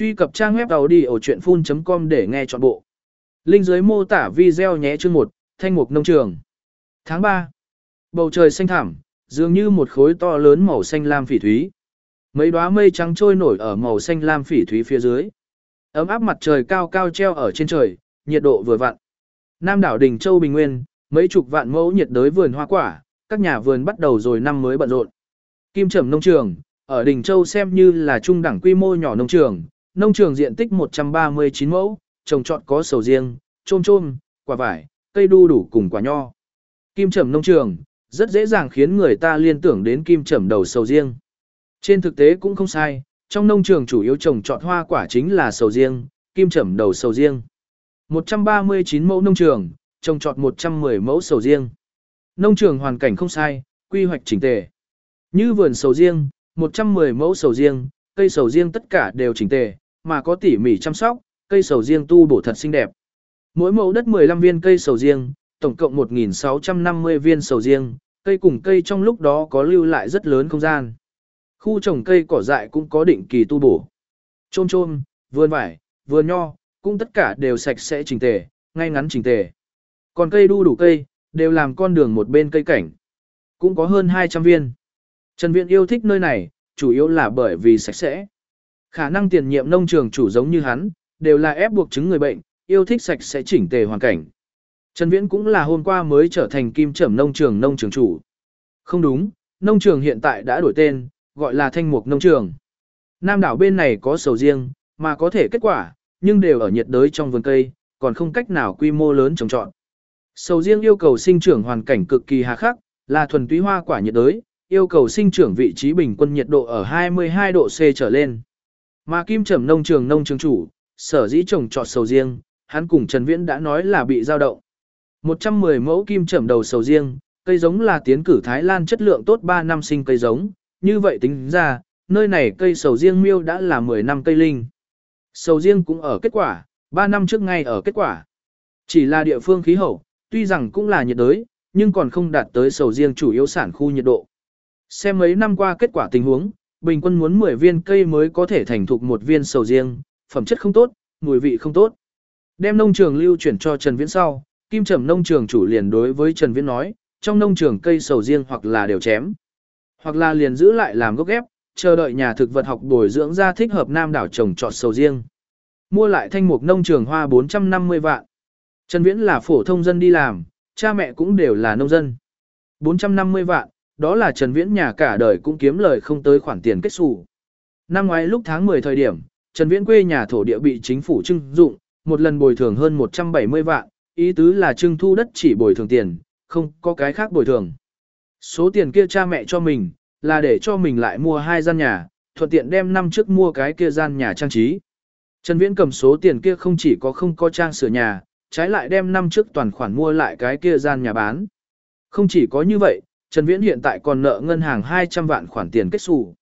Truy cập trang web đầu đi ở chuyện full.com để nghe trọn bộ. Linh dưới mô tả video nhé chương 1, thanh mục nông trường. Tháng 3. Bầu trời xanh thẳm, dường như một khối to lớn màu xanh lam phỉ thúy. Mấy đóa mây trắng trôi nổi ở màu xanh lam phỉ thúy phía dưới. Ấm áp mặt trời cao cao treo ở trên trời, nhiệt độ vừa vặn. Nam đảo Đình Châu Bình Nguyên, mấy chục vạn mẫu nhiệt đới vườn hoa quả, các nhà vườn bắt đầu rồi năm mới bận rộn. Kim Trầm nông trường, ở Đình Châu xem như là trung đẳng quy mô nhỏ nông trường, nông trường diện tích 139 mẫu, trồng trọt có sầu riêng, trôm trôm, quả vải, cây đu đủ cùng quả nho. Kim Trầm nông trường, rất dễ dàng khiến người ta liên tưởng đến kim trầm đầu sầu riêng. Trên thực tế cũng không sai, trong nông trường chủ yếu trồng trọt hoa quả chính là sầu riêng, kim trầm đầu sầu riêng. 139 mẫu nông trường, trồng trọt 110 mẫu sầu riêng. Nông trường hoàn cảnh không sai, quy hoạch chỉnh tề. Như vườn sầu riêng, 110 mẫu sầu riêng, cây sầu riêng tất cả đều chỉnh tề, mà có tỉ mỉ chăm sóc, cây sầu riêng tu bổ thật xinh đẹp. Mỗi mẫu đất 15 viên cây sầu riêng, tổng cộng 1.650 viên sầu riêng, cây cùng cây trong lúc đó có lưu lại rất lớn không gian. Khu trồng cây cỏ dại cũng có định kỳ tu bổ. Trôm trôm, vườn vải, vườn nho, cũng tất cả đều sạch sẽ chỉnh tề, ngay ngắn chỉnh tề. Còn cây đu đủ cây, đều làm con đường một bên cây cảnh. Cũng có hơn 200 viên. Trần Viện yêu thích nơi này, chủ yếu là bởi vì sạch sẽ. Khả năng tiền nhiệm nông trường chủ giống như hắn, đều là ép buộc chứng người bệnh, yêu thích sạch sẽ chỉnh tề hoàn cảnh. Trần Viễn cũng là hôm qua mới trở thành kim trẩm nông trường nông trường chủ. Không đúng, nông trường hiện tại đã đổi tên, gọi là thanh mục nông trường. Nam đảo bên này có sầu riêng, mà có thể kết quả, nhưng đều ở nhiệt đới trong vườn cây, còn không cách nào quy mô lớn trồng trọt. Sầu riêng yêu cầu sinh trưởng hoàn cảnh cực kỳ hà khắc, là thuần túy hoa quả nhiệt đới, yêu cầu sinh trưởng vị trí bình quân nhiệt độ ở 22 độ C trở lên. Mà Kim Trầm nông trường nông trường chủ, sở dĩ trồng trọt sầu riêng, hắn cùng Trần Viễn đã nói là bị dao động. 110 mẫu kim trầm đầu sầu riêng, cây giống là tiến cử Thái Lan chất lượng tốt 3 năm sinh cây giống, như vậy tính ra, nơi này cây sầu riêng miêu đã là 10 năm cây linh. Sầu riêng cũng ở kết quả, 3 năm trước ngay ở kết quả. Chỉ là địa phương khí hậu, tuy rằng cũng là nhiệt đới, nhưng còn không đạt tới sầu riêng chủ yếu sản khu nhiệt độ. Xem mấy năm qua kết quả tình huống, bình quân muốn 10 viên cây mới có thể thành thục một viên sầu riêng, phẩm chất không tốt, mùi vị không tốt. Đem nông trường lưu chuyển cho Trần Viễn sau, Kim Trầm nông trường chủ liền đối với Trần Viễn nói, trong nông trường cây sầu riêng hoặc là đều chém, hoặc là liền giữ lại làm gốc ghép, chờ đợi nhà thực vật học bồi dưỡng ra thích hợp nam đảo trồng trọt sầu riêng. Mua lại thanh mục nông trường hoa 450 vạn. Trần Viễn là phổ thông dân đi làm, cha mẹ cũng đều là nông dân. 450 vạn, đó là Trần Viễn nhà cả đời cũng kiếm lời không tới khoản tiền kết xù. Năm ngoái lúc tháng 10 thời điểm, Trần Viễn quê nhà thổ địa bị chính phủ trưng dụng, một lần bồi thường hơn 170 vạn, ý tứ là trưng thu đất chỉ bồi thường tiền, không có cái khác bồi thường. Số tiền kia cha mẹ cho mình, là để cho mình lại mua hai gian nhà, thuận tiện đem năm trước mua cái kia gian nhà trang trí. Trần Viễn cầm số tiền kia không chỉ có không có trang sửa nhà, trái lại đem năm trước toàn khoản mua lại cái kia gian nhà bán. Không chỉ có như vậy, Trần Viễn hiện tại còn nợ ngân hàng 200 vạn khoản tiền kết xù.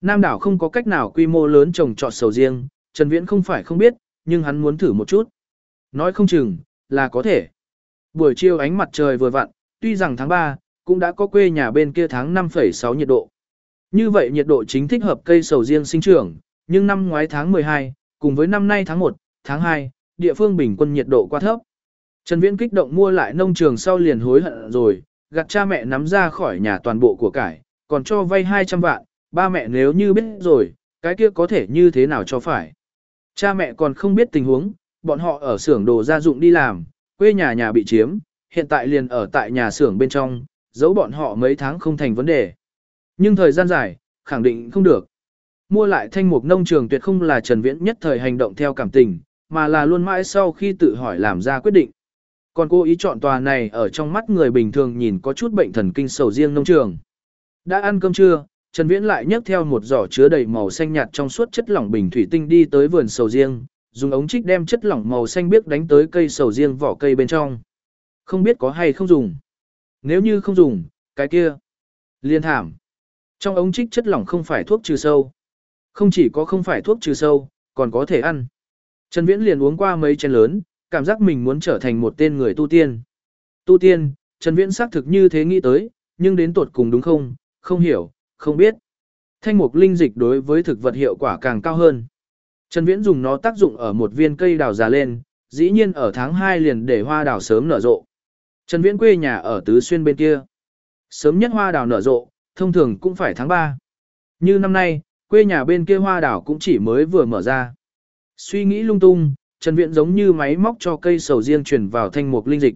Nam đảo không có cách nào quy mô lớn trồng trọt sầu riêng, Trần Viễn không phải không biết, nhưng hắn muốn thử một chút. Nói không chừng, là có thể. Buổi chiều ánh mặt trời vừa vặn, tuy rằng tháng 3, cũng đã có quê nhà bên kia tháng 5,6 nhiệt độ. Như vậy nhiệt độ chính thích hợp cây sầu riêng sinh trưởng, nhưng năm ngoái tháng 12, cùng với năm nay tháng 1, tháng 2, địa phương bình quân nhiệt độ quá thấp. Trần Viễn kích động mua lại nông trường sau liền hối hận rồi, gạt cha mẹ nắm ra khỏi nhà toàn bộ của cải, còn cho vay 200 vạn, ba mẹ nếu như biết rồi, cái kia có thể như thế nào cho phải. Cha mẹ còn không biết tình huống, bọn họ ở xưởng đồ gia dụng đi làm, quê nhà nhà bị chiếm, hiện tại liền ở tại nhà xưởng bên trong, giấu bọn họ mấy tháng không thành vấn đề. Nhưng thời gian dài, khẳng định không được. Mua lại thanh mục nông trường tuyệt không là Trần Viễn nhất thời hành động theo cảm tình, mà là luôn mãi sau khi tự hỏi làm ra quyết định. Còn cô ý chọn tòa này ở trong mắt người bình thường nhìn có chút bệnh thần kinh sầu riêng nông trường. Đã ăn cơm trưa, Trần Viễn lại nhấc theo một giỏ chứa đầy màu xanh nhạt trong suốt chất lỏng bình thủy tinh đi tới vườn sầu riêng, dùng ống trích đem chất lỏng màu xanh biếc đánh tới cây sầu riêng vỏ cây bên trong. Không biết có hay không dùng. Nếu như không dùng, cái kia. Liên thảm. Trong ống trích chất lỏng không phải thuốc trừ sâu. Không chỉ có không phải thuốc trừ sâu, còn có thể ăn. Trần Viễn liền uống qua mấy chén lớn, cảm giác mình muốn trở thành một tên người tu tiên. Tu tiên, Trần Viễn xác thực như thế nghĩ tới, nhưng đến tuột cùng đúng không, không hiểu, không biết. Thanh mục linh dịch đối với thực vật hiệu quả càng cao hơn. Trần Viễn dùng nó tác dụng ở một viên cây đào già lên, dĩ nhiên ở tháng 2 liền để hoa đào sớm nở rộ. Trần Viễn quê nhà ở Tứ Xuyên bên kia. Sớm nhất hoa đào nở rộ, thông thường cũng phải tháng 3. Như năm nay, quê nhà bên kia hoa đào cũng chỉ mới vừa mở ra. Suy nghĩ lung tung, Trần Viễn giống như máy móc cho cây sầu riêng chuyển vào thanh mục linh dịch.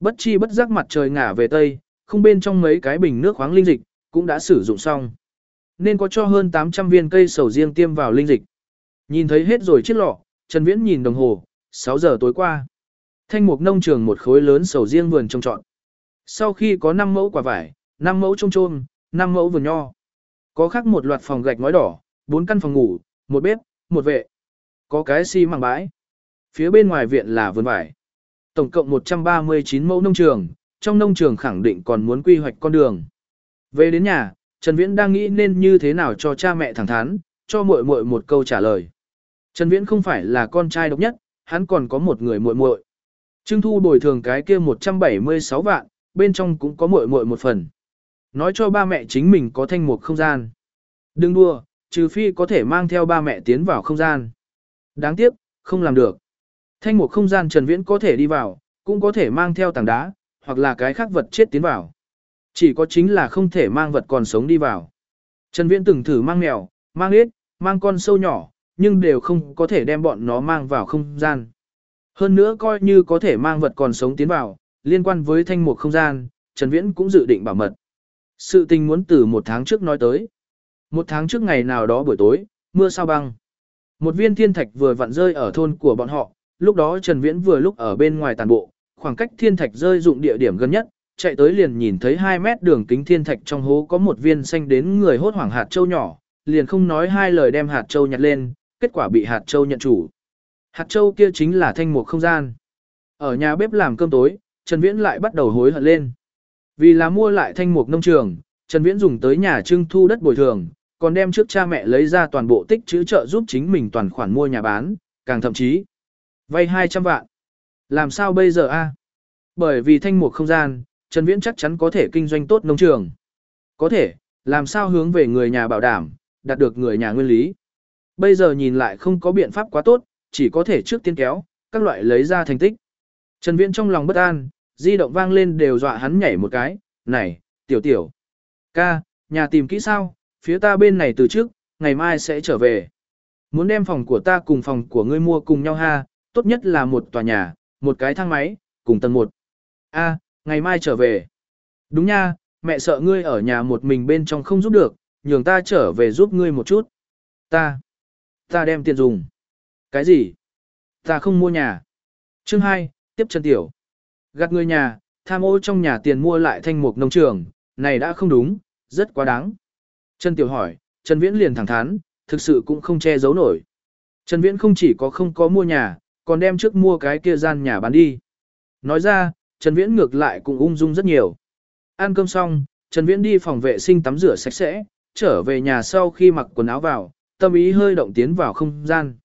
Bất chi bất giác mặt trời ngả về tây, không bên trong mấy cái bình nước khoáng linh dịch cũng đã sử dụng xong. Nên có cho hơn 800 viên cây sầu riêng tiêm vào linh dịch. Nhìn thấy hết rồi chiếc lọ, Trần Viễn nhìn đồng hồ, 6 giờ tối qua. Thanh mục nông trường một khối lớn sầu riêng vườn trồng trọt. Sau khi có 5 mẫu quả vải, 5 mẫu trông trôm, 5 mẫu vườn nho. Có khác một loạt phòng gạch ngói đỏ, 4 căn phòng ngủ, một bếp, một vệ. Có cái xi si măng bãi. Phía bên ngoài viện là vườn vải. Tổng cộng 139 mẫu nông trường, trong nông trường khẳng định còn muốn quy hoạch con đường. Về đến nhà, Trần Viễn đang nghĩ nên như thế nào cho cha mẹ thẳng thắn, cho muội muội một câu trả lời. Trần Viễn không phải là con trai độc nhất, hắn còn có một người muội muội. trương thu bồi thường cái kia 176 vạn, bên trong cũng có muội muội một phần. Nói cho ba mẹ chính mình có thanh mục không gian. Đừng đua, trừ phi có thể mang theo ba mẹ tiến vào không gian. Đáng tiếc, không làm được. Thanh mục không gian Trần Viễn có thể đi vào, cũng có thể mang theo tảng đá, hoặc là cái khác vật chết tiến vào. Chỉ có chính là không thể mang vật còn sống đi vào. Trần Viễn từng thử mang mèo, mang ếch, mang con sâu nhỏ, nhưng đều không có thể đem bọn nó mang vào không gian. Hơn nữa coi như có thể mang vật còn sống tiến vào, liên quan với thanh mục không gian, Trần Viễn cũng dự định bảo mật. Sự tình muốn từ một tháng trước nói tới. Một tháng trước ngày nào đó buổi tối, mưa sao băng. Một viên thiên thạch vừa vặn rơi ở thôn của bọn họ, lúc đó Trần Viễn vừa lúc ở bên ngoài tàn bộ, khoảng cách thiên thạch rơi dụng địa điểm gần nhất, chạy tới liền nhìn thấy 2 mét đường kính thiên thạch trong hố có một viên xanh đến người hốt hoảng hạt châu nhỏ, liền không nói hai lời đem hạt châu nhặt lên, kết quả bị hạt châu nhận chủ. Hạt châu kia chính là thanh mục không gian. Ở nhà bếp làm cơm tối, Trần Viễn lại bắt đầu hối hận lên. Vì là mua lại thanh mục nông trường, Trần Viễn dùng tới nhà trưng thu đất bồi thường, còn đem trước cha mẹ lấy ra toàn bộ tích trữ trợ giúp chính mình toàn khoản mua nhà bán, càng thậm chí vay 200 vạn. Làm sao bây giờ a? Bởi vì thanh mục không gian, Trần Viễn chắc chắn có thể kinh doanh tốt nông trường. Có thể, làm sao hướng về người nhà bảo đảm, đạt được người nhà nguyên lý. Bây giờ nhìn lại không có biện pháp quá tốt, chỉ có thể trước tiên kéo, các loại lấy ra thành tích. Trần Viễn trong lòng bất an, di động vang lên đều dọa hắn nhảy một cái, này, tiểu tiểu. Ca, nhà tìm kỹ sao, phía ta bên này từ trước, ngày mai sẽ trở về. Muốn đem phòng của ta cùng phòng của ngươi mua cùng nhau ha, tốt nhất là một tòa nhà, một cái thang máy, cùng tầng một. A, ngày mai trở về. Đúng nha, mẹ sợ ngươi ở nhà một mình bên trong không giúp được, nhường ta trở về giúp ngươi một chút. Ta, ta đem tiền dùng. Cái gì? Ta không mua nhà. Chương 2, tiếp chân tiểu. Gạt người nhà, tham ô trong nhà tiền mua lại thanh mục nông trường, này đã không đúng, rất quá đáng. Trần Tiểu hỏi, Trần Viễn liền thẳng thắn, thực sự cũng không che giấu nổi. Trần Viễn không chỉ có không có mua nhà, còn đem trước mua cái kia gian nhà bán đi. Nói ra, Trần Viễn ngược lại cũng ung dung rất nhiều. Ăn cơm xong, Trần Viễn đi phòng vệ sinh tắm rửa sạch sẽ, trở về nhà sau khi mặc quần áo vào, tâm ý hơi động tiến vào không gian.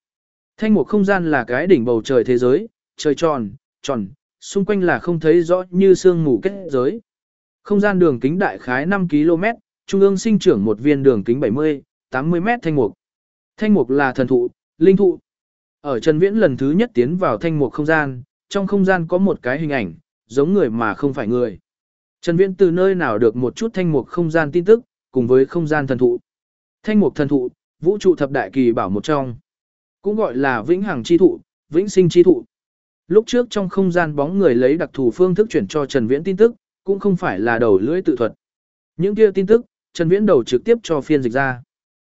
Thanh một không gian là cái đỉnh bầu trời thế giới, trời tròn, tròn, xung quanh là không thấy rõ như sương mù kết giới. Không gian đường kính đại khái 5 km, trung ương sinh trưởng một viên đường kính 70, 80 m thanh mục. Thanh mục là thần thụ, linh thụ. Ở Trần Viễn lần thứ nhất tiến vào thanh mục không gian, trong không gian có một cái hình ảnh, giống người mà không phải người. Trần Viễn từ nơi nào được một chút thanh mục không gian tin tức, cùng với không gian thần thụ. Thanh mục thần thụ, vũ trụ thập đại kỳ bảo một trong. Cũng gọi là vĩnh hằng chi thụ, vĩnh sinh chi thụ. Lúc trước trong không gian bóng người lấy đặc thù phương thức chuyển cho Trần Viễn tin tức, cũng không phải là đầu lưỡi tự thuật. Những kia tin tức, Trần Viễn đầu trực tiếp cho phiên dịch ra.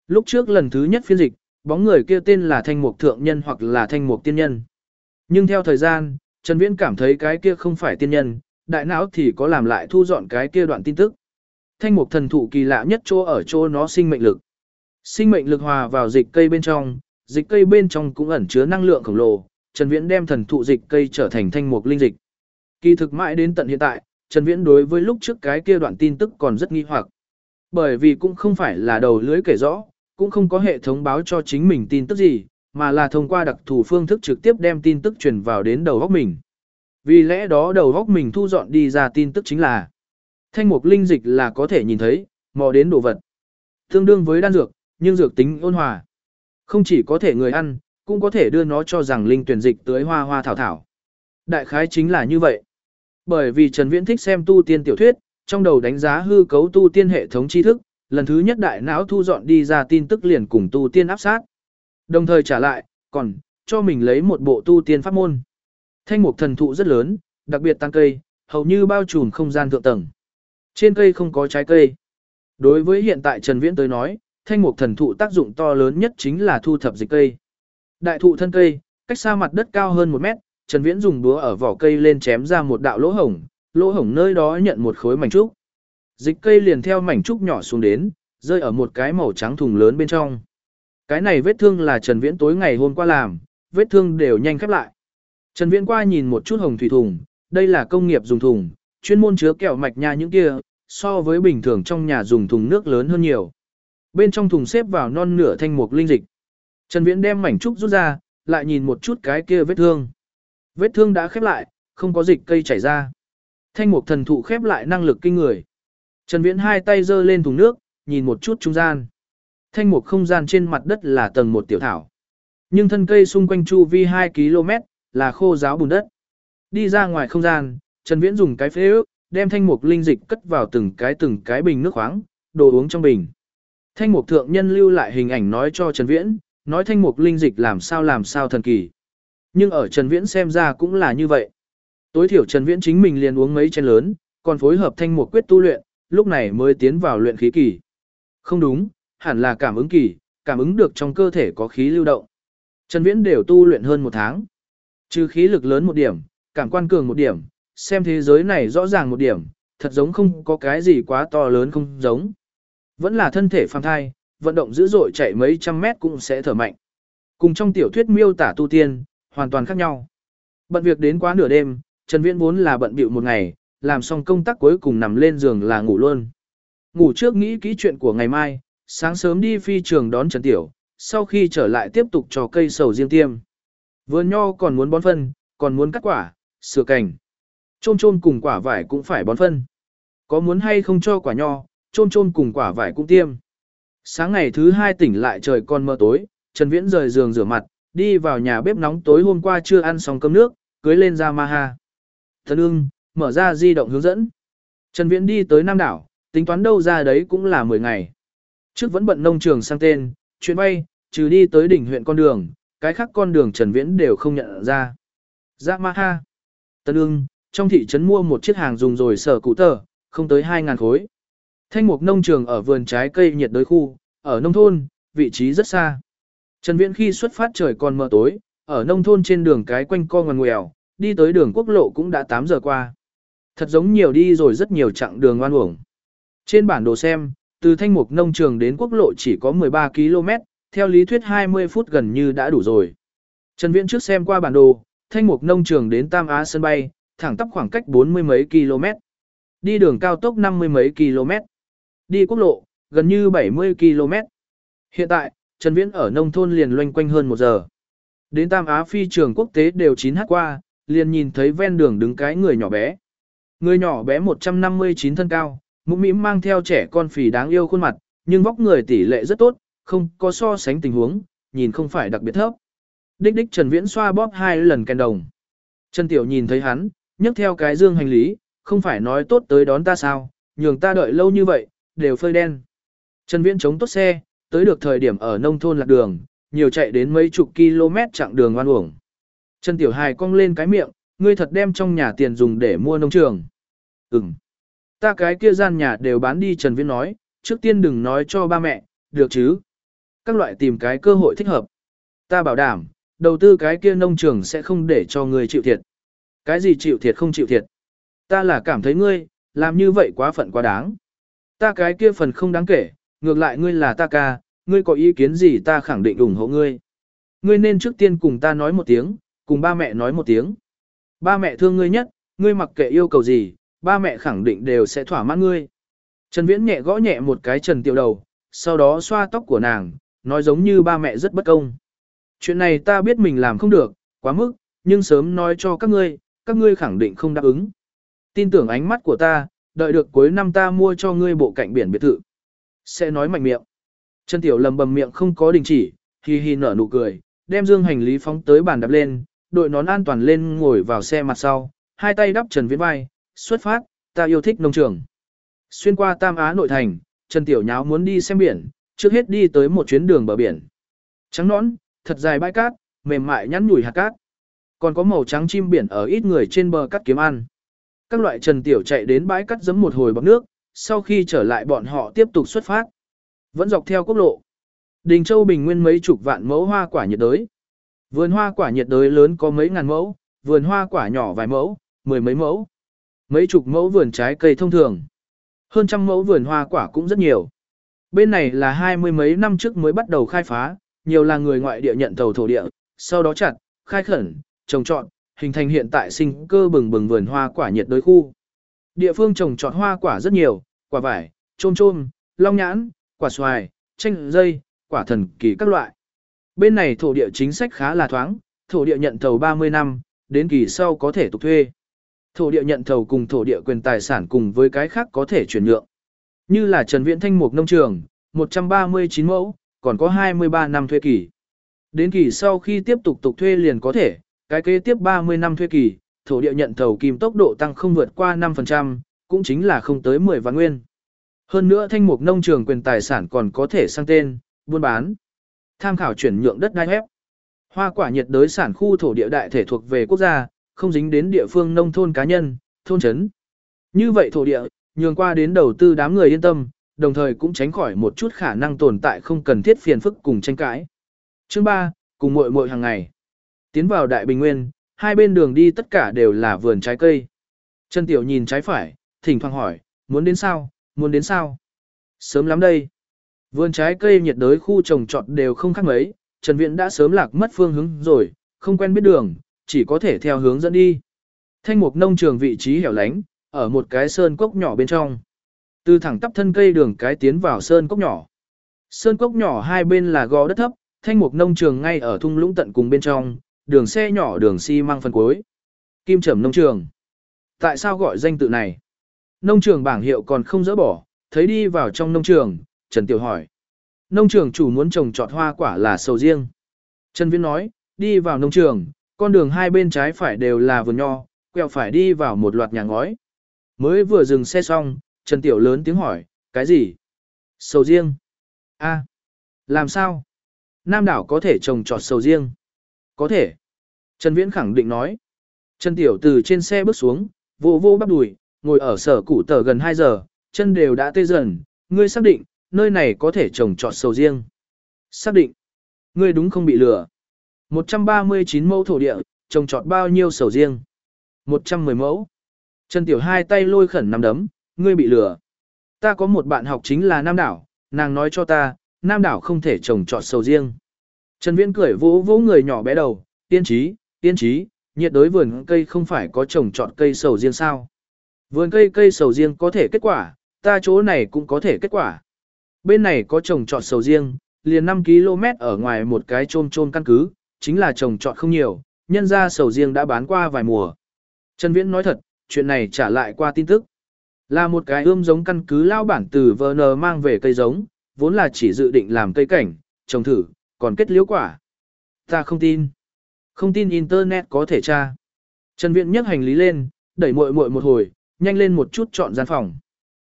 Lúc trước lần thứ nhất phiên dịch, bóng người kia tên là Thanh Mục Thượng Nhân hoặc là Thanh Mục Tiên Nhân. Nhưng theo thời gian, Trần Viễn cảm thấy cái kia không phải tiên nhân, đại não thì có làm lại thu dọn cái kia đoạn tin tức. Thanh Mục thần thụ kỳ lạ nhất chỗ ở chỗ nó sinh mệnh lực. Sinh mệnh lực hòa vào dịch cây bên trong, dịch cây bên trong cũng ẩn chứa năng lượng khổng lồ, Trần Viễn đem thần thụ dịch cây trở thành thanh mục linh dịch. Kỳ thực mãi đến tận hiện tại, Trần Viễn đối với lúc trước cái kia đoạn tin tức còn rất nghi hoặc. Bởi vì cũng không phải là đầu lưới kể rõ, cũng không có hệ thống báo cho chính mình tin tức gì, mà là thông qua đặc thù phương thức trực tiếp đem tin tức truyền vào đến đầu góc mình. Vì lẽ đó đầu góc mình thu dọn đi ra tin tức chính là thanh mục linh dịch là có thể nhìn thấy, mò đến đồ vật. Tương đương với đan dược, nhưng dược tính ôn hòa. Không chỉ có thể người ăn, cũng có thể đưa nó cho rằng linh tuyển dịch tới hoa hoa thảo thảo. Đại khái chính là như vậy. Bởi vì Trần Viễn thích xem tu tiên tiểu thuyết, trong đầu đánh giá hư cấu tu tiên hệ thống tri thức, lần thứ nhất đại não thu dọn đi ra tin tức liền cùng tu tiên áp sát. Đồng thời trả lại, còn, cho mình lấy một bộ tu tiên pháp môn. Thanh mục thần thụ rất lớn, đặc biệt tăng cây, hầu như bao trùm không gian thượng tầng. Trên cây không có trái cây. Đối với hiện tại Trần Viễn tới nói, thanh mục thần thụ tác dụng to lớn nhất chính là thu thập dịch cây. Đại thụ thân cây, cách xa mặt đất cao hơn một mét, Trần Viễn dùng búa ở vỏ cây lên chém ra một đạo lỗ hổng, lỗ hổng nơi đó nhận một khối mảnh trúc. Dịch cây liền theo mảnh trúc nhỏ xuống đến, rơi ở một cái màu trắng thùng lớn bên trong. Cái này vết thương là Trần Viễn tối ngày hôm qua làm, vết thương đều nhanh khép lại. Trần Viễn qua nhìn một chút hồng thủy thùng, đây là công nghiệp dùng thùng, chuyên môn chứa kẹo mạch nha những kia, so với bình thường trong nhà dùng thùng nước lớn hơn nhiều. Bên trong thùng xếp vào non nửa thanh mục linh dịch. Trần Viễn đem mảnh trúc rút ra, lại nhìn một chút cái kia vết thương. Vết thương đã khép lại, không có dịch cây chảy ra. Thanh mục thần thụ khép lại năng lực kinh người. Trần Viễn hai tay giơ lên thùng nước, nhìn một chút trung gian. Thanh mục không gian trên mặt đất là tầng một tiểu thảo. Nhưng thân cây xung quanh chu vi 2 km, là khô giáo bùn đất. Đi ra ngoài không gian, Trần Viễn dùng cái phế ước, đem thanh mục linh dịch cất vào từng cái từng cái bình nước khoáng, đồ uống trong bình. Thanh mục thượng nhân lưu lại hình ảnh nói cho Trần Viễn, nói thanh mục linh dịch làm sao làm sao thần kỳ. Nhưng ở Trần Viễn xem ra cũng là như vậy. Tối thiểu Trần Viễn chính mình liền uống mấy chén lớn, còn phối hợp thanh mục quyết tu luyện, lúc này mới tiến vào luyện khí kỳ. Không đúng, hẳn là cảm ứng kỳ, cảm ứng được trong cơ thể có khí lưu động. Trần Viễn đều tu luyện hơn một tháng. Trừ khí lực lớn một điểm, cảm quan cường một điểm, xem thế giới này rõ ràng một điểm, thật giống không có cái gì quá to lớn không giống. Vẫn là thân thể phàm thai, vận động dữ dội chạy mấy trăm mét cũng sẽ thở mạnh. Cùng trong tiểu thuyết miêu tả tu tiên, hoàn toàn khác nhau. Bận việc đến quá nửa đêm, Trần Viễn vốn là bận bịu một ngày, làm xong công tác cuối cùng nằm lên giường là ngủ luôn. Ngủ trước nghĩ kỹ chuyện của ngày mai, sáng sớm đi phi trường đón Trần Tiểu, sau khi trở lại tiếp tục cho cây sầu riêng tiêm. Vườn nho còn muốn bón phân, còn muốn cắt quả, sửa cành. Trôm trôm cùng quả vải cũng phải bón phân. Có muốn hay không cho quả nho, trôm trôm cùng quả vải cũng tiêm. Sáng ngày thứ hai tỉnh lại trời còn mơ tối, Trần Viễn rời giường rửa mặt, đi vào nhà bếp nóng tối hôm qua chưa ăn xong cơm nước, cưới lên ra ma ha Thần ưng, mở ra di động hướng dẫn. Trần Viễn đi tới Nam đảo, tính toán đâu ra đấy cũng là 10 ngày. Trước vẫn bận nông trường sang tên, chuyến bay, trừ đi tới đỉnh huyện con đường, cái khác con đường Trần Viễn đều không nhận ra. Dạ Maha. Tân ương, trong thị trấn mua một chiếc hàng dùng rồi sở cụ tờ, không tới 2.000 khối. Thanh mục nông trường ở vườn trái cây nhiệt đới khu, ở nông thôn, vị trí rất xa. Trần Viễn khi xuất phát trời còn mờ tối, ở nông thôn trên đường cái quanh co ngoằn ngoèo, đi tới đường quốc lộ cũng đã 8 giờ qua. Thật giống nhiều đi rồi rất nhiều chặng đường oan uổng. Trên bản đồ xem, từ thanh mục nông trường đến quốc lộ chỉ có 13 km, theo lý thuyết 20 phút gần như đã đủ rồi. Trần Viễn trước xem qua bản đồ, thanh mục nông trường đến Tam Á sân bay, thẳng tắp khoảng cách 40 mấy km. Đi đường cao tốc 50 mấy km. Đi quốc lộ, gần như 70 km. Hiện tại, Trần Viễn ở nông thôn liền loanh quanh hơn một giờ. Đến Tam Á phi trường quốc tế đều chín hát qua, liền nhìn thấy ven đường đứng cái người nhỏ bé. Người nhỏ bé 159 thân cao, mũm mĩm mang theo trẻ con phì đáng yêu khuôn mặt, nhưng vóc người tỷ lệ rất tốt, không có so sánh tình huống, nhìn không phải đặc biệt thấp. Đích đích Trần Viễn xoa bóp hai lần kèn đồng. Trần Tiểu nhìn thấy hắn, nhấc theo cái dương hành lý, không phải nói tốt tới đón ta sao, nhường ta đợi lâu như vậy, đều phơi đen. Trần Viễn chống tốt xe, tới được thời điểm ở nông thôn lạc đường, nhiều chạy đến mấy chục km chặng đường oan uổng. Trần Tiểu Hài cong lên cái miệng, ngươi thật đem trong nhà tiền dùng để mua nông trường. Ừm. Ta cái kia gian nhà đều bán đi Trần Viễn nói, trước tiên đừng nói cho ba mẹ, được chứ. Các loại tìm cái cơ hội thích hợp. Ta bảo đảm, đầu tư cái kia nông trường sẽ không để cho ngươi chịu thiệt. Cái gì chịu thiệt không chịu thiệt. Ta là cảm thấy ngươi, làm như vậy quá phận quá đáng. Ta cái kia phần không đáng kể, ngược lại ngươi là ta ca, ngươi có ý kiến gì ta khẳng định ủng hộ ngươi. Ngươi nên trước tiên cùng ta nói một tiếng, cùng ba mẹ nói một tiếng. Ba mẹ thương ngươi nhất, ngươi mặc kệ yêu cầu gì, ba mẹ khẳng định đều sẽ thỏa mãn ngươi. Trần Viễn nhẹ gõ nhẹ một cái Trần Tiểu đầu, sau đó xoa tóc của nàng, nói giống như ba mẹ rất bất công. Chuyện này ta biết mình làm không được, quá mức, nhưng sớm nói cho các ngươi, các ngươi khẳng định không đáp ứng. Tin tưởng ánh mắt của ta, đợi được cuối năm ta mua cho ngươi bộ cạnh biển biệt thự. Sẽ nói mạnh miệng. Trần Tiểu lầm bầm miệng không có đình chỉ, hi hi nở nụ cười, đem dương hành lý phóng tới bàn đạp lên, đội nón an toàn lên ngồi vào xe mặt sau, hai tay đắp Trần Viễn vai, xuất phát, ta yêu thích nông trường. Xuyên qua Tam Á nội thành, Trần Tiểu Nháo muốn đi xem biển, trước hết đi tới một chuyến đường bờ biển. Trắng nõn, thật dài bãi cát, mềm mại nhắn nhủi hạt cát. Còn có màu trắng chim biển ở ít người trên bờ cắt kiếm ăn. Các loại Trần Tiểu chạy đến bãi cát giấm một hồi bằng nước, sau khi trở lại bọn họ tiếp tục xuất phát. Vẫn dọc theo quốc lộ. Đình Châu Bình Nguyên mấy chục vạn mẫu hoa quả nhiệt đới. Vườn hoa quả nhiệt đới lớn có mấy ngàn mẫu, vườn hoa quả nhỏ vài mẫu, mười mấy mẫu. Mấy chục mẫu vườn trái cây thông thường. Hơn trăm mẫu vườn hoa quả cũng rất nhiều. Bên này là hai mươi mấy năm trước mới bắt đầu khai phá, nhiều là người ngoại địa nhận tàu thổ địa, sau đó chặt, khai khẩn, trồng trọt, hình thành hiện tại sinh cơ bừng bừng vườn hoa quả nhiệt đới khu. Địa phương trồng trọt hoa quả rất nhiều, quả vải, trôm trôm, long nhãn, quả xoài, chanh dây, quả thần kỳ các loại. Bên này thổ địa chính sách khá là thoáng, thổ địa nhận thầu 30 năm, đến kỳ sau có thể tục thuê. Thổ địa nhận thầu cùng thổ địa quyền tài sản cùng với cái khác có thể chuyển nhượng. Như là Trần Viễn Thanh Mục Nông Trường, 139 mẫu, còn có 23 năm thuê kỳ. Đến kỳ sau khi tiếp tục tục thuê liền có thể, cái kế tiếp 30 năm thuê kỳ, thổ địa nhận thầu kim tốc độ tăng không vượt qua 5%, cũng chính là không tới 10 vạn nguyên. Hơn nữa thanh mục nông trường quyền tài sản còn có thể sang tên, buôn bán. Tham khảo chuyển nhượng đất đai ép. Hoa quả nhiệt đới sản khu thổ địa đại thể thuộc về quốc gia, không dính đến địa phương nông thôn cá nhân, thôn trấn. Như vậy thổ địa, nhường qua đến đầu tư đám người yên tâm, đồng thời cũng tránh khỏi một chút khả năng tồn tại không cần thiết phiền phức cùng tranh cãi. Chương 3, cùng muội muội hàng ngày. Tiến vào Đại Bình Nguyên, hai bên đường đi tất cả đều là vườn trái cây. Trần Tiểu nhìn trái phải, thỉnh thoảng hỏi, muốn đến sao, muốn đến sao? Sớm lắm đây. Vườn trái cây nhiệt đới khu trồng trọt đều không khác mấy, Trần Viễn đã sớm lạc mất phương hướng rồi, không quen biết đường, chỉ có thể theo hướng dẫn đi. Thanh mục nông trường vị trí hẻo lánh, ở một cái sơn cốc nhỏ bên trong. Từ thẳng tắp thân cây đường cái tiến vào sơn cốc nhỏ. Sơn cốc nhỏ hai bên là gò đất thấp, thanh mục nông trường ngay ở thung lũng tận cùng bên trong, đường xe nhỏ đường xi măng phần cuối. Kim Trầm nông trường. Tại sao gọi danh tự này? Nông trường bảng hiệu còn không dỡ bỏ, thấy đi vào trong nông trường, Trần Tiểu hỏi. Nông trường chủ muốn trồng trọt hoa quả là sầu riêng. Trần Viễn nói, đi vào nông trường, con đường hai bên trái phải đều là vườn nho, quẹo phải đi vào một loạt nhà ngói. Mới vừa dừng xe xong, Trần Tiểu lớn tiếng hỏi, cái gì? Sầu riêng. a làm sao? Nam đảo có thể trồng trọt sầu riêng. Có thể. Trần Viễn khẳng định nói. Trần Tiểu từ trên xe bước xuống, vô vô bắp đùi, ngồi ở sở củ tờ gần 2 giờ, chân đều đã tê dần, ngươi xác định, nơi này có thể trồng trọt sầu riêng. Xác định. Ngươi đúng không bị lừa. 139 mẫu thổ địa, trồng trọt bao nhiêu sầu riêng? 110 mẫu. Trần Tiểu hai tay lôi khẩn nắm đấm, ngươi bị lừa. Ta có một bạn học chính là Nam Đảo, nàng nói cho ta, Nam Đảo không thể trồng trọt sầu riêng. Trần Viễn cười vỗ vỗ người nhỏ bé đầu, tiên trí, tiên trí, nhiệt đối vườn cây không phải có trồng trọt cây sầu riêng sao. Vườn cây cây sầu riêng có thể kết quả, ta chỗ này cũng có thể kết quả. Bên này có trồng trọt sầu riêng, liền 5 km ở ngoài một cái trôm trôm căn cứ, chính là trồng trọt không nhiều, nhân ra sầu riêng đã bán qua vài mùa. Trần Viễn nói thật, chuyện này trả lại qua tin tức. Là một cái ươm giống căn cứ lao bản từ VN mang về cây giống, vốn là chỉ dự định làm cây cảnh, trồng thử, còn kết liễu quả. Ta không tin. Không tin Internet có thể tra. Trần Viễn nhấc hành lý lên, đẩy muội muội một hồi, nhanh lên một chút chọn gian phòng.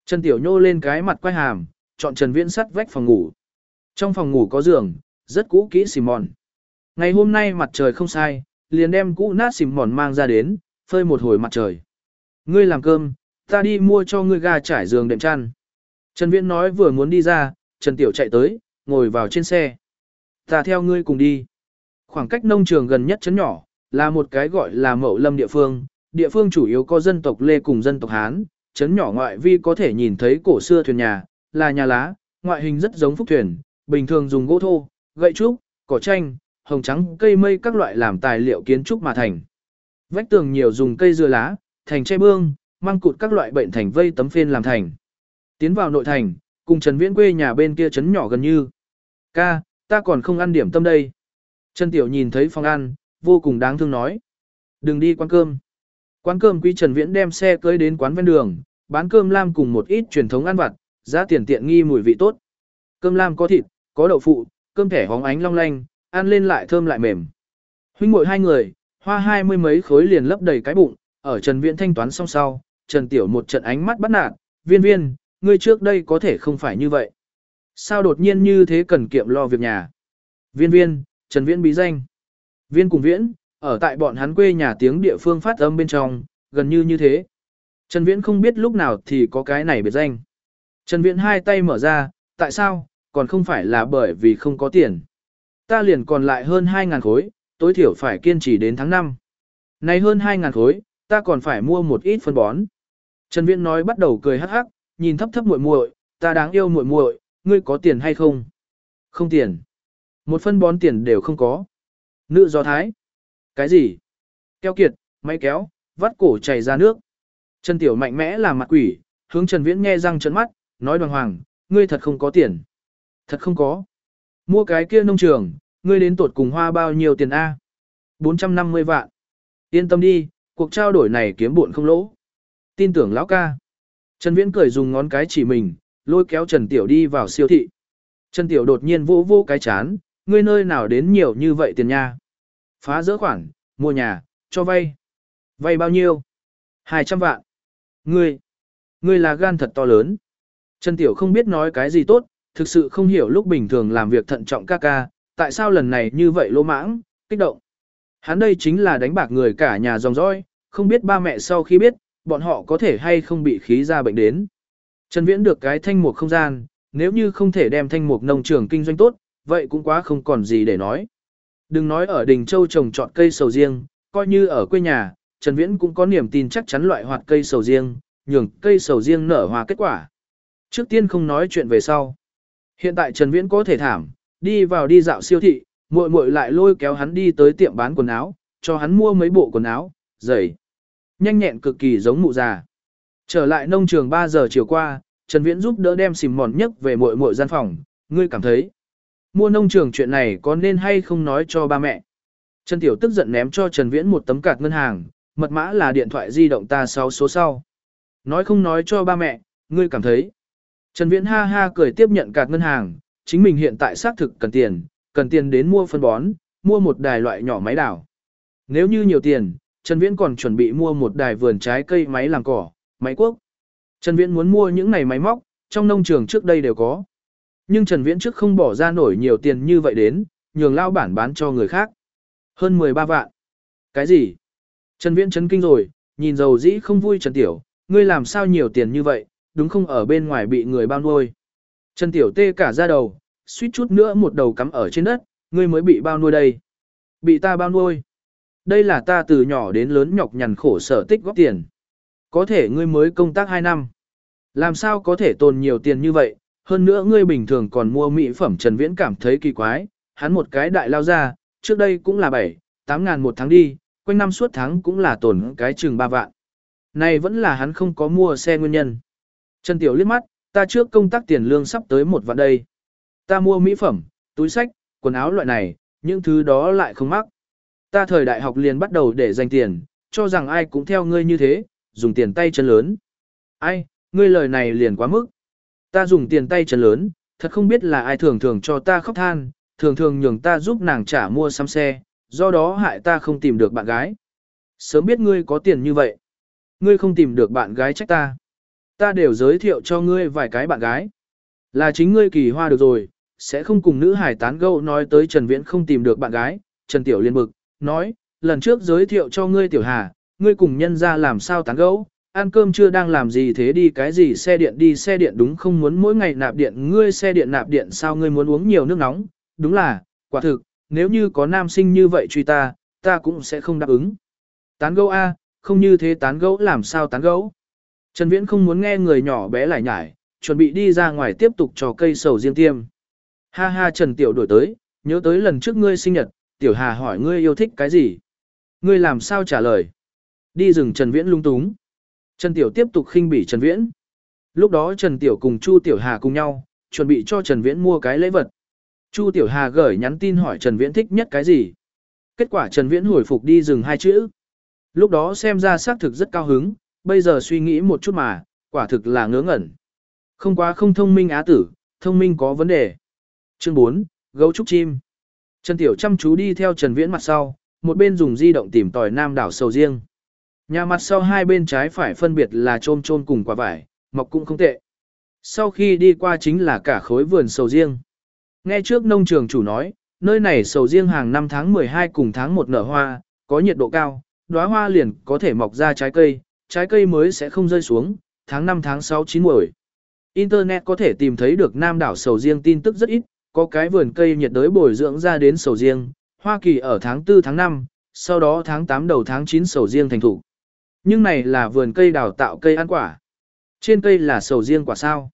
Trần Tiểu Nhô lên cái mặt quay hàm, chọn Trần Viễn sắt vách phòng ngủ. Trong phòng ngủ có giường, rất cũ kỹ xìm mòn. Ngày hôm nay mặt trời không sai, liền đem cũ nát xìm mòn mang ra đến, phơi một hồi mặt trời. Ngươi làm cơm, ta đi mua cho ngươi gà trải giường đệm chăn. Trần Viễn nói vừa muốn đi ra, Trần Tiểu chạy tới, ngồi vào trên xe. Ta theo ngươi cùng đi. Khoảng cách nông trường gần nhất chấn nhỏ, là một cái gọi là mậu lâm địa phương. Địa phương chủ yếu có dân tộc Lê cùng dân tộc Hán. Chấn nhỏ ngoại vi có thể nhìn thấy cổ xưa thuyền nhà, là nhà lá, ngoại hình rất giống phúc thuyền, bình thường dùng gỗ thô, gậy trúc, cỏ tranh, hồng trắng, cây mây các loại làm tài liệu kiến trúc mà thành. Vách tường nhiều dùng cây dưa lá, thành che bương, mang cụt các loại bệnh thành vây tấm phên làm thành. Tiến vào nội thành, cùng Trần Viễn quê nhà bên kia chấn nhỏ gần như. Ca, ta còn không ăn điểm tâm đây. Trần Tiểu nhìn thấy phòng ăn, vô cùng đáng thương nói. Đừng đi quán cơm. Quán cơm quý Trần Viễn đem xe cưới đến quán ven đường, bán cơm lam cùng một ít truyền thống ăn vặt, giá tiền tiện nghi mùi vị tốt. Cơm lam có thịt, có đậu phụ, cơm thẻ hóng ánh long lanh, ăn lên lại thơm lại mềm. Huynh muội hai người, hoa hai mươi mấy khối liền lấp đầy cái bụng, ở Trần Viễn thanh toán xong sau, Trần Tiểu một trận ánh mắt bắt nạt, viên viên, ngươi trước đây có thể không phải như vậy. Sao đột nhiên như thế cần kiệm lo việc nhà? Viên viên, Trần Viễn bí danh. Viên cùng viễn, ở tại bọn hắn quê nhà tiếng địa phương phát âm bên trong, gần như như thế. Trần Viễn không biết lúc nào thì có cái này biệt danh. Trần Viễn hai tay mở ra, tại sao, còn không phải là bởi vì không có tiền. Ta liền còn lại hơn 2.000 khối, tối thiểu phải kiên trì đến tháng 5. Này hơn 2.000 khối, ta còn phải mua một ít phân bón. Trần Viễn nói bắt đầu cười hắc hắc, nhìn thấp thấp muội muội, ta đáng yêu muội muội, ngươi có tiền hay không? Không tiền. Một phân bón tiền đều không có. Nữ do thái. Cái gì? Keo kiệt, máy kéo, vắt cổ chảy ra nước. Trần Tiểu mạnh mẽ làm mặt quỷ, hướng Trần Viễn nghe răng trợn mắt, nói đoàn hoàng, ngươi thật không có tiền. Thật không có. Mua cái kia nông trường, ngươi đến tột cùng hoa bao nhiêu tiền A? 450 vạn. Yên tâm đi, cuộc trao đổi này kiếm buồn không lỗ. Tin tưởng lão ca. Trần Viễn cười dùng ngón cái chỉ mình, lôi kéo Trần Tiểu đi vào siêu thị. Trần Tiểu đột nhiên vỗ vỗ cái chán, ngươi nơi nào đến nhiều như vậy tiền nha. Phá dỡ khoản, mua nhà, cho vay. Vay bao nhiêu? 200 vạn. Ngươi, ngươi là gan thật to lớn. Trần Tiểu không biết nói cái gì tốt, thực sự không hiểu lúc bình thường làm việc thận trọng ca ca, tại sao lần này như vậy lô mãng, kích động. Hắn đây chính là đánh bạc người cả nhà dòng dõi, không biết ba mẹ sau khi biết, bọn họ có thể hay không bị khí ra bệnh đến. Trần Viễn được cái thanh mục không gian, nếu như không thể đem thanh mục nông trường kinh doanh tốt, vậy cũng quá không còn gì để nói. Đừng nói ở Đình Châu trồng trọt cây sầu riêng, coi như ở quê nhà, Trần Viễn cũng có niềm tin chắc chắn loại hoạt cây sầu riêng, nhường cây sầu riêng nở hoa kết quả. Trước tiên không nói chuyện về sau. Hiện tại Trần Viễn có thể thảm, đi vào đi dạo siêu thị, muội muội lại lôi kéo hắn đi tới tiệm bán quần áo, cho hắn mua mấy bộ quần áo, giày. Nhanh nhẹn cực kỳ giống mụ già. Trở lại nông trường 3 giờ chiều qua, Trần Viễn giúp đỡ đem xìm mòn nhất về muội muội gian phòng, ngươi cảm thấy mua nông trường chuyện này có nên hay không nói cho ba mẹ. Trần Tiểu tức giận ném cho Trần Viễn một tấm card ngân hàng, mật mã là điện thoại di động ta 6 số sau. Nói không nói cho ba mẹ, ngươi cảm thấy. Trần Viễn ha ha cười tiếp nhận card ngân hàng, chính mình hiện tại xác thực cần tiền, cần tiền đến mua phân bón, mua một đài loại nhỏ máy đào. Nếu như nhiều tiền, Trần Viễn còn chuẩn bị mua một đài vườn trái cây máy làm cỏ, máy cuốc. Trần Viễn muốn mua những này máy móc, trong nông trường trước đây đều có. Nhưng Trần Viễn trước không bỏ ra nổi nhiều tiền như vậy đến, nhường lao bản bán cho người khác. Hơn 13 vạn. Cái gì? Trần Viễn chấn kinh rồi, nhìn dầu dĩ không vui Trần Tiểu, ngươi làm sao nhiều tiền như vậy, đúng không ở bên ngoài bị người bao nuôi. Trần Tiểu tê cả ra đầu, suýt chút nữa một đầu cắm ở trên đất, ngươi mới bị bao nuôi đây. Bị ta bao nuôi. Đây là ta từ nhỏ đến lớn nhọc nhằn khổ sở tích góp tiền. Có thể ngươi mới công tác 2 năm. Làm sao có thể tồn nhiều tiền như vậy, hơn nữa ngươi bình thường còn mua mỹ phẩm Trần Viễn cảm thấy kỳ quái, hắn một cái đại lao ra, trước đây cũng là 7, 8 ngàn một tháng đi, quanh năm suốt tháng cũng là tồn cái chừng 3 vạn. Này vẫn là hắn không có mua xe nguyên nhân. Trần Tiểu liếc mắt, ta trước công tác tiền lương sắp tới một vạn đây. Ta mua mỹ phẩm, túi sách, quần áo loại này, những thứ đó lại không mắc. Ta thời đại học liền bắt đầu để dành tiền, cho rằng ai cũng theo ngươi như thế, dùng tiền tay chân lớn. Ai, ngươi lời này liền quá mức. Ta dùng tiền tay chân lớn, thật không biết là ai thường thường cho ta khóc than, thường thường nhường ta giúp nàng trả mua xăm xe, do đó hại ta không tìm được bạn gái. Sớm biết ngươi có tiền như vậy. Ngươi không tìm được bạn gái trách ta. Ta đều giới thiệu cho ngươi vài cái bạn gái. Là chính ngươi kỳ hoa được rồi, sẽ không cùng nữ hải tán gẫu nói tới Trần Viễn không tìm được bạn gái. Trần Tiểu liên bực, nói, lần trước giới thiệu cho ngươi Tiểu Hà, ngươi cùng nhân ra làm sao tán gẫu, ăn cơm chưa đang làm gì thế đi cái gì xe điện đi xe điện đúng không muốn mỗi ngày nạp điện ngươi xe điện nạp điện sao ngươi muốn uống nhiều nước nóng, đúng là, quả thực, nếu như có nam sinh như vậy truy ta, ta cũng sẽ không đáp ứng. Tán gẫu A, không như thế tán gẫu làm sao tán gẫu. Trần Viễn không muốn nghe người nhỏ bé lại nhải, chuẩn bị đi ra ngoài tiếp tục trò cây sầu riêng tiêm. Ha ha Trần Tiểu đổi tới, nhớ tới lần trước ngươi sinh nhật, Tiểu Hà hỏi ngươi yêu thích cái gì? Ngươi làm sao trả lời? Đi rừng Trần Viễn lung túng. Trần Tiểu tiếp tục khinh bỉ Trần Viễn. Lúc đó Trần Tiểu cùng Chu Tiểu Hà cùng nhau, chuẩn bị cho Trần Viễn mua cái lễ vật. Chu Tiểu Hà gửi nhắn tin hỏi Trần Viễn thích nhất cái gì. Kết quả Trần Viễn hồi phục đi rừng hai chữ. Lúc đó xem ra xác thực rất cao hứng, bây giờ suy nghĩ một chút mà, quả thực là ngớ ngẩn. Không quá không thông minh á tử, thông minh có vấn đề. Chương 4, Gấu trúc chim. Trần Tiểu chăm chú đi theo Trần Viễn mặt sau, một bên dùng di động tìm tòi nam đảo sầu riêng. Nhà mặt sau hai bên trái phải phân biệt là trôm trôm cùng quả vải, mọc cũng không tệ. Sau khi đi qua chính là cả khối vườn sầu riêng. Nghe trước nông trường chủ nói, nơi này sầu riêng hàng năm tháng 12 cùng tháng 1 nở hoa, có nhiệt độ cao, đóa hoa liền có thể mọc ra trái cây, trái cây mới sẽ không rơi xuống, tháng 5 tháng 6 chín muồi. Internet có thể tìm thấy được nam đảo sầu riêng tin tức rất ít, có cái vườn cây nhiệt đới bồi dưỡng ra đến sầu riêng, Hoa Kỳ ở tháng 4 tháng 5, sau đó tháng 8 đầu tháng 9 sầu riêng thành thủ. Nhưng này là vườn cây đào tạo cây ăn quả. Trên cây là sầu riêng quả sao.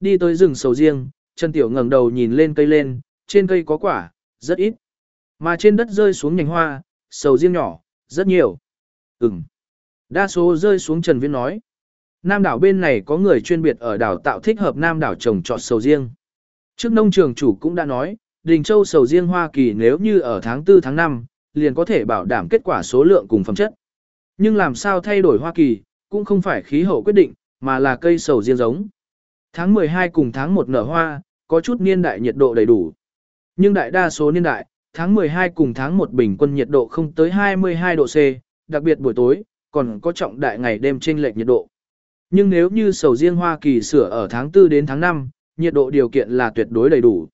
Đi tới rừng sầu riêng, Trần Tiểu ngẩng đầu nhìn lên cây lên, trên cây có quả, rất ít. Mà trên đất rơi xuống nhành hoa, sầu riêng nhỏ, rất nhiều. Ừm. Đa số rơi xuống Trần Viễn nói. Nam đảo bên này có người chuyên biệt ở đảo tạo thích hợp Nam đảo trồng trọt sầu riêng. Trước nông trường chủ cũng đã nói, Đình Châu sầu riêng Hoa Kỳ nếu như ở tháng 4 tháng 5, liền có thể bảo đảm kết quả số lượng cùng phẩm chất. Nhưng làm sao thay đổi Hoa Kỳ, cũng không phải khí hậu quyết định, mà là cây sầu riêng giống. Tháng 12 cùng tháng 1 nở hoa, có chút niên đại nhiệt độ đầy đủ. Nhưng đại đa số niên đại, tháng 12 cùng tháng 1 bình quân nhiệt độ không tới 22 độ C, đặc biệt buổi tối, còn có trọng đại ngày đêm chênh lệch nhiệt độ. Nhưng nếu như sầu riêng Hoa Kỳ sửa ở tháng 4 đến tháng 5, nhiệt độ điều kiện là tuyệt đối đầy đủ.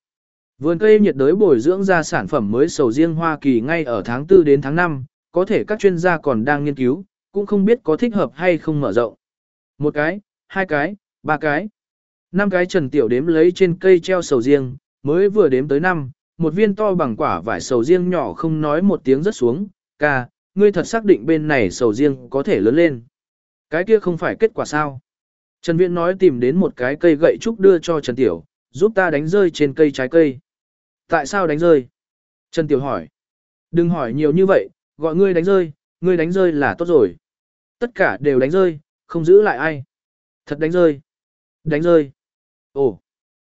Vườn cây nhiệt đới bồi dưỡng ra sản phẩm mới sầu riêng Hoa Kỳ ngay ở tháng 4 đến tháng 5, có thể các chuyên gia còn đang nghiên cứu, cũng không biết có thích hợp hay không mở rộng. Một cái, hai cái, ba cái. Năm cái trần tiểu đếm lấy trên cây treo sầu riêng, mới vừa đếm tới năm, một viên to bằng quả vải sầu riêng nhỏ không nói một tiếng rất xuống, ca, ngươi thật xác định bên này sầu riêng có thể lớn lên. Cái kia không phải kết quả sao. Trần Viễn nói tìm đến một cái cây gậy trúc đưa cho Trần Tiểu, giúp ta đánh rơi trên cây trái cây. Tại sao đánh rơi? Trần Tiểu hỏi. Đừng hỏi nhiều như vậy, gọi ngươi đánh rơi, ngươi đánh rơi là tốt rồi. Tất cả đều đánh rơi, không giữ lại ai. Thật đánh rơi. Đánh rơi. Ồ.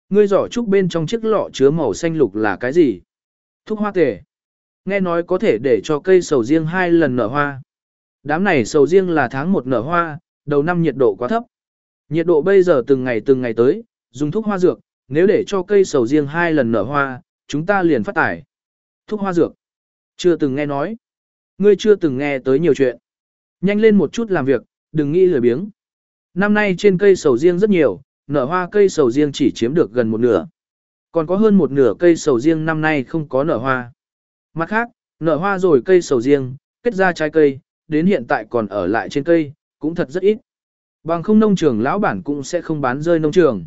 Ngươi giỏ trúc bên trong chiếc lọ chứa màu xanh lục là cái gì? Thuốc hoa tể. Nghe nói có thể để cho cây sầu riêng hai lần nở hoa. Đám này sầu riêng là tháng một nở hoa, đầu năm nhiệt độ quá thấp. Nhiệt độ bây giờ từng ngày từng ngày tới, dùng thuốc hoa dược, nếu để cho cây sầu riêng hai lần nở hoa, chúng ta liền phát tải. Thuốc hoa dược. Chưa từng nghe nói. Ngươi chưa từng nghe tới nhiều chuyện. Nhanh lên một chút làm việc, đừng nghĩ lười biếng. Năm nay trên cây sầu riêng rất nhiều, nở hoa cây sầu riêng chỉ chiếm được gần một nửa. Còn có hơn một nửa cây sầu riêng năm nay không có nở hoa. Mặt khác, nở hoa rồi cây sầu riêng, kết ra trái cây, đến hiện tại còn ở lại trên cây, cũng thật rất ít. Bằng không nông trường lão bản cũng sẽ không bán rơi nông trường.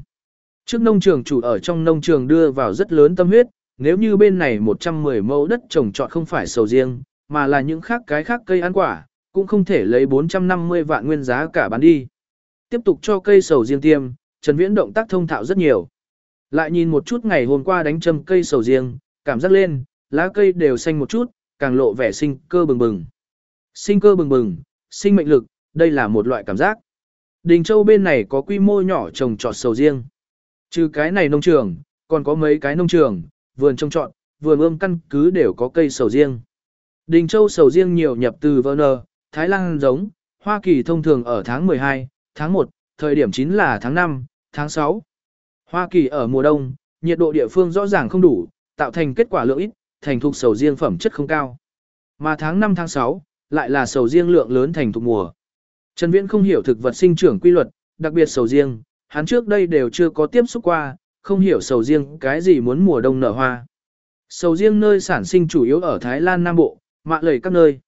Trước nông trường chủ ở trong nông trường đưa vào rất lớn tâm huyết, nếu như bên này 110 mẫu đất trồng trọt không phải sầu riêng, mà là những khác cái khác cây ăn quả, cũng không thể lấy 450 vạn nguyên giá cả bán đi. Tiếp tục cho cây sầu riêng tiêm, Trần Viễn động tác thông thạo rất nhiều. Lại nhìn một chút ngày hôm qua đánh châm cây sầu riêng, cảm giác lên, lá cây đều xanh một chút, càng lộ vẻ sinh cơ bừng bừng. Sinh cơ bừng bừng, sinh mệnh lực, đây là một loại cảm giác. Đình Châu bên này có quy mô nhỏ trồng trọt sầu riêng. Trừ cái này nông trường, còn có mấy cái nông trường, vườn trồng trọt, vườn ươm căn cứ đều có cây sầu riêng. Đình Châu sầu riêng nhiều nhập từ Verner, Thái Lan giống, Hoa Kỳ thông thường ở tháng 12, tháng 1, thời điểm chính là tháng 5, tháng 6. Hoa Kỳ ở mùa đông, nhiệt độ địa phương rõ ràng không đủ, tạo thành kết quả lượng ít, thành thục sầu riêng phẩm chất không cao. Mà tháng 5 tháng 6, lại là sầu riêng lượng lớn thành thục mùa. Trần Viễn không hiểu thực vật sinh trưởng quy luật, đặc biệt sầu riêng, hắn trước đây đều chưa có tiếp xúc qua, không hiểu sầu riêng cái gì muốn mùa đông nở hoa. Sầu riêng nơi sản sinh chủ yếu ở Thái Lan Nam Bộ, mạ lầy các nơi.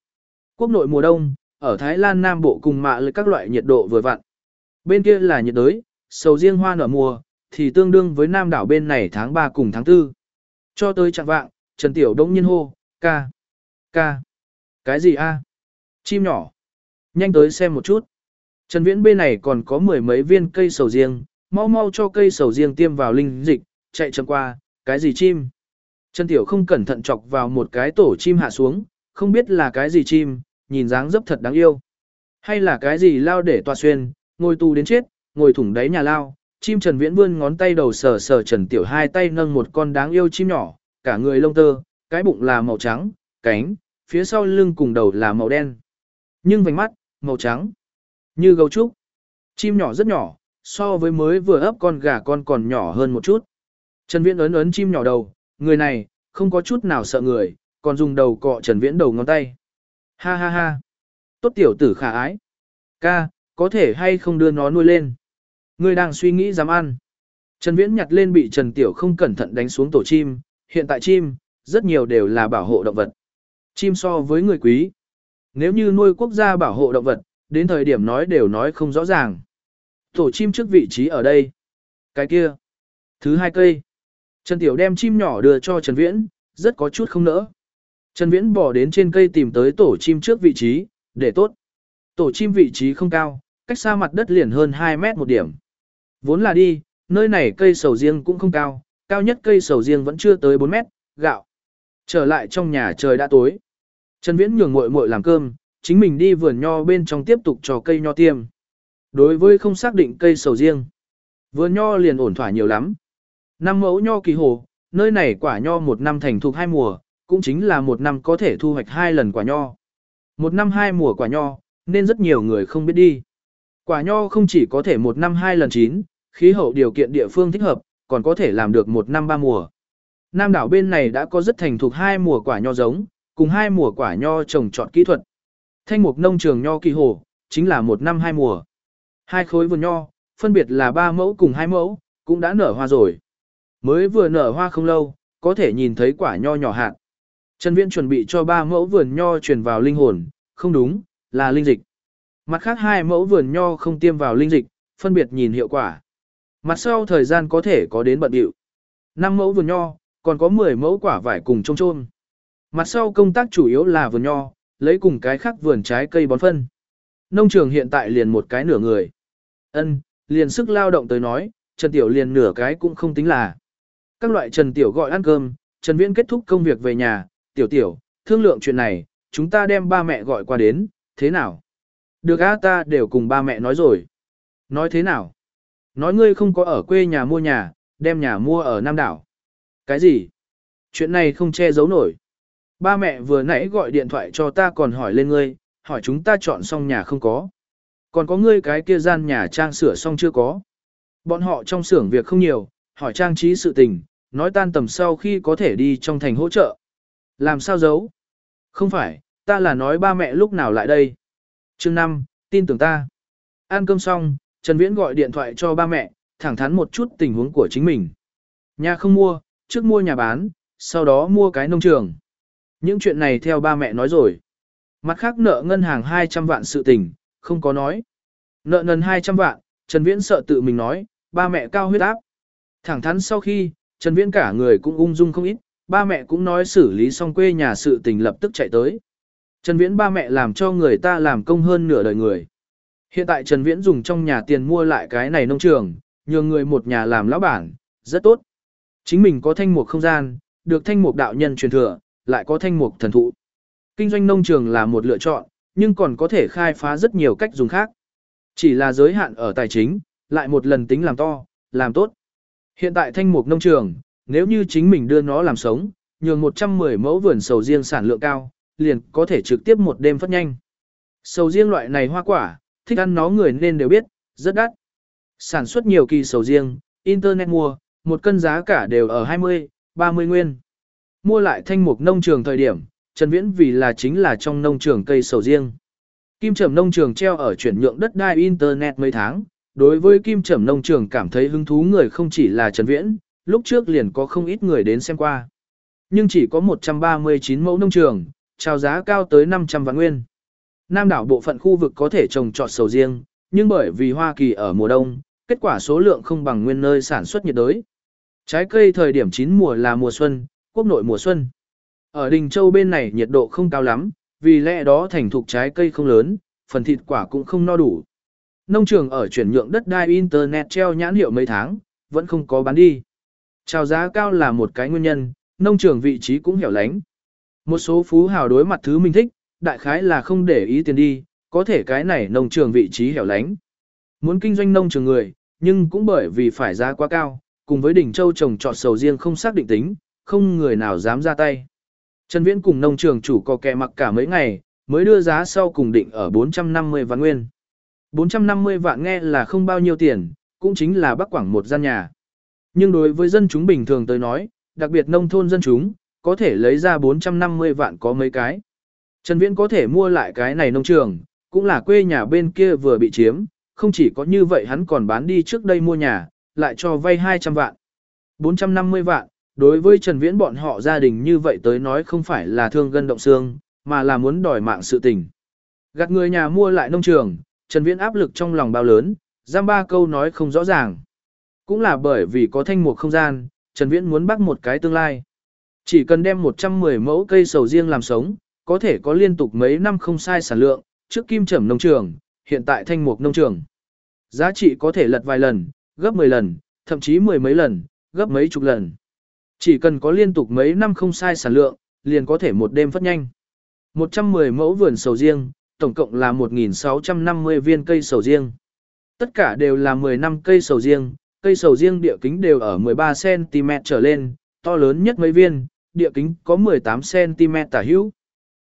Quốc nội mùa đông, ở Thái Lan Nam Bộ cùng mạ lầy các loại nhiệt độ vừa vặn. Bên kia là nhiệt đới, sầu riêng hoa nở mùa, thì tương đương với Nam đảo bên này tháng 3 cùng tháng 4. Cho tới chẳng vạng, Trần Tiểu Đông nhiên hô, ca, ca, cái gì a? Chim nhỏ, nhanh tới xem một chút. Trần Viễn bên này còn có mười mấy viên cây sầu riêng, mau mau cho cây sầu riêng tiêm vào linh dịch, chạy chậm qua, cái gì chim? Trần Tiểu không cẩn thận chọc vào một cái tổ chim hạ xuống, không biết là cái gì chim, nhìn dáng dấp thật đáng yêu. Hay là cái gì lao để tòa xuyên, ngồi tù đến chết, ngồi thủng đáy nhà lao, chim Trần Viễn vươn ngón tay đầu sờ sờ Trần Tiểu hai tay nâng một con đáng yêu chim nhỏ, cả người lông tơ, cái bụng là màu trắng, cánh, phía sau lưng cùng đầu là màu đen. Nhưng vành mắt, màu trắng, như gấu trúc. Chim nhỏ rất nhỏ, so với mới vừa ấp con gà con còn nhỏ hơn một chút. Trần Viễn ấn ấn chim nhỏ đầu, Người này, không có chút nào sợ người, còn dùng đầu cọ Trần Viễn đầu ngón tay. Ha ha ha. Tốt tiểu tử khả ái. Ca, có thể hay không đưa nó nuôi lên. Ngươi đang suy nghĩ dám ăn. Trần Viễn nhặt lên bị Trần Tiểu không cẩn thận đánh xuống tổ chim, hiện tại chim, rất nhiều đều là bảo hộ động vật. Chim so với người quý. Nếu như nuôi quốc gia bảo hộ động vật, đến thời điểm nói đều nói không rõ ràng. Tổ chim trước vị trí ở đây. Cái kia. Thứ hai cây. Trần Tiểu đem chim nhỏ đưa cho Trần Viễn, rất có chút không nỡ. Trần Viễn bỏ đến trên cây tìm tới tổ chim trước vị trí, để tốt. Tổ chim vị trí không cao, cách xa mặt đất liền hơn 2 mét một điểm. Vốn là đi, nơi này cây sầu riêng cũng không cao, cao nhất cây sầu riêng vẫn chưa tới 4 mét, gạo. Trở lại trong nhà trời đã tối. Trần Viễn nhường muội muội làm cơm, chính mình đi vườn nho bên trong tiếp tục cho cây nho tiêm. Đối với không xác định cây sầu riêng, vườn nho liền ổn thỏa nhiều lắm. Năm mẫu nho kỳ hồ, nơi này quả nho một năm thành thục hai mùa, cũng chính là một năm có thể thu hoạch hai lần quả nho. Một năm hai mùa quả nho, nên rất nhiều người không biết đi. Quả nho không chỉ có thể một năm hai lần chín, khí hậu điều kiện địa phương thích hợp, còn có thể làm được một năm ba mùa. Nam đảo bên này đã có rất thành thục hai mùa quả nho giống, cùng hai mùa quả nho trồng trọt kỹ thuật. Thanh mục nông trường nho kỳ hồ, chính là một năm hai mùa. Hai khối vườn nho, phân biệt là ba mẫu cùng hai mẫu, cũng đã nở hoa rồi. Mới vừa nở hoa không lâu, có thể nhìn thấy quả nho nhỏ hạt. Trần Viễn chuẩn bị cho ba mẫu vườn nho truyền vào linh hồn, không đúng, là linh dịch. Mặt khác hai mẫu vườn nho không tiêm vào linh dịch, phân biệt nhìn hiệu quả. Mặt sau thời gian có thể có đến bận điệu. Năm mẫu vườn nho, còn có 10 mẫu quả vải cùng trông trôm. Mặt sau công tác chủ yếu là vườn nho, lấy cùng cái khác vườn trái cây bón phân. Nông trường hiện tại liền một cái nửa người. Ân, liền sức lao động tới nói, Trần Tiểu liền nửa cái cũng không tính là. Các loại Trần Tiểu gọi ăn cơm, Trần Viễn kết thúc công việc về nhà, Tiểu Tiểu, thương lượng chuyện này, chúng ta đem ba mẹ gọi qua đến, thế nào? Được á ta đều cùng ba mẹ nói rồi. Nói thế nào? Nói ngươi không có ở quê nhà mua nhà, đem nhà mua ở Nam Đảo. Cái gì? Chuyện này không che giấu nổi. Ba mẹ vừa nãy gọi điện thoại cho ta còn hỏi lên ngươi, hỏi chúng ta chọn xong nhà không có. Còn có ngươi cái kia gian nhà trang sửa xong chưa có. Bọn họ trong xưởng việc không nhiều, hỏi trang trí sự tình, nói tan tầm sau khi có thể đi trong thành hỗ trợ. Làm sao giấu? Không phải, ta là nói ba mẹ lúc nào lại đây. Chương 5, tin tưởng ta. Ăn cơm xong, Trần Viễn gọi điện thoại cho ba mẹ, thẳng thắn một chút tình huống của chính mình. Nhà không mua, trước mua nhà bán, sau đó mua cái nông trường. Những chuyện này theo ba mẹ nói rồi. Mặt khác nợ ngân hàng 200 vạn sự tình, không có nói. Nợ nần 200 vạn, Trần Viễn sợ tự mình nói, ba mẹ cao huyết áp. Thẳng thắn sau khi, Trần Viễn cả người cũng ung dung không ít, ba mẹ cũng nói xử lý xong quê nhà sự tình lập tức chạy tới. Trần Viễn ba mẹ làm cho người ta làm công hơn nửa đời người. Hiện tại Trần Viễn dùng trong nhà tiền mua lại cái này nông trường, nhường người một nhà làm lão bản, rất tốt. Chính mình có thanh mục không gian, được thanh mục đạo nhân truyền thừa, lại có thanh mục thần thụ. Kinh doanh nông trường là một lựa chọn, nhưng còn có thể khai phá rất nhiều cách dùng khác. Chỉ là giới hạn ở tài chính, lại một lần tính làm to, làm tốt. Hiện tại thanh mục nông trường, nếu như chính mình đưa nó làm sống, nhường 110 mẫu vườn sầu riêng sản lượng cao, liền có thể trực tiếp một đêm phát nhanh. Sầu riêng loại này hoa quả, thích ăn nó người nên đều biết, rất đắt. Sản xuất nhiều kỳ sầu riêng, internet mua, một cân giá cả đều ở 20, 30 nguyên. Mua lại thanh mục nông trường thời điểm, Trần Viễn vì là chính là trong nông trường cây sầu riêng. Kim Trầm nông trường treo ở chuyển nhượng đất đai internet mấy tháng, đối với Kim Trầm nông trường cảm thấy hứng thú người không chỉ là Trần Viễn, lúc trước liền có không ít người đến xem qua. Nhưng chỉ có 139 mẫu nông trường, chào giá cao tới 500 vạn nguyên. Nam đảo bộ phận khu vực có thể trồng trọt sầu riêng, nhưng bởi vì Hoa Kỳ ở mùa đông, kết quả số lượng không bằng nguyên nơi sản xuất nhiệt đới. Trái cây thời điểm chín mùa là mùa xuân, quốc nội mùa xuân. Ở Đình Châu bên này nhiệt độ không cao lắm, vì lẽ đó thành thục trái cây không lớn, phần thịt quả cũng không no đủ. Nông trường ở chuyển nhượng đất đai Internet treo nhãn hiệu mấy tháng, vẫn không có bán đi. Chào giá cao là một cái nguyên nhân, nông trường vị trí cũng hẻo lánh. Một số phú hào đối mặt thứ mình thích, đại khái là không để ý tiền đi, có thể cái này nông trường vị trí hẻo lánh. Muốn kinh doanh nông trường người, nhưng cũng bởi vì phải giá quá cao, cùng với đỉnh châu trồng trọt sầu riêng không xác định tính, không người nào dám ra tay. Trần Viễn cùng nông trường chủ có kẻ mặc cả mấy ngày, mới đưa giá sau cùng định ở 450 vạn nguyên. 450 vạn nghe là không bao nhiêu tiền, cũng chính là bắc quảng một gian nhà. Nhưng đối với dân chúng bình thường tới nói, đặc biệt nông thôn dân chúng, có thể lấy ra 450 vạn có mấy cái. Trần Viễn có thể mua lại cái này nông trường, cũng là quê nhà bên kia vừa bị chiếm, không chỉ có như vậy hắn còn bán đi trước đây mua nhà, lại cho vay 200 vạn. 450 vạn, đối với Trần Viễn bọn họ gia đình như vậy tới nói không phải là thương gân động xương, mà là muốn đòi mạng sự tình. Gạt người nhà mua lại nông trường, Trần Viễn áp lực trong lòng bao lớn, giam ba câu nói không rõ ràng. Cũng là bởi vì có thanh mục không gian, Trần Viễn muốn bắt một cái tương lai. Chỉ cần đem 110 mẫu cây sầu riêng làm sống, có thể có liên tục mấy năm không sai sản lượng, trước kim trầm nông trường, hiện tại thanh mục nông trường. Giá trị có thể lật vài lần, gấp 10 lần, thậm chí mười mấy lần, gấp mấy chục lần. Chỉ cần có liên tục mấy năm không sai sản lượng, liền có thể một đêm phát nhanh. 110 mẫu vườn sầu riêng, tổng cộng là 1.650 viên cây sầu riêng. Tất cả đều là 10 năm cây sầu riêng, cây sầu riêng địa kính đều ở 13cm trở lên, to lớn nhất mấy viên, địa kính có 18cm tả hữu.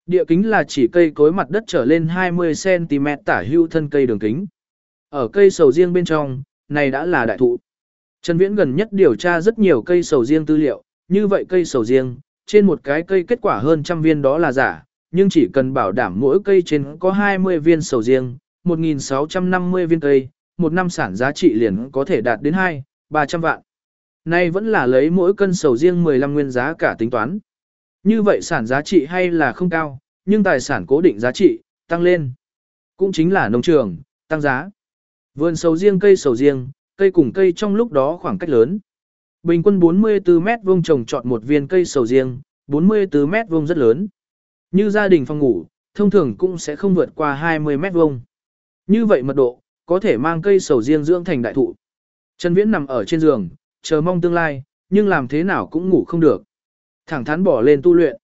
Địa kính là chỉ cây cối mặt đất trở lên 20cm tả hữu thân cây đường kính. Ở cây sầu riêng bên trong, này đã là đại thụ. Trần Viễn gần nhất điều tra rất nhiều cây sầu riêng tư liệu, như vậy cây sầu riêng, trên một cái cây kết quả hơn trăm viên đó là giả, nhưng chỉ cần bảo đảm mỗi cây trên có 20 viên sầu riêng, 1.650 viên cây, một năm sản giá trị liền có thể đạt đến 2, 300 vạn. Nay vẫn là lấy mỗi cân sầu riêng 15 nguyên giá cả tính toán. Như vậy sản giá trị hay là không cao, nhưng tài sản cố định giá trị, tăng lên. Cũng chính là nông trường, tăng giá. Vườn sầu riêng cây sầu riêng, cây cùng cây trong lúc đó khoảng cách lớn. Bình quân 44 mét vuông trồng chọn một viên cây sầu riêng, 44 mét vuông rất lớn. Như gia đình phòng ngủ, thông thường cũng sẽ không vượt qua 20 mét vuông. Như vậy mật độ, có thể mang cây sầu riêng dưỡng thành đại thụ. Trần Viễn nằm ở trên giường, chờ mong tương lai, nhưng làm thế nào cũng ngủ không được. Thẳng thắn bỏ lên tu luyện.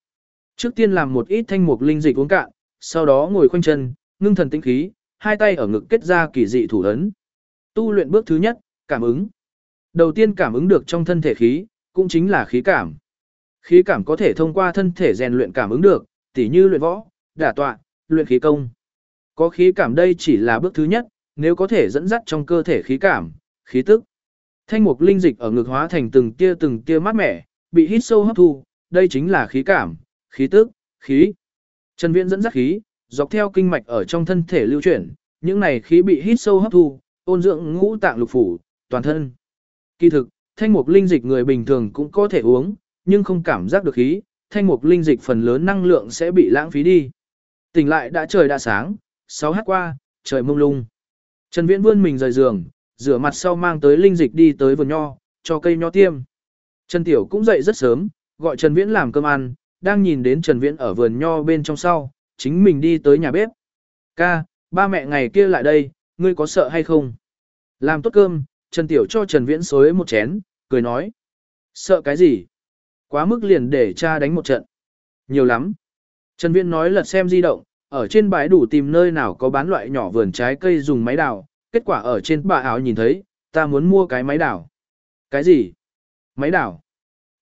Trước tiên làm một ít thanh mục linh dịch uống cạn, sau đó ngồi khoanh chân, ngưng thần tĩnh khí, hai tay ở ngực kết ra kỳ dị thủ ấn. Tu luyện bước thứ nhất, cảm ứng. Đầu tiên cảm ứng được trong thân thể khí, cũng chính là khí cảm. Khí cảm có thể thông qua thân thể rèn luyện cảm ứng được, tỉ như luyện võ, đả tọa, luyện khí công. Có khí cảm đây chỉ là bước thứ nhất, nếu có thể dẫn dắt trong cơ thể khí cảm, khí tức. Thanh mục linh dịch ở ngực hóa thành từng tia từng tia mát mẻ, bị hít sâu hấp thu, đây chính là khí cảm, khí tức, khí. Trần Viễn dẫn dắt khí, dọc theo kinh mạch ở trong thân thể lưu chuyển, những này khí bị hít sâu hấp thu, ôn dưỡng ngũ tạng lục phủ, toàn thân. Kỳ thực, thanh mục linh dịch người bình thường cũng có thể uống, nhưng không cảm giác được khí, thanh mục linh dịch phần lớn năng lượng sẽ bị lãng phí đi. Tỉnh lại đã trời đã sáng, 6 h qua, trời mông lung. Trần Viễn vươn mình rời giường, rửa mặt sau mang tới linh dịch đi tới vườn nho, cho cây nho tiêm. Trần Tiểu cũng dậy rất sớm, gọi Trần Viễn làm cơm ăn, đang nhìn đến Trần Viễn ở vườn nho bên trong sau, chính mình đi tới nhà bếp. Ca, ba mẹ ngày kia lại đây, ngươi có sợ hay không? Làm tốt cơm, Trần Tiểu cho Trần Viễn xối một chén, cười nói. Sợ cái gì? Quá mức liền để cha đánh một trận. Nhiều lắm. Trần Viễn nói lật xem di động, ở trên bãi đủ tìm nơi nào có bán loại nhỏ vườn trái cây dùng máy đào, kết quả ở trên bà áo nhìn thấy, ta muốn mua cái máy đào. Cái gì? Máy đào.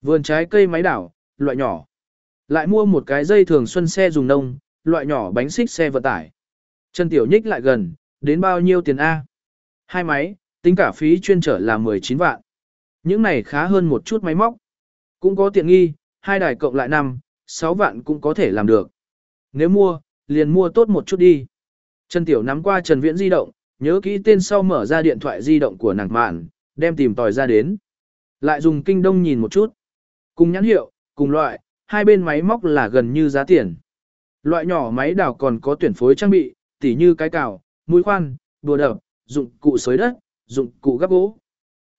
Vườn trái cây máy đảo loại nhỏ. Lại mua một cái dây thường xuân xe dùng nông, loại nhỏ bánh xích xe vận tải. Trần Tiểu nhích lại gần, đến bao nhiêu tiền A? Hai máy, tính cả phí chuyên trở là 19 vạn. Những này khá hơn một chút máy móc. Cũng có tiện nghi, hai đài cộng lại năm, 6 vạn cũng có thể làm được. Nếu mua, liền mua tốt một chút đi. Trần Tiểu nắm qua Trần Viễn di động, nhớ kỹ tên sau mở ra điện thoại di động của nàng mạn, đem tìm tòi ra đến. Lại dùng kinh đông nhìn một chút. Cùng nhãn hiệu, cùng loại, hai bên máy móc là gần như giá tiền. Loại nhỏ máy đào còn có tuyển phối trang bị, tỉ như cái cào, mũi khoan, đùa đập, dụng cụ xới đất, dụng cụ gắp gỗ.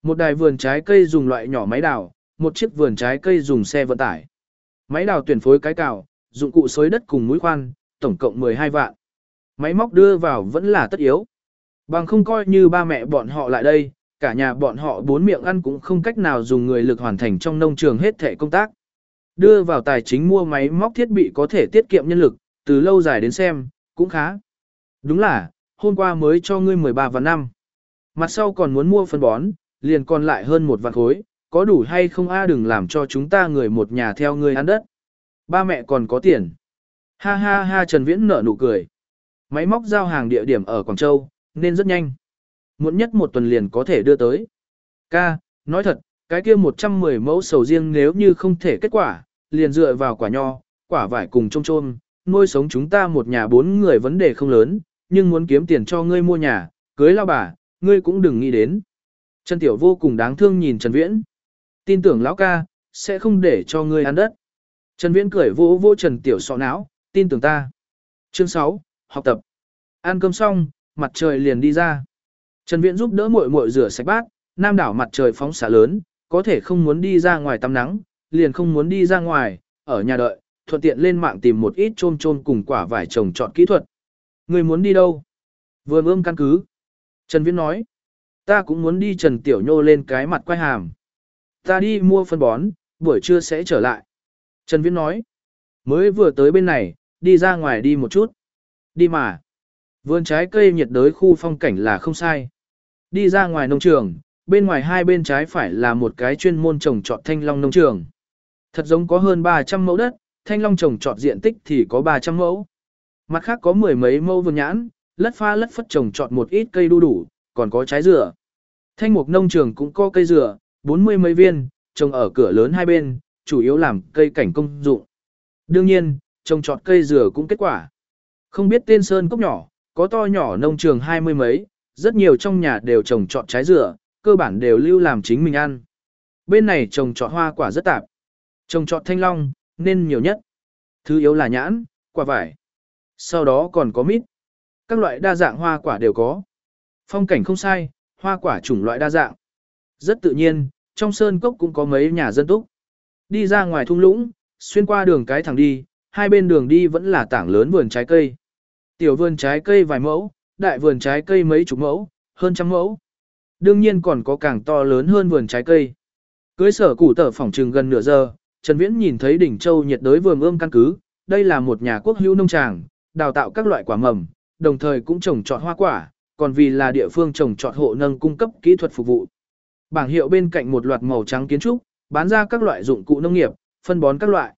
Một đài vườn trái cây dùng loại nhỏ máy đào, một chiếc vườn trái cây dùng xe vận tải. Máy đào tuyển phối cái cào, dụng cụ xới đất cùng mũi khoan, tổng cộng 12 vạn. Máy móc đưa vào vẫn là tất yếu. Bằng không coi như ba mẹ bọn họ lại đây, cả nhà bọn họ bốn miệng ăn cũng không cách nào dùng người lực hoàn thành trong nông trường hết thể công tác. Đưa vào tài chính mua máy móc thiết bị có thể tiết kiệm nhân lực, từ lâu dài đến xem, cũng khá. Đúng là, hôm qua mới cho ngươi 13 vạn năm. Mặt sau còn muốn mua phân bón, liền còn lại hơn một vạn khối, có đủ hay không a đừng làm cho chúng ta người một nhà theo ngươi ăn đất. Ba mẹ còn có tiền. Ha ha ha Trần Viễn nở nụ cười. Máy móc giao hàng địa điểm ở Quảng Châu, nên rất nhanh. Muộn nhất một tuần liền có thể đưa tới. Ca, nói thật, cái kia 110 mẫu sầu riêng nếu như không thể kết quả, liền dựa vào quả nho, quả vải cùng trôm trôm, nuôi sống chúng ta một nhà bốn người vấn đề không lớn, nhưng muốn kiếm tiền cho ngươi mua nhà, cưới lao bà, ngươi cũng đừng nghĩ đến. Trần Tiểu vô cùng đáng thương nhìn Trần Viễn. Tin tưởng lão ca, sẽ không để cho ngươi ăn đất. Trần Viễn cười vỗ vỗ Trần Tiểu sọ não, tin tưởng ta. Chương 6, học tập. Ăn cơm xong, mặt trời liền đi ra. Trần Viễn giúp đỡ muội muội rửa sạch bát, nam đảo mặt trời phóng xạ lớn, có thể không muốn đi ra ngoài tắm nắng, liền không muốn đi ra ngoài, ở nhà đợi, thuận tiện lên mạng tìm một ít chôm chôm cùng quả vải trồng trọt kỹ thuật. Người muốn đi đâu? Vừa ươm căn cứ. Trần Viễn nói. Ta cũng muốn đi Trần Tiểu Nhô lên cái mặt quay hàm. Ta đi mua phân bón, buổi trưa sẽ trở lại. Trần Viễn nói. Mới vừa tới bên này, đi ra ngoài đi một chút. Đi mà. Vườn trái cây nhiệt đới khu phong cảnh là không sai. Đi ra ngoài nông trường, bên ngoài hai bên trái phải là một cái chuyên môn trồng trọt thanh long nông trường. Thật giống có hơn 300 mẫu đất, thanh long trồng trọt diện tích thì có 300 mẫu. Mặt khác có mười mấy mẫu vườn nhãn, lất pha lất phất trồng trọt một ít cây đu đủ, còn có trái dừa. Thanh mục nông trường cũng có cây dừa, 40 mấy viên, trồng ở cửa lớn hai bên, chủ yếu làm cây cảnh công dụng. Đương nhiên, trồng trọt cây dừa cũng kết quả. Không biết tên sơn cốc nhỏ, có to nhỏ nông trường hai mươi mấy, rất nhiều trong nhà đều trồng trọt trái dừa, cơ bản đều lưu làm chính mình ăn. Bên này trồng trọt hoa quả rất tạp. Trồng trọt thanh long, nên nhiều nhất. Thứ yếu là nhãn, quả vải. Sau đó còn có mít. Các loại đa dạng hoa quả đều có. Phong cảnh không sai, hoa quả chủng loại đa dạng. Rất tự nhiên, trong sơn cốc cũng có mấy nhà dân túc. Đi ra ngoài thung lũng, xuyên qua đường cái thẳng đi, hai bên đường đi vẫn là tảng lớn vườn trái cây. Tiểu vườn trái cây vài mẫu, đại vườn trái cây mấy chục mẫu, hơn trăm mẫu. Đương nhiên còn có càng to lớn hơn vườn trái cây. Cưới sở củ tở phòng trừng gần nửa giờ, Trần Viễn nhìn thấy đỉnh châu nhiệt đới vườn ươm căn cứ, đây là một nhà quốc hữu nông tràng, đào tạo các loại quả mầm, đồng thời cũng trồng trọt hoa quả, còn vì là địa phương trồng trọt hộ nâng cung cấp kỹ thuật phục vụ. Bảng hiệu bên cạnh một loạt màu trắng kiến trúc, bán ra các loại dụng cụ nông nghiệp, phân bón các loại.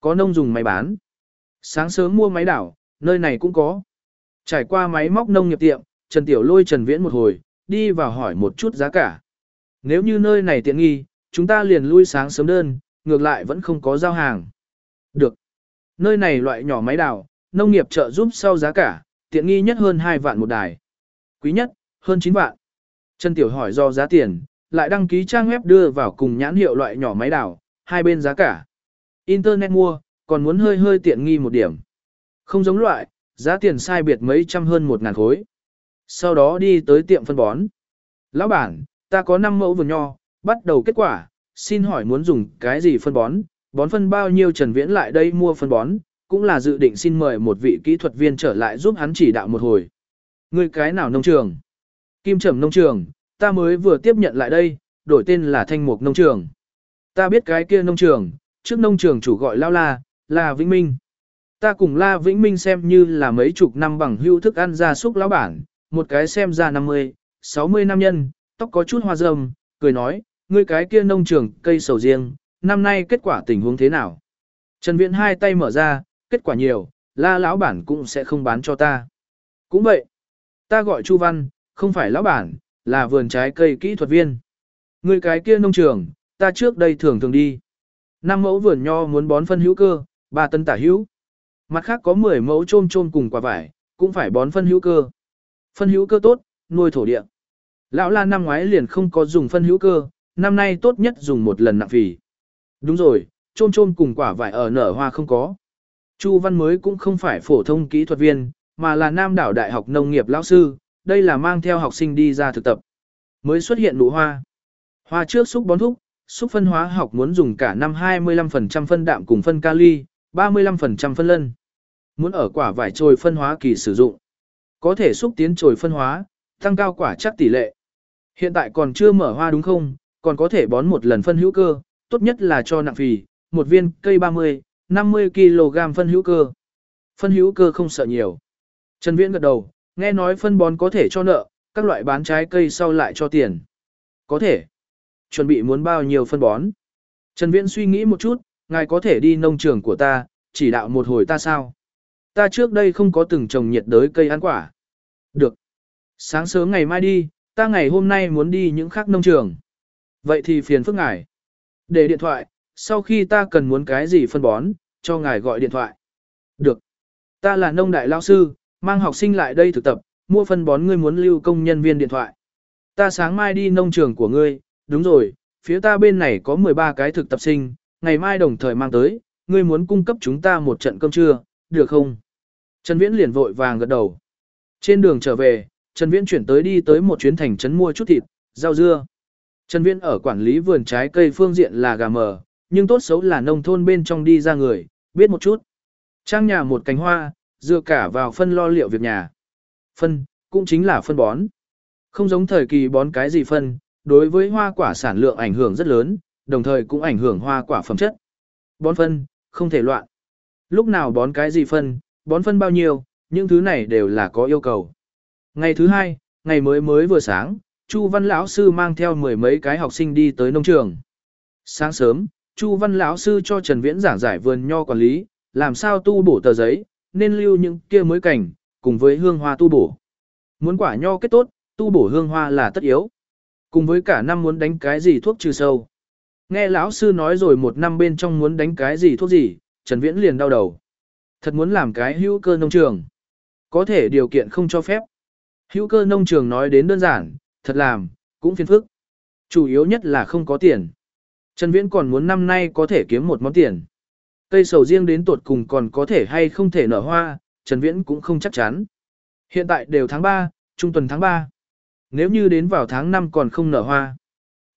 Có nông dùng máy bán. Sáng sớm mua máy đảo, nơi này cũng có. Trải qua máy móc nông nghiệp tiệm, Trần Tiểu lôi Trần Viễn một hồi, đi vào hỏi một chút giá cả. Nếu như nơi này tiện nghi, chúng ta liền lui sáng sớm đơn, ngược lại vẫn không có giao hàng. Được. Nơi này loại nhỏ máy đào, nông nghiệp trợ giúp sau giá cả, tiện nghi nhất hơn 2 vạn một đài. Quý nhất, hơn 9 vạn. Trần Tiểu hỏi do giá tiền, lại đăng ký trang web đưa vào cùng nhãn hiệu loại nhỏ máy đào, hai bên giá cả. Internet mua, còn muốn hơi hơi tiện nghi một điểm. Không giống loại, giá tiền sai biệt mấy trăm hơn một ngàn khối. Sau đó đi tới tiệm phân bón. Lão bản, ta có 5 mẫu vườn nho, bắt đầu kết quả, xin hỏi muốn dùng cái gì phân bón, bón phân bao nhiêu Trần Viễn lại đây mua phân bón, cũng là dự định xin mời một vị kỹ thuật viên trở lại giúp hắn chỉ đạo một hồi. Người cái nào nông trường? Kim Trầm nông trường, ta mới vừa tiếp nhận lại đây, đổi tên là Thanh Mục nông trường. Ta biết cái kia nông trường, trước nông trường chủ gọi Lao La, là Vĩnh Minh. Ta cùng La Vĩnh Minh xem như là mấy chục năm bằng hưu thức ăn gia súc lão bản, một cái xem ra 50, 60 năm nhân, tóc có chút hoa râm, cười nói, ngươi cái kia nông trường cây sầu riêng, năm nay kết quả tình huống thế nào? Trần Viễn hai tay mở ra, kết quả nhiều, la lão bản cũng sẽ không bán cho ta. Cũng vậy, ta gọi Chu Văn, không phải lão bản, là vườn trái cây kỹ thuật viên. Ngươi cái kia nông trường, ta trước đây thường thường đi. Năm mẫu vườn nho muốn bón phân hữu cơ, 3 tấn tả hữu. Mặt khác có 10 mẫu trôm trôm cùng quả vải, cũng phải bón phân hữu cơ. Phân hữu cơ tốt, nuôi thổ địa. Lão La năm ngoái liền không có dùng phân hữu cơ, năm nay tốt nhất dùng một lần nặng phì. Đúng rồi, trôm trôm cùng quả vải ở nở hoa không có. Chu Văn mới cũng không phải phổ thông kỹ thuật viên, mà là Nam đảo Đại học Nông nghiệp lão sư, đây là mang theo học sinh đi ra thực tập. Mới xuất hiện nụ hoa. Hoa trước xúc bón thúc, xúc phân hóa học muốn dùng cả năm 25% phân đạm cùng phân kali, 35% phân lân. Muốn ở quả vải trồi phân hóa kỳ sử dụng. Có thể xúc tiến trồi phân hóa, tăng cao quả chắc tỷ lệ. Hiện tại còn chưa mở hoa đúng không, còn có thể bón một lần phân hữu cơ, tốt nhất là cho nặng phì, một viên cây 30, 50 kg phân hữu cơ. Phân hữu cơ không sợ nhiều. Trần Viễn gật đầu, nghe nói phân bón có thể cho nợ, các loại bán trái cây sau lại cho tiền. Có thể. Chuẩn bị muốn bao nhiêu phân bón. Trần Viễn suy nghĩ một chút, ngài có thể đi nông trường của ta, chỉ đạo một hồi ta sao. Ta trước đây không có từng trồng nhiệt đới cây ăn quả. Được. Sáng sớm ngày mai đi, ta ngày hôm nay muốn đi những khác nông trường. Vậy thì phiền phức ngài. Để điện thoại, sau khi ta cần muốn cái gì phân bón, cho ngài gọi điện thoại. Được. Ta là nông đại lao sư, mang học sinh lại đây thực tập, mua phân bón ngươi muốn lưu công nhân viên điện thoại. Ta sáng mai đi nông trường của ngươi, đúng rồi, phía ta bên này có 13 cái thực tập sinh, ngày mai đồng thời mang tới, ngươi muốn cung cấp chúng ta một trận cơm trưa, được không? Trần Viễn liền vội vàng gật đầu. Trên đường trở về, Trần Viễn chuyển tới đi tới một chuyến thành trấn mua chút thịt, rau dưa. Trần Viễn ở quản lý vườn trái cây phương diện là gà mờ, nhưng tốt xấu là nông thôn bên trong đi ra người, biết một chút. Trang nhà một cánh hoa, dựa cả vào phân lo liệu việc nhà. Phân, cũng chính là phân bón. Không giống thời kỳ bón cái gì phân, đối với hoa quả sản lượng ảnh hưởng rất lớn, đồng thời cũng ảnh hưởng hoa quả phẩm chất. Bón phân, không thể loạn. Lúc nào bón cái gì phân, bón phân bao nhiêu, những thứ này đều là có yêu cầu. Ngày thứ hai, ngày mới mới vừa sáng, Chu Văn lão sư mang theo mười mấy cái học sinh đi tới nông trường. Sáng sớm, Chu Văn lão sư cho Trần Viễn giảng giải vườn nho quản lý, làm sao tu bổ tờ giấy, nên lưu những kia mới cảnh, cùng với hương hoa tu bổ. Muốn quả nho kết tốt, tu bổ hương hoa là tất yếu. Cùng với cả năm muốn đánh cái gì thuốc trừ sâu. Nghe lão sư nói rồi một năm bên trong muốn đánh cái gì thuốc gì, Trần Viễn liền đau đầu. Thật muốn làm cái hữu cơ nông trường. Có thể điều kiện không cho phép. Hữu cơ nông trường nói đến đơn giản, thật làm, cũng phiền phức. Chủ yếu nhất là không có tiền. Trần Viễn còn muốn năm nay có thể kiếm một món tiền. Cây sầu riêng đến tuột cùng còn có thể hay không thể nở hoa, Trần Viễn cũng không chắc chắn. Hiện tại đều tháng 3, trung tuần tháng 3. Nếu như đến vào tháng 5 còn không nở hoa.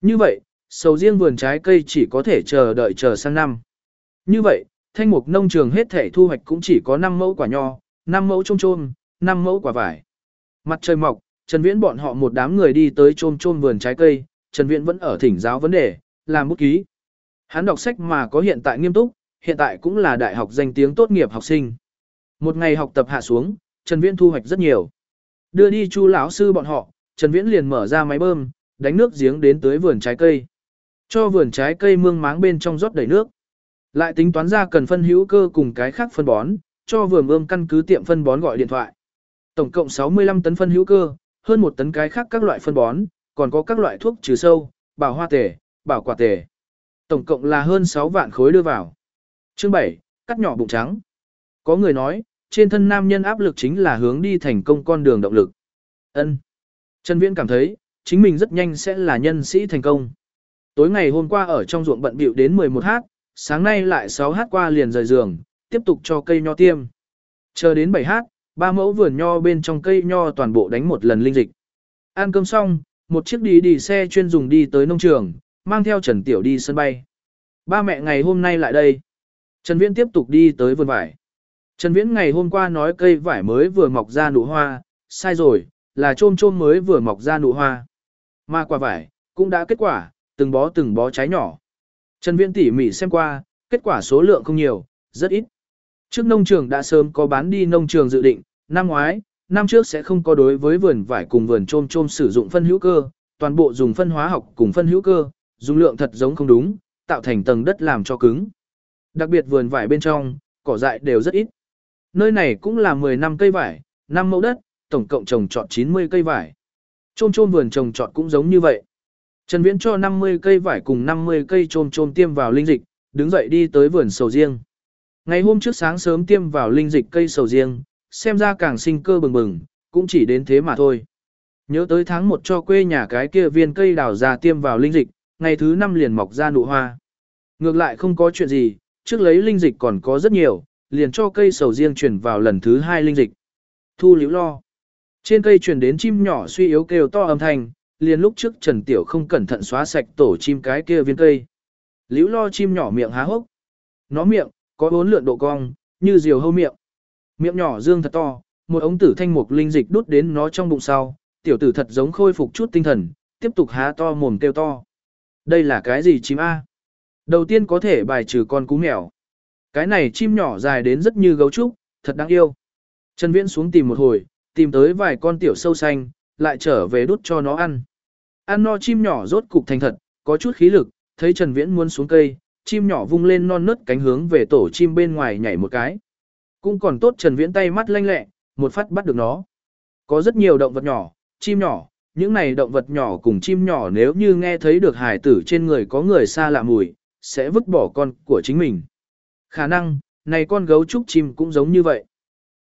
Như vậy, sầu riêng vườn trái cây chỉ có thể chờ đợi chờ sang năm. Như vậy, thanh mục nông trường hết thể thu hoạch cũng chỉ có 5 mẫu quả nho, 5 mẫu trôm trôm, 5 mẫu quả vải. Mặt trời mọc, Trần Viễn bọn họ một đám người đi tới trôm trôm vườn trái cây, Trần Viễn vẫn ở thỉnh giáo vấn đề, làm bút ký. Hắn đọc sách mà có hiện tại nghiêm túc, hiện tại cũng là đại học danh tiếng tốt nghiệp học sinh. Một ngày học tập hạ xuống, Trần Viễn thu hoạch rất nhiều. Đưa đi Chu lão sư bọn họ, Trần Viễn liền mở ra máy bơm, đánh nước giếng đến tới vườn trái cây. Cho vườn trái cây mương máng bên trong rót đầy nước. Lại tính toán ra cần phân hữu cơ cùng cái khác phân bón, cho vườn ươm căn cứ tiệm phân bón gọi điện thoại. Tổng cộng 65 tấn phân hữu cơ, hơn một tấn cái khác các loại phân bón, còn có các loại thuốc trừ sâu, bảo hoa tể, bảo quả tể. Tổng cộng là hơn 6 vạn khối đưa vào. Chương 7, cắt nhỏ bụng trắng. Có người nói, trên thân nam nhân áp lực chính là hướng đi thành công con đường động lực. Ân. Trần Viễn cảm thấy, chính mình rất nhanh sẽ là nhân sĩ thành công. Tối ngày hôm qua ở trong ruộng bận bịu đến 11h, sáng nay lại 6h qua liền rời giường, tiếp tục cho cây nho tiêm. Chờ đến 7h, ba mẫu vườn nho bên trong cây nho toàn bộ đánh một lần linh dịch. Ăn cơm xong, một chiếc đi đi xe chuyên dùng đi tới nông trường, mang theo Trần Tiểu đi sân bay. Ba mẹ ngày hôm nay lại đây. Trần Viễn tiếp tục đi tới vườn vải. Trần Viễn ngày hôm qua nói cây vải mới vừa mọc ra nụ hoa, sai rồi, là trôm trôm mới vừa mọc ra nụ hoa. Mà quả vải, cũng đã kết quả, từng bó từng bó trái nhỏ. Trần Viễn tỉ mỉ xem qua, kết quả số lượng không nhiều, rất ít. Trước nông trường đã sớm có bán đi nông trường dự định, năm ngoái, năm trước sẽ không có đối với vườn vải cùng vườn trôm trôm sử dụng phân hữu cơ, toàn bộ dùng phân hóa học cùng phân hữu cơ, dùng lượng thật giống không đúng, tạo thành tầng đất làm cho cứng. Đặc biệt vườn vải bên trong, cỏ dại đều rất ít. Nơi này cũng là 10 năm cây vải, 5 mẫu đất, tổng cộng trồng trọt 90 cây vải. Trôm trôm vườn trồng trọt cũng giống như vậy. Trần Viễn cho 50 cây vải cùng 50 cây trôm trôm tiêm vào linh dịch, đứng dậy đi tới vườn sầu riêng. Ngày hôm trước sáng sớm tiêm vào linh dịch cây sầu riêng, xem ra càng sinh cơ bừng bừng, cũng chỉ đến thế mà thôi. Nhớ tới tháng 1 cho quê nhà cái kia viên cây đào già tiêm vào linh dịch, ngày thứ 5 liền mọc ra nụ hoa. Ngược lại không có chuyện gì, trước lấy linh dịch còn có rất nhiều, liền cho cây sầu riêng chuyển vào lần thứ 2 linh dịch. Thu liễu lo. Trên cây truyền đến chim nhỏ suy yếu kêu to âm thanh, liền lúc trước Trần Tiểu không cẩn thận xóa sạch tổ chim cái kia viên cây. Liễu lo chim nhỏ miệng há hốc. Nó miệng, có bốn lượn độ cong, như diều hâu miệng. Miệng nhỏ dương thật to, một ống tử thanh mục linh dịch đút đến nó trong bụng sau, tiểu tử thật giống khôi phục chút tinh thần, tiếp tục há to mồm kêu to. Đây là cái gì chim A? Đầu tiên có thể bài trừ con cú mèo. Cái này chim nhỏ dài đến rất như gấu trúc, thật đáng yêu. Trần Viễn xuống tìm một hồi, tìm tới vài con tiểu sâu xanh, lại trở về đút cho nó ăn. Ăn no chim nhỏ rốt cục thành thật, có chút khí lực, thấy Trần Viễn muốn xuống cây, chim nhỏ vung lên non nớt cánh hướng về tổ chim bên ngoài nhảy một cái. Cũng còn tốt Trần Viễn tay mắt lanh lẹ, một phát bắt được nó. Có rất nhiều động vật nhỏ, chim nhỏ, những này động vật nhỏ cùng chim nhỏ nếu như nghe thấy được hải tử trên người có người xa lạ mùi, sẽ vứt bỏ con của chính mình. Khả năng, này con gấu trúc chim cũng giống như vậy.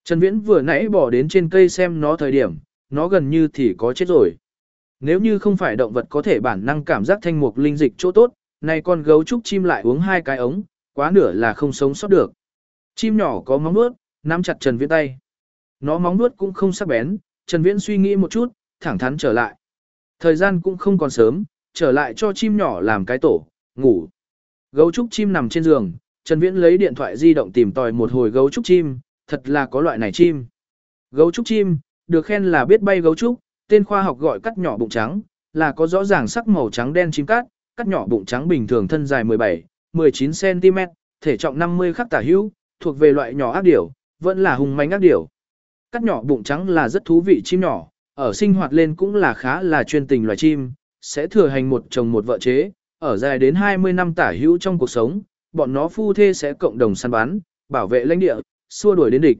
Trần Viễn vừa nãy bỏ đến trên cây xem nó thời điểm, nó gần như thì có chết rồi. Nếu như không phải động vật có thể bản năng cảm giác thanh mục linh dịch chỗ tốt, nay con gấu trúc chim lại uống hai cái ống, quá nửa là không sống sót được. Chim nhỏ có móng nuốt, nắm chặt Trần Viễn tay. Nó móng nuốt cũng không sắc bén, Trần Viễn suy nghĩ một chút, thẳng thắn trở lại. Thời gian cũng không còn sớm, trở lại cho chim nhỏ làm cái tổ, ngủ. Gấu trúc chim nằm trên giường, Trần Viễn lấy điện thoại di động tìm tòi một hồi gấu trúc chim, thật là có loại này chim. Gấu trúc chim, được khen là biết bay gấu trúc, tên khoa học gọi cắt nhỏ bụng trắng, là có rõ ràng sắc màu trắng đen chim cát, cắt nhỏ bụng trắng bình thường thân dài 17, 19 cm, thể trọng 50 khắc tả hữu, thuộc về loại nhỏ ác điểu, vẫn là hùng manh ác điểu. Cắt nhỏ bụng trắng là rất thú vị chim nhỏ, ở sinh hoạt lên cũng là khá là chuyên tình loài chim, sẽ thừa hành một chồng một vợ chế, ở dài đến 20 năm tả hữu trong cuộc sống, bọn nó phu thê sẽ cộng đồng săn bắn, bảo vệ lãnh địa, xua đuổi đến địch.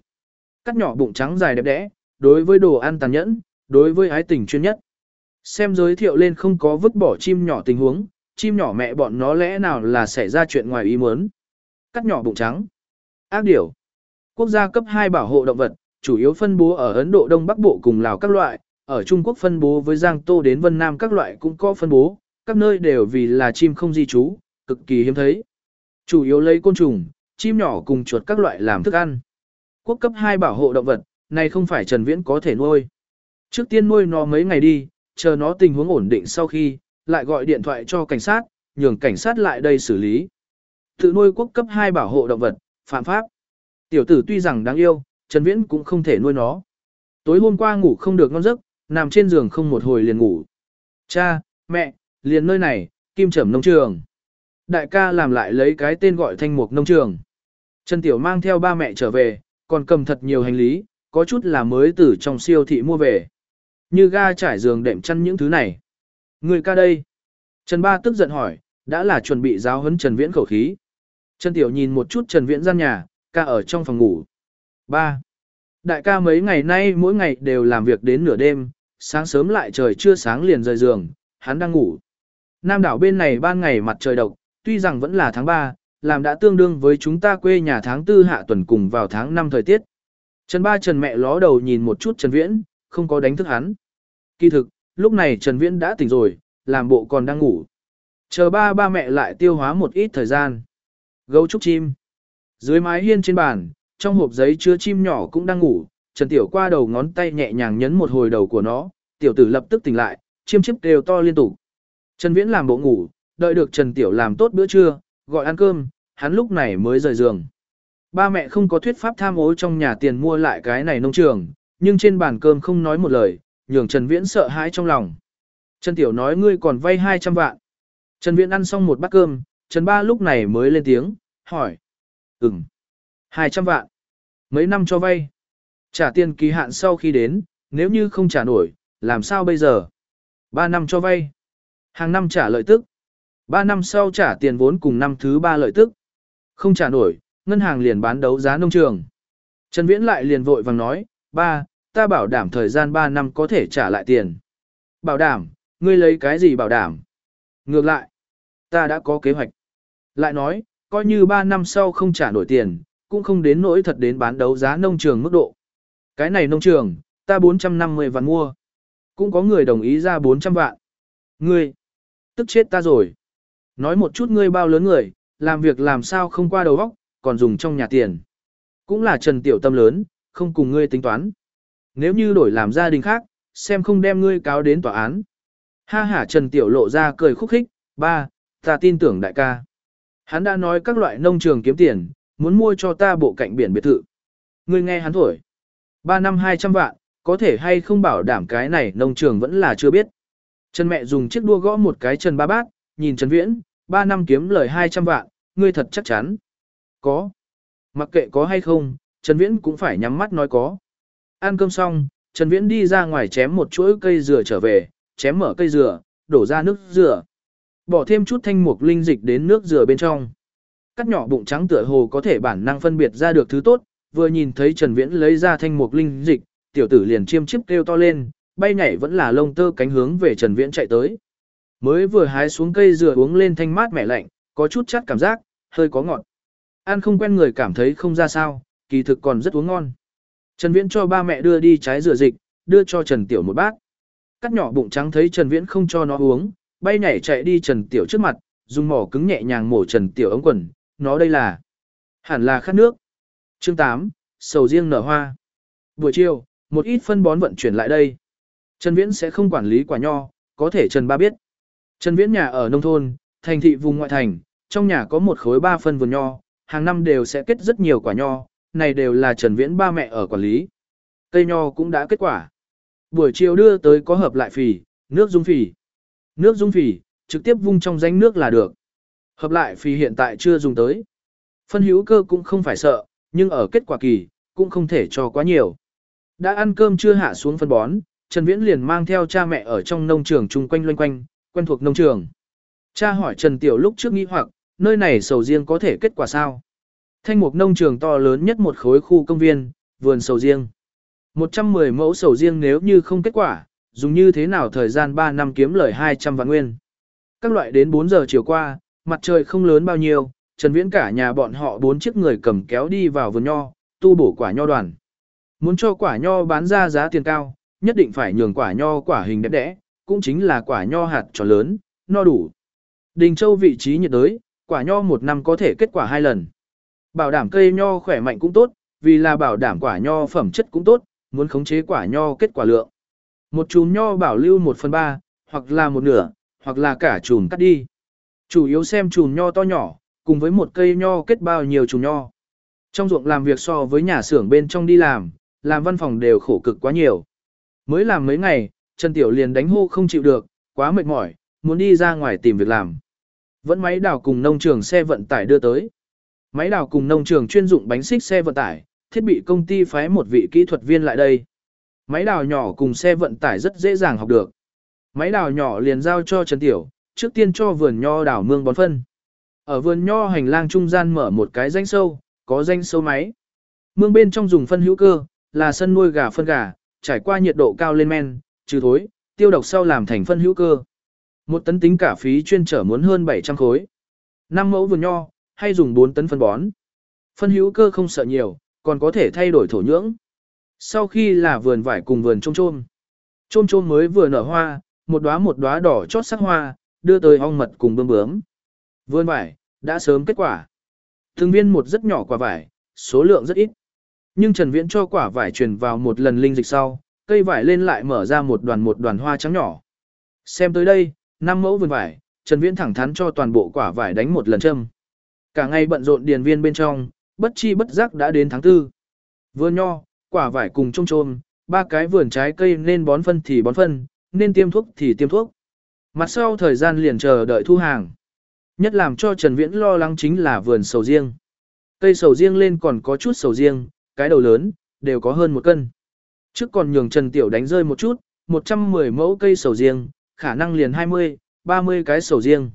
Cắt nhỏ bụng trắng dài đẹp đẽ, đối với đồ ăn tàn nhẫn, đối với ái tình chuyên nhất. Xem giới thiệu lên không có vứt bỏ chim nhỏ tình huống, chim nhỏ mẹ bọn nó lẽ nào là xảy ra chuyện ngoài ý muốn. Cắt nhỏ bụng trắng. Ác điểu. Quốc gia cấp 2 bảo hộ động vật, chủ yếu phân bố ở Ấn Độ Đông Bắc Bộ cùng Lào các loại, ở Trung Quốc phân bố với Giang Tô đến Vân Nam các loại cũng có phân bố, các nơi đều vì là chim không di trú, cực kỳ hiếm thấy. Chủ yếu lấy côn trùng, chim nhỏ cùng chuột các loại làm thức ăn. Quốc cấp 2 bảo hộ động vật, này không phải Trần Viễn có thể nuôi. Trước tiên nuôi nó mấy ngày đi, chờ nó tình huống ổn định sau khi, lại gọi điện thoại cho cảnh sát, nhường cảnh sát lại đây xử lý. Tự nuôi quốc cấp 2 bảo hộ động vật, phạm pháp. Tiểu tử tuy rằng đáng yêu, Trần Viễn cũng không thể nuôi nó. Tối hôm qua ngủ không được ngon giấc, nằm trên giường không một hồi liền ngủ. Cha, mẹ, liền nơi này, kim trầm nông trường. Đại ca làm lại lấy cái tên gọi thanh mục nông trường. Trần Tiểu mang theo ba mẹ trở về, còn cầm thật nhiều hành lý, có chút là mới từ trong siêu thị mua về. Như ga trải giường đệm chăn những thứ này. Người ca đây. Trần Ba tức giận hỏi, đã là chuẩn bị giáo huấn Trần Viễn khẩu khí. Trần Tiểu nhìn một chút Trần Viễn gian nhà, ca ở trong phòng ngủ. Ba. Đại ca mấy ngày nay mỗi ngày đều làm việc đến nửa đêm, sáng sớm lại trời chưa sáng liền rời giường, hắn đang ngủ. Nam đảo bên này ban ngày mặt trời độc, tuy rằng vẫn là tháng 3, làm đã tương đương với chúng ta quê nhà tháng 4 hạ tuần cùng vào tháng 5 thời tiết. Trần ba Trần mẹ ló đầu nhìn một chút Trần Viễn, không có đánh thức hắn. Kỳ thực, lúc này Trần Viễn đã tỉnh rồi, làm bộ còn đang ngủ. Chờ ba ba mẹ lại tiêu hóa một ít thời gian. Gấu trúc chim. Dưới mái hiên trên bàn, trong hộp giấy chứa chim nhỏ cũng đang ngủ, Trần Tiểu qua đầu ngón tay nhẹ nhàng nhấn một hồi đầu của nó, tiểu tử lập tức tỉnh lại, chiêm chiếp đều to liên tục. Trần Viễn làm bộ ngủ, đợi được Trần Tiểu làm tốt bữa trưa, gọi ăn cơm, hắn lúc này mới rời giường. Ba mẹ không có thuyết pháp tham ố trong nhà tiền mua lại cái này nông trường, nhưng trên bàn cơm không nói một lời, nhường Trần Viễn sợ hãi trong lòng. Trần Tiểu nói ngươi còn vay 200 vạn. Trần Viễn ăn xong một bát cơm, Trần Ba lúc này mới lên tiếng, hỏi. Ừm. 200 vạn. Mấy năm cho vay. Trả tiền kỳ hạn sau khi đến, nếu như không trả nổi, làm sao bây giờ? 3 năm cho vay. Hàng năm trả lợi tức. 3 năm sau trả tiền vốn cùng năm thứ 3 lợi tức. Không trả nổi, ngân hàng liền bán đấu giá nông trường. Trần Viễn lại liền vội vàng nói, ba, ta bảo đảm thời gian 3 năm có thể trả lại tiền. Bảo đảm, ngươi lấy cái gì bảo đảm? Ngược lại, ta đã có kế hoạch. Lại nói, coi như 3 năm sau không trả nổi tiền, cũng không đến nỗi thật đến bán đấu giá nông trường mức độ. Cái này nông trường, ta 450 vạn mua. Cũng có người đồng ý ra 400 vạn. Ngươi, tức chết ta rồi. Nói một chút ngươi bao lớn người, làm việc làm sao không qua đầu óc, còn dùng trong nhà tiền. Cũng là Trần Tiểu Tâm lớn, không cùng ngươi tính toán. Nếu như đổi làm gia đình khác, xem không đem ngươi cáo đến tòa án. Ha ha Trần Tiểu lộ ra cười khúc khích, ba, ta tin tưởng đại ca. Hắn đã nói các loại nông trường kiếm tiền, muốn mua cho ta bộ cạnh biển biệt thự. Ngươi nghe hắn thổi. Ba năm hai trăm vạn, có thể hay không bảo đảm cái này nông trường vẫn là chưa biết. Trần mẹ dùng chiếc đua gõ một cái Trần ba bát, nhìn Trần Viễn, ba năm kiếm lời hai trăm vạn, ngươi thật chắc chắn. Có. Mặc kệ có hay không, Trần Viễn cũng phải nhắm mắt nói có. Ăn cơm xong, Trần Viễn đi ra ngoài chém một chuỗi cây dừa trở về, chém mở cây dừa, đổ ra nước dừa. Bỏ thêm chút thanh mục linh dịch đến nước dừa bên trong. Cắt nhỏ bụng trắng tựa hồ có thể bản năng phân biệt ra được thứ tốt, vừa nhìn thấy Trần Viễn lấy ra thanh mục linh dịch, tiểu tử liền chiêm chiếp kêu to lên, bay nhảy vẫn là lông tơ cánh hướng về Trần Viễn chạy tới. Mới vừa hái xuống cây dừa uống lên thanh mát mẻ lạnh, có chút chát cảm giác, hơi có ngọt. Ăn không quen người cảm thấy không ra sao, kỳ thực còn rất uống ngon. Trần Viễn cho ba mẹ đưa đi trái rửa dịch, đưa cho Trần Tiểu một bát. Cắt nhỏ bụng trắng thấy Trần Viễn không cho nó uống, bay nhảy chạy đi Trần Tiểu trước mặt, dùng mỏ cứng nhẹ nhàng mổ Trần Tiểu ống quần, nó đây là hẳn là khát nước. Chương 8, sầu riêng nở hoa. Buổi chiều, một ít phân bón vận chuyển lại đây. Trần Viễn sẽ không quản lý quả nho, có thể Trần Ba biết. Trần Viễn nhà ở nông thôn, thành thị vùng ngoại thành, trong nhà có một khối ba phân vườn nho, hàng năm đều sẽ kết rất nhiều quả nho, này đều là Trần Viễn ba mẹ ở quản lý. Cây nho cũng đã kết quả. Buổi chiều đưa tới có hợp lại phì, nước dung phì. Nước dung phì, trực tiếp vung trong danh nước là được. Hợp lại phì hiện tại chưa dùng tới. Phân hữu cơ cũng không phải sợ, nhưng ở kết quả kỳ, cũng không thể cho quá nhiều. Đã ăn cơm chưa hạ xuống phân bón, Trần Viễn liền mang theo cha mẹ ở trong nông trường chung quanh loanh quanh, quen thuộc nông trường. Cha hỏi Trần Tiểu lúc trước nghĩ hoặc, nơi này sầu riêng có thể kết quả sao? Thanh mục nông trường to lớn nhất một khối khu công viên, vườn sầu riêng. 110 mẫu sầu riêng nếu như không kết quả, dùng như thế nào thời gian 3 năm kiếm lời 200 vạn nguyên. Các loại đến 4 giờ chiều qua, mặt trời không lớn bao nhiêu, Trần Viễn cả nhà bọn họ bốn chiếc người cầm kéo đi vào vườn nho, tu bổ quả nho đoàn. Muốn cho quả nho bán ra giá tiền cao, nhất định phải nhường quả nho quả hình đẹp đẽ, cũng chính là quả nho hạt tròn lớn, no đủ. Đình Châu vị trí nhiệt đới, quả nho một năm có thể kết quả hai lần. Bảo đảm cây nho khỏe mạnh cũng tốt, vì là bảo đảm quả nho phẩm chất cũng tốt, muốn khống chế quả nho kết quả lượng. Một chùm nho bảo lưu 1 phần 3, hoặc là một nửa, hoặc là cả chùm cắt đi. Chủ yếu xem chùm nho to nhỏ, cùng với một cây nho kết bao nhiêu chùm nho. Trong ruộng làm việc so với nhà xưởng bên trong đi làm, làm văn phòng đều khổ cực quá nhiều. Mới làm mấy ngày, Trần Tiểu liền đánh hô không chịu được, quá mệt mỏi, muốn đi ra ngoài tìm việc làm. Vẫn máy đào cùng nông trường xe vận tải đưa tới. Máy đào cùng nông trường chuyên dụng bánh xích xe vận tải, thiết bị công ty phái một vị kỹ thuật viên lại đây. Máy đào nhỏ cùng xe vận tải rất dễ dàng học được. Máy đào nhỏ liền giao cho Trần Tiểu, trước tiên cho vườn nho đào mương bón phân. Ở vườn nho hành lang trung gian mở một cái danh sâu, có danh sâu máy. Mương bên trong dùng phân hữu cơ, là sân nuôi gà phân gà, trải qua nhiệt độ cao lên men, trừ thối, tiêu độc sau làm thành phân hữu cơ. Một tấn tính cả phí chuyên trở muốn hơn 700 khối. Năm mẫu vườn nho, hay dùng 4 tấn phân bón. Phân hữu cơ không sợ nhiều, còn có thể thay đổi thổ nhưỡng. Sau khi là vườn vải cùng vườn trôm trôm. Trôm trôm mới vừa nở hoa, một đóa một đóa đỏ chót sắc hoa, đưa tới ong mật cùng bướm bướm. Vườn vải, đã sớm kết quả. Từng viên một rất nhỏ quả vải, số lượng rất ít. Nhưng Trần Viễn cho quả vải truyền vào một lần linh dịch sau, cây vải lên lại mở ra một đoàn một đoàn hoa trắng nhỏ. Xem tới đây, năm mẫu vườn vải, Trần Viễn thẳng thắn cho toàn bộ quả vải đánh một lần châm. Cả ngày bận rộn điền viên bên trong, bất chi bất giác đã đến tháng tư. Vườn nho, quả vải cùng trông trôm, ba cái vườn trái cây nên bón phân thì bón phân, nên tiêm thuốc thì tiêm thuốc. Mặt sau thời gian liền chờ đợi thu hàng. Nhất làm cho Trần Viễn lo lắng chính là vườn sầu riêng. Cây sầu riêng lên còn có chút sầu riêng, cái đầu lớn, đều có hơn một cân. Trước còn nhường Trần Tiểu đánh rơi một chút, 110 mẫu cây sầu riêng, khả năng liền 20, 30 cái sầu riêng.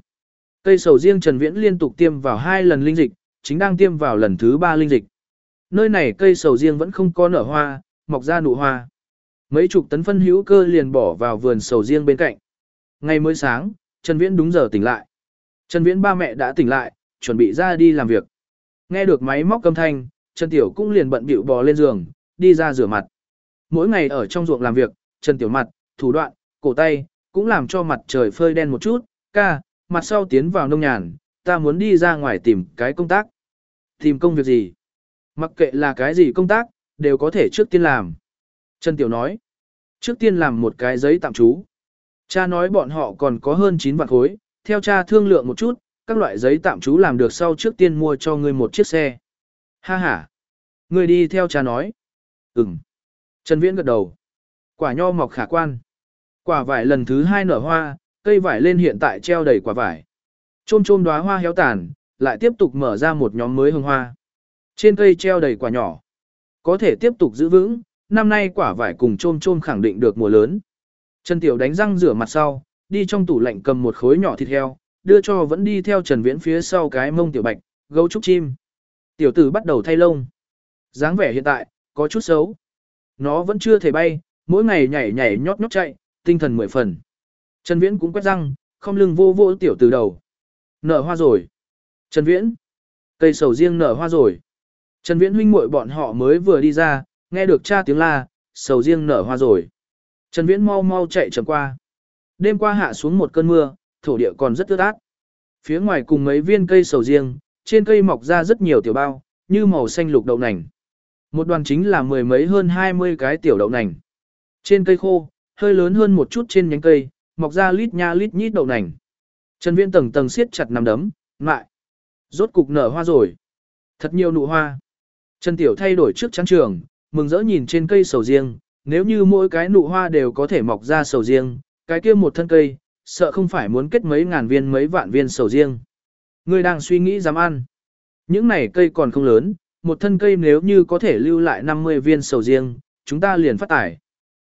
Cây sầu riêng Trần Viễn liên tục tiêm vào hai lần linh dịch, chính đang tiêm vào lần thứ ba linh dịch. Nơi này cây sầu riêng vẫn không có nở hoa, mọc ra nụ hoa. Mấy chục tấn phân hữu cơ liền bỏ vào vườn sầu riêng bên cạnh. Ngày mới sáng, Trần Viễn đúng giờ tỉnh lại. Trần Viễn ba mẹ đã tỉnh lại, chuẩn bị ra đi làm việc. Nghe được máy móc âm thanh, Trần Tiểu cũng liền bận bịu bò lên giường, đi ra rửa mặt. Mỗi ngày ở trong ruộng làm việc, Trần Tiểu mặt, thủ đoạn, cổ tay, cũng làm cho mặt trời phơi đen một chút, ca, mặt sau tiến vào nông nhàn, ta muốn đi ra ngoài tìm cái công tác. Tìm công việc gì? Mặc kệ là cái gì công tác, đều có thể trước tiên làm. Trần Tiểu nói, trước tiên làm một cái giấy tạm trú. Cha nói bọn họ còn có hơn 9 vạn khối, theo cha thương lượng một chút, các loại giấy tạm trú làm được sau trước tiên mua cho ngươi một chiếc xe. Ha ha. Ngươi đi theo cha nói. Ừm. Trần Viễn gật đầu. Quả nho mọc khả quan. Quả vải lần thứ hai nở hoa, cây vải lên hiện tại treo đầy quả vải. Chôm chôm đóa hoa héo tàn, lại tiếp tục mở ra một nhóm mới hương hoa. Trên cây treo đầy quả nhỏ. Có thể tiếp tục giữ vững, năm nay quả vải cùng chôm chôm khẳng định được mùa lớn. Trần Tiểu đánh răng rửa mặt sau, đi trong tủ lạnh cầm một khối nhỏ thịt heo, đưa cho vẫn đi theo Trần Viễn phía sau cái mông tiểu bạch, gấu trúc chim. Tiểu tử bắt đầu thay lông. dáng vẻ hiện tại, có chút xấu. Nó vẫn chưa thể bay, mỗi ngày nhảy nhảy nhót nhót chạy, tinh thần mười phần. Trần Viễn cũng quét răng, không lưng vô vô tiểu từ đầu. Nở hoa rồi. Trần Viễn. Cây sầu riêng nở hoa rồi. Trần Viễn huynh muội bọn họ mới vừa đi ra, nghe được cha tiếng la, sầu riêng nở hoa rồi. Trần Viễn mau mau chạy chậm qua. Đêm qua hạ xuống một cơn mưa, thổ địa còn rất ướt át. Phía ngoài cùng mấy viên cây sầu riêng, trên cây mọc ra rất nhiều tiểu bao, như màu xanh lục đậu nành. Một đoàn chính là mười mấy hơn hai mươi cái tiểu đậu nành. Trên cây khô, hơi lớn hơn một chút trên nhánh cây, mọc ra lít nha lít nhít đậu nành. Trần Viễn tầng tầng siết chặt nắm đấm, ngại. Rốt cục nở hoa rồi. Thật nhiều nụ hoa. Trần Tiểu thay đổi trước trắng trường, mừng rỡ nhìn trên cây sầu riêng, nếu như mỗi cái nụ hoa đều có thể mọc ra sầu riêng, cái kia một thân cây, sợ không phải muốn kết mấy ngàn viên mấy vạn viên sầu riêng. Ngươi đang suy nghĩ dám ăn. Những này cây còn không lớn, một thân cây nếu như có thể lưu lại 50 viên sầu riêng, chúng ta liền phát tải.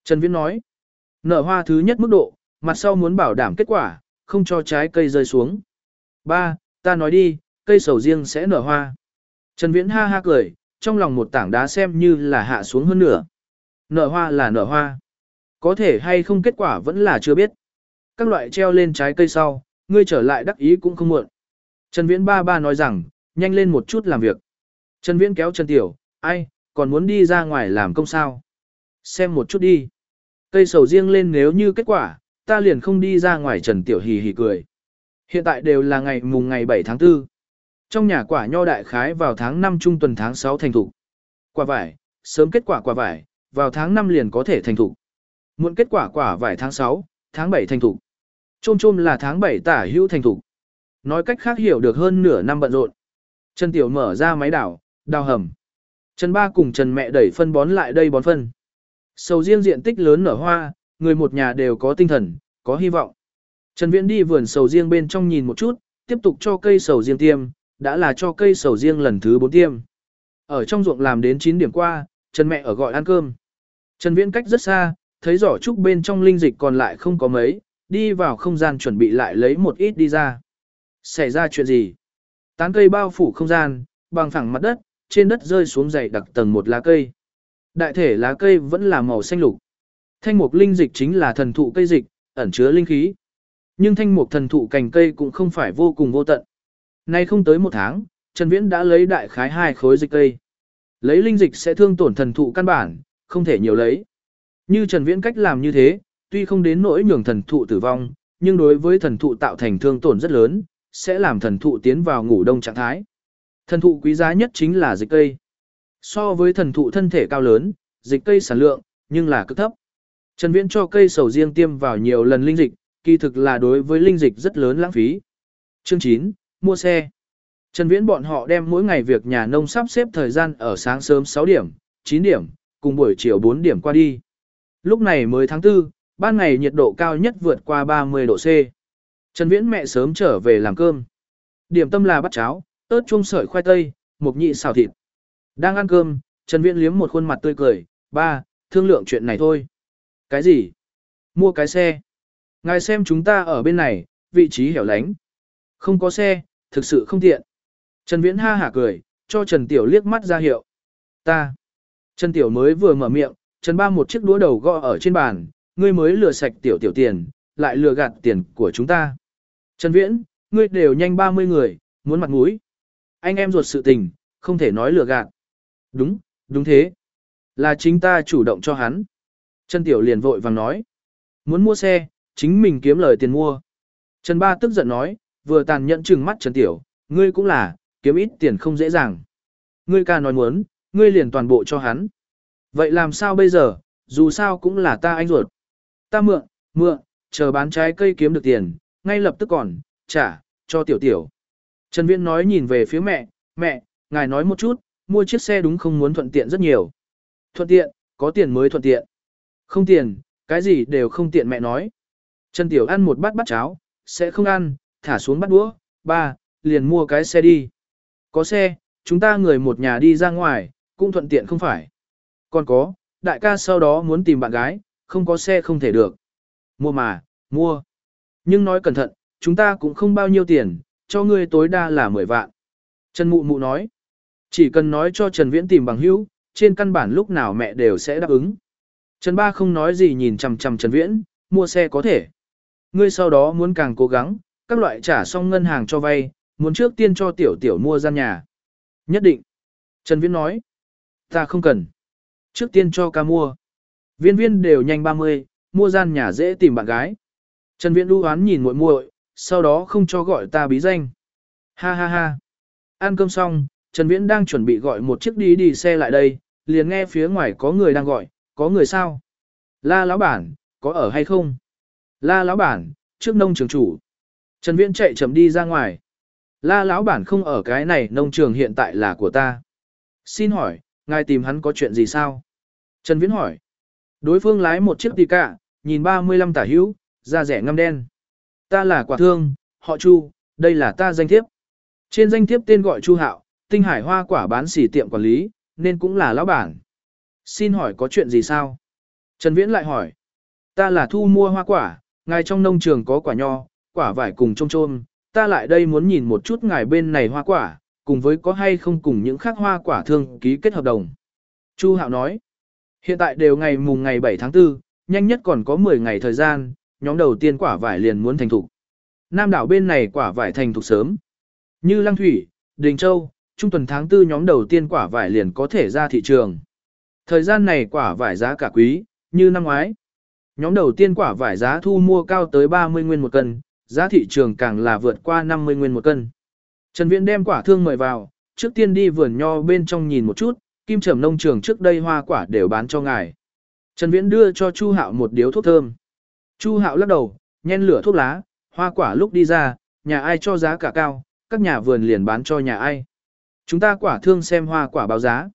Trần Viễn nói, nở hoa thứ nhất mức độ, mặt sau muốn bảo đảm kết quả, không cho trái cây rơi xuống. Ba, ta nói đi, cây sầu riêng sẽ nở hoa. Trần Viễn ha ha cười, trong lòng một tảng đá xem như là hạ xuống hơn nửa. Nở hoa là nở hoa. Có thể hay không kết quả vẫn là chưa biết. Các loại treo lên trái cây sau, ngươi trở lại đắc ý cũng không muộn. Trần Viễn ba ba nói rằng, nhanh lên một chút làm việc. Trần Viễn kéo Trần Tiểu, ai, còn muốn đi ra ngoài làm công sao? Xem một chút đi. Cây sầu riêng lên nếu như kết quả, ta liền không đi ra ngoài Trần Tiểu hì hì cười. Hiện tại đều là ngày mùng ngày 7 tháng 4. Trong nhà quả nho đại khái vào tháng 5 trung tuần tháng 6 thành thủ. Quả vải, sớm kết quả quả vải, vào tháng 5 liền có thể thành thủ. Muộn kết quả quả vải tháng 6, tháng 7 thành thủ. Trôm trôm là tháng 7 tả hữu thành thủ. Nói cách khác hiểu được hơn nửa năm bận rộn. Trần Tiểu mở ra máy đảo, đào hầm. Trần Ba cùng Trần mẹ đẩy phân bón lại đây bón phân. Sầu riêng diện tích lớn nở hoa, người một nhà đều có tinh thần, có hy vọng. Trần Viễn đi vườn sầu riêng bên trong nhìn một chút, tiếp tục cho cây sầu riêng tiêm, đã là cho cây sầu riêng lần thứ 4 tiêm. Ở trong ruộng làm đến 9 điểm qua, Trần mẹ ở gọi ăn cơm. Trần Viễn cách rất xa, thấy giỏ trúc bên trong linh dịch còn lại không có mấy, đi vào không gian chuẩn bị lại lấy một ít đi ra. Xảy ra chuyện gì? Tán cây bao phủ không gian, bằng phẳng mặt đất, trên đất rơi xuống dày đặc tầng một lá cây. Đại thể lá cây vẫn là màu xanh lục. Thanh mục linh dịch chính là thần thụ cây dịch, ẩn chứa linh khí. Nhưng thanh mục thần thụ cành cây cũng không phải vô cùng vô tận. Nay không tới một tháng, Trần Viễn đã lấy đại khái hai khối dịch cây. Lấy linh dịch sẽ thương tổn thần thụ căn bản, không thể nhiều lấy. Như Trần Viễn cách làm như thế, tuy không đến nỗi nhường thần thụ tử vong, nhưng đối với thần thụ tạo thành thương tổn rất lớn, sẽ làm thần thụ tiến vào ngủ đông trạng thái. Thần thụ quý giá nhất chính là dịch cây. So với thần thụ thân thể cao lớn, dịch cây sản lượng, nhưng là cực thấp. Trần Viễn cho cây sầu riêng tiêm vào nhiều lần linh dịch, kỳ thực là đối với linh dịch rất lớn lãng phí. Chương 9, mua xe. Trần Viễn bọn họ đem mỗi ngày việc nhà nông sắp xếp thời gian ở sáng sớm 6 điểm, 9 điểm, cùng buổi chiều 4 điểm qua đi. Lúc này mới tháng 4, ban ngày nhiệt độ cao nhất vượt qua 30 độ C. Trần Viễn mẹ sớm trở về làm cơm. Điểm tâm là bát cháo, ớt chuông sợi khoai tây, mộc nhị xào thịt. Đang ăn cơm, Trần Viễn liếm một khuôn mặt tươi cười, ba, thương lượng chuyện này thôi. Cái gì? Mua cái xe. Ngài xem chúng ta ở bên này, vị trí hẻo lánh. Không có xe, thực sự không tiện. Trần Viễn ha hả cười, cho Trần Tiểu liếc mắt ra hiệu. Ta. Trần Tiểu mới vừa mở miệng, Trần Ba một chiếc đũa đầu gõ ở trên bàn, ngươi mới lừa sạch Tiểu Tiểu tiền, lại lừa gạt tiền của chúng ta. Trần Viễn, ngươi đều nhanh 30 người, muốn mặt mũi. Anh em ruột sự tình, không thể nói lừa gạt. Đúng, đúng thế. Là chính ta chủ động cho hắn. Trần Tiểu liền vội vàng nói. Muốn mua xe, chính mình kiếm lời tiền mua. Trần Ba tức giận nói, vừa tàn nhẫn trừng mắt Trần Tiểu, ngươi cũng là, kiếm ít tiền không dễ dàng. Ngươi ca nói muốn, ngươi liền toàn bộ cho hắn. Vậy làm sao bây giờ, dù sao cũng là ta anh ruột. Ta mượn, mượn, chờ bán trái cây kiếm được tiền, ngay lập tức còn, trả, cho tiểu tiểu. Trần Viễn nói nhìn về phía mẹ, mẹ, ngài nói một chút, mua chiếc xe đúng không muốn thuận tiện rất nhiều. Thuận tiện, có tiền mới thuận tiện. Không tiền, cái gì đều không tiện mẹ nói. Trần Tiểu ăn một bát bát cháo, sẽ không ăn, thả xuống bát đũa, ba, liền mua cái xe đi. Có xe, chúng ta người một nhà đi ra ngoài, cũng thuận tiện không phải. Còn có, đại ca sau đó muốn tìm bạn gái, không có xe không thể được. Mua mà, mua. Nhưng nói cẩn thận, chúng ta cũng không bao nhiêu tiền, cho ngươi tối đa là 10 vạn. Trần Mụ Mụ nói, chỉ cần nói cho Trần Viễn tìm bằng hữu, trên căn bản lúc nào mẹ đều sẽ đáp ứng. Trần Ba không nói gì nhìn chằm chằm Trần Viễn, mua xe có thể. Ngươi sau đó muốn càng cố gắng, các loại trả xong ngân hàng cho vay, muốn trước tiên cho tiểu tiểu mua gian nhà. Nhất định. Trần Viễn nói. Ta không cần. Trước tiên cho ca mua. Viên viên đều nhanh 30, mua gian nhà dễ tìm bạn gái. Trần Viễn đu hoán nhìn muội muội, sau đó không cho gọi ta bí danh. Ha ha ha. Ăn cơm xong, Trần Viễn đang chuẩn bị gọi một chiếc đi đi xe lại đây, liền nghe phía ngoài có người đang gọi, có người sao? La lão bản, có ở hay không? La lão bản, trước nông trường chủ. Trần Viễn chạy chậm đi ra ngoài. La lão bản không ở cái này nông trường hiện tại là của ta. Xin hỏi, ngài tìm hắn có chuyện gì sao? Trần Viễn hỏi. Đối phương lái một chiếc tì cả, nhìn 35 tả hữu, da rẻ ngăm đen. Ta là quả thương, họ Chu, đây là ta danh thiếp. Trên danh thiếp tên gọi Chu Hạo, tinh hải hoa quả bán xỉ tiệm quản lý, nên cũng là lão bản. Xin hỏi có chuyện gì sao? Trần Viễn lại hỏi. Ta là thu mua hoa quả, ngài trong nông trường có quả nho, quả vải cùng trông trôm, ta lại đây muốn nhìn một chút ngài bên này hoa quả, cùng với có hay không cùng những khác hoa quả thương ký kết hợp đồng. Chu Hạo nói. Hiện tại đều ngày mùng ngày 7 tháng 4, nhanh nhất còn có 10 ngày thời gian, nhóm đầu tiên quả vải liền muốn thành thục. Nam đảo bên này quả vải thành thục sớm. Như Lăng Thủy, Đình Châu, trung tuần tháng 4 nhóm đầu tiên quả vải liền có thể ra thị trường. Thời gian này quả vải giá cả quý, như năm ngoái. Nhóm đầu tiên quả vải giá thu mua cao tới 30 nguyên một cân, giá thị trường càng là vượt qua 50 nguyên một cân. Trần Viễn đem quả thương mời vào, trước tiên đi vườn nho bên trong nhìn một chút, kim trầm nông trường trước đây hoa quả đều bán cho ngài. Trần Viễn đưa cho Chu Hạo một điếu thuốc thơm. Chu Hạo lắc đầu, nhen lửa thuốc lá, hoa quả lúc đi ra, nhà ai cho giá cả cao, các nhà vườn liền bán cho nhà ai. Chúng ta quả thương xem hoa quả báo giá.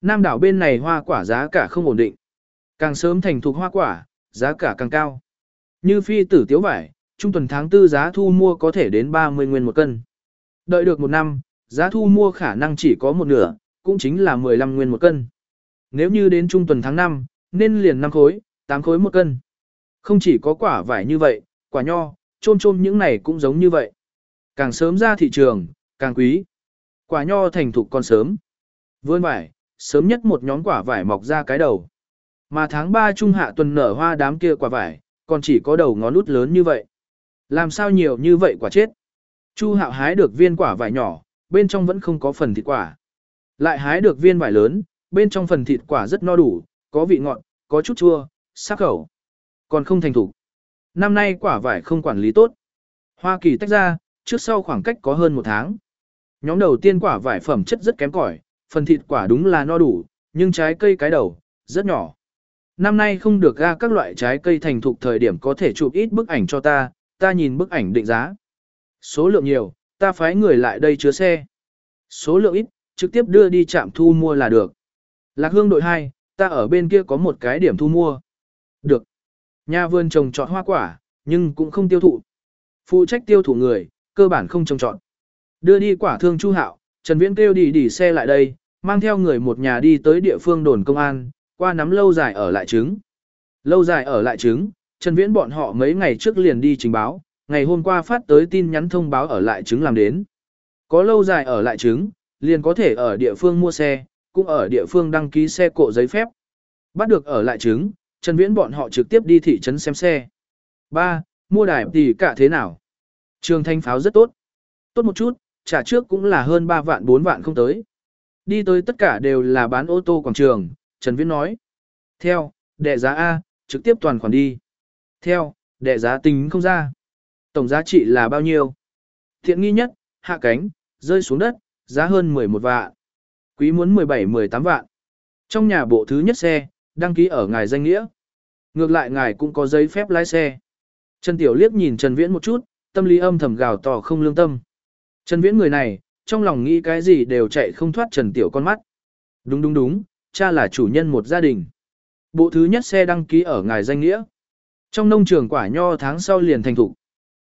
Nam đảo bên này hoa quả giá cả không ổn định. Càng sớm thành thục hoa quả, giá cả càng cao. Như phi tử tiếu vải, trung tuần tháng 4 giá thu mua có thể đến 30 nguyên một cân. Đợi được một năm, giá thu mua khả năng chỉ có một nửa, cũng chính là 15 nguyên một cân. Nếu như đến trung tuần tháng 5, nên liền 5 khối, 8 khối một cân. Không chỉ có quả vải như vậy, quả nho, trôm trôm những này cũng giống như vậy. Càng sớm ra thị trường, càng quý. Quả nho thành thục còn sớm. Vươn vải, sớm nhất một nhóm quả vải mọc ra cái đầu. Mà tháng 3 trung hạ tuần nở hoa đám kia quả vải, còn chỉ có đầu ngón út lớn như vậy. Làm sao nhiều như vậy quả chết? Chu hạo hái được viên quả vải nhỏ, bên trong vẫn không có phần thịt quả. Lại hái được viên vải lớn, bên trong phần thịt quả rất no đủ, có vị ngọt, có chút chua, sắc khẩu. Còn không thành thủ. Năm nay quả vải không quản lý tốt. Hoa Kỳ tách ra, trước sau khoảng cách có hơn một tháng. Nhóm đầu tiên quả vải phẩm chất rất kém cỏi, phần thịt quả đúng là no đủ, nhưng trái cây cái đầu, rất nhỏ. Năm nay không được ra các loại trái cây thành thục thời điểm có thể chụp ít bức ảnh cho ta, ta nhìn bức ảnh định giá. Số lượng nhiều, ta phái người lại đây chứa xe. Số lượng ít, trực tiếp đưa đi trạm thu mua là được. Lạc hương đội 2, ta ở bên kia có một cái điểm thu mua. Được. Nhà vườn trồng trọt hoa quả, nhưng cũng không tiêu thụ. Phụ trách tiêu thụ người, cơ bản không trồng trọt. Đưa đi quả thương Chu Hạo, Trần Viễn kêu đi đi xe lại đây, mang theo người một nhà đi tới địa phương đồn công an, qua nắm lâu dài ở lại trứng. Lâu dài ở lại trứng, Trần Viễn bọn họ mấy ngày trước liền đi trình báo, ngày hôm qua phát tới tin nhắn thông báo ở lại trứng làm đến. Có lâu dài ở lại trứng, liền có thể ở địa phương mua xe, cũng ở địa phương đăng ký xe cộ giấy phép. Bắt được ở lại trứng, Trần Viễn bọn họ trực tiếp đi thị trấn xem xe. 3. Mua đài tỷ cả thế nào? Trường thanh pháo rất tốt. Tốt một chút, trả trước cũng là hơn 3 vạn 4 vạn không tới. Đi tới tất cả đều là bán ô tô quảng trường, Trần Viễn nói. Theo, đệ giá A, trực tiếp toàn khoản đi. Theo, đệ giá tính không ra. Tổng giá trị là bao nhiêu? Thiện nghi nhất, hạ cánh, rơi xuống đất, giá hơn 11 vạn. Quý muốn 17-18 vạn. Trong nhà bộ thứ nhất xe, đăng ký ở ngài danh nghĩa. Ngược lại ngài cũng có giấy phép lái xe. Trần Tiểu liếc nhìn Trần Viễn một chút, tâm lý âm thầm gào tỏ không lương tâm. Trần Viễn người này, trong lòng nghĩ cái gì đều chạy không thoát Trần Tiểu con mắt. Đúng đúng đúng, cha là chủ nhân một gia đình. Bộ thứ nhất xe đăng ký ở ngài danh nghĩa. Trong nông trường quả nho tháng sau liền thành thủ.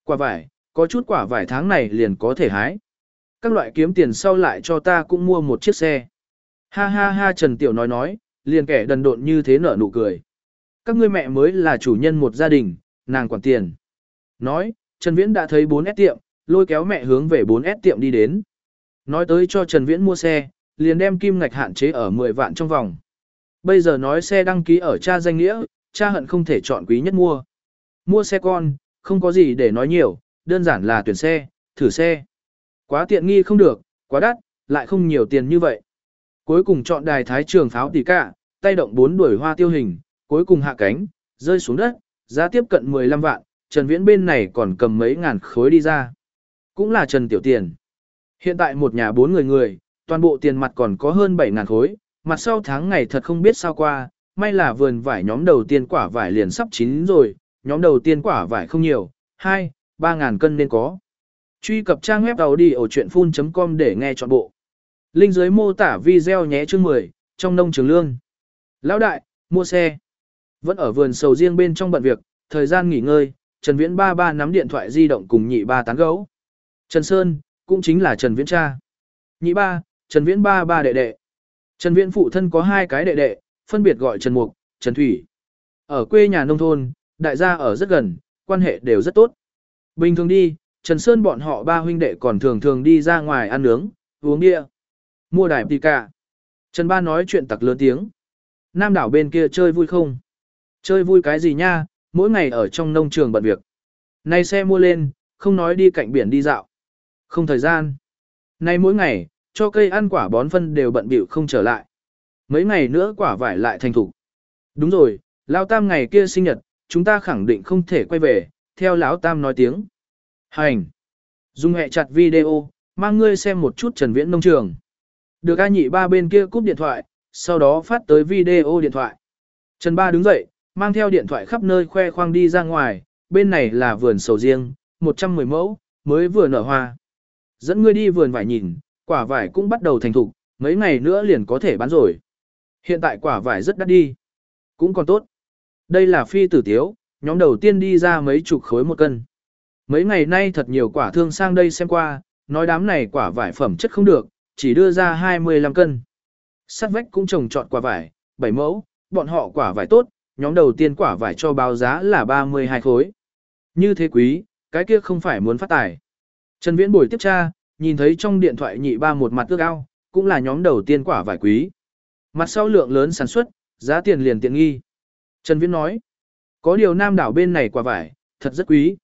Quả vải, có chút quả vải tháng này liền có thể hái. Các loại kiếm tiền sau lại cho ta cũng mua một chiếc xe. Ha ha ha Trần Tiểu nói nói, liền kẻ đần độn như thế nở nụ cười. Các ngươi mẹ mới là chủ nhân một gia đình, nàng quản tiền. Nói, Trần Viễn đã thấy 4S tiệm, lôi kéo mẹ hướng về 4S tiệm đi đến. Nói tới cho Trần Viễn mua xe, liền đem kim ngạch hạn chế ở 10 vạn trong vòng. Bây giờ nói xe đăng ký ở cha danh nghĩa, cha hận không thể chọn quý nhất mua. Mua xe con, không có gì để nói nhiều, đơn giản là tuyển xe, thử xe. Quá tiện nghi không được, quá đắt, lại không nhiều tiền như vậy. Cuối cùng chọn đài thái trường pháo tỷ cả, tay động bốn đuổi hoa tiêu hình, cuối cùng hạ cánh, rơi xuống đất, giá tiếp cận 15 vạn, Trần Viễn bên này còn cầm mấy ngàn khối đi ra. Cũng là Trần Tiểu Tiền. Hiện tại một nhà bốn người người, toàn bộ tiền mặt còn có hơn 7 ngàn khối, mặt sau tháng ngày thật không biết sao qua, may là vườn vải nhóm đầu tiên quả vải liền sắp chín rồi, nhóm đầu tiên quả vải không nhiều, 2, 3 ngàn cân nên có. Truy cập trang web đầu đi ở chuyện full.com để nghe trọn bộ. Linh dưới mô tả video nhé chương 10, trong nông trường lương. Lão đại, mua xe. Vẫn ở vườn sầu riêng bên trong bận việc, thời gian nghỉ ngơi, Trần Viễn ba ba nắm điện thoại di động cùng nhị ba tán gấu. Trần Sơn, cũng chính là Trần Viễn cha. Nhị ba, Trần Viễn ba ba đệ đệ. Trần Viễn phụ thân có hai cái đệ đệ, phân biệt gọi Trần Mục, Trần Thủy. Ở quê nhà nông thôn, đại gia ở rất gần, quan hệ đều rất tốt. Bình thường đi, Trần Sơn bọn họ ba huynh đệ còn thường thường đi ra ngoài ăn nướng, uống bia, mua đài tì cả. Trần Ba nói chuyện tặc lớn tiếng. Nam đảo bên kia chơi vui không? Chơi vui cái gì nha, mỗi ngày ở trong nông trường bận việc. Này xe mua lên, không nói đi cạnh biển đi dạo. Không thời gian. Nay mỗi ngày, cho cây ăn quả bón phân đều bận bịu không trở lại. Mấy ngày nữa quả vải lại thành thủ. Đúng rồi, Lão Tam ngày kia sinh nhật, chúng ta khẳng định không thể quay về, theo Lão Tam nói tiếng. Hành. Dung hẹ chặt video, mang ngươi xem một chút Trần Viễn nông trường. Được A nhị ba bên kia cúp điện thoại, sau đó phát tới video điện thoại. Trần Ba đứng dậy, mang theo điện thoại khắp nơi khoe khoang đi ra ngoài, bên này là vườn sầu riêng, 110 mẫu, mới vừa nở hoa. Dẫn ngươi đi vườn vải nhìn, quả vải cũng bắt đầu thành thục, mấy ngày nữa liền có thể bán rồi. Hiện tại quả vải rất đắt đi, cũng còn tốt. Đây là phi tử tiếu, nhóm đầu tiên đi ra mấy chục khối một cân. Mấy ngày nay thật nhiều quả thương sang đây xem qua, nói đám này quả vải phẩm chất không được, chỉ đưa ra 25 cân. sát vách cũng trồng trọt quả vải, 7 mẫu, bọn họ quả vải tốt, nhóm đầu tiên quả vải cho báo giá là 32 khối. Như thế quý, cái kia không phải muốn phát tài. Trần Viễn bồi tiếp tra, nhìn thấy trong điện thoại nhị ba một mặt ước ao, cũng là nhóm đầu tiên quả vải quý. Mặt sau lượng lớn sản xuất, giá tiền liền tiện nghi. Trần Viễn nói, có điều nam đảo bên này quả vải, thật rất quý.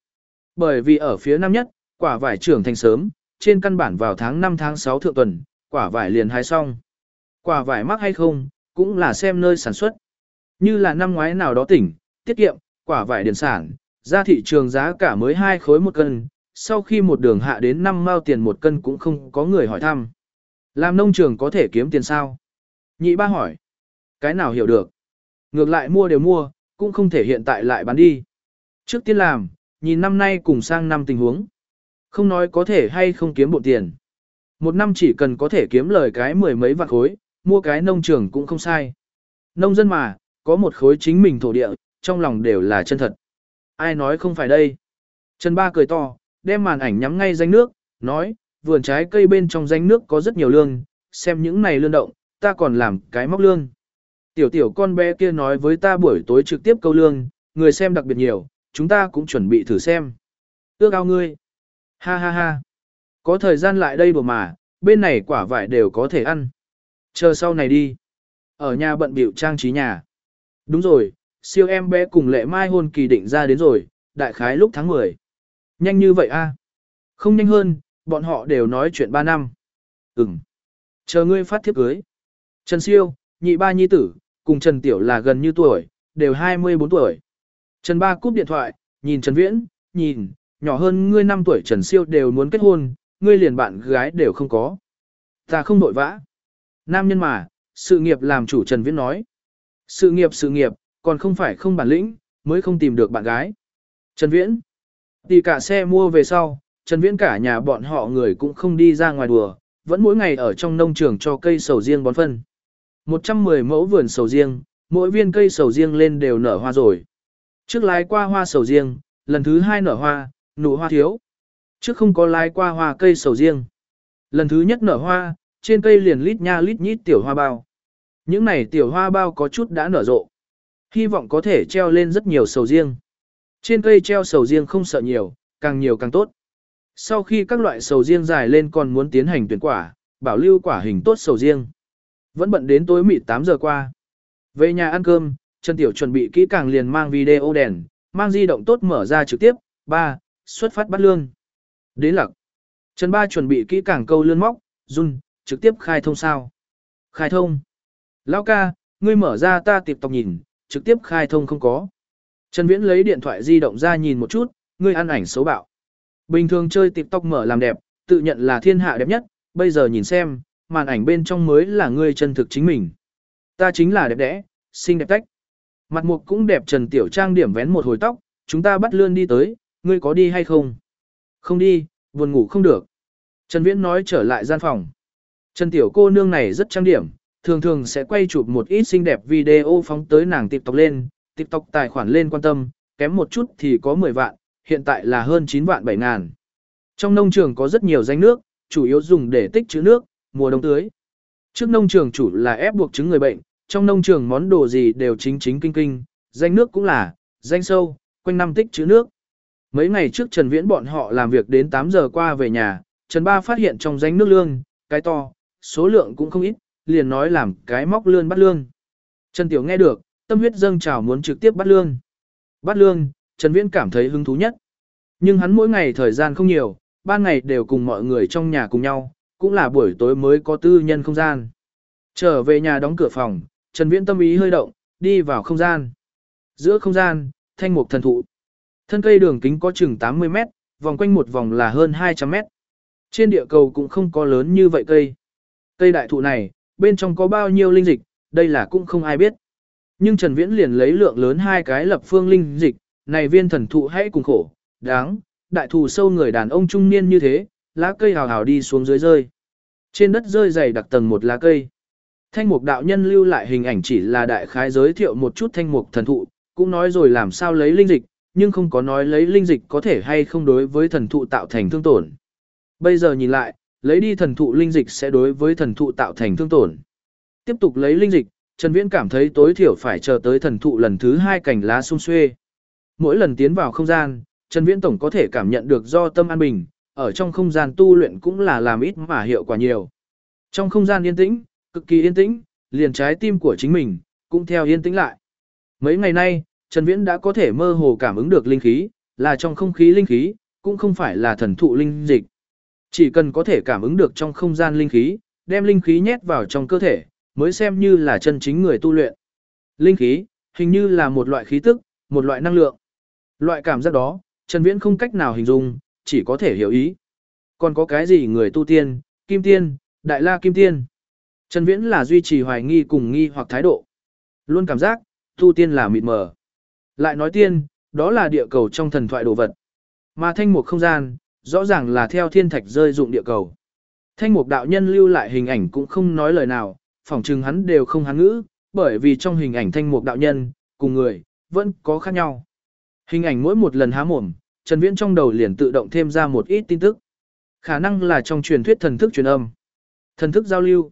Bởi vì ở phía nam nhất, quả vải trưởng thành sớm, trên căn bản vào tháng 5 tháng 6 thượng tuần, quả vải liền hái xong. Quả vải mắc hay không, cũng là xem nơi sản xuất. Như là năm ngoái nào đó tỉnh, tiết kiệm, quả vải điển sản, ra thị trường giá cả mới hai khối một cân, sau khi một đường hạ đến 5 mao tiền một cân cũng không có người hỏi thăm. Làm nông trường có thể kiếm tiền sao? Nhị ba hỏi. Cái nào hiểu được? Ngược lại mua đều mua, cũng không thể hiện tại lại bán đi. Trước tiên làm, nhìn năm nay cùng sang năm tình huống. Không nói có thể hay không kiếm bộ tiền. Một năm chỉ cần có thể kiếm lời cái mười mấy vạn khối, mua cái nông trường cũng không sai. Nông dân mà, có một khối chính mình thổ địa, trong lòng đều là chân thật. Ai nói không phải đây? Trần Ba cười to, đem màn ảnh nhắm ngay danh nước, nói, vườn trái cây bên trong danh nước có rất nhiều lương, xem những này lương động, ta còn làm cái móc lương. Tiểu tiểu con bé kia nói với ta buổi tối trực tiếp câu lương, người xem đặc biệt nhiều, chúng ta cũng chuẩn bị thử xem. Ước ao ngươi. Ha ha ha. Có thời gian lại đây bừa mà, bên này quả vải đều có thể ăn. Chờ sau này đi. Ở nhà bận biểu trang trí nhà. Đúng rồi, siêu em bé cùng lệ mai hôn kỳ định ra đến rồi, đại khái lúc tháng 10. Nhanh như vậy a? Không nhanh hơn, bọn họ đều nói chuyện 3 năm. Ừm. Chờ ngươi phát thiếp cưới. Trần Siêu, nhị ba nhi tử, cùng Trần Tiểu là gần như tuổi, đều 24 tuổi. Trần Ba cúp điện thoại, nhìn Trần Viễn, nhìn, nhỏ hơn ngươi 5 tuổi Trần Siêu đều muốn kết hôn, ngươi liền bạn gái đều không có. Ta không nội vã. Nam nhân mà, sự nghiệp làm chủ Trần Viễn nói. Sự nghiệp sự nghiệp, còn không phải không bản lĩnh, mới không tìm được bạn gái. Trần Viễn. Tỷ cả xe mua về sau, Trần Viễn cả nhà bọn họ người cũng không đi ra ngoài đùa, vẫn mỗi ngày ở trong nông trường cho cây sầu riêng bón phân. 110 mẫu vườn sầu riêng, mỗi viên cây sầu riêng lên đều nở hoa rồi. Trước lái qua hoa sầu riêng, lần thứ hai nở hoa, nụ hoa thiếu. Trước không có lái qua hoa cây sầu riêng. Lần thứ nhất nở hoa, trên cây liền lít nha lít nhít tiểu hoa bao. Những này tiểu hoa bao có chút đã nở rộ. Hy vọng có thể treo lên rất nhiều sầu riêng. Trên cây treo sầu riêng không sợ nhiều, càng nhiều càng tốt. Sau khi các loại sầu riêng dài lên còn muốn tiến hành tuyển quả, bảo lưu quả hình tốt sầu riêng. Vẫn bận đến tối mịt 8 giờ qua. Về nhà ăn cơm, Trần Tiểu chuẩn bị kỹ càng liền mang video đèn, mang di động tốt mở ra trực tiếp, 3, xuất phát bắt lương. Đến lặc. Trần Ba chuẩn bị kỹ càng câu lươn móc, run, trực tiếp khai thông sao. Khai thông. Lão ca, ngươi mở ra ta tiệp tộc nhìn, trực tiếp khai thông không có. Trần Viễn lấy điện thoại di động ra nhìn một chút, ngươi ăn ảnh xấu bạo. Bình thường chơi TikTok mở làm đẹp, tự nhận là thiên hạ đẹp nhất, bây giờ nhìn xem, màn ảnh bên trong mới là ngươi chân thực chính mình. Ta chính là đẹp đẽ, xinh đẹp tách. Mặt mục cũng đẹp Trần Tiểu Trang điểm vén một hồi tóc, chúng ta bắt lươn đi tới, ngươi có đi hay không? Không đi, buồn ngủ không được. Trần Viễn nói trở lại gian phòng. Trần Tiểu cô nương này rất trang điểm, thường thường sẽ quay chụp một ít xinh đẹp video phóng tới nàng TikTok lên, TikTok tài khoản lên quan tâm, kém một chút thì có 10 vạn, hiện tại là hơn 9 vạn 7 ngàn. Trong nông trường có rất nhiều danh nước, chủ yếu dùng để tích trữ nước, mùa đông tưới. Trước nông trường chủ là ép buộc chứng người bệnh, trong nông trường món đồ gì đều chính chính kinh kinh, danh nước cũng là, danh sâu, quanh năm tích trữ nước. Mấy ngày trước Trần Viễn bọn họ làm việc đến 8 giờ qua về nhà, Trần Ba phát hiện trong danh nước lương, cái to, số lượng cũng không ít, liền nói làm cái móc lươn bắt lương. Trần Tiểu nghe được, tâm huyết dâng trào muốn trực tiếp bắt lương. Bắt lương, Trần Viễn cảm thấy hứng thú nhất. Nhưng hắn mỗi ngày thời gian không nhiều, ban ngày đều cùng mọi người trong nhà cùng nhau, cũng là buổi tối mới có tư nhân không gian. Trở về nhà đóng cửa phòng, Trần Viễn tâm ý hơi động, đi vào không gian. Giữa không gian, thanh mục thần thụ. Thân cây đường kính có chừng 80 mét, vòng quanh một vòng là hơn 200 mét. Trên địa cầu cũng không có lớn như vậy cây. Cây đại thụ này, bên trong có bao nhiêu linh dịch, đây là cũng không ai biết. Nhưng Trần Viễn liền lấy lượng lớn hai cái lập phương linh dịch, này viên thần thụ hãy cùng khổ, đáng, đại thù sâu người đàn ông trung niên như thế, lá cây hào hào đi xuống dưới rơi. Trên đất rơi dày đặc tầng một lá cây. Thanh mục đạo nhân lưu lại hình ảnh chỉ là đại khái giới thiệu một chút thanh mục thần thụ, cũng nói rồi làm sao lấy linh dịch, nhưng không có nói lấy linh dịch có thể hay không đối với thần thụ tạo thành thương tổn. Bây giờ nhìn lại, lấy đi thần thụ linh dịch sẽ đối với thần thụ tạo thành thương tổn. Tiếp tục lấy linh dịch, Trần Viễn cảm thấy tối thiểu phải chờ tới thần thụ lần thứ hai cành lá sung xuê. Mỗi lần tiến vào không gian, Trần Viễn Tổng có thể cảm nhận được do tâm an bình, ở trong không gian tu luyện cũng là làm ít mà hiệu quả nhiều. Trong không gian yên tĩnh, cực kỳ yên tĩnh, liền trái tim của chính mình, cũng theo yên tĩnh lại. Mấy ngày nay, Trần Viễn đã có thể mơ hồ cảm ứng được linh khí, là trong không khí linh khí, cũng không phải là thần thụ linh dịch. Chỉ cần có thể cảm ứng được trong không gian linh khí, đem linh khí nhét vào trong cơ thể, mới xem như là chân chính người tu luyện. Linh khí, hình như là một loại khí tức, một loại năng lượng. Loại cảm giác đó, Trần Viễn không cách nào hình dung, chỉ có thể hiểu ý. Còn có cái gì người tu tiên, kim tiên, đại la kim tiên. Trần Viễn là duy trì hoài nghi cùng nghi hoặc thái độ. Luôn cảm giác, tu tiên là mịt mờ. Lại nói tiên, đó là địa cầu trong thần thoại đồ vật. Mà thanh mục không gian, rõ ràng là theo thiên thạch rơi dụng địa cầu. Thanh mục đạo nhân lưu lại hình ảnh cũng không nói lời nào, phỏng chừng hắn đều không hán ngữ, bởi vì trong hình ảnh thanh mục đạo nhân, cùng người, vẫn có khác nhau. Hình ảnh mỗi một lần há mồm, Trần Viễn trong đầu liền tự động thêm ra một ít tin tức. Khả năng là trong truyền thuyết thần thức truyền âm, thần thức giao lưu,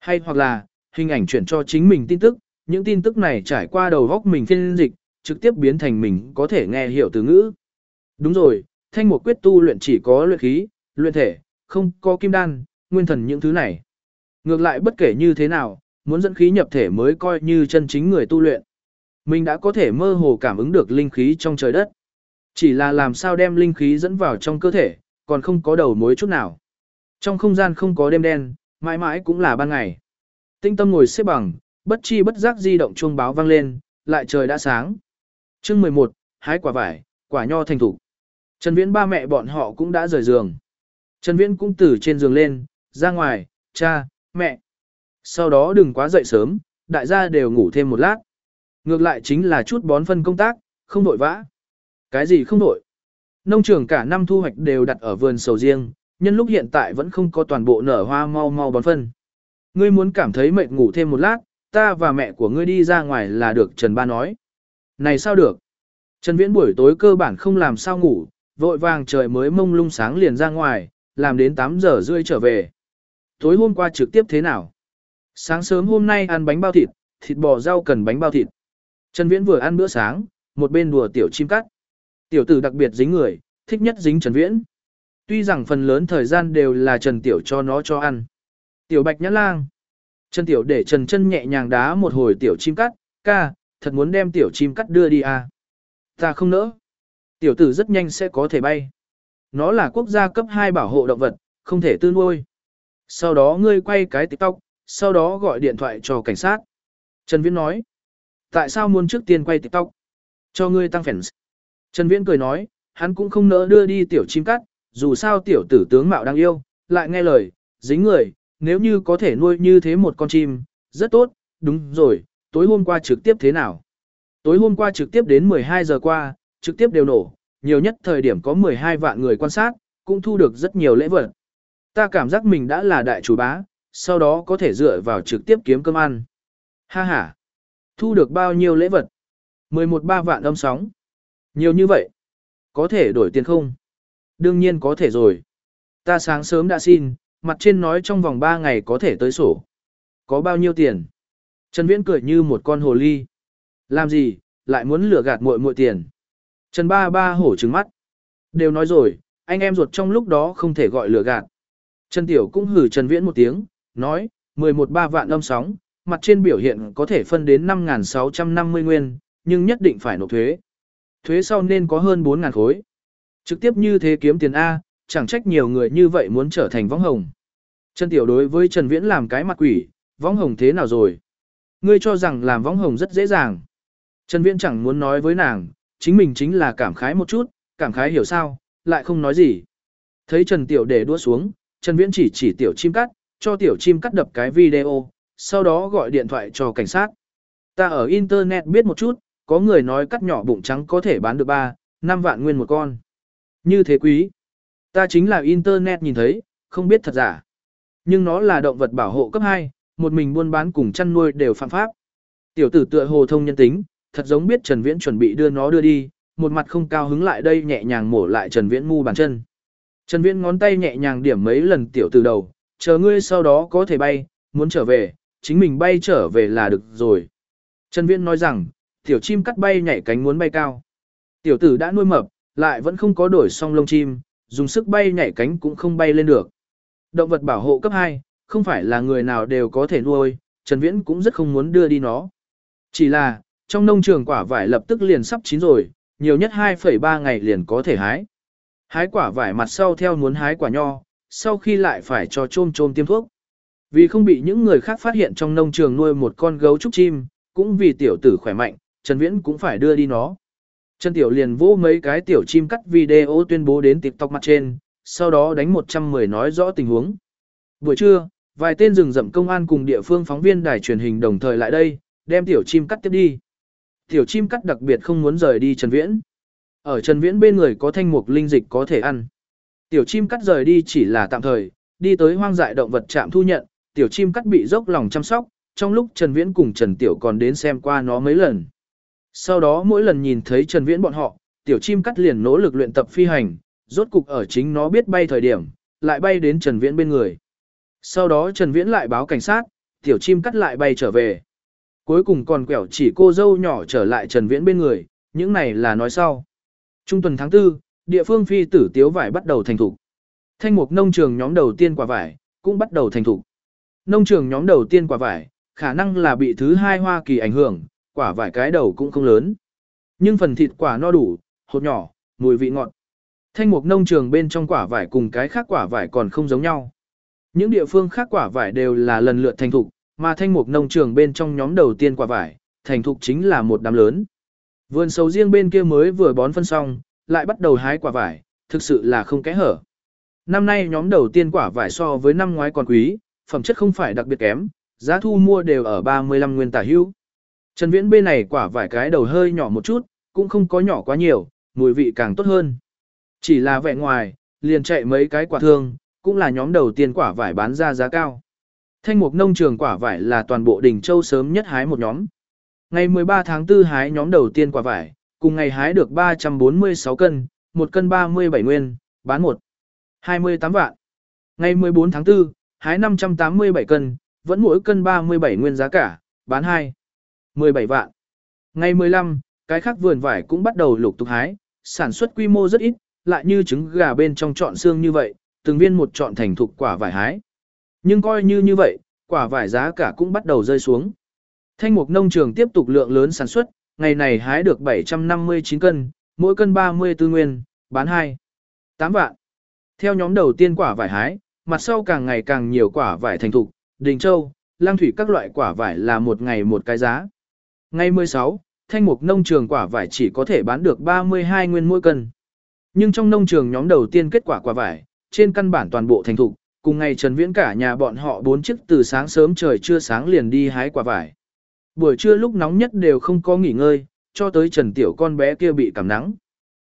hay hoặc là hình ảnh chuyển cho chính mình tin tức, những tin tức này trải qua đầu góc mình phiên dịch, trực tiếp biến thành mình có thể nghe hiểu từ ngữ. Đúng rồi, thanh một quyết tu luyện chỉ có luyện khí, luyện thể, không có kim đan, nguyên thần những thứ này. Ngược lại bất kể như thế nào, muốn dẫn khí nhập thể mới coi như chân chính người tu luyện. Mình đã có thể mơ hồ cảm ứng được linh khí trong trời đất. Chỉ là làm sao đem linh khí dẫn vào trong cơ thể, còn không có đầu mối chút nào. Trong không gian không có đêm đen, mãi mãi cũng là ban ngày. Tinh tâm ngồi xếp bằng, bất chi bất giác di động chuông báo vang lên, lại trời đã sáng. Chương 11, hái quả vải, quả nho thành thủ. Trần Viễn ba mẹ bọn họ cũng đã rời giường. Trần Viễn cũng từ trên giường lên, ra ngoài, cha, mẹ. Sau đó đừng quá dậy sớm, đại gia đều ngủ thêm một lát. Ngược lại chính là chút bón phân công tác, không vội vã. Cái gì không vội? Nông trường cả năm thu hoạch đều đặt ở vườn sầu riêng, nhân lúc hiện tại vẫn không có toàn bộ nở hoa mau mau bón phân. Ngươi muốn cảm thấy mệt ngủ thêm một lát, ta và mẹ của ngươi đi ra ngoài là được Trần Ba nói. Này sao được? Trần Viễn buổi tối cơ bản không làm sao ngủ, vội vàng trời mới mông lung sáng liền ra ngoài, làm đến 8 giờ rưỡi trở về. Tối hôm qua trực tiếp thế nào? Sáng sớm hôm nay ăn bánh bao thịt, thịt bò rau cần bánh bao thịt. Trần Viễn vừa ăn bữa sáng, một bên đùa tiểu chim cắt. Tiểu tử đặc biệt dính người, thích nhất dính Trần Viễn. Tuy rằng phần lớn thời gian đều là Trần Tiểu cho nó cho ăn. Tiểu Bạch Nhã Lang. Trần Tiểu để Trần chân nhẹ nhàng đá một hồi tiểu chim cắt, ca, thật muốn đem tiểu chim cắt đưa đi à. Ta không nỡ. Tiểu tử rất nhanh sẽ có thể bay. Nó là quốc gia cấp 2 bảo hộ động vật, không thể tư nuôi. Sau đó ngươi quay cái TikTok, sau đó gọi điện thoại cho cảnh sát. Trần Viễn nói. Tại sao muốn trước tiên quay TikTok? Cho ngươi tăng fans. Trần Viễn cười nói, hắn cũng không nỡ đưa đi tiểu chim cắt, dù sao tiểu tử tướng mạo đang yêu, lại nghe lời, dính người, nếu như có thể nuôi như thế một con chim, rất tốt, đúng rồi, tối hôm qua trực tiếp thế nào? Tối hôm qua trực tiếp đến 12 giờ qua, trực tiếp đều nổ, nhiều nhất thời điểm có 12 vạn người quan sát, cũng thu được rất nhiều lễ vật. Ta cảm giác mình đã là đại chủ bá, sau đó có thể dựa vào trực tiếp kiếm cơm ăn. Ha ha! Thu được bao nhiêu lễ vật? 11 ba vạn âm sóng. Nhiều như vậy. Có thể đổi tiền không? Đương nhiên có thể rồi. Ta sáng sớm đã xin, mặt trên nói trong vòng 3 ngày có thể tới sổ. Có bao nhiêu tiền? Trần Viễn cười như một con hồ ly. Làm gì, lại muốn lừa gạt muội muội tiền. Trần Ba Ba hổ trừng mắt. Đều nói rồi, anh em ruột trong lúc đó không thể gọi lừa gạt. Trần Tiểu cũng hử Trần Viễn một tiếng, nói, 11 ba vạn âm sóng, mặt trên biểu hiện có thể phân đến 5.650 nguyên, nhưng nhất định phải nộp thuế. Thuế sau nên có hơn 4.000 khối. Trực tiếp như thế kiếm tiền A, chẳng trách nhiều người như vậy muốn trở thành võng hồng. Trần Tiểu đối với Trần Viễn làm cái mặt quỷ, võng hồng thế nào rồi? Ngươi cho rằng làm võng hồng rất dễ dàng. Trần Viễn chẳng muốn nói với nàng, chính mình chính là cảm khái một chút, cảm khái hiểu sao, lại không nói gì. Thấy Trần Tiểu để đua xuống, Trần Viễn chỉ chỉ Tiểu chim cắt, cho Tiểu chim cắt đập cái video, sau đó gọi điện thoại cho cảnh sát. Ta ở Internet biết một chút, có người nói cắt nhỏ bụng trắng có thể bán được 3, 5 vạn nguyên một con. Như thế quý. Ta chính là Internet nhìn thấy, không biết thật giả. Nhưng nó là động vật bảo hộ cấp 2, một mình buôn bán cùng chăn nuôi đều phạm pháp. Tiểu tử tựa hồ thông nhân tính, thật giống biết Trần Viễn chuẩn bị đưa nó đưa đi, một mặt không cao hứng lại đây nhẹ nhàng mổ lại Trần Viễn mu bàn chân. Trần Viễn ngón tay nhẹ nhàng điểm mấy lần tiểu tử đầu, chờ ngươi sau đó có thể bay, muốn trở về, chính mình bay trở về là được rồi. Trần Viễn nói rằng, tiểu chim cắt bay nhảy cánh muốn bay cao. Tiểu tử đã nuôi mập, lại vẫn không có đổi xong lông chim, dùng sức bay nhảy cánh cũng không bay lên được. Động vật bảo hộ cấp 2, không phải là người nào đều có thể nuôi, Trần Viễn cũng rất không muốn đưa đi nó. Chỉ là, trong nông trường quả vải lập tức liền sắp chín rồi, nhiều nhất 2,3 ngày liền có thể hái. Hái quả vải mặt sau theo muốn hái quả nho, sau khi lại phải cho trôm trôm tiêm thuốc. Vì không bị những người khác phát hiện trong nông trường nuôi một con gấu trúc chim, cũng vì tiểu tử khỏe mạnh, Trần Viễn cũng phải đưa đi nó. Trần Tiểu liền vô mấy cái tiểu chim cắt video tuyên bố đến TikTok mặt trên, sau đó đánh 110 nói rõ tình huống. Buổi trưa, vài tên rừng rậm công an cùng địa phương phóng viên đài truyền hình đồng thời lại đây, đem tiểu chim cắt tiếp đi. Tiểu chim cắt đặc biệt không muốn rời đi Trần Viễn. Ở Trần Viễn bên người có thanh mục linh dịch có thể ăn. Tiểu chim cắt rời đi chỉ là tạm thời, đi tới hoang dại động vật trạm thu nhận, tiểu chim cắt bị dốc lòng chăm sóc, trong lúc Trần Viễn cùng Trần Tiểu còn đến xem qua nó mấy lần. Sau đó mỗi lần nhìn thấy Trần Viễn bọn họ, tiểu chim cắt liền nỗ lực luyện tập phi hành, rốt cục ở chính nó biết bay thời điểm, lại bay đến Trần Viễn bên người. Sau đó Trần Viễn lại báo cảnh sát, tiểu chim cắt lại bay trở về. Cuối cùng còn quẹo chỉ cô dâu nhỏ trở lại Trần Viễn bên người, những này là nói sau. Trung tuần tháng 4, địa phương phi tử tiếu vải bắt đầu thành thục. Thanh mục nông trường nhóm đầu tiên quả vải, cũng bắt đầu thành thục. Nông trường nhóm đầu tiên quả vải, khả năng là bị thứ hai Hoa Kỳ ảnh hưởng, quả vải cái đầu cũng không lớn. Nhưng phần thịt quả no đủ, hột nhỏ, mùi vị ngọt. Thanh mục nông trường bên trong quả vải cùng cái khác quả vải còn không giống nhau. Những địa phương khác quả vải đều là lần lượt thành thục, mà thanh mục nông trường bên trong nhóm đầu tiên quả vải, thành thục chính là một đám lớn. Vườn sầu riêng bên kia mới vừa bón phân xong, lại bắt đầu hái quả vải, thực sự là không kẽ hở. Năm nay nhóm đầu tiên quả vải so với năm ngoái còn quý, phẩm chất không phải đặc biệt kém, giá thu mua đều ở 35 nguyên tả hữu. Trần Viễn bên này quả vải cái đầu hơi nhỏ một chút, cũng không có nhỏ quá nhiều, mùi vị càng tốt hơn. Chỉ là vẻ ngoài, liền chạy mấy cái quả thương, cũng là nhóm đầu tiên quả vải bán ra giá cao. Thanh mục nông trường quả vải là toàn bộ đỉnh châu sớm nhất hái một nhóm. Ngày 13 tháng 4 hái nhóm đầu tiên quả vải, cùng ngày hái được 346 cân, một cân 37 nguyên, bán một 28 vạn. Ngày 14 tháng 4, hái 587 cân, vẫn mỗi cân 37 nguyên giá cả, bán 2 17 vạn. Ngày 15, cái khác vườn vải cũng bắt đầu lục tục hái, sản xuất quy mô rất ít, lại như trứng gà bên trong trọn xương như vậy, từng viên một trọn thành thục quả vải hái. Nhưng coi như như vậy, quả vải giá cả cũng bắt đầu rơi xuống. Thanh mục nông trường tiếp tục lượng lớn sản xuất, ngày này hái được 759 cân, mỗi cân 34 nguyên, bán 2. 8 vạn. Theo nhóm đầu tiên quả vải hái, mặt sau càng ngày càng nhiều quả vải thành thục, đình châu, lang thủy các loại quả vải là một ngày một cái giá. Ngày 16, thanh mục nông trường quả vải chỉ có thể bán được 32 nguyên mỗi cân. Nhưng trong nông trường nhóm đầu tiên kết quả quả vải, trên căn bản toàn bộ thành thục, cùng ngày Trần Viễn cả nhà bọn họ bốn chiếc từ sáng sớm trời chưa sáng liền đi hái quả vải. Buổi trưa lúc nóng nhất đều không có nghỉ ngơi, cho tới Trần Tiểu con bé kia bị cảm nắng.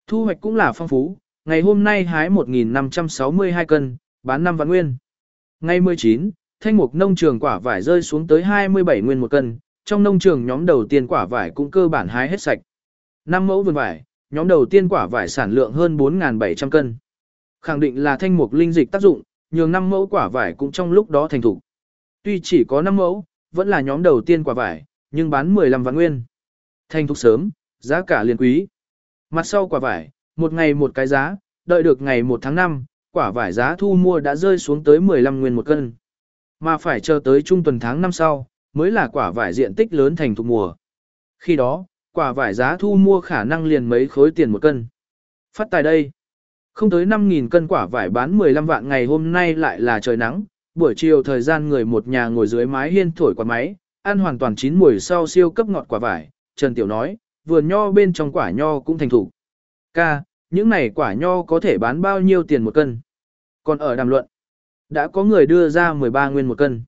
Thu hoạch cũng là phong phú, ngày hôm nay hái 1.562 cân, bán 5 vạn nguyên. Ngày 19, thanh mục nông trường quả vải rơi xuống tới 27 nguyên một cân, trong nông trường nhóm đầu tiên quả vải cũng cơ bản hái hết sạch. Năm mẫu vườn vải, nhóm đầu tiên quả vải sản lượng hơn 4.700 cân. Khẳng định là thanh mục linh dịch tác dụng, nhường năm mẫu quả vải cũng trong lúc đó thành thủ. Tuy chỉ có 5 mẫu, vẫn là nhóm đầu tiên quả vải, nhưng bán 15 vạn nguyên. Thành thục sớm, giá cả liền quý. Mặt sau quả vải, một ngày một cái giá, đợi được ngày 1 tháng 5, quả vải giá thu mua đã rơi xuống tới 15 nguyên một cân. Mà phải chờ tới trung tuần tháng năm sau, mới là quả vải diện tích lớn thành thục mùa. Khi đó, quả vải giá thu mua khả năng liền mấy khối tiền một cân. Phát tài đây. Không tới 5.000 cân quả vải bán 15 vạn ngày hôm nay lại là trời nắng, buổi chiều thời gian người một nhà ngồi dưới mái hiên thổi quạt máy, ăn hoàn toàn chín mùi sau siêu cấp ngọt quả vải, Trần Tiểu nói, vườn nho bên trong quả nho cũng thành thủ. Ca, những này quả nho có thể bán bao nhiêu tiền một cân? Còn ở đàm luận, đã có người đưa ra 13 nguyên một cân.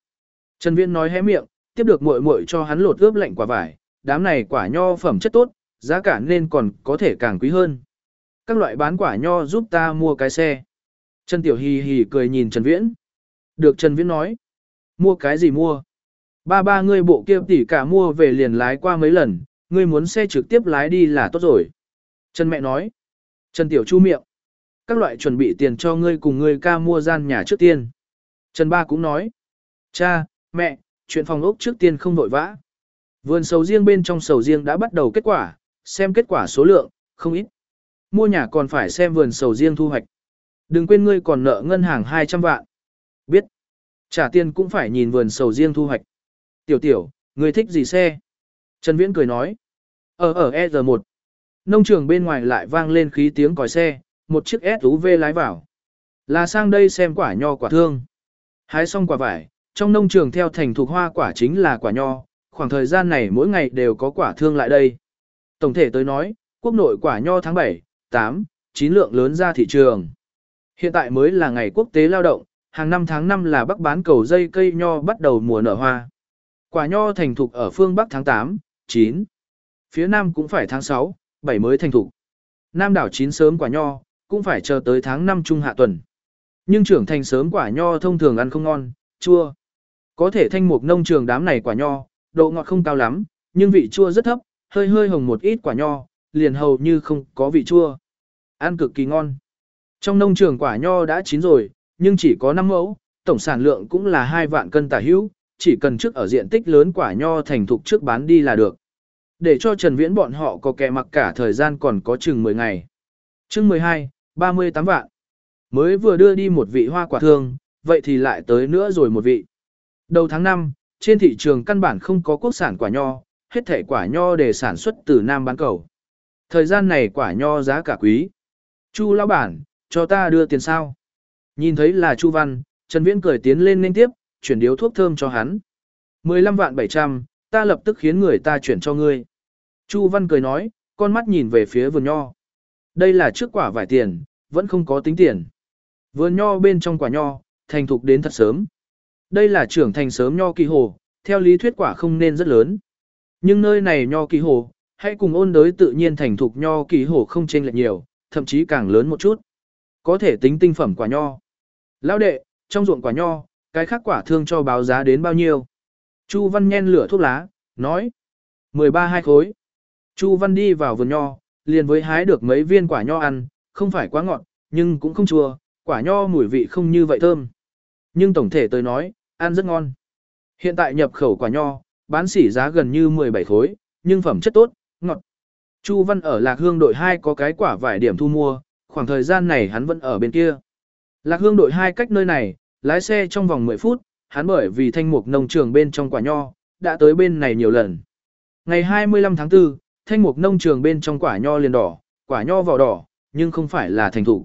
Trần Viễn nói hé miệng, tiếp được muội muội cho hắn lột ướp lạnh quả vải, đám này quả nho phẩm chất tốt, giá cả nên còn có thể càng quý hơn. Các loại bán quả nho giúp ta mua cái xe. Trần Tiểu hì hì cười nhìn Trần Viễn. Được Trần Viễn nói. Mua cái gì mua? Ba ba ngươi bộ kia tỉ cả mua về liền lái qua mấy lần, ngươi muốn xe trực tiếp lái đi là tốt rồi. Trần mẹ nói. Trần Tiểu chu miệng. Các loại chuẩn bị tiền cho ngươi cùng ngươi ca mua gian nhà trước tiên. Trần ba cũng nói. Cha, mẹ, chuyện phòng ốc trước tiên không vội vã. Vườn sầu riêng bên trong sầu riêng đã bắt đầu kết quả, xem kết quả số lượng, không ít. Mua nhà còn phải xem vườn sầu riêng thu hoạch. Đừng quên ngươi còn nợ ngân hàng 200 vạn. Biết. Trả tiền cũng phải nhìn vườn sầu riêng thu hoạch. Tiểu tiểu, người thích gì xe? Trần Viễn cười nói. Ờ, ở ở ER1. Nông trường bên ngoài lại vang lên khí tiếng còi xe, một chiếc SUV lái vào. Là sang đây xem quả nho quả thương. Hái xong quả vải, trong nông trường theo thành thuộc hoa quả chính là quả nho, khoảng thời gian này mỗi ngày đều có quả thương lại đây. Tổng thể tới nói, quốc nội quả nho tháng 7, 8, 9 lượng lớn ra thị trường. Hiện tại mới là ngày quốc tế lao động, hàng năm tháng 5 là bắc bán cầu dây cây nho bắt đầu mùa nở hoa. Quả nho thành thục ở phương Bắc tháng 8, 9. Phía Nam cũng phải tháng 6, 7 mới thành thục. Nam đảo chín sớm quả nho, cũng phải chờ tới tháng 5 trung hạ tuần. Nhưng trưởng thành sớm quả nho thông thường ăn không ngon, chua. Có thể thanh mục nông trường đám này quả nho, độ ngọt không cao lắm, nhưng vị chua rất thấp, hơi hơi hồng một ít quả nho, liền hầu như không có vị chua. Ăn cực kỳ ngon. Trong nông trường quả nho đã chín rồi, nhưng chỉ có 5 mẫu, tổng sản lượng cũng là 2 vạn cân tả hữu, chỉ cần trước ở diện tích lớn quả nho thành thục trước bán đi là được. Để cho Trần Viễn bọn họ có kẻ mặc cả thời gian còn có chừng 10 ngày. Chừng 12, 38 vạn. Mới vừa đưa đi một vị hoa quả thương, vậy thì lại tới nữa rồi một vị. Đầu tháng 5, trên thị trường căn bản không có quốc sản quả nho, hết thể quả nho để sản xuất từ Nam bán cầu. Thời gian này quả nho giá cả quý. Chu lão bản, cho ta đưa tiền sao? Nhìn thấy là Chu Văn, Trần Viễn cười tiến lên nên tiếp, chuyển điếu thuốc thơm cho hắn. 15 vạn 700, ta lập tức khiến người ta chuyển cho ngươi. Chu Văn cười nói, con mắt nhìn về phía vườn nho. Đây là trước quả vải tiền, vẫn không có tính tiền. Vườn nho bên trong quả nho, thành thục đến thật sớm. Đây là trưởng thành sớm nho kỳ hồ, theo lý thuyết quả không nên rất lớn. Nhưng nơi này nho kỳ hồ, hãy cùng ôn đới tự nhiên thành thục nho kỳ hồ không chênh lệch nhiều, thậm chí càng lớn một chút. Có thể tính tinh phẩm quả nho. Lão đệ, trong ruộng quả nho, cái khác quả thương cho báo giá đến bao nhiêu? Chu Văn nhen lửa thuốc lá, nói. 13 hai khối. Chu Văn đi vào vườn nho, liền với hái được mấy viên quả nho ăn, không phải quá ngọt, nhưng cũng không chua, quả nho mùi vị không như vậy thơm. Nhưng tổng thể tôi nói, ăn rất ngon. Hiện tại nhập khẩu quả nho, bán sỉ giá gần như 17 khối, nhưng phẩm chất tốt, ngọt. Chu Văn ở Lạc Hương đội 2 có cái quả vải điểm thu mua, khoảng thời gian này hắn vẫn ở bên kia. Lạc Hương đội 2 cách nơi này, lái xe trong vòng 10 phút, hắn bởi vì thanh mục nông trường bên trong quả nho, đã tới bên này nhiều lần. Ngày 25 tháng 4, thanh mục nông trường bên trong quả nho liền đỏ, quả nho vỏ đỏ, nhưng không phải là thành thủ.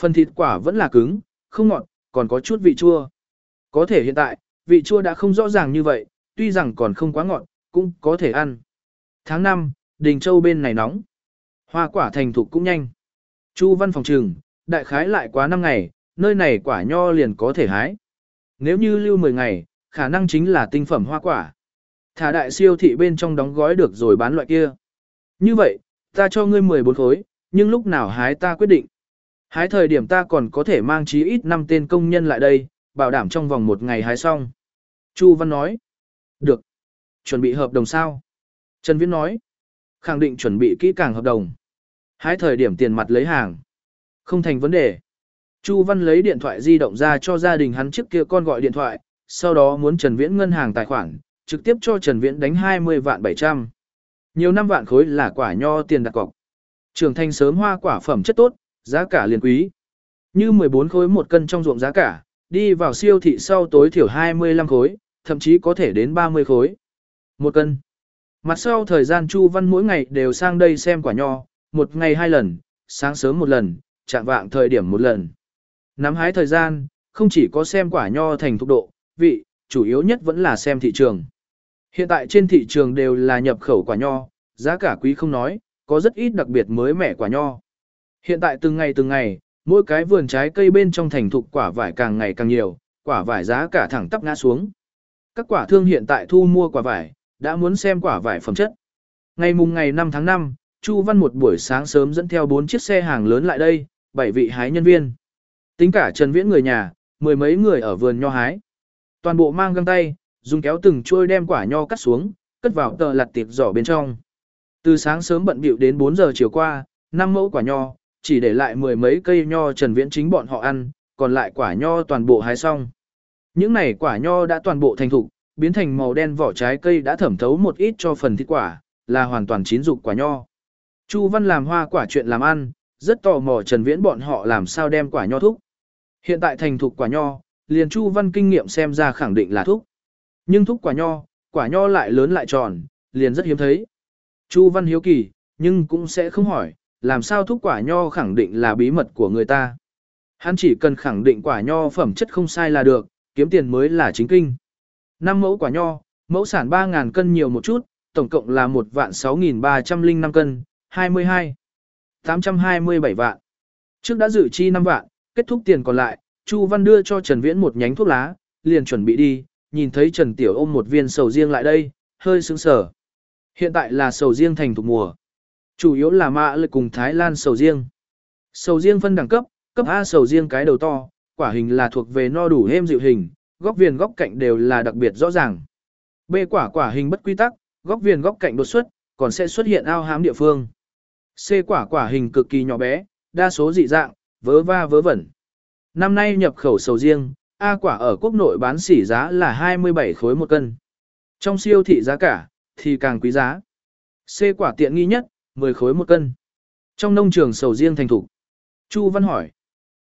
Phần thịt quả vẫn là cứng, không ngọt, còn có chút vị chua. Có thể hiện tại, vị chua đã không rõ ràng như vậy, tuy rằng còn không quá ngọt, cũng có thể ăn. Tháng 5, Đình Châu bên này nóng. Hoa quả thành thục cũng nhanh. Chu văn phòng trường, đại khái lại quá 5 ngày, nơi này quả nho liền có thể hái. Nếu như lưu 10 ngày, khả năng chính là tinh phẩm hoa quả. Thả đại siêu thị bên trong đóng gói được rồi bán loại kia. Như vậy, ta cho ngươi 14 khối, nhưng lúc nào hái ta quyết định. Hái thời điểm ta còn có thể mang chí ít 5 tên công nhân lại đây, bảo đảm trong vòng một ngày hái xong. Chu Văn nói. Được. Chuẩn bị hợp đồng sao? Trần Viễn nói. Khẳng định chuẩn bị kỹ càng hợp đồng. Hái thời điểm tiền mặt lấy hàng. Không thành vấn đề. Chu Văn lấy điện thoại di động ra cho gia đình hắn trước kia con gọi điện thoại, sau đó muốn Trần Viễn ngân hàng tài khoản, trực tiếp cho Trần Viễn đánh 20 vạn 700. Nhiều năm vạn khối là quả nho tiền đặt cọc. Trường thành sớm hoa quả phẩm chất tốt, giá cả liền quý. Như 14 khối một cân trong ruộng giá cả, đi vào siêu thị sau tối thiểu 25 khối, thậm chí có thể đến 30 khối. Một cân. Mặt sau thời gian Chu Văn mỗi ngày đều sang đây xem quả nho, một ngày hai lần, sáng sớm một lần, chạm vạng thời điểm một lần. Nắm hái thời gian, không chỉ có xem quả nho thành thục độ, vị, chủ yếu nhất vẫn là xem thị trường. Hiện tại trên thị trường đều là nhập khẩu quả nho, giá cả quý không nói, có rất ít đặc biệt mới mẻ quả nho. Hiện tại từng ngày từng ngày, mỗi cái vườn trái cây bên trong thành thục quả vải càng ngày càng nhiều, quả vải giá cả thẳng tắp ngã xuống. Các quả thương hiện tại thu mua quả vải, đã muốn xem quả vải phẩm chất. Ngày mùng ngày 5 tháng 5, Chu Văn một buổi sáng sớm dẫn theo 4 chiếc xe hàng lớn lại đây, 7 vị hái nhân viên. Tính cả Trần Viễn người nhà, mười mấy người ở vườn nho hái. Toàn bộ mang găng tay, dùng kéo từng chuôi đem quả nho cắt xuống, cất vào tờ lặt tiệp giỏ bên trong. Từ sáng sớm bận bịu đến 4 giờ chiều qua, năm mẫu quả nho, chỉ để lại mười mấy cây nho Trần Viễn chính bọn họ ăn, còn lại quả nho toàn bộ hái xong. Những này quả nho đã toàn bộ thành thục, biến thành màu đen vỏ trái cây đã thẩm thấu một ít cho phần thịt quả, là hoàn toàn chín dục quả nho. Chu Văn làm hoa quả chuyện làm ăn, rất tò mò Trần Viễn bọn họ làm sao đem quả nho thúc. Hiện tại thành thục quả nho, liền Chu Văn kinh nghiệm xem ra khẳng định là thúc. Nhưng thúc quả nho, quả nho lại lớn lại tròn, liền rất hiếm thấy. Chu Văn hiếu kỳ, nhưng cũng sẽ không hỏi, làm sao thúc quả nho khẳng định là bí mật của người ta. Hắn chỉ cần khẳng định quả nho phẩm chất không sai là được, kiếm tiền mới là chính kinh. Năm mẫu quả nho, mẫu sản 3.000 cân nhiều một chút, tổng cộng là 1 vạn 6.305 cân, 22. 827 vạn. Trước đã dự chi 5 vạn, kết thúc tiền còn lại, Chu Văn đưa cho Trần Viễn một nhánh thuốc lá, liền chuẩn bị đi, nhìn thấy Trần Tiểu ôm một viên sầu riêng lại đây, hơi sững sờ. Hiện tại là sầu riêng thành thuộc mùa. Chủ yếu là mạ lực cùng Thái Lan sầu riêng. Sầu riêng phân đẳng cấp, cấp A sầu riêng cái đầu to, quả hình là thuộc về no đủ êm dịu hình, góc viền góc cạnh đều là đặc biệt rõ ràng. B quả quả hình bất quy tắc, góc viền góc cạnh đột xuất, còn sẽ xuất hiện ao hám địa phương. C quả quả hình cực kỳ nhỏ bé, đa số dị dạng, vớ va vớ vẩn. Năm nay nhập khẩu sầu riêng, A quả ở quốc nội bán sỉ giá là 27 khối một cân. Trong siêu thị giá cả, thì càng quý giá. C quả tiện nghi nhất, 10 khối một cân. Trong nông trường sầu riêng thành thủ. Chu Văn hỏi.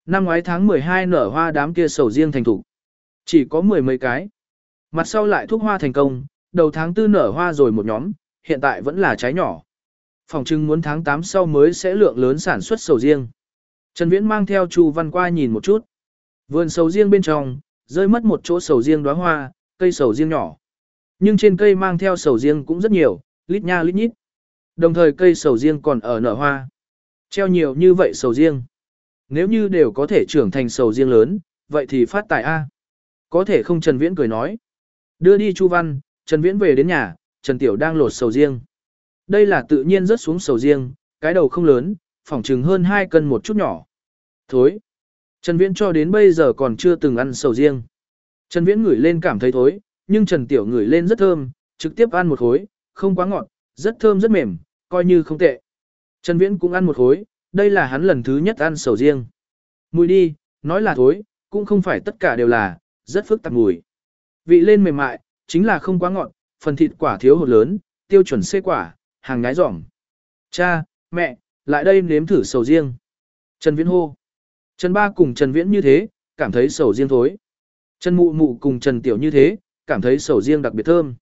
Năm ngoái tháng 12 nở hoa đám kia sầu riêng thành thủ. Chỉ có mười mấy cái. Mặt sau lại thuốc hoa thành công, đầu tháng 4 nở hoa rồi một nhóm, hiện tại vẫn là trái nhỏ. Phòng trưng muốn tháng 8 sau mới sẽ lượng lớn sản xuất sầu riêng. Trần Viễn mang theo Chu Văn qua nhìn một chút. Vườn sầu riêng bên trong, rơi mất một chỗ sầu riêng đóa hoa, cây sầu riêng nhỏ. Nhưng trên cây mang theo sầu riêng cũng rất nhiều, lít nha lít nhít. Đồng thời cây sầu riêng còn ở nở hoa. Treo nhiều như vậy sầu riêng. Nếu như đều có thể trưởng thành sầu riêng lớn, vậy thì phát tài A. Có thể không Trần Viễn cười nói. Đưa đi Chu Văn, Trần Viễn về đến nhà, Trần Tiểu đang lột sầu riêng. Đây là tự nhiên rớt xuống sầu riêng, cái đầu không lớn, phỏng chừng hơn 2 cân một chút nhỏ. Thối. Trần Viễn cho đến bây giờ còn chưa từng ăn sầu riêng. Trần Viễn ngửi lên cảm thấy thối, nhưng Trần Tiểu ngửi lên rất thơm, trực tiếp ăn một khối, không quá ngọt, rất thơm rất mềm, coi như không tệ. Trần Viễn cũng ăn một khối, đây là hắn lần thứ nhất ăn sầu riêng. Mùi đi, nói là thối, cũng không phải tất cả đều là, rất phức tạp mùi. Vị lên mềm mại, chính là không quá ngọt, phần thịt quả thiếu hột lớn, tiêu chuẩn xê quả, hàng ngái giỏng. Cha, mẹ, lại đây nếm thử sầu riêng. Trần Viễn hô. Trần Ba cùng Trần Viễn như thế, cảm thấy sầu riêng thối. Trần Mụ Mụ cùng Trần Tiểu như thế, cảm thấy sầu riêng đặc biệt thơm.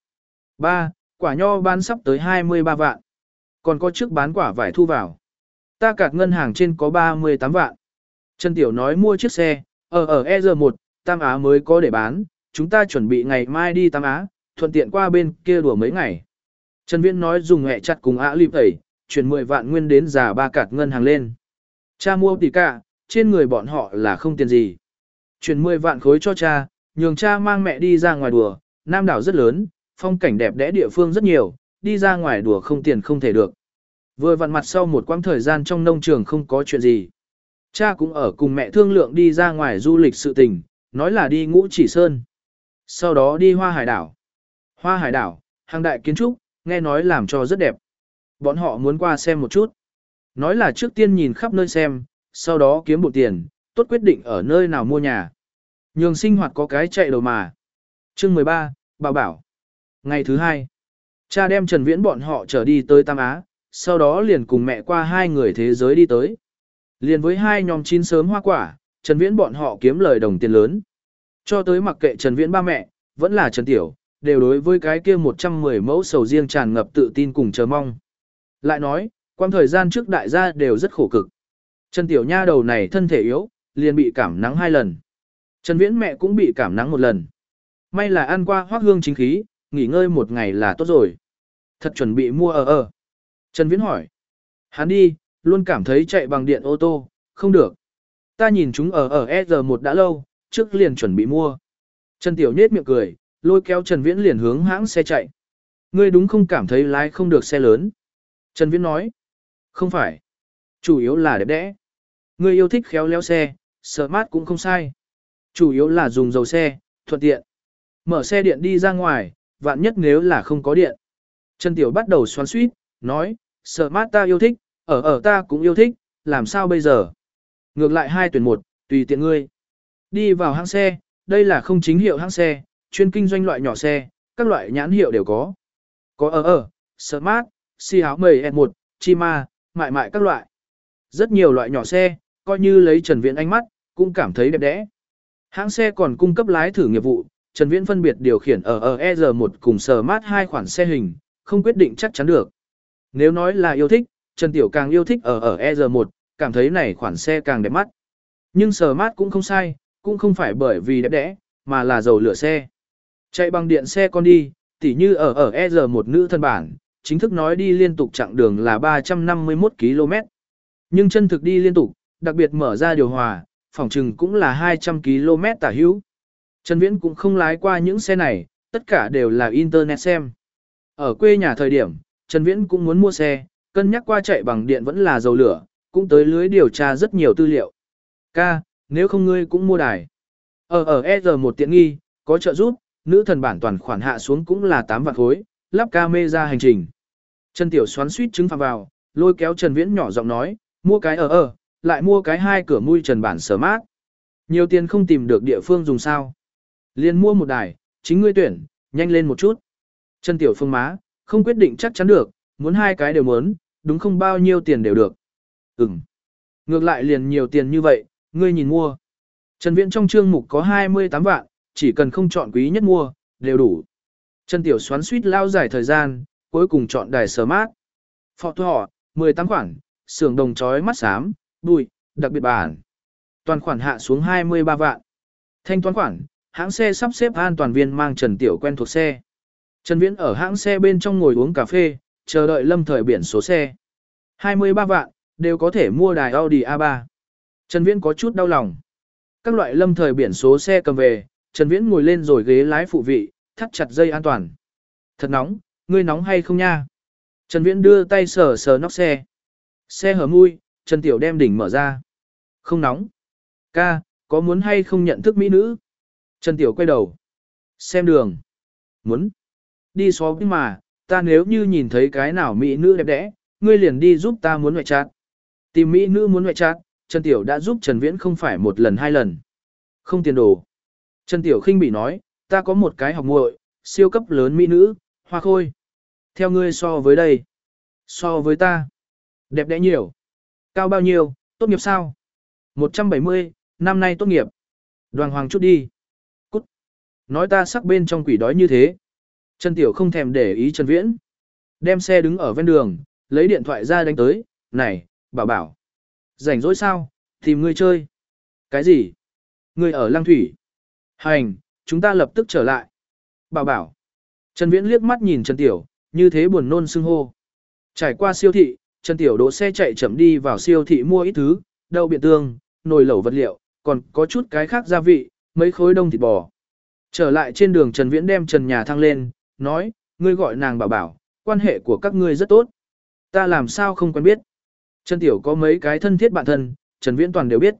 ba Quả nho bán sắp tới 23 vạn. Còn có trước bán quả vải thu vào. Ta cạt ngân hàng trên có 38 vạn. Trần Tiểu nói mua chiếc xe, ờ, ở ở EZ1, Tam Á mới có để bán, chúng ta chuẩn bị ngày mai đi Tam Á, thuận tiện qua bên kia đùa mấy ngày. Trần Viễn nói dùng hẹ chặt cùng ạ lịp tẩy, chuyển 10 vạn nguyên đến giả ba cạt ngân hàng lên. Cha mua tỷ cả, trên người bọn họ là không tiền gì. Chuyển 10 vạn khối cho cha, nhường cha mang mẹ đi ra ngoài đùa, Nam đảo rất lớn, phong cảnh đẹp đẽ địa phương rất nhiều, đi ra ngoài đùa không tiền không thể được. Vừa vặn mặt sau một quãng thời gian trong nông trường không có chuyện gì. Cha cũng ở cùng mẹ thương lượng đi ra ngoài du lịch sự tình, nói là đi ngũ chỉ sơn. Sau đó đi hoa hải đảo. Hoa hải đảo, hàng đại kiến trúc, nghe nói làm cho rất đẹp. Bọn họ muốn qua xem một chút. Nói là trước tiên nhìn khắp nơi xem, sau đó kiếm bộ tiền, tốt quyết định ở nơi nào mua nhà. Nhường sinh hoạt có cái chạy đầu mà. Chương 13, Bảo Bảo. Ngày thứ hai, cha đem Trần Viễn bọn họ trở đi tới Tam Á, sau đó liền cùng mẹ qua hai người thế giới đi tới. Liền với hai nhóm chín sớm hoa quả, Trần Viễn bọn họ kiếm lời đồng tiền lớn. Cho tới mặc kệ Trần Viễn ba mẹ, vẫn là Trần Tiểu, đều đối với cái kia 110 mẫu sầu riêng tràn ngập tự tin cùng chờ mong. Lại nói, quang thời gian trước đại gia đều rất khổ cực. Trần Tiểu Nha đầu này thân thể yếu, liền bị cảm nắng hai lần. Trần Viễn mẹ cũng bị cảm nắng một lần. May là ăn qua hoác hương chính khí, nghỉ ngơi một ngày là tốt rồi. Thật chuẩn bị mua ở ở. Trần Viễn hỏi. Hắn đi, luôn cảm thấy chạy bằng điện ô tô, không được. Ta nhìn chúng ở ở e S1 đã lâu, trước liền chuẩn bị mua. Trần Tiểu nhết miệng cười, lôi kéo Trần Viễn liền hướng hãng xe chạy. Ngươi đúng không cảm thấy lái không được xe lớn. Trần Viễn nói. Không phải. Chủ yếu là đẹp đẽ. Ngươi yêu thích khéo léo xe, sợ mát cũng không sai. Chủ yếu là dùng dầu xe, thuận tiện. Mở xe điện đi ra ngoài, vạn nhất nếu là không có điện. Trần Tiểu bắt đầu xoắn suýt, nói, sợ mát ta yêu thích, ở ở ta cũng yêu thích, làm sao bây giờ? Ngược lại hai tuyển một, tùy tiện ngươi. Đi vào hãng xe, đây là không chính hiệu hãng xe, chuyên kinh doanh loại nhỏ xe, các loại nhãn hiệu đều có. Có ở ở, Smart, Si áo mầy S1, Chima, mại mại các loại. Rất nhiều loại nhỏ xe, coi như lấy Trần Viễn ánh mắt, cũng cảm thấy đẹp đẽ. Hãng xe còn cung cấp lái thử nghiệp vụ, Trần Viễn phân biệt điều khiển ở ở ER1 cùng Smart hai khoản xe hình, không quyết định chắc chắn được. Nếu nói là yêu thích, Trần Tiểu càng yêu thích ở ở ER1, cảm thấy này khoản xe càng đẹp mắt. Nhưng Smart cũng không sai, cũng không phải bởi vì đẹp đẽ, mà là dầu lửa xe. Chạy bằng điện xe con đi, tỉ như ở ở ER1 nữ thân bản, chính thức nói đi liên tục chặng đường là 351 km. Nhưng chân thực đi liên tục, đặc biệt mở ra điều hòa, phòng trừng cũng là 200 km tả hữu. Trần Viễn cũng không lái qua những xe này, tất cả đều là internet xem. Ở quê nhà thời điểm, Trần Viễn cũng muốn mua xe, cân nhắc qua chạy bằng điện vẫn là dầu lửa, cũng tới lưới điều tra rất nhiều tư liệu. Ca, nếu không ngươi cũng mua đài. Ờ, ở ở ER1 tiện nghi, có trợ giúp, nữ thần bản toàn khoản hạ xuống cũng là 8 vạn khối, lắp camera hành trình. Trần Tiểu xoắn suýt trứng phạm vào, lôi kéo Trần Viễn nhỏ giọng nói, mua cái ở ở, lại mua cái hai cửa mui Trần bản sở mát. Nhiều tiền không tìm được địa phương dùng sao. Liên mua một đài, chính ngươi tuyển, nhanh lên một chút. Trần Tiểu phương má, không quyết định chắc chắn được, muốn hai cái đều muốn, đúng không bao nhiêu tiền đều được. Ừm. Ngược lại liền nhiều tiền như vậy, ngươi nhìn mua. Trần Viễn trong chương mục có 28 vạn, chỉ cần không chọn quý nhất mua, đều đủ. Trần Tiểu xoắn suýt lao dài thời gian, cuối cùng chọn đài sờ mát. Phọ thọ, 18 khoản, xưởng đồng chói mắt xám, bụi, đặc biệt bản. Toàn khoản hạ xuống 23 vạn. Thanh toán khoản, hãng xe sắp xếp an toàn viên mang Trần Tiểu quen thuộc xe. Trần Viễn ở hãng xe bên trong ngồi uống cà phê, chờ đợi lâm thời biển số xe. 23 vạn, đều có thể mua đài Audi A3. Trần Viễn có chút đau lòng. Các loại lâm thời biển số xe cầm về, Trần Viễn ngồi lên rồi ghế lái phụ vị, thắt chặt dây an toàn. Thật nóng, ngươi nóng hay không nha? Trần Viễn đưa tay sờ sờ nóc xe. Xe hở mui, Trần Tiểu đem đỉnh mở ra. Không nóng. Ca, có muốn hay không nhận thức mỹ nữ? Trần Tiểu quay đầu. Xem đường. Muốn. Đi xó mà, ta nếu như nhìn thấy cái nào mỹ nữ đẹp đẽ, ngươi liền đi giúp ta muốn ngoại chát. Tìm mỹ nữ muốn ngoại chát, Trần Tiểu đã giúp Trần Viễn không phải một lần hai lần. Không tiền đồ. Trần Tiểu khinh bị nói, ta có một cái học muội, siêu cấp lớn mỹ nữ, hoa khôi. Theo ngươi so với đây. So với ta. Đẹp đẽ nhiều. Cao bao nhiêu, tốt nghiệp sao? 170, năm nay tốt nghiệp. Đoàn hoàng chút đi. Cút. nói ta sắc bên trong quỷ đói như thế. Trần Tiểu không thèm để ý Trần Viễn. Đem xe đứng ở ven đường, lấy điện thoại ra đánh tới, này, bảo bảo. Rảnh rỗi sao, tìm ngươi chơi. Cái gì? Ngươi ở Lăng Thủy. Hành, chúng ta lập tức trở lại. Bảo bảo. Trần Viễn liếc mắt nhìn Trần Tiểu, như thế buồn nôn xưng hô. Trải qua siêu thị, Trần Tiểu đỗ xe chạy chậm đi vào siêu thị mua ít thứ, đậu biện tương, nồi lẩu vật liệu, còn có chút cái khác gia vị, mấy khối đông thịt bò. Trở lại trên đường Trần Viễn đem Trần Nhà thăng lên, nói, ngươi gọi nàng bảo bảo, quan hệ của các ngươi rất tốt. Ta làm sao không quen biết. Trần Tiểu có mấy cái thân thiết bạn thân, Trần Viễn toàn đều biết.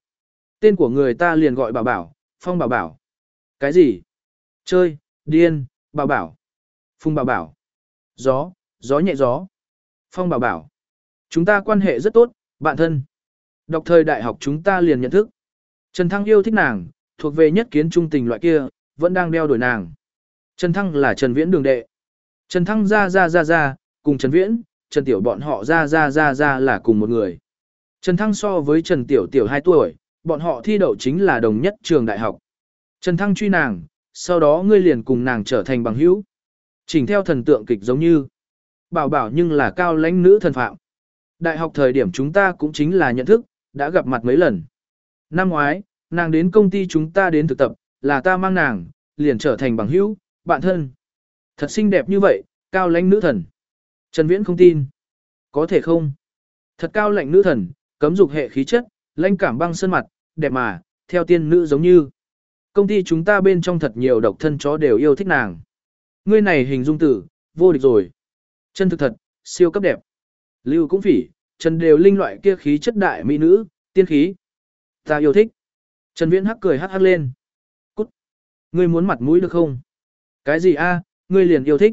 Tên của người ta liền gọi bảo bảo, Phong bảo bảo. Cái gì? Chơi, điên, bảo bảo. Phùng bảo bảo. Gió, gió nhẹ gió. Phong bảo bảo. Chúng ta quan hệ rất tốt, bạn thân. Đọc thời đại học chúng ta liền nhận thức. Trần Thăng yêu thích nàng, thuộc về nhất kiến trung tình loại kia, vẫn đang đeo đuổi nàng. Trần Thăng là Trần Viễn đường đệ. Trần Thăng ra ra ra ra, cùng Trần Viễn, Trần Tiểu bọn họ ra ra ra ra là cùng một người. Trần Thăng so với Trần Tiểu Tiểu 2 tuổi, bọn họ thi đậu chính là đồng nhất trường đại học. Trần Thăng truy nàng, sau đó ngươi liền cùng nàng trở thành bằng hữu. Chỉnh theo thần tượng kịch giống như. Bảo bảo nhưng là cao lãnh nữ thần phạm. Đại học thời điểm chúng ta cũng chính là nhận thức, đã gặp mặt mấy lần. Năm ngoái, nàng đến công ty chúng ta đến thực tập, là ta mang nàng, liền trở thành bằng hữu, bạn thân. Thật xinh đẹp như vậy, cao lãnh nữ thần. Trần Viễn không tin. Có thể không? Thật cao lãnh nữ thần, cấm dục hệ khí chất, lãnh cảm băng sơn mặt, đẹp mà, theo tiên nữ giống như. Công ty chúng ta bên trong thật nhiều độc thân chó đều yêu thích nàng. Ngươi này hình dung tử, vô địch rồi. Chân thực thật, siêu cấp đẹp. Lưu cũng phỉ, Trần đều linh loại kia khí chất đại mỹ nữ, tiên khí. Ta yêu thích. Trần Viễn hắc cười hắc hắc lên. Cút. Ngươi muốn mặt mũi được không? Cái gì a? ngươi liền yêu thích.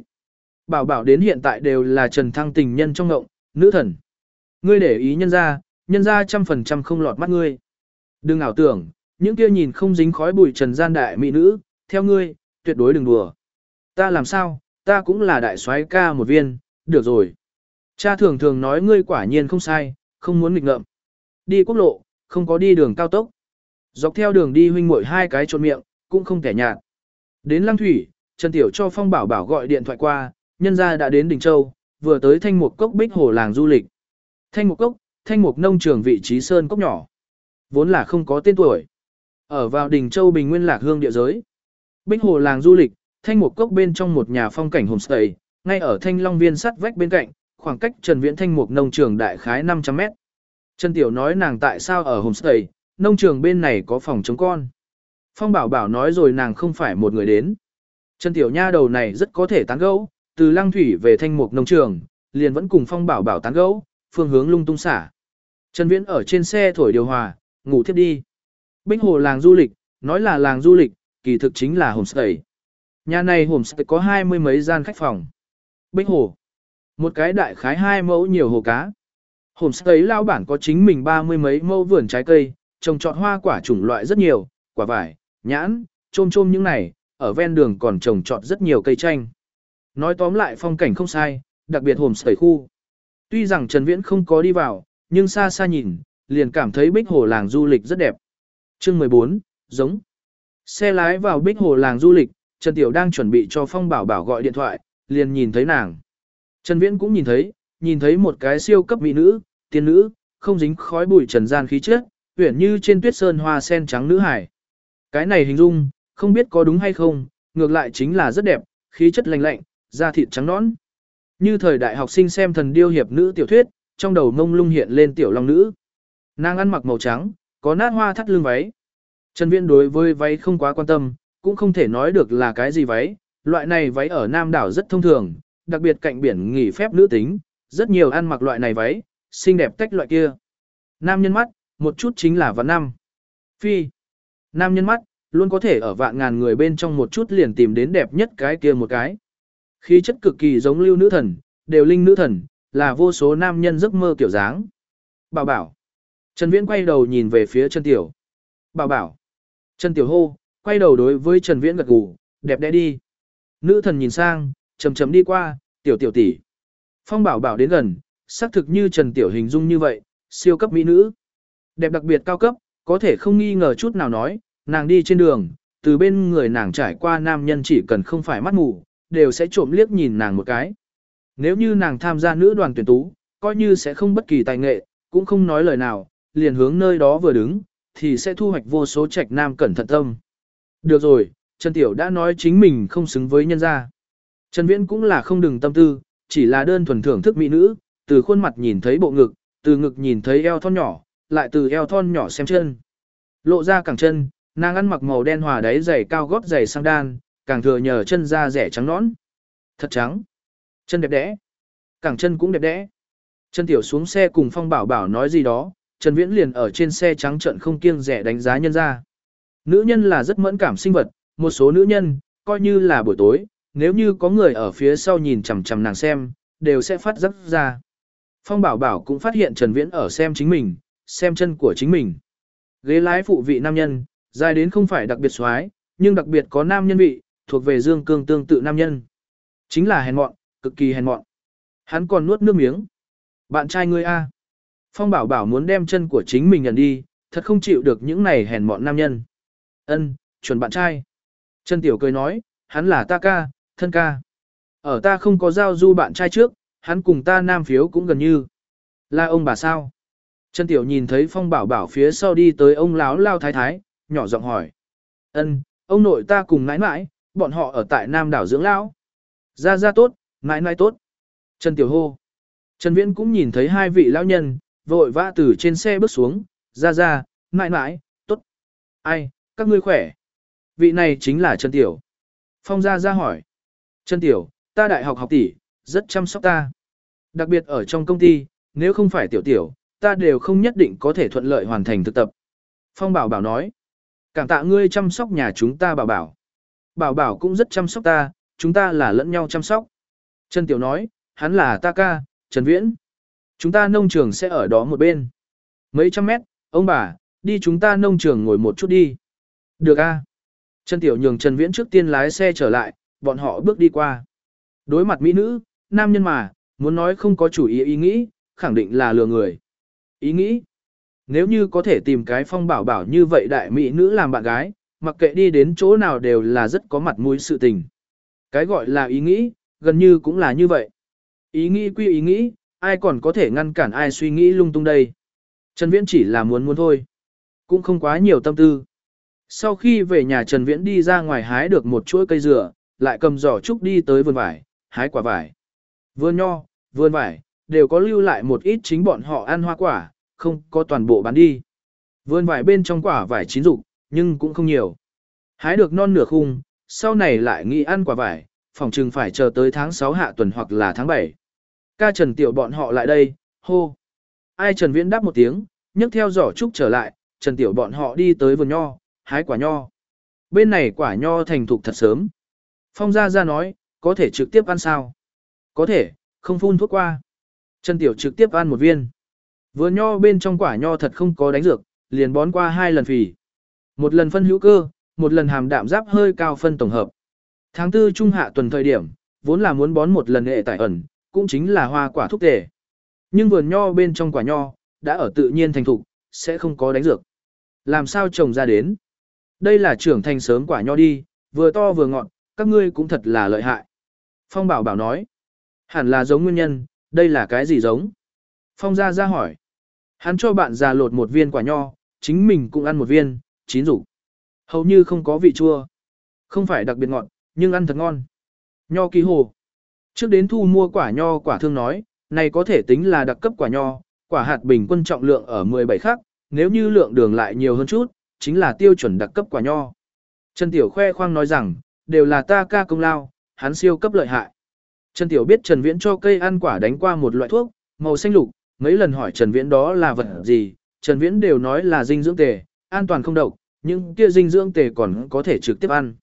Bảo bảo đến hiện tại đều là Trần Thăng tình nhân trong ngộng, nữ thần. Ngươi để ý nhân ra, nhân ra trăm phần trăm không lọt mắt ngươi. Đừng ảo tưởng, những kia nhìn không dính khói bụi trần gian đại mỹ nữ, theo ngươi, tuyệt đối đừng đùa. Ta làm sao, ta cũng là đại soái ca một viên, được rồi. Cha thường thường nói ngươi quả nhiên không sai, không muốn nghịch ngợm. Đi quốc lộ, không có đi đường cao tốc. Dọc theo đường đi huynh muội hai cái trộn miệng, cũng không kẻ nhạt. Đến Lăng Thủy, Trần Tiểu cho Phong Bảo Bảo gọi điện thoại qua, nhân gia đã đến Đình Châu, vừa tới Thanh Mục Cốc Bích Hồ làng du lịch. Thanh Mục Cốc, Thanh Mục nông trường vị trí sơn cốc nhỏ. Vốn là không có tên tuổi. Ở vào Đình Châu Bình Nguyên Lạc Hương địa giới. Bích Hồ làng du lịch, Thanh Mục Cốc bên trong một nhà phong cảnh homestay, ngay ở Thanh Long Viên sắt vách bên cạnh, khoảng cách Trần Viễn Thanh Mục nông trường đại khái 500 mét. Trần Tiểu nói nàng tại sao ở homestay, nông trường bên này có phòng chống con. Phong Bảo Bảo nói rồi nàng không phải một người đến. Trần Tiểu Nha đầu này rất có thể tán gẫu, từ Lăng Thủy về Thanh Mục nông trường, liền vẫn cùng Phong Bảo Bảo tán gẫu, phương hướng lung tung xả. Trần Viễn ở trên xe thổi điều hòa, ngủ thiếp đi. Bích Hồ làng du lịch, nói là làng du lịch, kỳ thực chính là homestay. Nhà này homestay có hai mươi mấy gian khách phòng. Bích Hồ, một cái đại khái hai mẫu nhiều hồ cá. Homestay lao bản có chính mình ba mươi mấy mẫu vườn trái cây, trồng trọt hoa quả chủng loại rất nhiều, quả vải, nhãn, trôm trôm những này, ở ven đường còn trồng trọt rất nhiều cây chanh. Nói tóm lại phong cảnh không sai, đặc biệt homestay khu. Tuy rằng Trần Viễn không có đi vào, nhưng xa xa nhìn, liền cảm thấy bích hồ làng du lịch rất đẹp. Chương 14, giống. Xe lái vào bích hồ làng du lịch, Trần Tiểu đang chuẩn bị cho Phong Bảo Bảo gọi điện thoại, liền nhìn thấy nàng. Trần Viễn cũng nhìn thấy, nhìn thấy một cái siêu cấp mỹ nữ, tiên nữ, không dính khói bụi trần gian khí chất, uyển như trên tuyết sơn hoa sen trắng nữ hải. Cái này hình dung, không biết có đúng hay không, ngược lại chính là rất đẹp, khí chất lành lạnh, da thịt trắng nõn. Như thời đại học sinh xem thần điêu hiệp nữ tiểu thuyết, trong đầu mông lung hiện lên tiểu long nữ. Nàng ăn mặc màu trắng, có nát hoa thắt lưng váy. Trần Viễn đối với váy không quá quan tâm, cũng không thể nói được là cái gì váy, loại này váy ở Nam đảo rất thông thường, đặc biệt cạnh biển nghỉ phép nữ tính, rất nhiều ăn mặc loại này váy, xinh đẹp tách loại kia. Nam nhân mắt, một chút chính là vạn năm. Phi. Nam nhân mắt, luôn có thể ở vạn ngàn người bên trong một chút liền tìm đến đẹp nhất cái kia một cái. Khí chất cực kỳ giống lưu nữ thần, đều linh nữ thần, là vô số nam nhân giấc mơ kiểu dáng. Bảo bảo. Trần Viễn quay đầu nhìn về phía Trần Tiểu. Bảo bảo. Trần Tiểu hô, quay đầu đối với Trần Viễn gật gù, đẹp đẽ đi. Nữ thần nhìn sang, chầm chầm đi qua, Tiểu Tiểu tỷ. Phong bảo bảo đến gần, xác thực như Trần Tiểu hình dung như vậy, siêu cấp mỹ nữ. Đẹp đặc biệt cao cấp, có thể không nghi ngờ chút nào nói, nàng đi trên đường, từ bên người nàng trải qua nam nhân chỉ cần không phải mắt mù, đều sẽ trộm liếc nhìn nàng một cái. Nếu như nàng tham gia nữ đoàn tuyển tú, coi như sẽ không bất kỳ tài nghệ, cũng không nói lời nào, liền hướng nơi đó vừa đứng, thì sẽ thu hoạch vô số trạch nam cẩn thận tâm. Được rồi, Trần Tiểu đã nói chính mình không xứng với nhân gia. Trần Viễn cũng là không đừng tâm tư, chỉ là đơn thuần thưởng thức mỹ nữ, từ khuôn mặt nhìn thấy bộ ngực, từ ngực nhìn thấy eo thon nhỏ, lại từ eo thon nhỏ xem chân. Lộ ra cẳng chân, nàng ăn mặc màu đen hòa đáy giày cao gót giày sang đan, càng thừa nhờ chân da rẻ trắng nõn. Thật trắng. Chân đẹp đẽ. Cẳng chân cũng đẹp đẽ. Trần tiểu xuống xe cùng Phong Bảo Bảo nói gì đó, Trần Viễn liền ở trên xe trắng trợn không kiêng rẻ đánh giá nhân ra. Nữ nhân là rất mẫn cảm sinh vật, một số nữ nhân, coi như là buổi tối, nếu như có người ở phía sau nhìn chằm chằm nàng xem, đều sẽ phát giác ra. Phong Bảo Bảo cũng phát hiện Trần Viễn ở xem chính mình, xem chân của chính mình. Ghế lái phụ vị nam nhân, dài đến không phải đặc biệt xoái, nhưng đặc biệt có nam nhân vị, thuộc về dương cương tương tự nam nhân. Chính là hèn mọn, cực kỳ hèn mọn. Hắn còn nuốt nước miếng. Bạn trai ngươi a. Phong Bảo Bảo muốn đem chân của chính mình nhận đi, thật không chịu được những này hèn mọn nam nhân. Ân, chuẩn bạn trai. Trần Tiểu cười nói, hắn là ta ca, thân ca. Ở ta không có giao du bạn trai trước, hắn cùng ta nam phiếu cũng gần như. Là ông bà sao? Trần Tiểu nhìn thấy Phong Bảo Bảo phía sau đi tới ông láo lao thái thái, nhỏ giọng hỏi. Ân, ông nội ta cùng nãi nãi, bọn họ ở tại Nam đảo dưỡng lão. Ra ra tốt, nãi nãi tốt. Trần Tiểu hô. Trần Viễn cũng nhìn thấy hai vị lão nhân, vội vã từ trên xe bước xuống, ra ra, nãi nãi, tốt. Ai, các ngươi khỏe. Vị này chính là Trần Tiểu. Phong ra ra hỏi. Trần Tiểu, ta đại học học tỷ, rất chăm sóc ta. Đặc biệt ở trong công ty, nếu không phải Tiểu Tiểu, ta đều không nhất định có thể thuận lợi hoàn thành thực tập. Phong Bảo Bảo nói. Cảm tạ ngươi chăm sóc nhà chúng ta Bảo Bảo. Bảo Bảo cũng rất chăm sóc ta, chúng ta là lẫn nhau chăm sóc. Trần Tiểu nói, hắn là ta ca, Trần Viễn. Chúng ta nông trường sẽ ở đó một bên. Mấy trăm mét, ông bà, đi chúng ta nông trường ngồi một chút đi. Được a. Trần Tiểu nhường Trần Viễn trước tiên lái xe trở lại, bọn họ bước đi qua. Đối mặt mỹ nữ, nam nhân mà, muốn nói không có chủ ý ý nghĩ, khẳng định là lừa người. Ý nghĩ, nếu như có thể tìm cái phong bảo bảo như vậy đại mỹ nữ làm bạn gái, mặc kệ đi đến chỗ nào đều là rất có mặt mũi sự tình. Cái gọi là ý nghĩ, gần như cũng là như vậy. Ý nghĩ quy ý nghĩ, ai còn có thể ngăn cản ai suy nghĩ lung tung đây. Trần Viễn chỉ là muốn muốn thôi. Cũng không quá nhiều tâm tư. Sau khi về nhà Trần Viễn đi ra ngoài hái được một chuỗi cây dừa, lại cầm giỏ trúc đi tới vườn vải, hái quả vải. Vườn nho, vườn vải, đều có lưu lại một ít chính bọn họ ăn hoa quả, không có toàn bộ bán đi. Vườn vải bên trong quả vải chín rụng, nhưng cũng không nhiều. Hái được non nửa khung, sau này lại nghĩ ăn quả vải, phòng chừng phải chờ tới tháng 6 hạ tuần hoặc là tháng 7. Ca Trần Tiểu bọn họ lại đây, hô. Ai Trần Viễn đáp một tiếng, nhấc theo giỏ trúc trở lại, Trần Tiểu bọn họ đi tới vườn nho, hái quả nho. Bên này quả nho thành thục thật sớm. Phong Gia Gia nói, có thể trực tiếp ăn sao? Có thể, không phun thuốc qua. Trần Tiểu trực tiếp ăn một viên. Vườn nho bên trong quả nho thật không có đánh dược, liền bón qua hai lần phì. Một lần phân hữu cơ, một lần hàm đạm giáp hơi cao phân tổng hợp. Tháng tư trung hạ tuần thời điểm, vốn là muốn bón một lần hệ tải ẩn, cũng chính là hoa quả thúc tể. Nhưng vườn nho bên trong quả nho, đã ở tự nhiên thành thục, sẽ không có đánh dược. Làm sao trồng ra đến? Đây là trưởng thành sớm quả nho đi, vừa to vừa ngọt, các ngươi cũng thật là lợi hại. Phong bảo bảo nói, hẳn là giống nguyên nhân, đây là cái gì giống? Phong ra ra hỏi. Hắn cho bạn già lột một viên quả nho, chính mình cũng ăn một viên, chín rủ. Hầu như không có vị chua. Không phải đặc biệt ngọt, nhưng ăn thật ngon. Nho kỳ hồ. Trước đến thu mua quả nho quả thương nói, này có thể tính là đặc cấp quả nho, quả hạt bình quân trọng lượng ở 17 khắc, nếu như lượng đường lại nhiều hơn chút, chính là tiêu chuẩn đặc cấp quả nho. Trần Tiểu khoe khoang nói rằng, đều là ta ca công lao, hắn siêu cấp lợi hại. Trần Tiểu biết Trần Viễn cho cây ăn quả đánh qua một loại thuốc, màu xanh lục, mấy lần hỏi Trần Viễn đó là vật gì, Trần Viễn đều nói là dinh dưỡng tề, an toàn không độc, nhưng kia dinh dưỡng tề còn có thể trực tiếp ăn.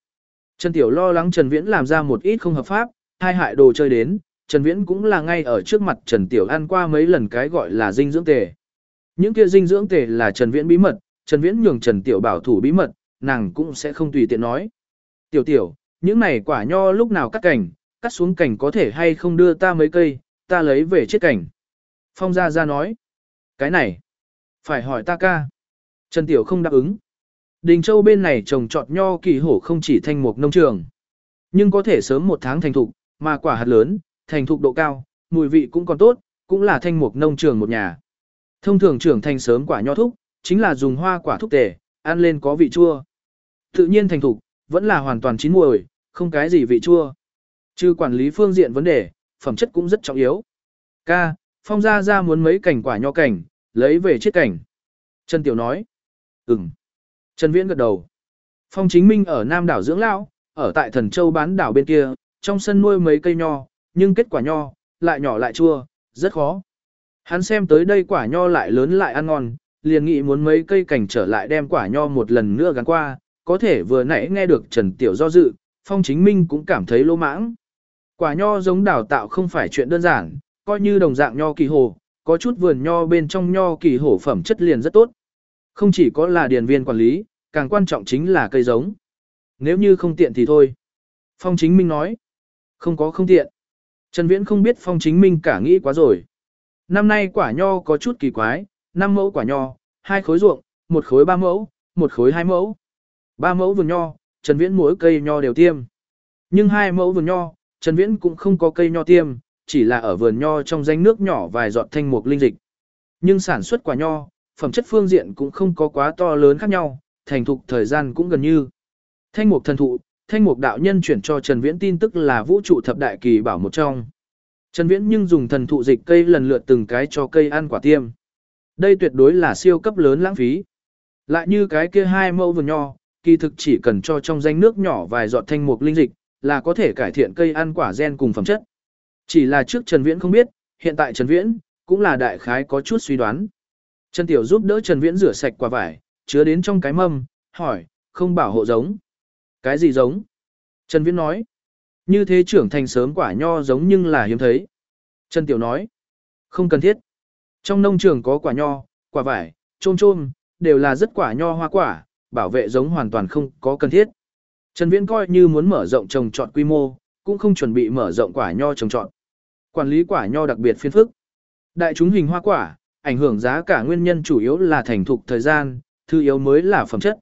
Trần Tiểu lo lắng Trần Viễn làm ra một ít không hợp pháp, hai hại đồ chơi đến, Trần Viễn cũng là ngay ở trước mặt Trần Tiểu ăn qua mấy lần cái gọi là dinh dưỡng tề. Những kia dinh dưỡng tề là Trần Viễn bí mật, Trần Viễn nhường Trần Tiểu bảo thủ bí mật, nàng cũng sẽ không tùy tiện nói. Tiểu Tiểu, những này quả nho lúc nào cắt cảnh, cắt xuống cảnh có thể hay không đưa ta mấy cây, ta lấy về chiếc cảnh. Phong Gia Gia nói, cái này, phải hỏi ta ca. Trần Tiểu không đáp ứng. Đình Châu bên này trồng trọt nho kỳ hổ không chỉ thanh mục nông trường, nhưng có thể sớm một tháng thành thục, mà quả hạt lớn, thành thục độ cao, mùi vị cũng còn tốt, cũng là thanh mục nông trường một nhà. Thông thường trưởng thành sớm quả nho thúc, chính là dùng hoa quả thúc tể, ăn lên có vị chua. Tự nhiên thành thục, vẫn là hoàn toàn chín muồi, không cái gì vị chua. Chứ quản lý phương diện vấn đề, phẩm chất cũng rất trọng yếu. Ca, phong gia ra muốn mấy cảnh quả nho cảnh, lấy về chiết cảnh. Trần Tiểu nói. Ừm. Trần Viễn gật đầu. Phong chính minh ở Nam đảo dưỡng lão, ở tại Thần Châu bán đảo bên kia, trong sân nuôi mấy cây nho, nhưng kết quả nho, lại nhỏ lại chua, rất khó. Hắn xem tới đây quả nho lại lớn lại ăn ngon, liền nghĩ muốn mấy cây cảnh trở lại đem quả nho một lần nữa gắn qua, có thể vừa nãy nghe được Trần Tiểu do dự, Phong Chính Minh cũng cảm thấy lỗ mãng. Quả nho giống đào tạo không phải chuyện đơn giản, coi như đồng dạng nho kỳ hồ, có chút vườn nho bên trong nho kỳ hổ phẩm chất liền rất tốt. Không chỉ có là điền viên quản lý, càng quan trọng chính là cây giống. Nếu như không tiện thì thôi. Phong Chính Minh nói, không có không tiện. Trần Viễn không biết Phong Chính Minh cả nghĩ quá rồi. Năm nay quả nho có chút kỳ quái, 5 mẫu quả nho, hai khối ruộng, một khối 3 mẫu, một khối 2 mẫu. 3 mẫu vườn nho, Trần Viễn mỗi cây nho đều tiêm. Nhưng hai mẫu vườn nho, Trần Viễn cũng không có cây nho tiêm, chỉ là ở vườn nho trong danh nước nhỏ vài giọt thanh mục linh dịch. Nhưng sản xuất quả nho, phẩm chất phương diện cũng không có quá to lớn khác nhau, thành thục thời gian cũng gần như. Thanh mục thần thụ, thanh mục đạo nhân chuyển cho Trần Viễn tin tức là vũ trụ thập đại kỳ bảo một trong. Trần Viễn nhưng dùng thần thụ dịch cây lần lượt từng cái cho cây ăn quả tiêm. Đây tuyệt đối là siêu cấp lớn lãng phí. Lại như cái kia hai mẫu vườn nho, kỳ thực chỉ cần cho trong danh nước nhỏ vài giọt thanh mục linh dịch, là có thể cải thiện cây ăn quả gen cùng phẩm chất. Chỉ là trước Trần Viễn không biết, hiện tại Trần Viễn cũng là đại khái có chút suy đoán. Trần Tiểu giúp đỡ Trần Viễn rửa sạch quả vải, chứa đến trong cái mâm, hỏi, không bảo hộ giống. Cái gì giống? Trần Viễn nói, như thế trưởng thành sớm quả nho giống nhưng là hiếm thấy. Trần Tiểu nói, không cần thiết. Trong nông trường có quả nho, quả vải, trôm trôm, đều là rất quả nho hoa quả, bảo vệ giống hoàn toàn không có cần thiết. Trần Viễn coi như muốn mở rộng trồng trọt quy mô, cũng không chuẩn bị mở rộng quả nho trồng trọt. Quản lý quả nho đặc biệt phiên phức. Đại chúng hình hoa quả, ảnh hưởng giá cả nguyên nhân chủ yếu là thành thục thời gian, thứ yếu mới là phẩm chất.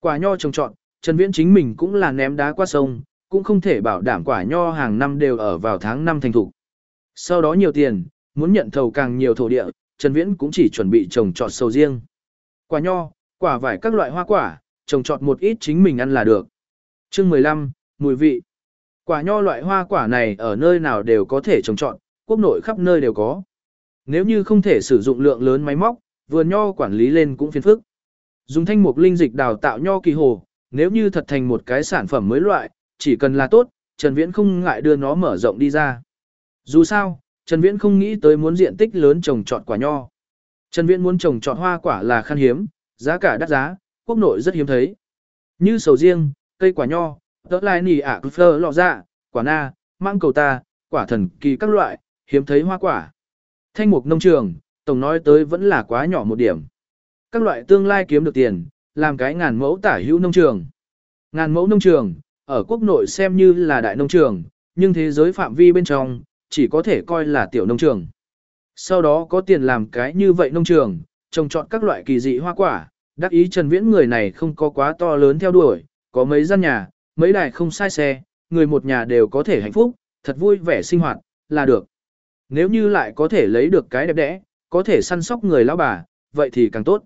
Quả nho trồng trọt, Trần Viễn chính mình cũng là ném đá qua sông, cũng không thể bảo đảm quả nho hàng năm đều ở vào tháng 5 thành thục. Sau đó nhiều tiền, muốn nhận thầu càng nhiều thổ địa, Trần Viễn cũng chỉ chuẩn bị trồng trọt sầu riêng. Quả nho, quả vải các loại hoa quả, trồng trọt một ít chính mình ăn là được. Chương 15, mùi vị. Quả nho loại hoa quả này ở nơi nào đều có thể trồng trọt, quốc nội khắp nơi đều có. Nếu như không thể sử dụng lượng lớn máy móc, vườn nho quản lý lên cũng phiền phức. Dùng thanh mục linh dịch đào tạo nho kỳ hồ, nếu như thật thành một cái sản phẩm mới loại, chỉ cần là tốt, Trần Viễn không ngại đưa nó mở rộng đi ra. Dù sao, Trần Viễn không nghĩ tới muốn diện tích lớn trồng trọt quả nho. Trần Viễn muốn trồng trọt hoa quả là khan hiếm, giá cả đắt giá, quốc nội rất hiếm thấy. Như sầu riêng, cây quả nho, tớ lai nỉ ả à phơ lọ dạ, quả na, mang cầu ta, quả thần kỳ các loại, hiếm thấy hoa quả. Thanh mục nông trường, tổng nói tới vẫn là quá nhỏ một điểm. Các loại tương lai kiếm được tiền, làm cái ngàn mẫu tả hữu nông trường. Ngàn mẫu nông trường, ở quốc nội xem như là đại nông trường, nhưng thế giới phạm vi bên trong, chỉ có thể coi là tiểu nông trường. Sau đó có tiền làm cái như vậy nông trường, trồng trọt các loại kỳ dị hoa quả, đắc ý Trần Viễn người này không có quá to lớn theo đuổi, có mấy gian nhà, mấy đài không sai xe, người một nhà đều có thể hạnh phúc, thật vui vẻ sinh hoạt, là được. Nếu như lại có thể lấy được cái đẹp đẽ, có thể săn sóc người lão bà, vậy thì càng tốt.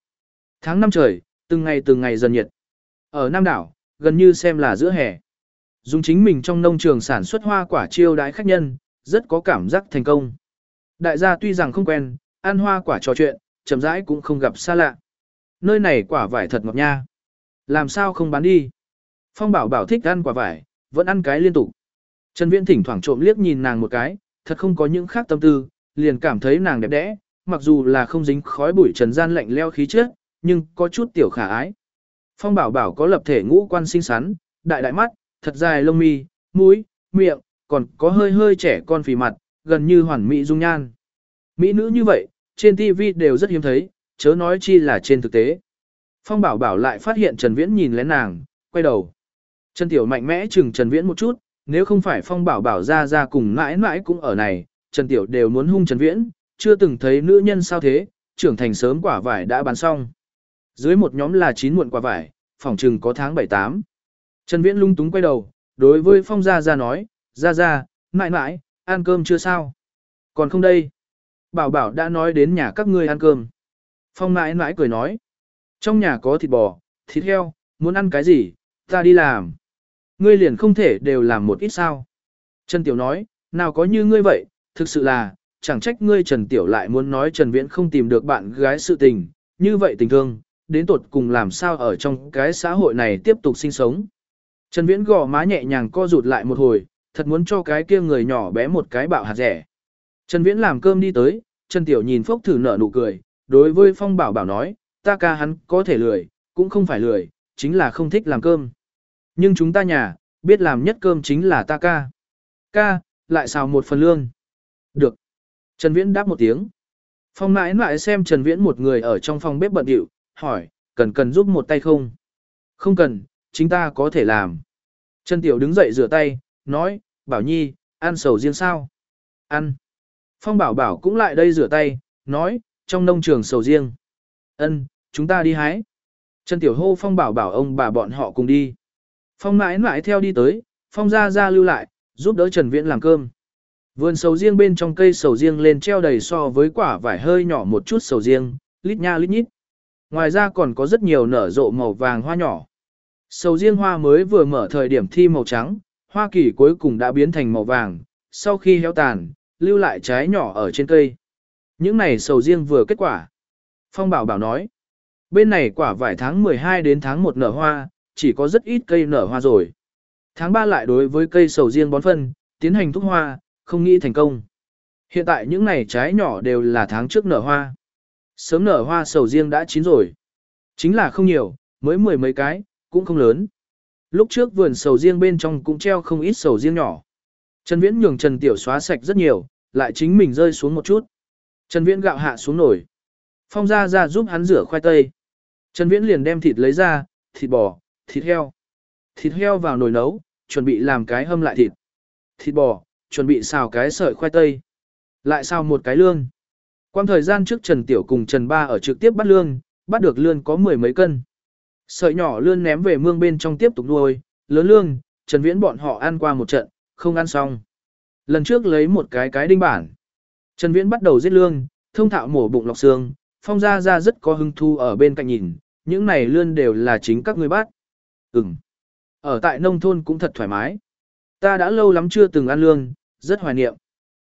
Tháng năm trời, từng ngày từng ngày dần nhiệt. Ở Nam đảo, gần như xem là giữa hè. Dùng chính mình trong nông trường sản xuất hoa quả chiêu đãi khách nhân, rất có cảm giác thành công. Đại gia tuy rằng không quen, ăn hoa quả trò chuyện, chậm rãi cũng không gặp xa lạ. Nơi này quả vải thật ngọt nha. Làm sao không bán đi? Phong bảo bảo thích ăn quả vải, vẫn ăn cái liên tục. Trần Viễn thỉnh thoảng trộm liếc nhìn nàng một cái, thật không có những khác tâm tư, liền cảm thấy nàng đẹp đẽ, mặc dù là không dính khói bụi trần gian lạnh leo khí chất, nhưng có chút tiểu khả ái. Phong bảo bảo có lập thể ngũ quan xinh xắn, đại đại mắt, thật dài lông mi, mũi, miệng, còn có hơi hơi trẻ con phì mặt, gần như hoàn mỹ dung nhan. Mỹ nữ như vậy, trên TV đều rất hiếm thấy, chớ nói chi là trên thực tế. Phong bảo bảo lại phát hiện Trần Viễn nhìn lén nàng, quay đầu. Trần Tiểu mạnh mẽ chừng Trần Viễn một chút, nếu không phải Phong bảo bảo ra ra cùng mãi mãi cũng ở này, Trần Tiểu đều muốn hung Trần Viễn, chưa từng thấy nữ nhân sao thế, trưởng thành sớm quả vải đã bán xong. Dưới một nhóm là chín muộn quả vải, phòng trừng có tháng 7-8. Trần Viễn lung túng quay đầu, đối với Phong Gia Gia nói, ra ra, mãi mãi, ăn cơm chưa sao? Còn không đây. Bảo bảo đã nói đến nhà các ngươi ăn cơm. Phong mãi mãi cười nói, trong nhà có thịt bò, thịt heo, muốn ăn cái gì, ta đi làm. Ngươi liền không thể đều làm một ít sao. Trần Tiểu nói, nào có như ngươi vậy, thực sự là, chẳng trách ngươi Trần Tiểu lại muốn nói Trần Viễn không tìm được bạn gái sự tình, như vậy tình thương, đến tột cùng làm sao ở trong cái xã hội này tiếp tục sinh sống. Trần Viễn gò má nhẹ nhàng co rụt lại một hồi, thật muốn cho cái kia người nhỏ bé một cái bạo hạt rẻ. Trần Viễn làm cơm đi tới, Trần Tiểu nhìn Phốc thử nở nụ cười, đối với Phong Bảo Bảo nói, ta ca hắn có thể lười, cũng không phải lười, chính là không thích làm cơm. Nhưng chúng ta nhà, biết làm nhất cơm chính là ta ca. Ca, lại xào một phần lương. Được. Trần Viễn đáp một tiếng. Phong Nãi lại xem Trần Viễn một người ở trong phòng bếp bận điệu, hỏi, cần cần giúp một tay không? Không cần, chính ta có thể làm. Trần Tiểu đứng dậy rửa tay, nói, Bảo Nhi, ăn sầu riêng sao? Ăn. Phong Bảo Bảo cũng lại đây rửa tay, nói, trong nông trường sầu riêng. Ân, chúng ta đi hái. Trần Tiểu hô Phong Bảo Bảo ông bà bọn họ cùng đi. Phong mãi mãi theo đi tới, Phong ra ra lưu lại, giúp đỡ Trần Viễn làm cơm. Vườn sầu riêng bên trong cây sầu riêng lên treo đầy so với quả vải hơi nhỏ một chút sầu riêng, lít nha lít nhít. Ngoài ra còn có rất nhiều nở rộ màu vàng hoa nhỏ. Sầu riêng hoa mới vừa mở thời điểm thi màu trắng, hoa kỳ cuối cùng đã biến thành màu vàng, sau khi héo tàn, lưu lại trái nhỏ ở trên cây. Những này sầu riêng vừa kết quả. Phong Bảo Bảo nói, bên này quả vải tháng 12 đến tháng 1 nở hoa, chỉ có rất ít cây nở hoa rồi. Tháng 3 lại đối với cây sầu riêng bón phân, tiến hành thúc hoa, không nghĩ thành công. Hiện tại những này trái nhỏ đều là tháng trước nở hoa. Sớm nở hoa sầu riêng đã chín rồi. Chính là không nhiều, mới mười mấy cái, cũng không lớn. Lúc trước vườn sầu riêng bên trong cũng treo không ít sầu riêng nhỏ. Trần Viễn nhường Trần Tiểu xóa sạch rất nhiều, lại chính mình rơi xuống một chút. Trần Viễn gạo hạ xuống nổi. Phong Gia Gia giúp hắn rửa khoai tây. Trần Viễn liền đem thịt lấy ra, thịt bò, thịt heo. Thịt heo vào nồi nấu, chuẩn bị làm cái hâm lại thịt. Thịt bò, chuẩn bị xào cái sợi khoai tây. Lại xào một cái lương. Quang thời gian trước Trần Tiểu cùng Trần Ba ở trực tiếp bắt lương, bắt được lương có mười mấy cân. Sợi nhỏ lươn ném về mương bên trong tiếp tục nuôi, lớn lương, Trần Viễn bọn họ ăn qua một trận, không ăn xong. Lần trước lấy một cái cái đinh bản. Trần Viễn bắt đầu giết lương, thông thạo mổ bụng lọc xương, phong Gia Gia rất có hứng thu ở bên cạnh nhìn, những này lươn đều là chính các ngươi bắt. Ừm. Ở tại nông thôn cũng thật thoải mái. Ta đã lâu lắm chưa từng ăn lương, rất hoài niệm.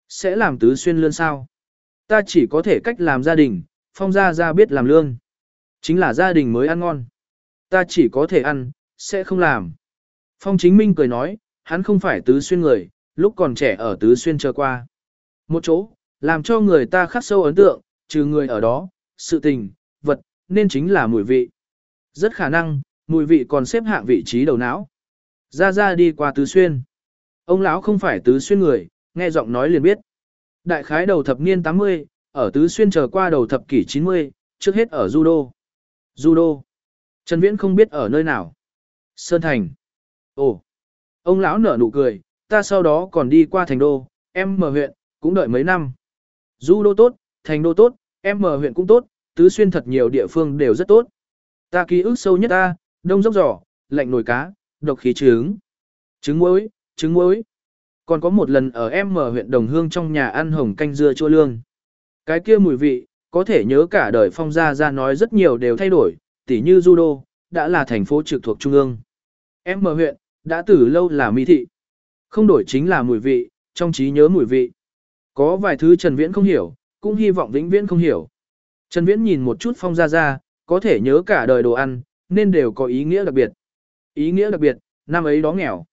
Sẽ làm tứ xuyên lươn sao? Ta chỉ có thể cách làm gia đình, phong gia gia biết làm lương. Chính là gia đình mới ăn ngon. Ta chỉ có thể ăn, sẽ không làm. Phong chính minh cười nói, hắn không phải tứ xuyên người, lúc còn trẻ ở tứ xuyên chờ qua. Một chỗ, làm cho người ta khắc sâu ấn tượng, trừ người ở đó, sự tình, vật, nên chính là mùi vị. Rất khả năng, mùi vị còn xếp hạng vị trí đầu não. Ra ra đi qua tứ xuyên. Ông lão không phải tứ xuyên người, nghe giọng nói liền biết. Đại khái đầu thập niên 80, ở tứ xuyên chờ qua đầu thập kỷ 90, trước hết ở judo. Judo. Trần Viễn không biết ở nơi nào. Sơn Thành. Ồ. Ông lão nở nụ cười, ta sau đó còn đi qua thành đô, em mở huyện, cũng đợi mấy năm. Du đô tốt, thành đô tốt, em mở huyện cũng tốt, tứ xuyên thật nhiều địa phương đều rất tốt. Ta ký ức sâu nhất ta, đông dốc giỏ, lạnh nồi cá, độc khí trứng. Trứng muối, trứng muối. Còn có một lần ở em mở huyện Đồng Hương trong nhà ăn hồng canh dưa chua lương. Cái kia mùi vị, có thể nhớ cả đời phong gia ra nói rất nhiều đều thay đổi, tỉ như judo, đã là thành phố trực thuộc trung ương. Em mở huyện, đã từ lâu là mỹ thị. Không đổi chính là mùi vị, trong trí nhớ mùi vị. Có vài thứ Trần Viễn không hiểu, cũng hy vọng vĩnh viễn không hiểu. Trần Viễn nhìn một chút phong gia ra, có thể nhớ cả đời đồ ăn, nên đều có ý nghĩa đặc biệt. Ý nghĩa đặc biệt, năm ấy đó nghèo.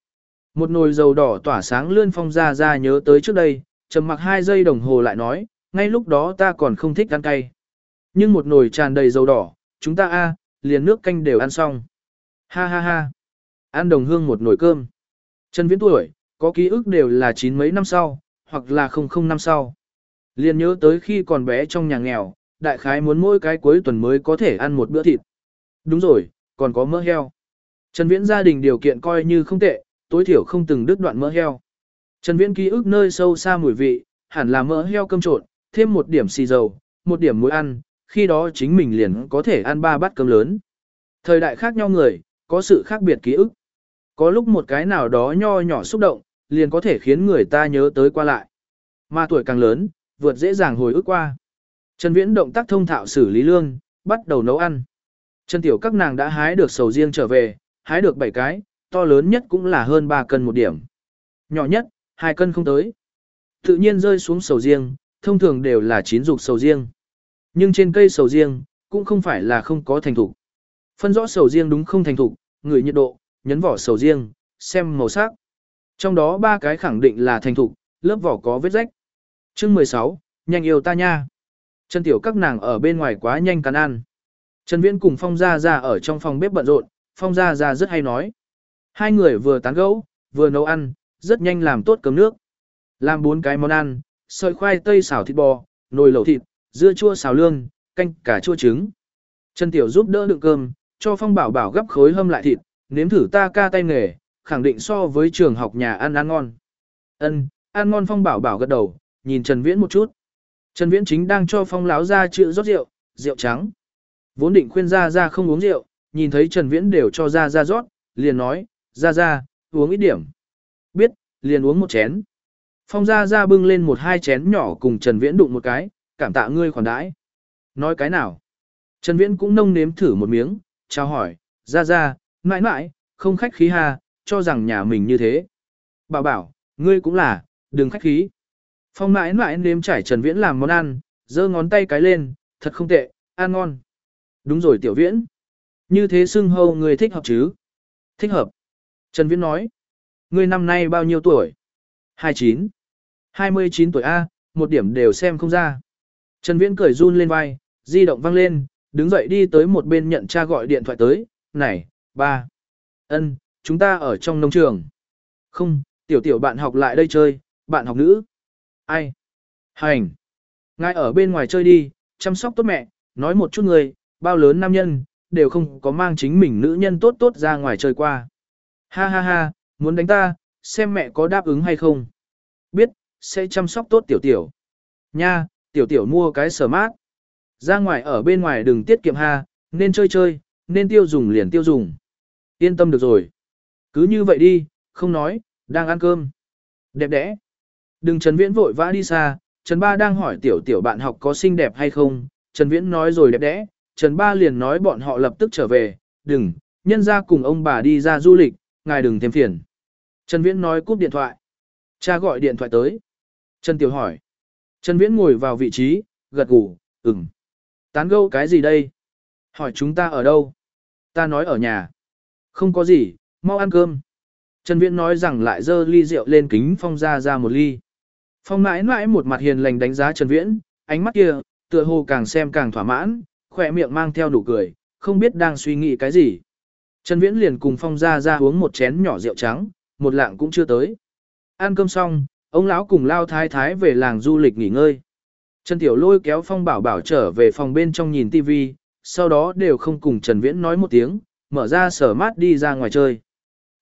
Một nồi dầu đỏ tỏa sáng lươn phong ra ra nhớ tới trước đây, trầm mặc hai giây đồng hồ lại nói, ngay lúc đó ta còn không thích ăn cay. Nhưng một nồi tràn đầy dầu đỏ, chúng ta a liền nước canh đều ăn xong. Ha ha ha. Ăn đồng hương một nồi cơm. Trần Viễn tuổi, có ký ức đều là chín mấy năm sau, hoặc là không không năm sau. Liền nhớ tới khi còn bé trong nhà nghèo, đại khái muốn mỗi cái cuối tuần mới có thể ăn một bữa thịt. Đúng rồi, còn có mỡ heo. Trần Viễn gia đình điều kiện coi như không tệ, tối thiểu không từng đứt đoạn mỡ heo. Trần Viễn ký ức nơi sâu xa mùi vị, hẳn là mỡ heo cơm trộn, thêm một điểm xì dầu, một điểm muối ăn, khi đó chính mình liền có thể ăn ba bát cơm lớn. Thời đại khác nhau người, có sự khác biệt ký ức. Có lúc một cái nào đó nho nhỏ xúc động, liền có thể khiến người ta nhớ tới qua lại. Mà tuổi càng lớn, vượt dễ dàng hồi ức qua. Trần Viễn động tác thông thạo xử lý lương, bắt đầu nấu ăn. Trần Tiểu các nàng đã hái được sầu riêng trở về, hái được 7 cái, to lớn nhất cũng là hơn 3 cân một điểm. Nhỏ nhất, 2 cân không tới. Tự nhiên rơi xuống sầu riêng, thông thường đều là chín dục sầu riêng. Nhưng trên cây sầu riêng, cũng không phải là không có thành thục. Phân rõ sầu riêng đúng không thành thục, ngửi nhiệt độ, nhấn vỏ sầu riêng, xem màu sắc. Trong đó ba cái khẳng định là thành thục, lớp vỏ có vết rách. Chương 16, nhanh yêu ta nha. Trần Tiểu các nàng ở bên ngoài quá nhanh cắn ăn. Trần Viễn cùng Phong Gia Gia ở trong phòng bếp bận rộn, Phong Gia Gia rất hay nói. Hai người vừa tán gẫu, vừa nấu ăn, rất nhanh làm tốt cơm nước. Làm bốn cái món ăn, sợi khoai tây xào thịt bò, nồi lẩu thịt, dưa chua xào lương, canh cả chua trứng. Trần Tiểu giúp đỡ đựng cơm, cho Phong Bảo Bảo gấp khối hâm lại thịt, nếm thử ta ca tay nghề, khẳng định so với trường học nhà ăn ăn ngon. Ân, ăn ngon Phong Bảo Bảo gật đầu, nhìn Trần Viễn một chút. Trần Viễn chính đang cho Phong láo ra chữa rót rượu, rượu trắng. Vốn định khuyên ra ra không uống rượu, nhìn thấy Trần Viễn đều cho ra ra rót, liền nói, ra ra, uống ít điểm. Biết, liền uống một chén. Phong ra ra bưng lên một hai chén nhỏ cùng Trần Viễn đụng một cái, cảm tạ ngươi khoản đãi. Nói cái nào? Trần Viễn cũng nông nếm thử một miếng, chào hỏi, ra ra, mãi mãi, không khách khí ha, cho rằng nhà mình như thế. Bảo bảo, ngươi cũng là, đừng khách khí. Phong mãi mãi nếm trải Trần Viễn làm món ăn, giơ ngón tay cái lên, thật không tệ, ăn ngon. Đúng rồi tiểu viễn. Như thế xưng hâu ngươi thích hợp chứ? Thích hợp. Trần Viễn nói. Ngươi năm nay bao nhiêu tuổi? 29. 29 tuổi A, một điểm đều xem không ra. Trần Viễn cười run lên vai, di động vang lên, đứng dậy đi tới một bên nhận cha gọi điện thoại tới. Này, ba. ân, chúng ta ở trong nông trường. Không, tiểu tiểu bạn học lại đây chơi, bạn học nữ. Ai? Hành. Ngài ở bên ngoài chơi đi, chăm sóc tốt mẹ, nói một chút người, bao lớn nam nhân, đều không có mang chính mình nữ nhân tốt tốt ra ngoài chơi qua. Ha ha ha, muốn đánh ta, xem mẹ có đáp ứng hay không. Biết, sẽ chăm sóc tốt tiểu tiểu. Nha, tiểu tiểu mua cái sở mát. Ra ngoài ở bên ngoài đừng tiết kiệm ha, nên chơi chơi, nên tiêu dùng liền tiêu dùng. Yên tâm được rồi. Cứ như vậy đi, không nói, đang ăn cơm. Đẹp đẽ. Đừng Trần Viễn vội vã đi xa, Trần Ba đang hỏi tiểu tiểu bạn học có xinh đẹp hay không, Trần Viễn nói rồi đẹp đẽ, Trần Ba liền nói bọn họ lập tức trở về, đừng, nhân ra cùng ông bà đi ra du lịch, ngài đừng thêm phiền. Trần Viễn nói cúp điện thoại. Cha gọi điện thoại tới. Trần Tiểu hỏi. Trần Viễn ngồi vào vị trí, gật gù, ừm. Tán gẫu cái gì đây? Hỏi chúng ta ở đâu? Ta nói ở nhà. Không có gì, mau ăn cơm. Trần Viễn nói rằng lại dơ ly rượu lên kính Phong ra ra một ly. Phong mãi mãi một mặt hiền lành đánh giá Trần Viễn, ánh mắt kia, tựa hồ càng xem càng thỏa mãn, khỏe miệng mang theo nụ cười, không biết đang suy nghĩ cái gì. Trần Viễn liền cùng Phong ra ra uống một chén nhỏ rượu trắng, một lạng cũng chưa tới. Ăn cơm xong, ông lão cùng Lao Thái Thái về làng du lịch nghỉ ngơi. Trần Tiểu Lôi kéo Phong Bảo Bảo trở về phòng bên trong nhìn TV, sau đó đều không cùng Trần Viễn nói một tiếng, mở ra sở mát đi ra ngoài chơi.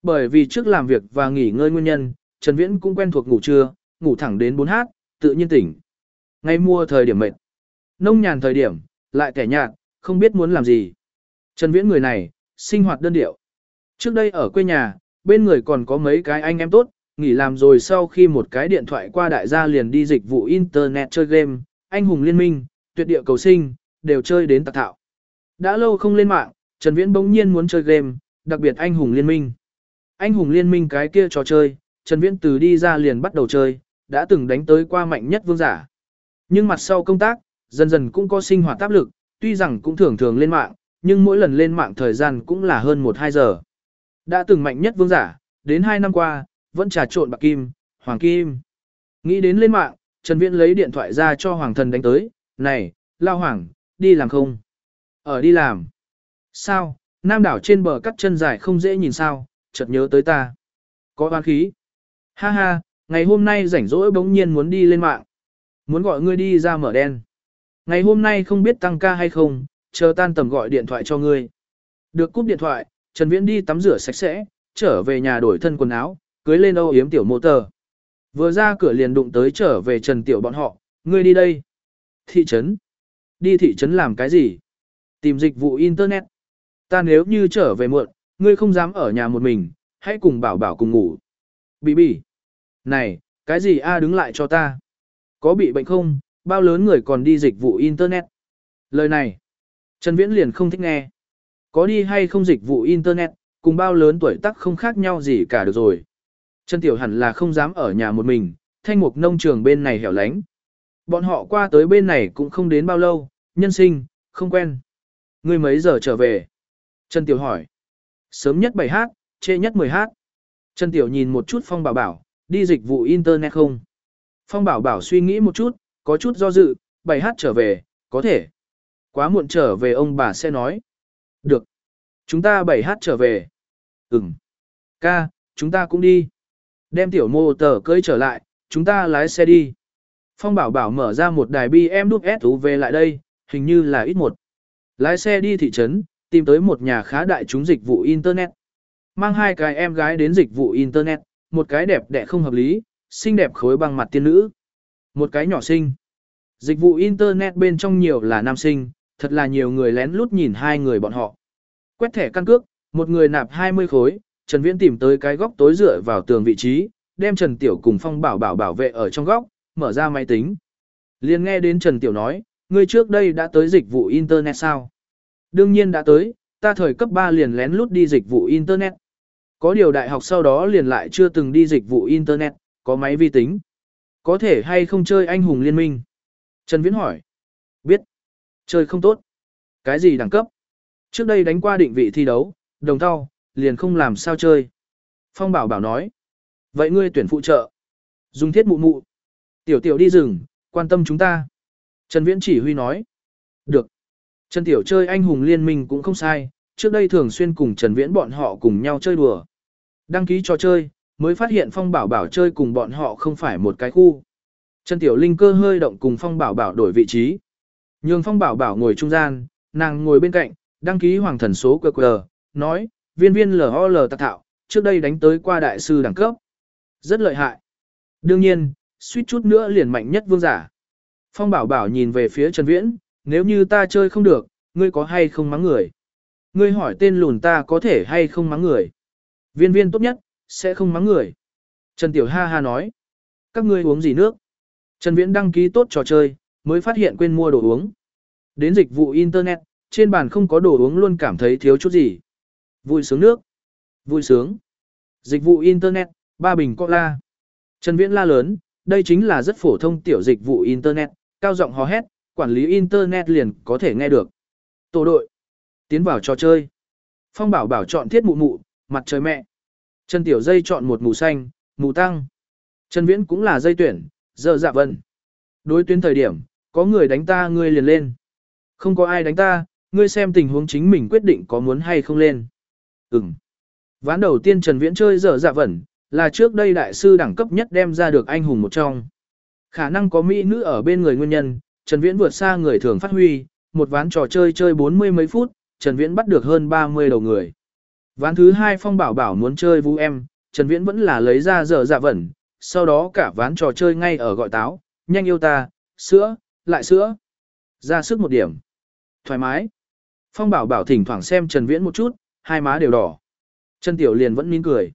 Bởi vì trước làm việc và nghỉ ngơi nguyên nhân, Trần Viễn cũng quen thuộc ngủ trưa, ngủ thẳng đến 4h, tự nhiên tỉnh. Ngay mua thời điểm mệt. Nông nhàn thời điểm, lại kẻ nhạt, không biết muốn làm gì. Trần Viễn người này, sinh hoạt đơn điệu. Trước đây ở quê nhà, bên người còn có mấy cái anh em tốt, nghỉ làm rồi sau khi một cái điện thoại qua đại gia liền đi dịch vụ Internet chơi game, anh hùng liên minh, tuyệt địa cầu sinh, đều chơi đến tạc thạo. Đã lâu không lên mạng, Trần Viễn bỗng nhiên muốn chơi game, đặc biệt anh hùng liên minh. Anh hùng liên minh cái kia trò chơi, Trần Viễn từ đi ra liền bắt đầu chơi, đã từng đánh tới qua mạnh nhất vương giả. Nhưng mặt sau công tác, dần dần cũng có sinh hoạt áp lực, tuy rằng cũng thường thường lên mạng, nhưng mỗi lần lên mạng thời gian cũng là hơn 1-2 giờ. Đã từng mạnh nhất vương giả, đến 2 năm qua, vẫn trà trộn bạc kim, hoàng kim. Nghĩ đến lên mạng, Trần Viễn lấy điện thoại ra cho hoàng thần đánh tới, này, lao hoàng, đi làm không? Ở đi làm. Sao, nam đảo trên bờ cắt chân dài không dễ nhìn sao, chợt nhớ tới ta. Có oan khí. Ha ha, ngày hôm nay rảnh rỗi bỗng nhiên muốn đi lên mạng. Muốn gọi ngươi đi ra mở đen. Ngày hôm nay không biết tăng ca hay không, chờ tan tầm gọi điện thoại cho ngươi. Được cúp điện thoại, Trần Viễn đi tắm rửa sạch sẽ, trở về nhà đổi thân quần áo, cưới lên âu yếm tiểu mô tờ. Vừa ra cửa liền đụng tới trở về Trần Tiểu bọn họ, ngươi đi đây. Thị trấn. Đi thị trấn làm cái gì? Tìm dịch vụ Internet. Ta nếu như trở về muộn, Ngươi không dám ở nhà một mình, hãy cùng bảo bảo cùng ngủ. Bì bì. Này, cái gì a đứng lại cho ta? Có bị bệnh không? Bao lớn người còn đi dịch vụ Internet? Lời này, Trần Viễn liền không thích nghe. Có đi hay không dịch vụ Internet, cùng bao lớn tuổi tác không khác nhau gì cả được rồi. Trần Tiểu hẳn là không dám ở nhà một mình, thanh mục nông trường bên này hẻo lánh. Bọn họ qua tới bên này cũng không đến bao lâu, nhân sinh, không quen. Ngươi mấy giờ trở về? Trần Tiểu hỏi. Sớm nhất 7h, trễ nhất 10h. Trần Tiểu nhìn một chút Phong Bảo Bảo, đi dịch vụ Internet không? Phong Bảo Bảo suy nghĩ một chút, có chút do dự, 7h trở về, có thể. Quá muộn trở về ông bà sẽ nói. Được. Chúng ta 7h trở về. Ừm. Ca, chúng ta cũng đi. Đem tiểu mô tờ cơi trở lại, chúng ta lái xe đi. Phong Bảo Bảo mở ra một đài BMW SUV lại đây, hình như là ít một. Lái xe đi thị trấn, tìm tới một nhà khá đại chúng dịch vụ Internet. Mang hai cái em gái đến dịch vụ Internet, một cái đẹp đẽ không hợp lý, xinh đẹp khối bằng mặt tiên nữ. Một cái nhỏ xinh. Dịch vụ Internet bên trong nhiều là nam sinh, thật là nhiều người lén lút nhìn hai người bọn họ. Quét thẻ căn cước, một người nạp 20 khối, Trần Viễn tìm tới cái góc tối dựa vào tường vị trí, đem Trần Tiểu cùng Phong Bảo Bảo bảo vệ ở trong góc, mở ra máy tính. Liền nghe đến Trần Tiểu nói, ngươi trước đây đã tới dịch vụ Internet sao? Đương nhiên đã tới, ta thời cấp 3 liền lén lút đi dịch vụ Internet. Có điều đại học sau đó liền lại chưa từng đi dịch vụ Internet, có máy vi tính. Có thể hay không chơi anh hùng liên minh? Trần Viễn hỏi. Biết. Chơi không tốt. Cái gì đẳng cấp? Trước đây đánh qua định vị thi đấu, đồng thao liền không làm sao chơi. Phong bảo bảo nói. Vậy ngươi tuyển phụ trợ. Dùng thiết mụ mụ. Tiểu tiểu đi rừng, quan tâm chúng ta. Trần Viễn chỉ huy nói. Được. Trần Tiểu chơi anh hùng liên minh cũng không sai, trước đây thường xuyên cùng Trần Viễn bọn họ cùng nhau chơi đùa. Đăng ký trò chơi, mới phát hiện Phong Bảo Bảo chơi cùng bọn họ không phải một cái khu. Trần Tiểu Linh cơ hơi động cùng Phong Bảo Bảo đổi vị trí. Nhường Phong Bảo Bảo ngồi trung gian, nàng ngồi bên cạnh, đăng ký hoàng thần số QR, nói, viên viên LOL tạc thạo, trước đây đánh tới qua đại sư đẳng cấp. Rất lợi hại. Đương nhiên, suýt chút nữa liền mạnh nhất vương giả. Phong Bảo Bảo nhìn về phía Trần Viễn, nếu như ta chơi không được, ngươi có hay không mắng người? Ngươi hỏi tên lùn ta có thể hay không mắng người? Viên viên tốt nhất, sẽ không mắng người. Trần Tiểu Ha Ha nói. Các ngươi uống gì nước? Trần Viễn đăng ký tốt trò chơi, mới phát hiện quên mua đồ uống. Đến dịch vụ Internet, trên bàn không có đồ uống luôn cảm thấy thiếu chút gì. Vui sướng nước. Vui sướng. Dịch vụ Internet, ba bình cola. Trần Viễn la lớn, đây chính là rất phổ thông tiểu dịch vụ Internet, cao giọng hò hét, quản lý Internet liền có thể nghe được. Tổ đội. Tiến vào trò chơi. Phong bảo bảo chọn thiết mụ mụ, mặt trời mẹ. Trần Tiểu Dây chọn một mù xanh, mù tăng. Trần Viễn cũng là dây tuyển, giờ dạ vân. Đối tuyến thời điểm, có người đánh ta ngươi liền lên. Không có ai đánh ta, ngươi xem tình huống chính mình quyết định có muốn hay không lên. Ừm. Ván đầu tiên Trần Viễn chơi dở dạ vẩn, là trước đây đại sư đẳng cấp nhất đem ra được anh hùng một trong. Khả năng có mỹ nữ ở bên người nguyên nhân, Trần Viễn vượt xa người thường phát huy, một ván trò chơi chơi 40 mấy phút, Trần Viễn bắt được hơn 30 đầu người. Ván thứ hai Phong Bảo Bảo muốn chơi vũ em, Trần Viễn vẫn là lấy ra dở dạ vẩn, sau đó cả ván trò chơi ngay ở gọi táo, nhanh yêu ta, sữa, lại sữa. Ra sức một điểm. Thoải mái. Phong Bảo Bảo thỉnh thoảng xem Trần Viễn một chút, hai má đều đỏ. Trần Tiểu liền vẫn nín cười.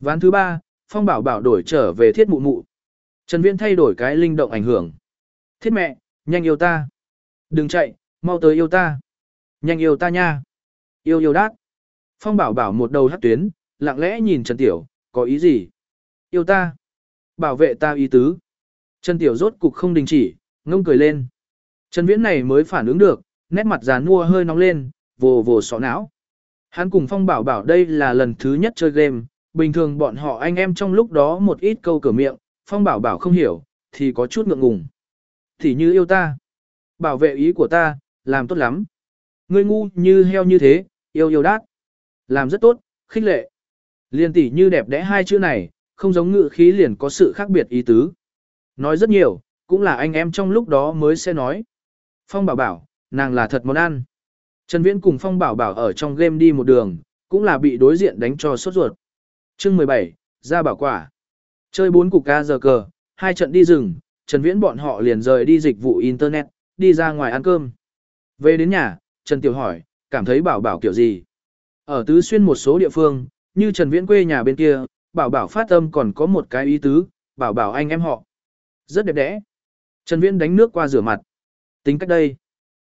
Ván thứ ba, Phong Bảo Bảo đổi trở về thiết mụ mụ. Trần Viễn thay đổi cái linh động ảnh hưởng. Thiết mẹ, nhanh yêu ta. Đừng chạy, mau tới yêu ta. Nhanh yêu ta nha. Yêu yêu đát. Phong Bảo Bảo một đầu hắt tuyến, lặng lẽ nhìn Trần Tiểu, có ý gì? Yêu ta. Bảo vệ ta ý tứ. Trần Tiểu rốt cục không đình chỉ, ngông cười lên. Trần Viễn này mới phản ứng được, nét mặt già nua hơi nóng lên, vồ vồ sọ não. Hắn cùng Phong Bảo Bảo đây là lần thứ nhất chơi game, bình thường bọn họ anh em trong lúc đó một ít câu cửa miệng, Phong Bảo Bảo không hiểu, thì có chút ngượng ngùng. Thì như yêu ta, bảo vệ ý của ta, làm tốt lắm. Ngươi ngu như heo như thế, yêu yêu đát. Làm rất tốt, khích lệ. Liên tỷ như đẹp đẽ hai chữ này, không giống ngữ khí liền có sự khác biệt ý tứ. Nói rất nhiều, cũng là anh em trong lúc đó mới sẽ nói. Phong bảo bảo, nàng là thật món ăn. Trần Viễn cùng Phong bảo bảo ở trong game đi một đường, cũng là bị đối diện đánh cho sốt ruột. Chương 17, ra bảo quả. Chơi 4 cục ca giờ cờ, hai trận đi rừng, Trần Viễn bọn họ liền rời đi dịch vụ Internet, đi ra ngoài ăn cơm. Về đến nhà, Trần Tiểu hỏi, cảm thấy bảo bảo kiểu gì? Ở tứ xuyên một số địa phương, như Trần Viễn quê nhà bên kia, bảo bảo phát âm còn có một cái ý tứ, bảo bảo anh em họ. Rất đẹp đẽ. Trần Viễn đánh nước qua rửa mặt. Tính cách đây.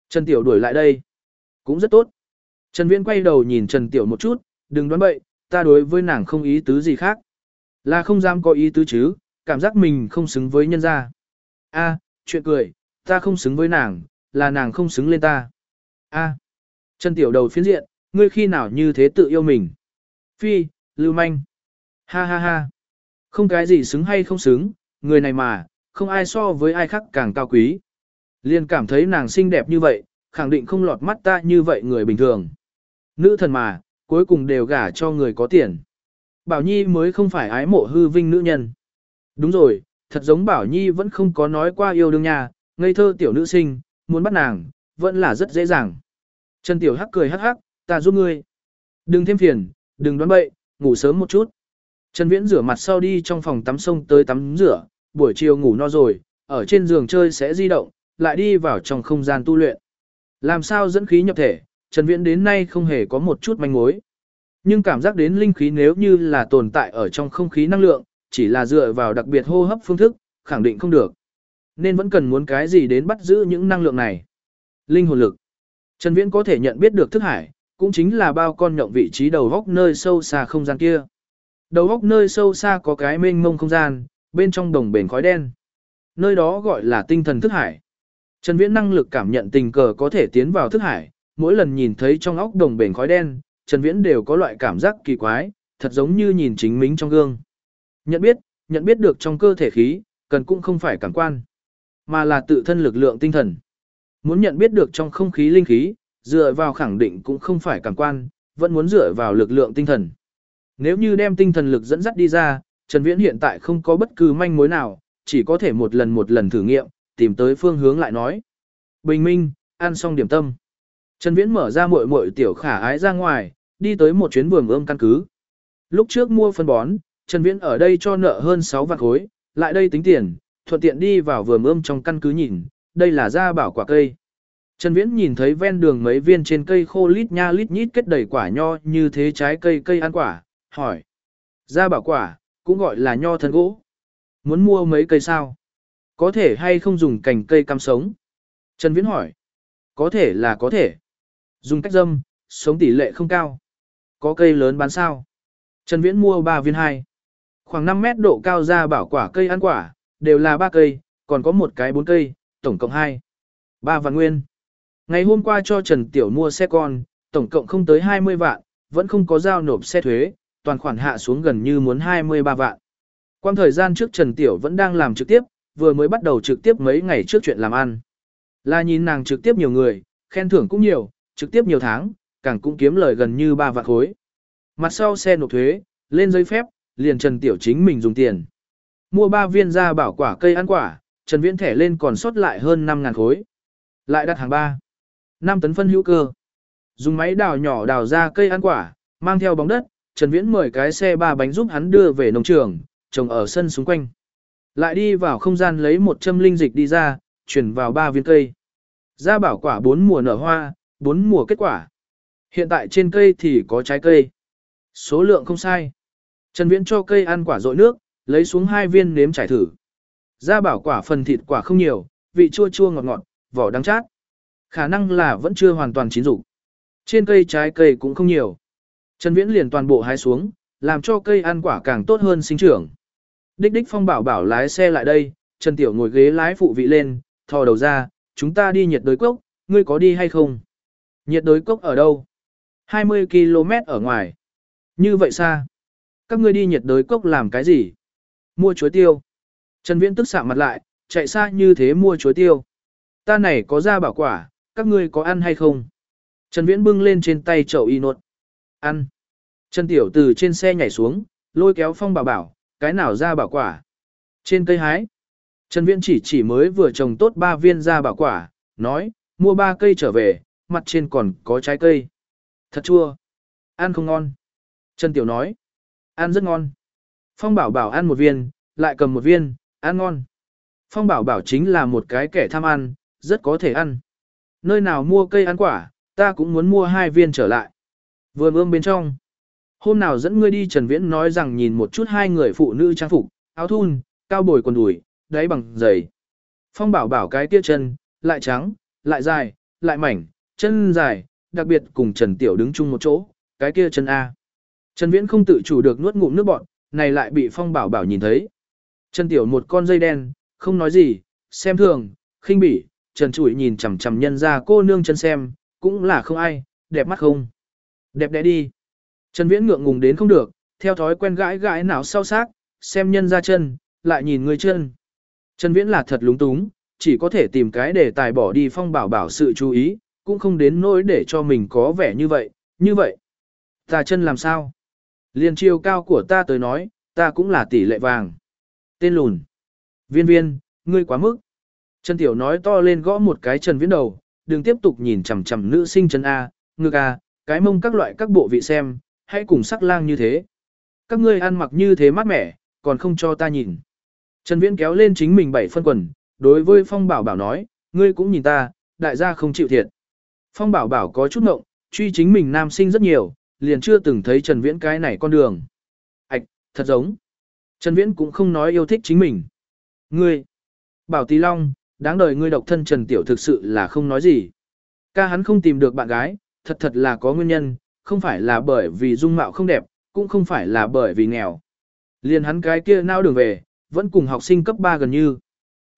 Trần Tiểu đuổi lại đây. Cũng rất tốt. Trần Viễn quay đầu nhìn Trần Tiểu một chút, đừng đoán bậy, ta đối với nàng không ý tứ gì khác. Là không dám có ý tứ chứ, cảm giác mình không xứng với nhân gia. A, chuyện cười, ta không xứng với nàng, là nàng không xứng lên ta. A. Trần Tiểu đầu phiến diện, ngươi khi nào như thế tự yêu mình. Phi, lưu manh. Ha ha ha. Không cái gì xứng hay không xứng, người này mà, không ai so với ai khác càng cao quý. Liên cảm thấy nàng xinh đẹp như vậy, khẳng định không lọt mắt ta như vậy người bình thường. Nữ thần mà, cuối cùng đều gả cho người có tiền. Bảo Nhi mới không phải ái mộ hư vinh nữ nhân. Đúng rồi, thật giống Bảo Nhi vẫn không có nói qua yêu đương nha, ngây thơ tiểu nữ sinh, muốn bắt nàng, vẫn là rất dễ dàng. Trần Tiểu Hắc cười hắc hắc, ta giúp ngươi. Đừng thêm phiền, đừng đoán bậy, ngủ sớm một chút. Trần Viễn rửa mặt sau đi trong phòng tắm sông tới tắm rửa, buổi chiều ngủ no rồi, ở trên giường chơi sẽ di động, lại đi vào trong không gian tu luyện. Làm sao dẫn khí nhập thể, Trần Viễn đến nay không hề có một chút manh mối. Nhưng cảm giác đến linh khí nếu như là tồn tại ở trong không khí năng lượng, chỉ là dựa vào đặc biệt hô hấp phương thức, khẳng định không được. Nên vẫn cần muốn cái gì đến bắt giữ những năng lượng này. Linh hồn lực. Trần Viễn có thể nhận biết được thức hải, cũng chính là bao con nhộng vị trí đầu góc nơi sâu xa không gian kia. Đầu góc nơi sâu xa có cái mênh mông không gian, bên trong đồng bền khói đen. Nơi đó gọi là tinh thần thức hải. Trần Viễn năng lực cảm nhận tình cờ có thể tiến vào thức hải, mỗi lần nhìn thấy trong óc đồng bền khói đen, Trần Viễn đều có loại cảm giác kỳ quái, thật giống như nhìn chính mình trong gương. Nhận biết, nhận biết được trong cơ thể khí, cần cũng không phải cảm quan, mà là tự thân lực lượng tinh thần. Muốn nhận biết được trong không khí linh khí, dựa vào khẳng định cũng không phải cảm quan, vẫn muốn dựa vào lực lượng tinh thần. Nếu như đem tinh thần lực dẫn dắt đi ra, Trần Viễn hiện tại không có bất cứ manh mối nào, chỉ có thể một lần một lần thử nghiệm, tìm tới phương hướng lại nói. Bình minh, ăn xong điểm tâm. Trần Viễn mở ra muội muội tiểu khả ái ra ngoài, đi tới một chuyến vườn ươm căn cứ. Lúc trước mua phân bón, Trần Viễn ở đây cho nợ hơn 6 vạn khối, lại đây tính tiền, thuận tiện đi vào vườn ươm trong căn cứ nhìn, đây là gia bảo quả cây. Trần Viễn nhìn thấy ven đường mấy viên trên cây khô lít nha lít nhít kết đầy quả nho như thế trái cây cây ăn quả, hỏi. Gia bảo quả, cũng gọi là nho thân gỗ. Muốn mua mấy cây sao? Có thể hay không dùng cành cây cam sống? Trần Viễn hỏi. Có thể là có thể. Dùng cách dâm, sống tỷ lệ không cao. Có cây lớn bán sao? Trần Viễn mua 3 viên 2. Khoảng 5 mét độ cao ra bảo quả cây ăn quả, đều là 3 cây, còn có một cái 4 cây, tổng cộng 2. 3 vạn nguyên. Ngày hôm qua cho Trần Tiểu mua xe con, tổng cộng không tới 20 vạn, vẫn không có giao nộp xe thuế, toàn khoản hạ xuống gần như muốn 23 vạn. Quang thời gian trước Trần Tiểu vẫn đang làm trực tiếp, vừa mới bắt đầu trực tiếp mấy ngày trước chuyện làm ăn. Là nhìn nàng trực tiếp nhiều người, khen thưởng cũng nhiều, trực tiếp nhiều tháng, càng cũng kiếm lời gần như 3 vạn khối. Mặt sau xe nộp thuế, lên giấy phép, liền Trần Tiểu chính mình dùng tiền. Mua 3 viên ra bảo quả cây ăn quả, Trần Viễn thẻ lên còn sót lại hơn 5.000 khối. Lại đặt hàng 3. 5 tấn phân hữu cơ. Dùng máy đào nhỏ đào ra cây ăn quả, mang theo bóng đất, Trần Viễn mời cái xe ba bánh giúp hắn đưa về nông trường, trồng ở sân xung quanh. Lại đi vào không gian lấy một châm linh dịch đi ra, chuyển vào ba viên cây. Ra bảo quả bốn mùa nở hoa, bốn mùa kết quả. Hiện tại trên cây thì có trái cây. Số lượng không sai. Trần Viễn cho cây ăn quả rội nước, lấy xuống hai viên nếm trải thử. Ra bảo quả phần thịt quả không nhiều, vị chua chua ngọt ngọt, vỏ đắng chát. Khả năng là vẫn chưa hoàn toàn chín rụng. Trên cây trái cây cũng không nhiều. Trần Viễn liền toàn bộ hái xuống, làm cho cây ăn quả càng tốt hơn sinh trưởng. Đích đích phong bảo bảo lái xe lại đây, Trần Tiểu ngồi ghế lái phụ vị lên, thò đầu ra, chúng ta đi nhiệt đới cốc, ngươi có đi hay không? Nhiệt đới cốc ở đâu? 20 km ở ngoài. Như vậy xa. Các ngươi đi nhiệt đới cốc làm cái gì? Mua chuối tiêu. Trần Viễn tức sạm mặt lại, chạy xa như thế mua chuối tiêu. Ta này có ra bảo quả, các ngươi có ăn hay không? Trần Viễn bưng lên trên tay chậu y nột. Ăn. Trần Tiểu từ trên xe nhảy xuống, lôi kéo phong bảo bảo, cái nào ra bảo quả. Trên cây hái. Trần Viễn chỉ chỉ mới vừa trồng tốt ba viên ra bảo quả, nói, mua ba cây trở về, mặt trên còn có trái cây. Thật chua. Ăn không ngon. Trần Tiểu nói. Ăn rất ngon. Phong bảo bảo ăn một viên, lại cầm một viên, ăn ngon. Phong bảo bảo chính là một cái kẻ tham ăn, rất có thể ăn. Nơi nào mua cây ăn quả, ta cũng muốn mua hai viên trở lại. Vừa ươm bên trong. Hôm nào dẫn ngươi đi Trần Viễn nói rằng nhìn một chút hai người phụ nữ trang phục, áo thun, cao bồi quần đùi, đáy bằng giày. Phong bảo bảo cái kia chân, lại trắng, lại dài, lại mảnh, chân dài, đặc biệt cùng Trần Tiểu đứng chung một chỗ, cái kia chân A. Trần Viễn không tự chủ được nuốt ngụm nước bọt, này lại bị Phong bảo bảo nhìn thấy. Trần Tiểu một con dây đen, không nói gì, xem thường, khinh bỉ, Trần Chủi nhìn chằm chằm nhân ra cô nương chân xem, cũng là không ai, đẹp mắt không. Đẹp đẽ đi. Trần Viễn ngượng ngùng đến không được, theo thói quen gãi gãi nào sau xác, xem nhân ra chân, lại nhìn người chân. Trần Viễn là thật lúng túng, chỉ có thể tìm cái để tài bỏ đi phong bảo bảo sự chú ý, cũng không đến nỗi để cho mình có vẻ như vậy, như vậy. Ta chân làm sao? Liên chiều cao của ta tới nói, ta cũng là tỷ lệ vàng. Tên lùn. Viên viên, ngươi quá mức. Trần Tiểu nói to lên gõ một cái Trần Viễn đầu, đừng tiếp tục nhìn chằm chằm nữ sinh chân A, ngực A, cái mông các loại các bộ vị xem, hãy cùng sắc lang như thế. Các ngươi ăn mặc như thế mát mẻ, còn không cho ta nhìn. Trần Viễn kéo lên chính mình bảy phân quần, đối với Phong Bảo Bảo nói, ngươi cũng nhìn ta, đại gia không chịu thiệt. Phong Bảo Bảo có chút ngộng, truy chính mình nam sinh rất nhiều, liền chưa từng thấy Trần Viễn cái này con đường. Ảch, thật giống. Trần Viễn cũng không nói yêu thích chính mình. Ngươi, Bảo Tý Long, đáng đời ngươi độc thân Trần Tiểu thực sự là không nói gì. Ca hắn không tìm được bạn gái, thật thật là có nguyên nhân, không phải là bởi vì dung mạo không đẹp, cũng không phải là bởi vì nghèo. Liền hắn cái kia nao đường về, vẫn cùng học sinh cấp 3 gần như.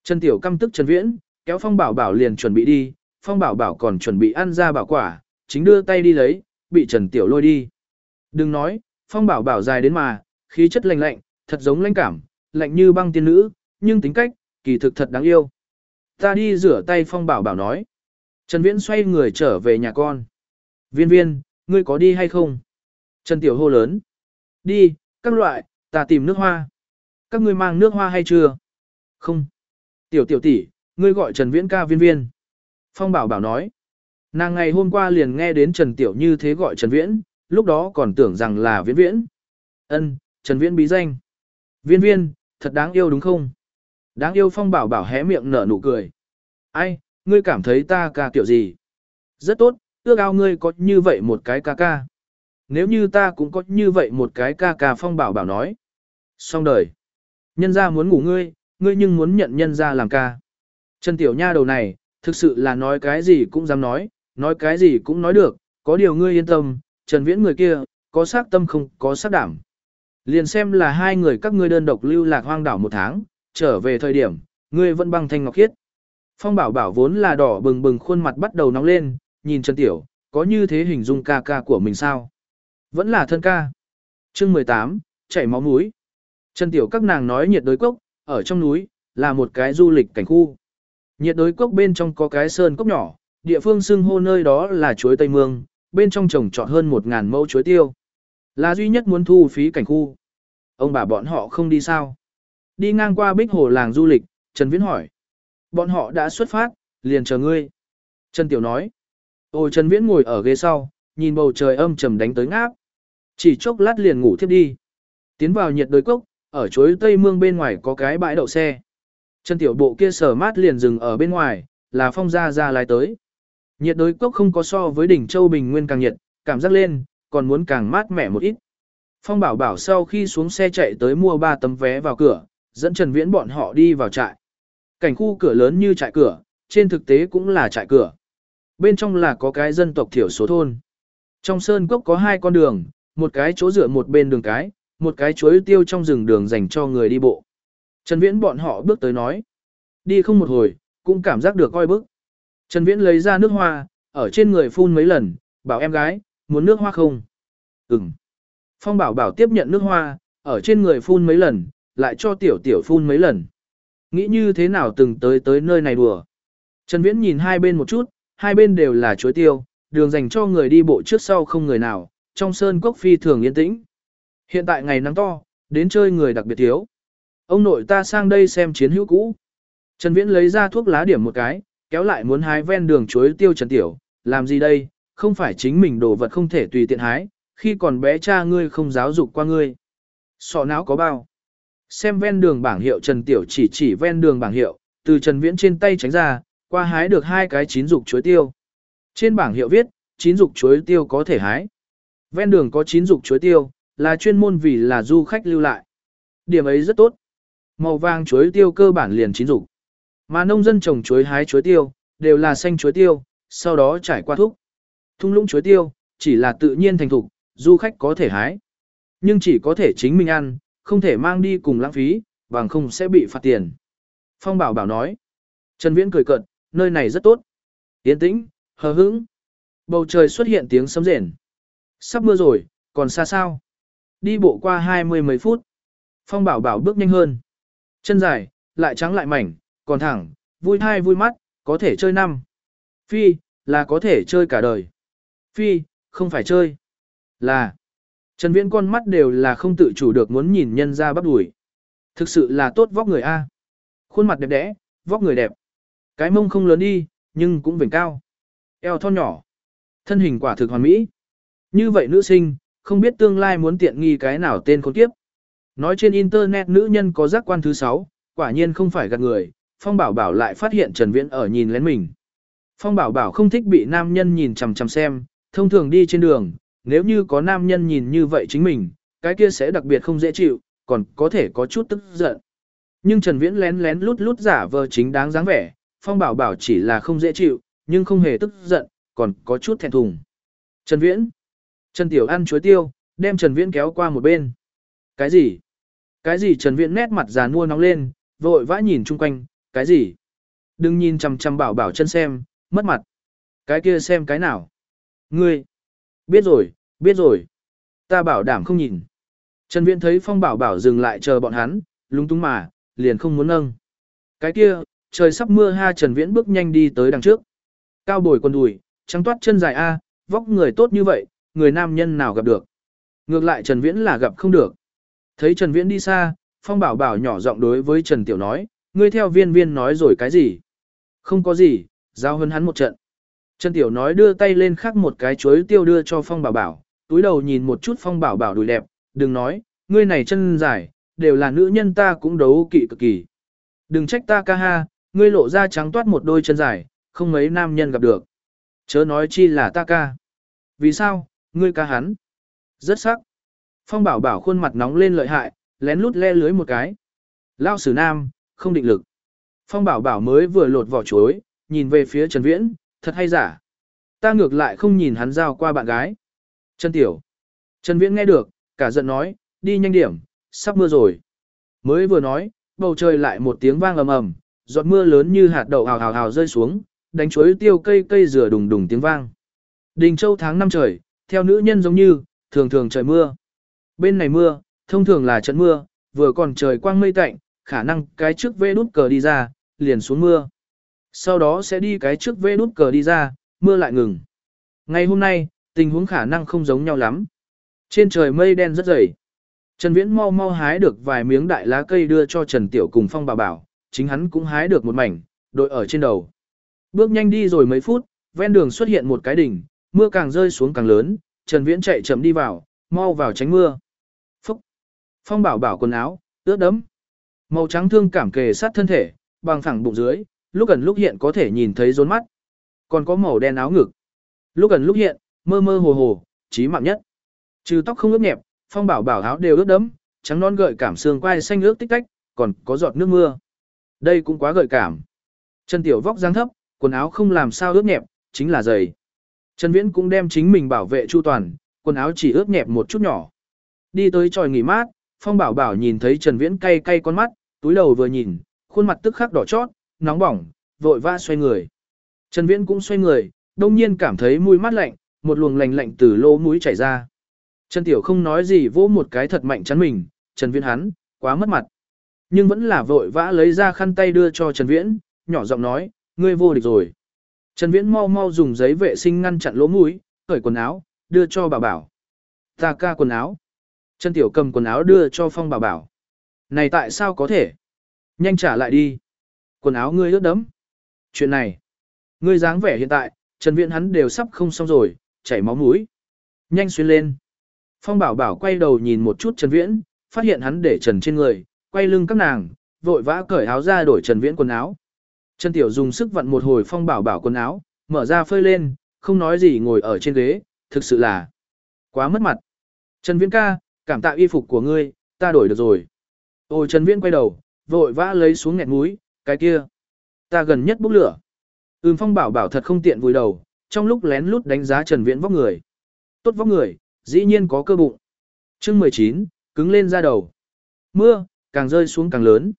Trần Tiểu căm tức Trần Viễn, kéo Phong Bảo Bảo liền chuẩn bị đi, Phong Bảo Bảo còn chuẩn bị ăn ra bảo quả, chính đưa tay đi lấy, bị Trần Tiểu lôi đi. Đừng nói, Phong Bảo Bảo dài đến mà, khí chất lạnh lạnh, thật giống lãnh cảm, lạnh như băng tiên nữ, nhưng tính cách, kỳ thực thật đáng yêu. Ta đi rửa tay Phong Bảo Bảo nói. Trần Viễn xoay người trở về nhà con. Viên viên, ngươi có đi hay không? Trần Tiểu hô lớn. Đi, các loại, ta tìm nước hoa. Các ngươi mang nước hoa hay chưa? Không. Tiểu tiểu tỷ, ngươi gọi Trần Viễn ca viên viên. Phong bảo bảo nói. Nàng ngày hôm qua liền nghe đến Trần Tiểu như thế gọi Trần Viễn, lúc đó còn tưởng rằng là Viễn Viễn. Ân, Trần Viễn bí danh. Viên viên, thật đáng yêu đúng không? Đáng yêu Phong bảo bảo hé miệng nở nụ cười. Ai, ngươi cảm thấy ta ca kiểu gì? Rất tốt, ước ao ngươi có như vậy một cái ca ca. Nếu như ta cũng có như vậy một cái ca ca Phong bảo bảo nói. Xong đời. Nhân ra muốn ngủ ngươi, ngươi nhưng muốn nhận nhân ra làm ca. Trần Tiểu Nha đầu này, thực sự là nói cái gì cũng dám nói, nói cái gì cũng nói được, có điều ngươi yên tâm, Trần Viễn người kia, có xác tâm không có xác đảm. Liền xem là hai người các ngươi đơn độc lưu lạc hoang đảo một tháng, trở về thời điểm, ngươi vẫn băng thanh ngọc khiết. Phong bảo bảo vốn là đỏ bừng bừng khuôn mặt bắt đầu nóng lên, nhìn Trần Tiểu, có như thế hình dung ca ca của mình sao? Vẫn là thân ca. Chương 18, chảy máu mũi. Trần Tiểu các nàng nói nhiệt đối cốc, ở trong núi, là một cái du lịch cảnh khu. Nhiệt đối cốc bên trong có cái sơn cốc nhỏ, địa phương xưng hô nơi đó là chuối Tây Mương, bên trong trồng trọt hơn 1.000 mẫu chuối tiêu. Là duy nhất muốn thu phí cảnh khu. Ông bà bọn họ không đi sao? Đi ngang qua bích hồ làng du lịch, Trần Viễn hỏi. Bọn họ đã xuất phát, liền chờ ngươi. Trần Tiểu nói. Ôi Trần Viễn ngồi ở ghế sau, nhìn bầu trời âm trầm đánh tới ngáp. Chỉ chốc lát liền ngủ thiếp đi. Tiến vào nhiệt đới cốc, ở chuối Tây Mương bên ngoài có cái bãi đậu xe. Trần Tiểu Bộ kia sở mát liền dừng ở bên ngoài, là phong ra ra lái tới. Nhiệt đới cốc không có so với đỉnh Châu Bình Nguyên càng nhiệt, cảm giác lên, còn muốn càng mát mẻ một ít. Phong bảo bảo sau khi xuống xe chạy tới mua 3 tấm vé vào cửa, dẫn Trần Viễn bọn họ đi vào trại. Cảnh khu cửa lớn như trại cửa, trên thực tế cũng là trại cửa. Bên trong là có cái dân tộc thiểu số thôn. Trong sơn cốc có hai con đường, một cái chỗ dựa một bên đường cái, một cái chuối tiêu trong rừng đường dành cho người đi bộ. Trần Viễn bọn họ bước tới nói. Đi không một hồi, cũng cảm giác được coi bức. Trần Viễn lấy ra nước hoa, ở trên người phun mấy lần, bảo em gái, muốn nước hoa không? Ừm. Phong bảo bảo tiếp nhận nước hoa, ở trên người phun mấy lần, lại cho tiểu tiểu phun mấy lần. Nghĩ như thế nào từng tới tới nơi này đùa. Trần Viễn nhìn hai bên một chút, hai bên đều là chuối tiêu, đường dành cho người đi bộ trước sau không người nào, trong sơn cốc phi thường yên tĩnh. Hiện tại ngày nắng to, đến chơi người đặc biệt thiếu. Ông nội ta sang đây xem chiến hữu cũ. Trần Viễn lấy ra thuốc lá điểm một cái, kéo lại muốn hái ven đường chuối tiêu Trần Tiểu, làm gì đây, không phải chính mình đồ vật không thể tùy tiện hái, khi còn bé cha ngươi không giáo dục qua ngươi. Sọ não có bao. Xem ven đường bảng hiệu Trần Tiểu chỉ chỉ ven đường bảng hiệu, từ Trần Viễn trên tay tránh ra, qua hái được hai cái chín dục chuối tiêu. Trên bảng hiệu viết, chín dục chuối tiêu có thể hái. Ven đường có chín dục chuối tiêu, là chuyên môn vì là du khách lưu lại. Điểm ấy rất tốt. Màu vàng chuối tiêu cơ bản liền chín dục. Mà nông dân trồng chuối hái chuối tiêu, đều là xanh chuối tiêu, sau đó trải qua thuốc. Thung lũng chuối tiêu, chỉ là tự nhiên thành thục, du khách có thể hái. Nhưng chỉ có thể chính mình ăn, không thể mang đi cùng lãng phí, bằng không sẽ bị phạt tiền. Phong Bảo Bảo nói. Trần Viễn cười cợt, nơi này rất tốt. Yên tĩnh, hờ hững. Bầu trời xuất hiện tiếng sấm rền. Sắp mưa rồi, còn xa sao? Đi bộ qua hai mươi mấy phút. Phong Bảo Bảo bước nhanh hơn. Chân dài, lại trắng lại mảnh, còn thẳng, vui thai vui mắt, có thể chơi năm. Phi, là có thể chơi cả đời. Phi, không phải chơi. Là. Trần Viễn con mắt đều là không tự chủ được muốn nhìn nhân ra bắp đùi. Thực sự là tốt vóc người A. Khuôn mặt đẹp đẽ, vóc người đẹp. Cái mông không lớn đi, nhưng cũng vểnh cao. Eo thon nhỏ. Thân hình quả thực hoàn mỹ. Như vậy nữ sinh, không biết tương lai muốn tiện nghi cái nào tên con kiếp. Nói trên internet nữ nhân có giác quan thứ 6, quả nhiên không phải gạt người, Phong Bảo Bảo lại phát hiện Trần Viễn ở nhìn lén mình. Phong Bảo Bảo không thích bị nam nhân nhìn chằm chằm xem, thông thường đi trên đường, nếu như có nam nhân nhìn như vậy chính mình, cái kia sẽ đặc biệt không dễ chịu, còn có thể có chút tức giận. Nhưng Trần Viễn lén lén lút lút giả vờ chính đáng dáng vẻ, Phong Bảo Bảo chỉ là không dễ chịu, nhưng không hề tức giận, còn có chút thẹn thùng. Trần Viễn. Trần Tiểu ăn chuối tiêu, đem Trần Viễn kéo qua một bên. Cái gì? Cái gì Trần Viễn nét mặt già mua nóng lên, vội vã nhìn chung quanh, cái gì? Đừng nhìn chằm chằm bảo bảo chân xem, mất mặt. Cái kia xem cái nào? Ngươi. Biết rồi, biết rồi. Ta bảo đảm không nhìn. Trần Viễn thấy Phong Bảo Bảo dừng lại chờ bọn hắn, lúng túng mà, liền không muốn nâng. Cái kia, trời sắp mưa ha Trần Viễn bước nhanh đi tới đằng trước. Cao bồi quần đùi, trắng toát chân dài a, vóc người tốt như vậy, người nam nhân nào gặp được. Ngược lại Trần Viễn là gặp không được. Thấy Trần Viễn đi xa, Phong Bảo Bảo nhỏ giọng đối với Trần Tiểu nói, ngươi theo viên viên nói rồi cái gì? Không có gì, giao hơn hắn một trận. Trần Tiểu nói đưa tay lên khắc một cái chuối tiêu đưa cho Phong Bảo Bảo, túi đầu nhìn một chút Phong Bảo Bảo đùi đẹp, đừng nói, ngươi này chân dài, đều là nữ nhân ta cũng đấu kỵ cực kỳ. Đừng trách ta ca ha, ngươi lộ ra trắng toát một đôi chân dài, không mấy nam nhân gặp được. Chớ nói chi là ta ca. Vì sao, ngươi ca hắn? Rất sắc. Phong bảo bảo khuôn mặt nóng lên lợi hại, lén lút le lưới một cái. Lao sử nam, không định lực. Phong bảo bảo mới vừa lột vỏ chuối, nhìn về phía Trần Viễn, thật hay giả. Ta ngược lại không nhìn hắn giao qua bạn gái. Trần Tiểu. Trần Viễn nghe được, cả giận nói, đi nhanh điểm, sắp mưa rồi. Mới vừa nói, bầu trời lại một tiếng vang ầm ầm, giọt mưa lớn như hạt đậu hào hào hào rơi xuống, đánh chuối tiêu cây cây rửa đùng đùng tiếng vang. Đình Châu tháng năm trời, theo nữ nhân giống như, thường thường trời mưa. Bên này mưa, thông thường là trận mưa, vừa còn trời quang mây tạnh, khả năng cái trước vê đút cờ đi ra, liền xuống mưa. Sau đó sẽ đi cái trước vê đút cờ đi ra, mưa lại ngừng. Ngày hôm nay, tình huống khả năng không giống nhau lắm. Trên trời mây đen rất dày. Trần Viễn mau mau hái được vài miếng đại lá cây đưa cho Trần Tiểu cùng Phong bà bảo, chính hắn cũng hái được một mảnh, đội ở trên đầu. Bước nhanh đi rồi mấy phút, ven đường xuất hiện một cái đỉnh, mưa càng rơi xuống càng lớn, Trần Viễn chạy chậm đi vào, mau vào tránh mưa. Phúc! Phong bảo bảo quần áo, ướt đẫm. Màu trắng thương cảm kề sát thân thể, bằng phẳng bụng dưới, lúc gần lúc hiện có thể nhìn thấy rốn mắt. Còn có màu đen áo ngực. Lúc gần lúc hiện, mơ mơ hồ hồ, chí mạng nhất. Trừ tóc không ướt nhẹp, phong bảo bảo áo đều ướt đẫm, trắng non gợi cảm xương quai xanh ướt tích tách, còn có giọt nước mưa. Đây cũng quá gợi cảm. Trần Tiểu vóc dáng thấp, quần áo không làm sao ướt nhẹp, chính là giày. Trần Viễn cũng đem chính mình bảo vệ chu toàn, quần áo chỉ ướt nhẹp một chút nhỏ. Đi tới tròi nghỉ mát, Phong Bảo Bảo nhìn thấy Trần Viễn cay cay con mắt, túi đầu vừa nhìn, khuôn mặt tức khắc đỏ chót, nóng bỏng, vội vã xoay người. Trần Viễn cũng xoay người, đông nhiên cảm thấy mũi mát lạnh, một luồng lạnh lạnh từ lỗ mũi chảy ra. Trần Tiểu không nói gì vỗ một cái thật mạnh chắn mình, Trần Viễn hắn, quá mất mặt. Nhưng vẫn là vội vã lấy ra khăn tay đưa cho Trần Viễn, nhỏ giọng nói, ngươi vô địch rồi. Trần Viễn mau mau dùng giấy vệ sinh ngăn chặn lỗ mũi, cởi quần áo, đưa cho bà bảo. Ta ca quần áo. Trần Tiểu cầm quần áo đưa cho Phong bà bảo. Này tại sao có thể? Nhanh trả lại đi. Quần áo ngươi ướt đẫm. Chuyện này. Ngươi dáng vẻ hiện tại, Trần Viễn hắn đều sắp không xong rồi, chảy máu mũi. Nhanh xuyên lên. Phong bảo bảo quay đầu nhìn một chút Trần Viễn, phát hiện hắn để trần trên người, quay lưng các nàng, vội vã cởi áo ra đổi Trần Viễn quần áo. Trần Tiểu dùng sức vặn một hồi phong bảo bảo quần áo, mở ra phơi lên, không nói gì ngồi ở trên ghế, thực sự là Quá mất mặt. Trần Viễn ca, cảm tạ y phục của ngươi, ta đổi được rồi. Ôi Trần Viễn quay đầu, vội vã lấy xuống nghẹt mũi, cái kia. Ta gần nhất bốc lửa. Ừm phong bảo bảo thật không tiện vùi đầu, trong lúc lén lút đánh giá Trần Viễn vóc người. Tốt vóc người, dĩ nhiên có cơ bụng. chương 19, cứng lên ra đầu. Mưa, càng rơi xuống càng lớn.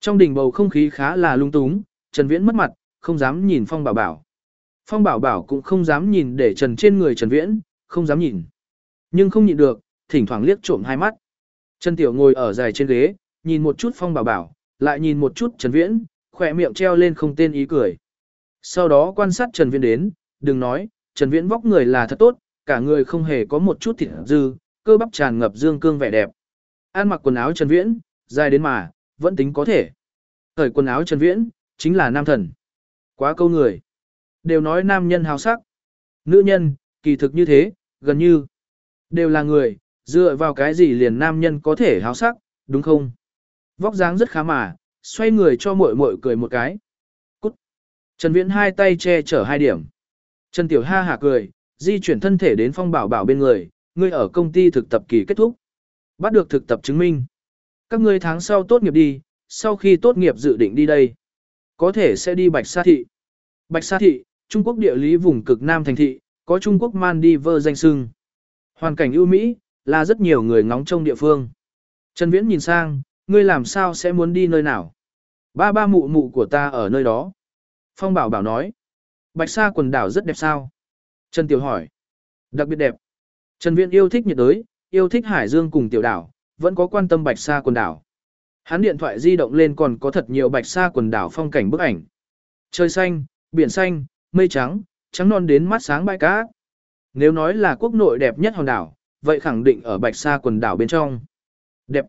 Trong đỉnh bầu không khí khá là lung túng, Trần Viễn mất mặt, không dám nhìn Phong Bảo Bảo. Phong Bảo Bảo cũng không dám nhìn để trần trên người Trần Viễn, không dám nhìn. Nhưng không nhịn được, thỉnh thoảng liếc trộm hai mắt. Trần Tiểu ngồi ở dài trên ghế, nhìn một chút Phong Bảo Bảo, lại nhìn một chút Trần Viễn, khỏe miệng treo lên không tên ý cười. Sau đó quan sát Trần Viễn đến, đừng nói, Trần Viễn vóc người là thật tốt, cả người không hề có một chút thịt dư, cơ bắp tràn ngập dương cương vẻ đẹp. an mặc quần áo Trần Viễn, dài đến mà, vẫn tính có thể. Thời quần áo Trần Viễn, chính là nam thần. Quá câu người. Đều nói nam nhân hào sắc. Nữ nhân, kỳ thực như thế, gần như. Đều là người, dựa vào cái gì liền nam nhân có thể hào sắc, đúng không? Vóc dáng rất khá mà, xoay người cho muội muội cười một cái. Cút. Trần Viễn hai tay che chở hai điểm. Trần Tiểu Ha hạ cười, di chuyển thân thể đến Phong Bảo Bảo bên người, ngươi ở công ty thực tập kỳ kết thúc. Bắt được thực tập chứng minh. Các ngươi tháng sau tốt nghiệp đi, sau khi tốt nghiệp dự định đi đây. Có thể sẽ đi Bạch Sa Thị. Bạch Sa Thị, Trung Quốc địa lý vùng cực Nam thành thị, có Trung Quốc Maldives danh sưng. Hoàn cảnh ưu mỹ, là rất nhiều người ngóng trông địa phương. Trần Viễn nhìn sang, ngươi làm sao sẽ muốn đi nơi nào? Ba ba mụ mụ của ta ở nơi đó. Phong Bảo Bảo nói. Bạch Sa quần đảo rất đẹp sao? Trần Tiểu hỏi. Đặc biệt đẹp. Trần Viễn yêu thích nhiệt đới, yêu thích hải dương cùng tiểu đảo, vẫn có quan tâm Bạch Sa quần đảo. Hắn điện thoại di động lên còn có thật nhiều Bạch Sa quần đảo phong cảnh bức ảnh. Trời xanh, biển xanh, mây trắng, trắng non đến mắt sáng bãi cát. Nếu nói là quốc nội đẹp nhất hòn đảo, vậy khẳng định ở Bạch Sa quần đảo bên trong. Đẹp.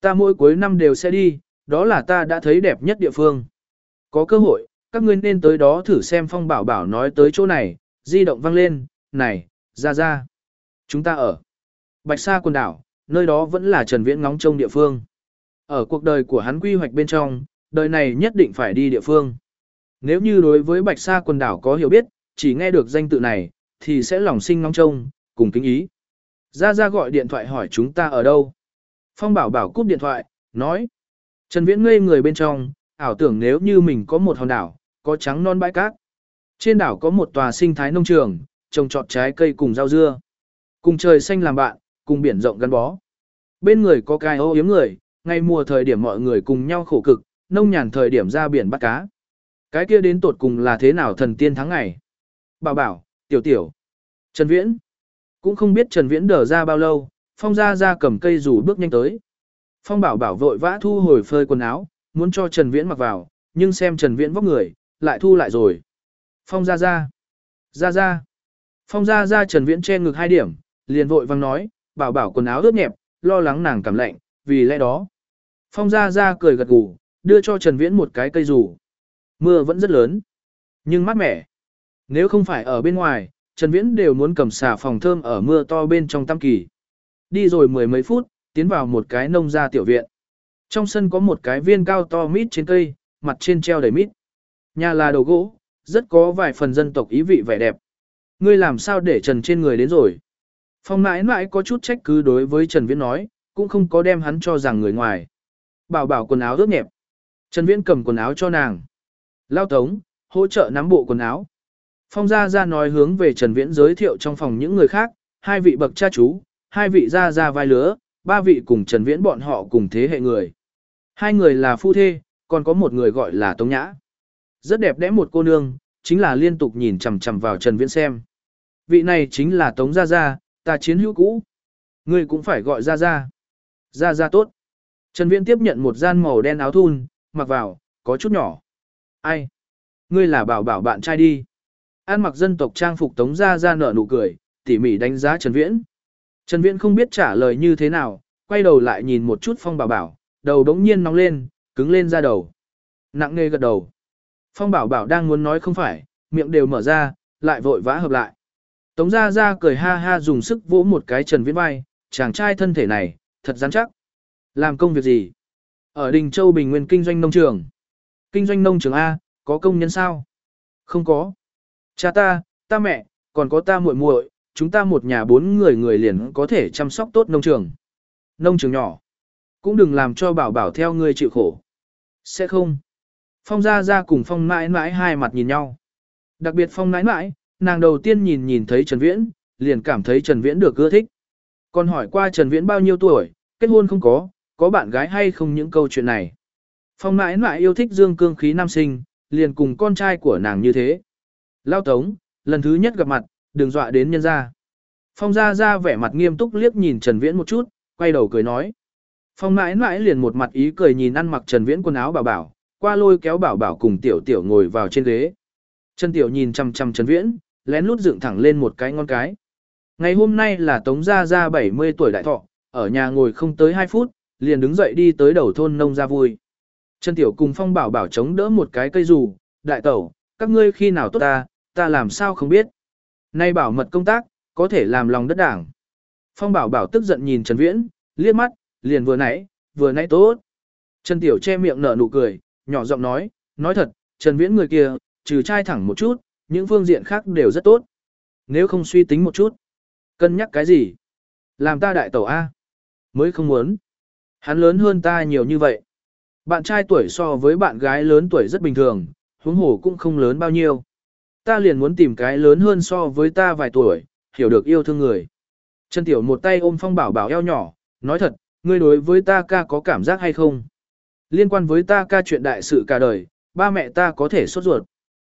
Ta mỗi cuối năm đều sẽ đi, đó là ta đã thấy đẹp nhất địa phương. Có cơ hội, các ngươi nên tới đó thử xem Phong Bảo Bảo nói tới chỗ này, di động vang lên, này, ra ra. Chúng ta ở Bạch Sa quần đảo, nơi đó vẫn là Trần Viễn ngóng trông địa phương. Ở cuộc đời của hắn quy hoạch bên trong, đời này nhất định phải đi địa phương. Nếu như đối với Bạch Sa quần đảo có hiểu biết, chỉ nghe được danh tự này, thì sẽ lòng sinh ngóng trông, cùng kính ý. Ra ra gọi điện thoại hỏi chúng ta ở đâu. Phong bảo bảo cúp điện thoại, nói. Trần Viễn ngây người bên trong, ảo tưởng nếu như mình có một hòn đảo, có trắng non bãi cát. Trên đảo có một tòa sinh thái nông trường, trồng trọt trái cây cùng rau dưa. Cùng trời xanh làm bạn, cùng biển rộng gắn bó. Bên người có cái ô yếm người, ngay mùa thời điểm mọi người cùng nhau khổ cực, nông nhàn thời điểm ra biển bắt cá. Cái kia đến tột cùng là thế nào thần tiên tháng ngày. Bảo bảo, tiểu tiểu. Trần Viễn. Cũng không biết Trần Viễn đờ ra bao lâu, Phong ra ra cầm cây rủ bước nhanh tới. Phong bảo bảo vội vã thu hồi phơi quần áo, muốn cho Trần Viễn mặc vào, nhưng xem Trần Viễn vóc người, lại thu lại rồi. Phong ra ra. Ra ra. Phong ra ra Trần Viễn che ngực hai điểm, liền vội vang nói, bảo bảo quần áo ướt nhẹp, lo lắng nàng cảm lạnh, vì lẽ đó. Phong ra ra cười gật gù, đưa cho Trần Viễn một cái cây dù. Mưa vẫn rất lớn, nhưng mát mẻ. Nếu không phải ở bên ngoài, Trần Viễn đều muốn cầm xà phòng thơm ở mưa to bên trong tam kỳ. Đi rồi mười mấy phút, tiến vào một cái nông gia tiểu viện. Trong sân có một cái viên cao to mít trên cây, mặt trên treo đầy mít. Nhà là đầu gỗ, rất có vài phần dân tộc ý vị vẻ đẹp. Ngươi làm sao để Trần trên người đến rồi? Phong mãi mãi có chút trách cứ đối với Trần Viễn nói, cũng không có đem hắn cho rằng người ngoài. Bảo bảo quần áo ướt nhẹp. Trần Viễn cầm quần áo cho nàng. Lao tống, hỗ trợ nắm bộ quần áo. Phong Gia Gia nói hướng về Trần Viễn giới thiệu trong phòng những người khác, hai vị bậc cha chú, hai vị Gia Gia vai lứa, ba vị cùng Trần Viễn bọn họ cùng thế hệ người. Hai người là phu thê, còn có một người gọi là Tống Nhã. Rất đẹp đẽ một cô nương, chính là liên tục nhìn chằm chằm vào Trần Viễn xem. Vị này chính là Tống Gia Gia, ta chiến hữu cũ. Ngươi cũng phải gọi Ra Ra. Ra Ra tốt. Trần Viễn tiếp nhận một gian màu đen áo thun, mặc vào, có chút nhỏ. Ai? Ngươi là bảo bảo bạn trai đi. An mặc dân tộc trang phục tống ra ra nở nụ cười, tỉ mỉ đánh giá Trần Viễn. Trần Viễn không biết trả lời như thế nào, quay đầu lại nhìn một chút Phong Bảo Bảo, đầu đống nhiên nóng lên, cứng lên ra đầu. Nặng nề gật đầu. Phong Bảo Bảo đang muốn nói không phải, miệng đều mở ra, lại vội vã hợp lại. Tống Gia Gia cười ha ha dùng sức vỗ một cái Trần Viễn vai, chàng trai thân thể này, thật rắn chắc. Làm công việc gì? Ở Đình Châu Bình Nguyên kinh doanh nông trường. Kinh doanh nông trường A, có công nhân sao? Không có. Cha ta, ta mẹ, còn có ta muội muội, chúng ta một nhà bốn người người liền có thể chăm sóc tốt nông trường. Nông trường nhỏ. Cũng đừng làm cho bảo bảo theo ngươi chịu khổ. Sẽ không. Phong Gia Gia cùng phong mãi mãi hai mặt nhìn nhau. Đặc biệt phong mãi mãi, nàng đầu tiên nhìn nhìn thấy Trần Viễn, liền cảm thấy Trần Viễn được ưa thích. Còn hỏi qua Trần Viễn bao nhiêu tuổi, kết hôn không có, có bạn gái hay không những câu chuyện này. Phong mãi mãi yêu thích dương cương khí nam sinh, liền cùng con trai của nàng như thế. Lao Tống, lần thứ nhất gặp mặt, đừng dọa đến nhân gia. Phong gia gia vẻ mặt nghiêm túc liếc nhìn Trần Viễn một chút, quay đầu cười nói. Phong mãi mãi liền một mặt ý cười nhìn ăn mặc Trần Viễn quần áo bảo bảo, qua lôi kéo bảo bảo cùng tiểu tiểu ngồi vào trên ghế. Trần tiểu nhìn chăm chăm Trần Viễn, lén lút dựng thẳng lên một cái ngon cái. Ngày hôm nay là Tống Gia Gia 70 tuổi đại thọ, ở nhà ngồi không tới 2 phút, liền đứng dậy đi tới đầu thôn nông gia vui. Trần Tiểu cùng Phong Bảo Bảo chống đỡ một cái cây dù, đại tẩu, các ngươi khi nào tốt ta, ta làm sao không biết. Nay bảo mật công tác, có thể làm lòng đất đảng. Phong Bảo Bảo tức giận nhìn Trần Viễn, liếc mắt, liền vừa nãy, vừa nãy tốt. Trần Tiểu che miệng nở nụ cười, nhỏ giọng nói, nói thật, Trần Viễn người kia, trừ trai thẳng một chút, những phương diện khác đều rất tốt. Nếu không suy tính một chút, cân nhắc cái gì? Làm ta đại tẩu A. Mới không muốn. Hắn lớn hơn ta nhiều như vậy. Bạn trai tuổi so với bạn gái lớn tuổi rất bình thường, huống hồ cũng không lớn bao nhiêu. Ta liền muốn tìm cái lớn hơn so với ta vài tuổi, hiểu được yêu thương người. Trần Tiểu một tay ôm Phong Bảo Bảo eo nhỏ, nói thật, ngươi đối với ta ca có cảm giác hay không? Liên quan với ta ca chuyện đại sự cả đời, ba mẹ ta có thể sốt ruột.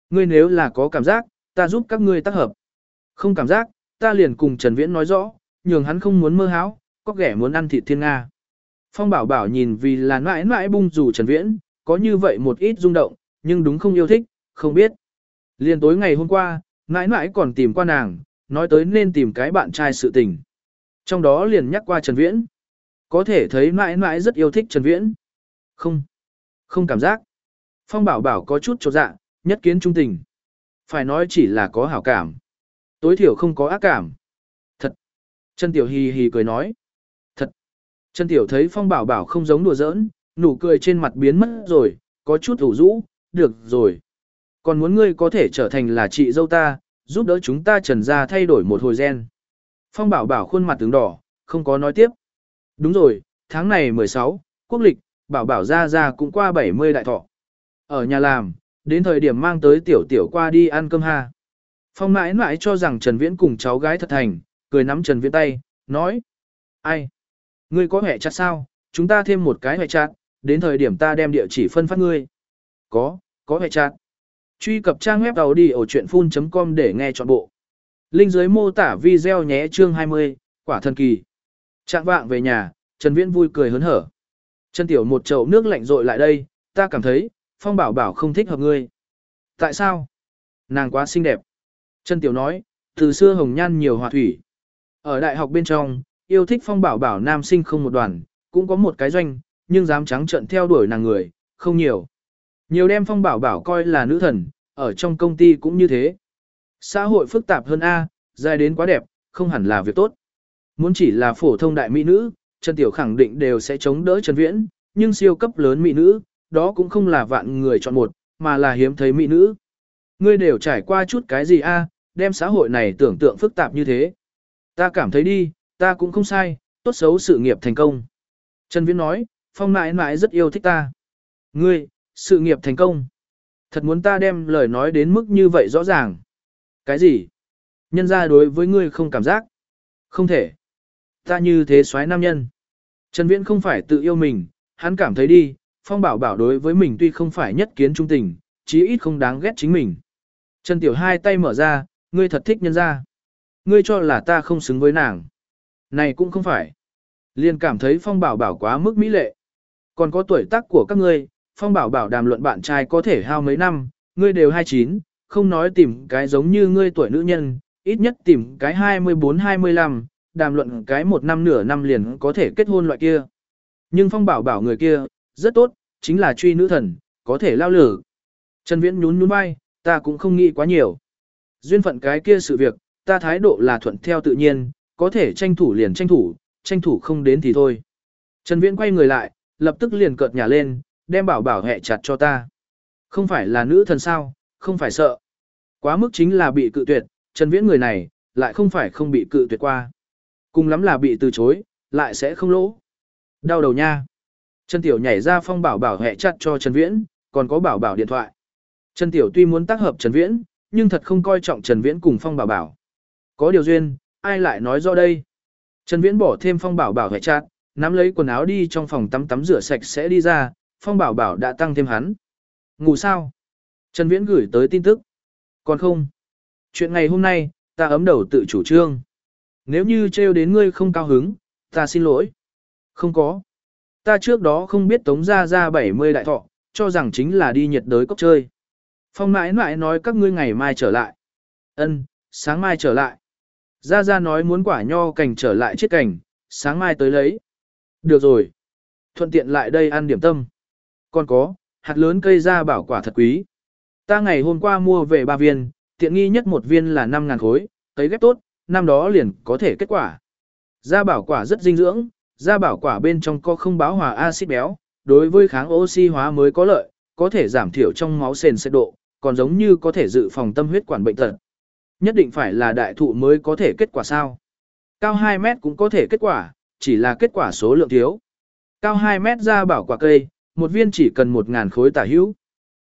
Ngươi nếu là có cảm giác, ta giúp các ngươi tác hợp. Không cảm giác, ta liền cùng Trần Viễn nói rõ, nhường hắn không muốn mơ háo, có ghẻ muốn ăn thịt thiên Nga. Phong bảo bảo nhìn vì là mãi mãi bung dù Trần Viễn, có như vậy một ít rung động, nhưng đúng không yêu thích, không biết. Liên tối ngày hôm qua, mãi mãi còn tìm qua nàng, nói tới nên tìm cái bạn trai sự tình. Trong đó liền nhắc qua Trần Viễn. Có thể thấy mãi mãi rất yêu thích Trần Viễn. Không, không cảm giác. Phong bảo bảo có chút trột dạ, nhất kiến trung tình. Phải nói chỉ là có hảo cảm. Tối thiểu không có ác cảm. Thật. Trần Tiểu hì hì cười nói. Thật. Trần Tiểu thấy Phong bảo bảo không giống đùa giỡn, nụ cười trên mặt biến mất rồi, có chút ủ rũ, được rồi. Còn muốn ngươi có thể trở thành là chị dâu ta, giúp đỡ chúng ta trần ra thay đổi một hồi gen. Phong bảo bảo khuôn mặt tướng đỏ, không có nói tiếp. Đúng rồi, tháng này 16, quốc lịch, bảo bảo ra ra cũng qua 70 đại thọ. Ở nhà làm, đến thời điểm mang tới tiểu tiểu qua đi ăn cơm ha. Phong mãi mãi cho rằng Trần Viễn cùng cháu gái thật thành, cười nắm Trần Viễn tay, nói. Ai? Ngươi có hệ chặt sao? Chúng ta thêm một cái hệ chặt, đến thời điểm ta đem địa chỉ phân phát ngươi. Có, có hệ chặt. Truy cập trang web đầu đi ở chuyệnfun.com để nghe trọn bộ. Linh dưới mô tả video nhé chương 20, quả thần kỳ. Trạng vạng về nhà, Trần Viễn vui cười hớn hở. Trần Tiểu một chậu nước lạnh rội lại đây, ta cảm thấy, Phong Bảo Bảo không thích hợp ngươi. Tại sao? Nàng quá xinh đẹp. Trần Tiểu nói, từ xưa hồng nhan nhiều hòa thủy. Ở đại học bên trong, yêu thích Phong Bảo Bảo nam sinh không một đoàn, cũng có một cái doanh, nhưng dám trắng trợn theo đuổi nàng người, không nhiều. Nhiều đem Phong Bảo Bảo coi là nữ thần, ở trong công ty cũng như thế. Xã hội phức tạp hơn A, dài đến quá đẹp, không hẳn là việc tốt. Muốn chỉ là phổ thông đại mỹ nữ, Trần Tiểu khẳng định đều sẽ chống đỡ Trần Viễn, nhưng siêu cấp lớn mỹ nữ, đó cũng không là vạn người chọn một, mà là hiếm thấy mỹ nữ. Ngươi đều trải qua chút cái gì a, đem xã hội này tưởng tượng phức tạp như thế. Ta cảm thấy đi, ta cũng không sai, tốt xấu sự nghiệp thành công. Trần Viễn nói, Phong mãi mãi rất yêu thích ta. Ngươi, sự nghiệp thành công. Thật muốn ta đem lời nói đến mức như vậy rõ ràng. Cái gì? Nhân ra đối với ngươi không cảm giác. Không thể. Ta như thế xoái nam nhân. Trần Viễn không phải tự yêu mình, hắn cảm thấy đi, Phong Bảo Bảo đối với mình tuy không phải nhất kiến trung tình, chí ít không đáng ghét chính mình. Trần Tiểu hai tay mở ra, ngươi thật thích nhân ra. Ngươi cho là ta không xứng với nàng. Này cũng không phải. Liên cảm thấy Phong Bảo Bảo quá mức mỹ lệ. Còn có tuổi tác của các ngươi, Phong Bảo Bảo đàm luận bạn trai có thể hao mấy năm, ngươi đều 29, không nói tìm cái giống như ngươi tuổi nữ nhân, ít nhất tìm cái 24-25, đàm luận cái một năm nửa năm liền có thể kết hôn loại kia. Nhưng Phong Bảo Bảo người kia, rất tốt, chính là truy nữ thần, có thể lao lử. Trần Viễn nhún nhún vai, ta cũng không nghĩ quá nhiều. Duyên phận cái kia sự việc, ta thái độ là thuận theo tự nhiên, có thể tranh thủ liền tranh thủ, tranh thủ không đến thì thôi. Trần Viễn quay người lại, lập tức liền cợt nhả lên, đem bảo bảo hẹ chặt cho ta. Không phải là nữ thần sao, không phải sợ. Quá mức chính là bị cự tuyệt, Trần Viễn người này, lại không phải không bị cự tuyệt qua. Cùng lắm là bị từ chối, lại sẽ không lỗ. Đau đầu nha. Trần Tiểu nhảy ra phong bảo bảo hẹ chặt cho Trần Viễn, còn có bảo bảo điện thoại. Trần Tiểu tuy muốn tác hợp Trần Viễn, nhưng thật không coi trọng Trần Viễn cùng phong bảo bảo. Có điều duyên, ai lại nói rõ đây. Trần Viễn bỏ thêm phong bảo bảo hẹ chặt, nắm lấy quần áo đi trong phòng tắm tắm rửa sạch sẽ đi ra, phong bảo bảo đã tăng thêm hắn. Ngủ sao? Trần Viễn gửi tới tin tức. Còn không. Chuyện ngày hôm nay, ta ấm đầu tự chủ trương. Nếu như trêu đến ngươi không cao hứng, ta xin lỗi. Không có. Ta trước đó không biết tống ra ra 70 đại thọ, cho rằng chính là đi nhiệt đới cốc chơi. Phong mãi mãi nói các ngươi ngày mai trở lại. Ân, sáng mai trở lại. Gia Gia nói muốn quả nho cảnh trở lại chiếc cảnh, sáng mai tới lấy. Được rồi. Thuận tiện lại đây ăn điểm tâm. Còn có, hạt lớn cây ra bảo quả thật quý. Ta ngày hôm qua mua về 3 viên, tiện nghi nhất một viên là 5.000 khối, cấy ghép tốt, năm đó liền có thể kết quả. Gia bảo quả rất dinh dưỡng, gia bảo quả bên trong có không báo hòa axit béo, đối với kháng oxy hóa mới có lợi, có thể giảm thiểu trong máu sền sệt độ, còn giống như có thể dự phòng tâm huyết quản bệnh tật. Nhất định phải là đại thụ mới có thể kết quả sao? Cao 2 mét cũng có thể kết quả, chỉ là kết quả số lượng thiếu. Cao 2 mét ra bảo quả cây, một viên chỉ cần 1.000 khối tả hữu.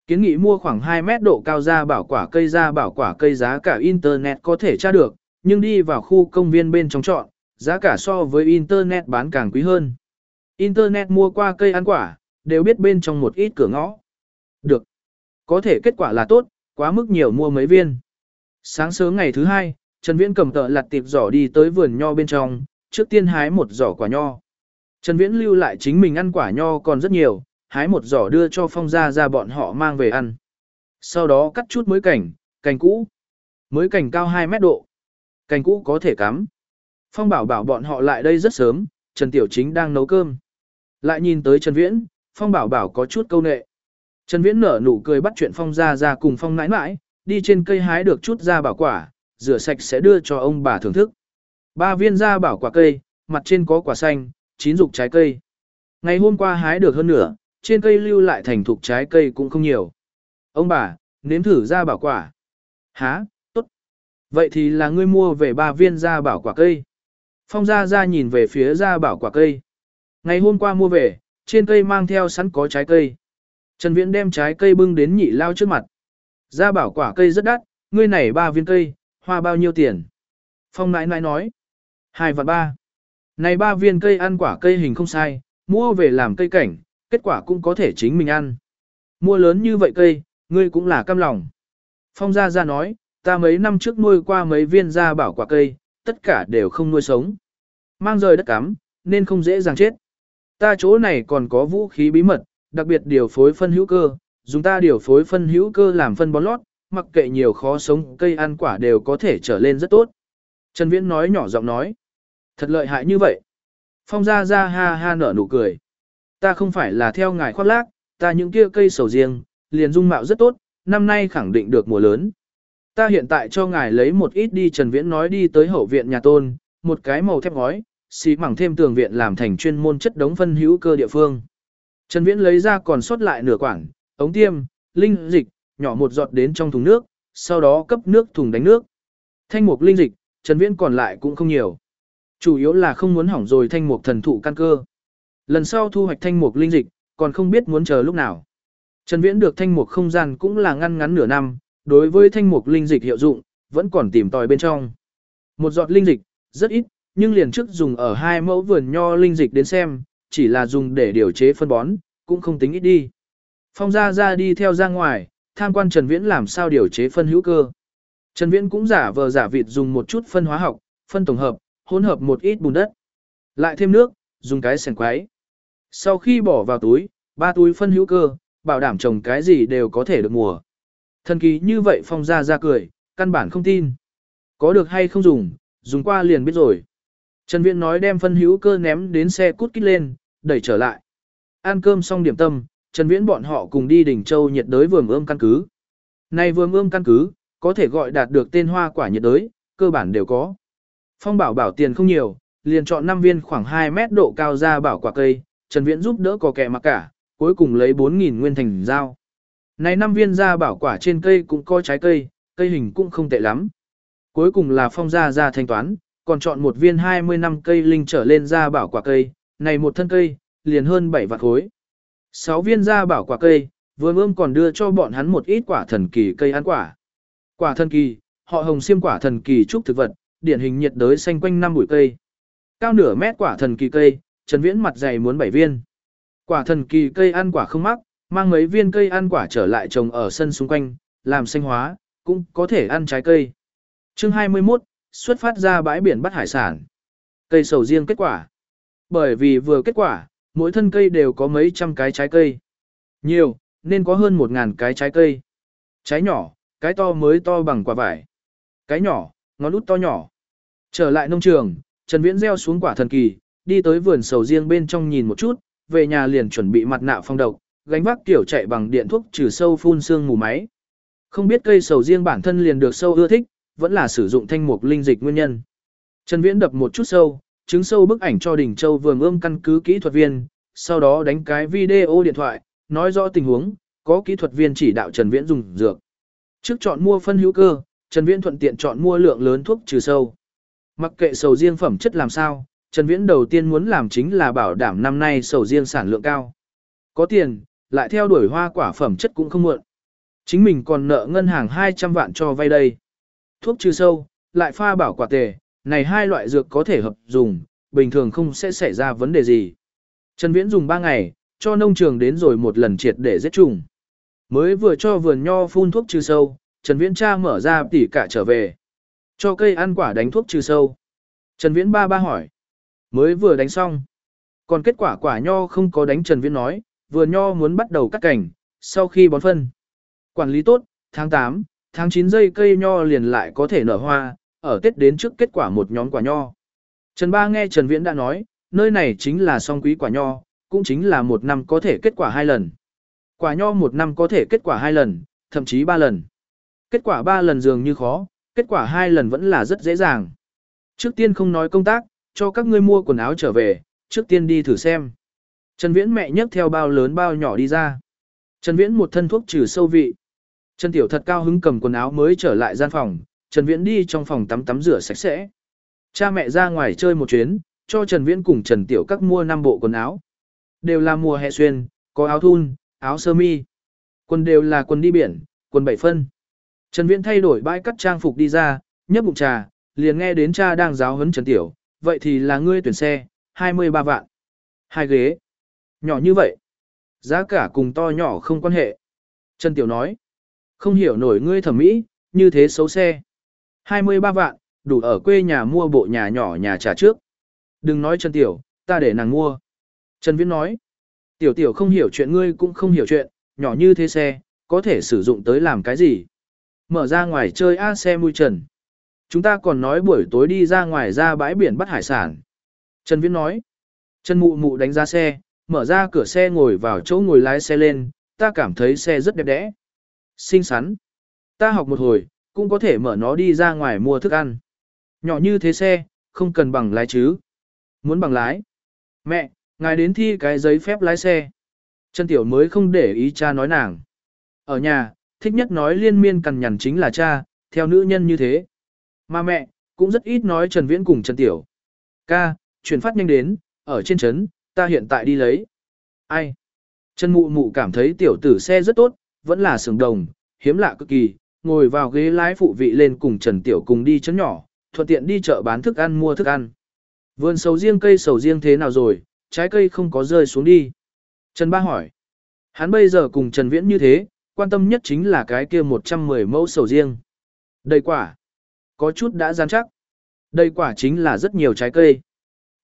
Kiến nghị mua khoảng 2 mét độ cao ra bảo quả cây ra bảo quả cây giá cả Internet có thể tra được, nhưng đi vào khu công viên bên trong chọn, giá cả so với Internet bán càng quý hơn. Internet mua qua cây ăn quả, đều biết bên trong một ít cửa ngõ. Được. Có thể kết quả là tốt, quá mức nhiều mua mấy viên. Sáng sớm ngày thứ hai, Trần Viễn cầm tợ lặt tiệp giỏ đi tới vườn nho bên trong, trước tiên hái một giỏ quả nho. Trần Viễn lưu lại chính mình ăn quả nho còn rất nhiều, hái một giỏ đưa cho phong gia ra bọn họ mang về ăn. Sau đó cắt chút mới cảnh, cành cũ. Mới cảnh cao 2 mét độ. Cành cũ có thể cắm. Phong bảo bảo bọn họ lại đây rất sớm, Trần Tiểu Chính đang nấu cơm. Lại nhìn tới Trần Viễn, Phong bảo bảo có chút câu nệ. Trần Viễn nở nụ cười bắt chuyện Phong ra ra cùng Phong nãi nãi, đi trên cây hái được chút ra bảo quả, rửa sạch sẽ đưa cho ông bà thưởng thức. Ba viên ra bảo quả cây, mặt trên có quả xanh, chín dục trái cây. Ngày hôm qua hái được hơn nửa, trên cây lưu lại thành thục trái cây cũng không nhiều. Ông bà, nếm thử ra bảo quả. Há, tốt. Vậy thì là ngươi mua về ba viên ra bảo quả cây. Phong Gia Gia nhìn về phía Gia bảo quả cây. Ngày hôm qua mua về, trên cây mang theo sẵn có trái cây. Trần Viễn đem trái cây bưng đến nhị lao trước mặt. Gia bảo quả cây rất đắt, ngươi này ba viên cây, hoa bao nhiêu tiền? Phong nãi nãi nói. Hai vạn ba. Này ba viên cây ăn quả cây hình không sai, mua về làm cây cảnh, kết quả cũng có thể chính mình ăn. Mua lớn như vậy cây, ngươi cũng là cam lòng. Phong Gia Gia nói, ta mấy năm trước nuôi qua mấy viên gia bảo quả cây, tất cả đều không nuôi sống. Mang rời đất cắm, nên không dễ dàng chết. Ta chỗ này còn có vũ khí bí mật, đặc biệt điều phối phân hữu cơ, dùng ta điều phối phân hữu cơ làm phân bón lót, mặc kệ nhiều khó sống cây ăn quả đều có thể trở lên rất tốt. Trần Viễn nói nhỏ giọng nói, thật lợi hại như vậy. Phong Gia Gia ha ha nở nụ cười. Ta không phải là theo ngài khoác lác, ta những kia cây sầu riêng, liền dung mạo rất tốt, năm nay khẳng định được mùa lớn. Ta hiện tại cho ngài lấy một ít đi Trần Viễn nói đi tới hậu viện nhà tôn, một cái màu thép gói, xí mảng thêm tường viện làm thành chuyên môn chất đống phân hữu cơ địa phương. Trần Viễn lấy ra còn sót lại nửa quảng, ống tiêm, linh dịch, nhỏ một giọt đến trong thùng nước, sau đó cấp nước thùng đánh nước. Thanh mục linh dịch, Trần Viễn còn lại cũng không nhiều. Chủ yếu là không muốn hỏng rồi thanh mục thần thụ căn cơ. Lần sau thu hoạch thanh mục linh dịch, còn không biết muốn chờ lúc nào. Trần Viễn được thanh mục không gian cũng là ngăn ngắn nửa năm, đối với thanh mục linh dịch hiệu dụng, vẫn còn tìm tòi bên trong. Một giọt linh dịch, rất ít, nhưng liền trước dùng ở hai mẫu vườn nho linh dịch đến xem, chỉ là dùng để điều chế phân bón, cũng không tính ít đi. Phong gia ra đi theo ra ngoài, tham quan Trần Viễn làm sao điều chế phân hữu cơ. Trần Viễn cũng giả vờ giả vịt dùng một chút phân hóa học, phân tổng hợp, hỗn hợp một ít bùn đất. Lại thêm nước, dùng cái sèn quái. Sau khi bỏ vào túi, ba túi phân hữu cơ, bảo đảm trồng cái gì đều có thể được mùa. Thần kỳ như vậy phong ra ra cười, căn bản không tin. Có được hay không dùng, dùng qua liền biết rồi. Trần Viễn nói đem phân hữu cơ ném đến xe cút kít lên, đẩy trở lại. Ăn cơm xong điểm tâm, Trần Viễn bọn họ cùng đi đỉnh châu nhiệt đới vườn ươm căn cứ. Này vườn ươm căn cứ, có thể gọi đạt được tên hoa quả nhiệt đới, cơ bản đều có. Phong bảo bảo tiền không nhiều, liền chọn 5 viên khoảng 2 mét độ cao ra bảo quả cây, Trần Viễn giúp đỡ có kẻ mặc cả, cuối cùng lấy 4.000 nguyên thành giao. Này năm viên ra bảo quả trên cây cũng có trái cây, cây hình cũng không tệ lắm. Cuối cùng là phong gia ra thanh toán, còn chọn một viên 20 năm cây linh trở lên ra bảo quả cây, này một thân cây, liền hơn 7 vạn khối. 6 viên ra bảo quả cây, vừa ươm còn đưa cho bọn hắn một ít quả thần kỳ cây ăn quả. Quả thần kỳ, họ hồng xiêm quả thần kỳ trúc thực vật, điển hình nhiệt đới xanh quanh năm bụi cây. Cao nửa mét quả thần kỳ cây, Trần Viễn mặt dày muốn 7 viên. Quả thần kỳ cây ăn quả không mắc, mang mấy viên cây ăn quả trở lại trồng ở sân xung quanh, làm xanh hóa, cũng có thể ăn trái cây. Chương 21, xuất phát ra bãi biển bắt hải sản. Cây sầu riêng kết quả. Bởi vì vừa kết quả, mỗi thân cây đều có mấy trăm cái trái cây. Nhiều, nên có hơn một ngàn cái trái cây. Trái nhỏ, cái to mới to bằng quả vải. Cái nhỏ, ngón út to nhỏ. Trở lại nông trường, Trần Viễn gieo xuống quả thần kỳ, đi tới vườn sầu riêng bên trong nhìn một chút, về nhà liền chuẩn bị mặt nạ phong độc, gánh vác tiểu chạy bằng điện thuốc trừ sâu phun xương mù máy. Không biết cây sầu riêng bản thân liền được sâu ưa thích, vẫn là sử dụng thanh mục linh dịch nguyên nhân. Trần Viễn đập một chút sâu, chứng sâu bức ảnh cho đỉnh châu vườn ươm căn cứ kỹ thuật viên, sau đó đánh cái video điện thoại, nói rõ tình huống, có kỹ thuật viên chỉ đạo Trần Viễn dùng dược. Trước chọn mua phân hữu cơ, Trần Viễn thuận tiện chọn mua lượng lớn thuốc trừ sâu. Mặc kệ sầu riêng phẩm chất làm sao, Trần Viễn đầu tiên muốn làm chính là bảo đảm năm nay sầu riêng sản lượng cao. Có tiền, lại theo đuổi hoa quả phẩm chất cũng không muộn. Chính mình còn nợ ngân hàng 200 vạn cho vay đây. Thuốc trừ sâu, lại pha bảo quả tề, này hai loại dược có thể hợp dùng, bình thường không sẽ xảy ra vấn đề gì. Trần Viễn dùng 3 ngày, cho nông trường đến rồi một lần triệt để giết trùng. Mới vừa cho vườn nho phun thuốc trừ sâu, Trần Viễn cha mở ra tỉ cả trở về. Cho cây ăn quả đánh thuốc trừ sâu. Trần Viễn ba ba hỏi. Mới vừa đánh xong. Còn kết quả quả nho không có đánh Trần Viễn nói, vườn nho muốn bắt đầu cắt cảnh, sau khi bón phân. Quản lý tốt, tháng 8, tháng 9 dây cây nho liền lại có thể nở hoa, ở Tết đến trước kết quả một nhóm quả nho. Trần Ba nghe Trần Viễn đã nói, nơi này chính là song quý quả nho, cũng chính là một năm có thể kết quả hai lần. Quả nho một năm có thể kết quả hai lần, thậm chí ba lần. Kết quả ba lần dường như khó, kết quả hai lần vẫn là rất dễ dàng. Trước tiên không nói công tác, cho các ngươi mua quần áo trở về, trước tiên đi thử xem. Trần Viễn mẹ nhấc theo bao lớn bao nhỏ đi ra. Trần Viễn một thân thuốc trừ sâu vị. Trần Tiểu thật cao hứng cầm quần áo mới trở lại gian phòng, Trần Viễn đi trong phòng tắm tắm rửa sạch sẽ. Cha mẹ ra ngoài chơi một chuyến, cho Trần Viễn cùng Trần Tiểu các mua 5 bộ quần áo. Đều là mùa hè xuyên, có áo thun, áo sơ mi. Quần đều là quần đi biển, quần bảy phân. Trần Viễn thay đổi bãi cắt trang phục đi ra, nhấp bụng trà, liền nghe đến cha đang giáo huấn Trần Tiểu, vậy thì là ngươi tuyển xe, 23 vạn. Hai ghế. Nhỏ như vậy. Giá cả cùng to nhỏ không quan hệ. Trần Tiểu nói. Không hiểu nổi ngươi thẩm mỹ, như thế xấu xe. 23 vạn, đủ ở quê nhà mua bộ nhà nhỏ nhà trả trước. Đừng nói Trần Tiểu, ta để nàng mua. Trần Viễn nói. Tiểu Tiểu không hiểu chuyện ngươi cũng không hiểu chuyện, nhỏ như thế xe, có thể sử dụng tới làm cái gì. Mở ra ngoài chơi A xe mui trần. Chúng ta còn nói buổi tối đi ra ngoài ra bãi biển bắt hải sản. Trần Viễn nói. Trần Mụ Mụ đánh giá xe, mở ra cửa xe ngồi vào chỗ ngồi lái xe lên, ta cảm thấy xe rất đẹp đẽ. Xinh xắn. Ta học một hồi, cũng có thể mở nó đi ra ngoài mua thức ăn. Nhỏ như thế xe, không cần bằng lái chứ. Muốn bằng lái. Mẹ, ngài đến thi cái giấy phép lái xe. Trần Tiểu mới không để ý cha nói nàng. Ở nhà, thích nhất nói liên miên cằn nhằn chính là cha, theo nữ nhân như thế. Mà mẹ, cũng rất ít nói Trần Viễn cùng Trần Tiểu. Ca, chuyển phát nhanh đến, ở trên trấn, ta hiện tại đi lấy. Ai? Trần Mụ Mụ cảm thấy tiểu tử xe rất tốt, vẫn là sừng đồng, hiếm lạ cực kỳ, ngồi vào ghế lái phụ vị lên cùng Trần Tiểu cùng đi chấn nhỏ, thuận tiện đi chợ bán thức ăn mua thức ăn. Vườn sầu riêng cây sầu riêng thế nào rồi, trái cây không có rơi xuống đi. Trần Ba hỏi. Hắn bây giờ cùng Trần Viễn như thế, quan tâm nhất chính là cái kia 110 mẫu sầu riêng. Đầy quả. Có chút đã gian chắc. Đầy quả chính là rất nhiều trái cây.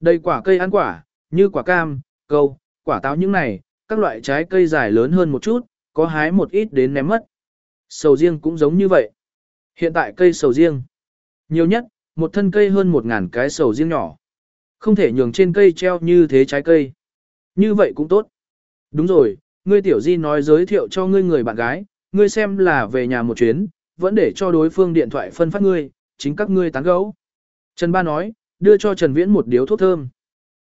Đầy quả cây ăn quả, như quả cam, câu, quả táo những này, các loại trái cây dài lớn hơn một chút, có hái một ít đến ném mất. Sầu riêng cũng giống như vậy. Hiện tại cây sầu riêng. Nhiều nhất, một thân cây hơn một ngàn cái sầu riêng nhỏ. Không thể nhường trên cây treo như thế trái cây. Như vậy cũng tốt. Đúng rồi, ngươi tiểu di nói giới thiệu cho ngươi người bạn gái, ngươi xem là về nhà một chuyến, vẫn để cho đối phương điện thoại phân phát ngươi, chính các ngươi tán gẫu. Trần Ba nói, đưa cho Trần Viễn một điếu thuốc thơm.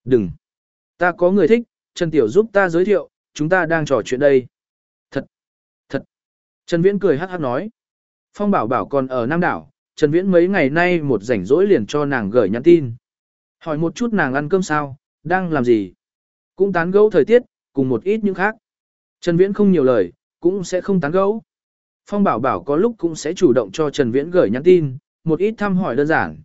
Đừng. Ta có người thích, Trần Tiểu giúp ta giới thiệu, chúng ta đang trò chuyện đây. Thật. Thật. Trần Viễn cười hát hát nói. Phong bảo bảo còn ở Nam Đảo, Trần Viễn mấy ngày nay một rảnh rỗi liền cho nàng gửi nhắn tin. Hỏi một chút nàng ăn cơm sao, đang làm gì. Cũng tán gẫu thời tiết, cùng một ít những khác. Trần Viễn không nhiều lời, cũng sẽ không tán gẫu. Phong Bảo Bảo có lúc cũng sẽ chủ động cho Trần Viễn gửi nhắn tin, một ít thăm hỏi đơn giản.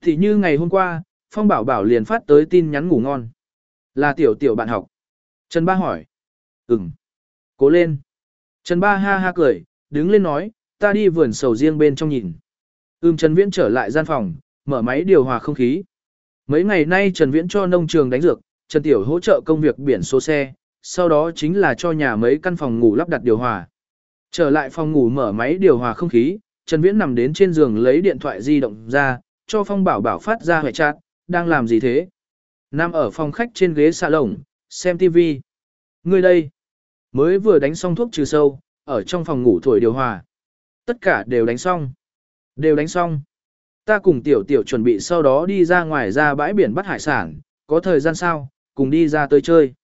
Thì như ngày hôm qua, Phong Bảo Bảo liền phát tới tin nhắn ngủ ngon. Là tiểu tiểu bạn học. Trần Ba hỏi. Ừm. Cố lên. Trần Ba ha ha cười, đứng lên nói, ta đi vườn sầu riêng bên trong nhìn. Ừm Trần Viễn trở lại gian phòng, mở máy điều hòa không khí. Mấy ngày nay Trần Viễn cho nông trường đánh dược, Trần Tiểu hỗ trợ công việc biển số xe, sau đó chính là cho nhà mấy căn phòng ngủ lắp đặt điều hòa. Trở lại phòng ngủ mở máy điều hòa không khí, Trần Viễn nằm đến trên giường lấy điện thoại di động ra, cho Phong Bảo Bảo phát ra hệ chat, đang làm gì thế? Nằm ở phòng khách trên ghế xạ lồng, xem TV. Người đây, mới vừa đánh xong thuốc trừ sâu, ở trong phòng ngủ thổi điều hòa. Tất cả đều đánh xong. Đều đánh xong. Ta cùng tiểu tiểu chuẩn bị sau đó đi ra ngoài ra bãi biển bắt hải sản, có thời gian sao, cùng đi ra tới chơi.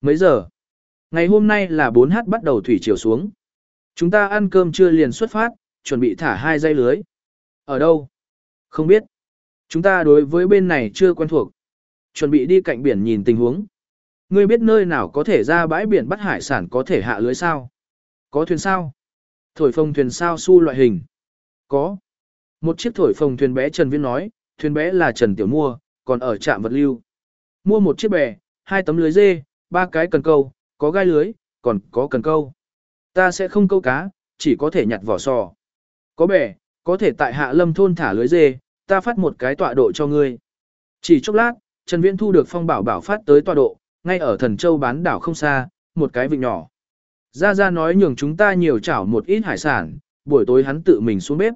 Mấy giờ? Ngày hôm nay là 4h bắt đầu thủy chiều xuống. Chúng ta ăn cơm trưa liền xuất phát, chuẩn bị thả hai dây lưới. Ở đâu? Không biết. Chúng ta đối với bên này chưa quen thuộc. Chuẩn bị đi cạnh biển nhìn tình huống. Ngươi biết nơi nào có thể ra bãi biển bắt hải sản có thể hạ lưới sao? Có thuyền sao? Thổi phồng thuyền sao su loại hình? Có. Một chiếc thổi phồng thuyền bé Trần Viên nói, thuyền bé là Trần Tiểu mua, còn ở trạm vật lưu. Mua một chiếc bè, hai tấm lưới dê, ba cái cần câu, có gai lưới, còn có cần câu. Ta sẽ không câu cá, chỉ có thể nhặt vỏ sò. Có bè, có thể tại hạ lâm thôn thả lưới dê, ta phát một cái tọa độ cho ngươi. Chỉ chốc lát, Trần Viễn thu được phong bảo bảo phát tới tọa độ, ngay ở thần châu bán đảo không xa, một cái vịnh nhỏ. Gia Gia nói nhường chúng ta nhiều chảo một ít hải sản, buổi tối hắn tự mình xuống bếp.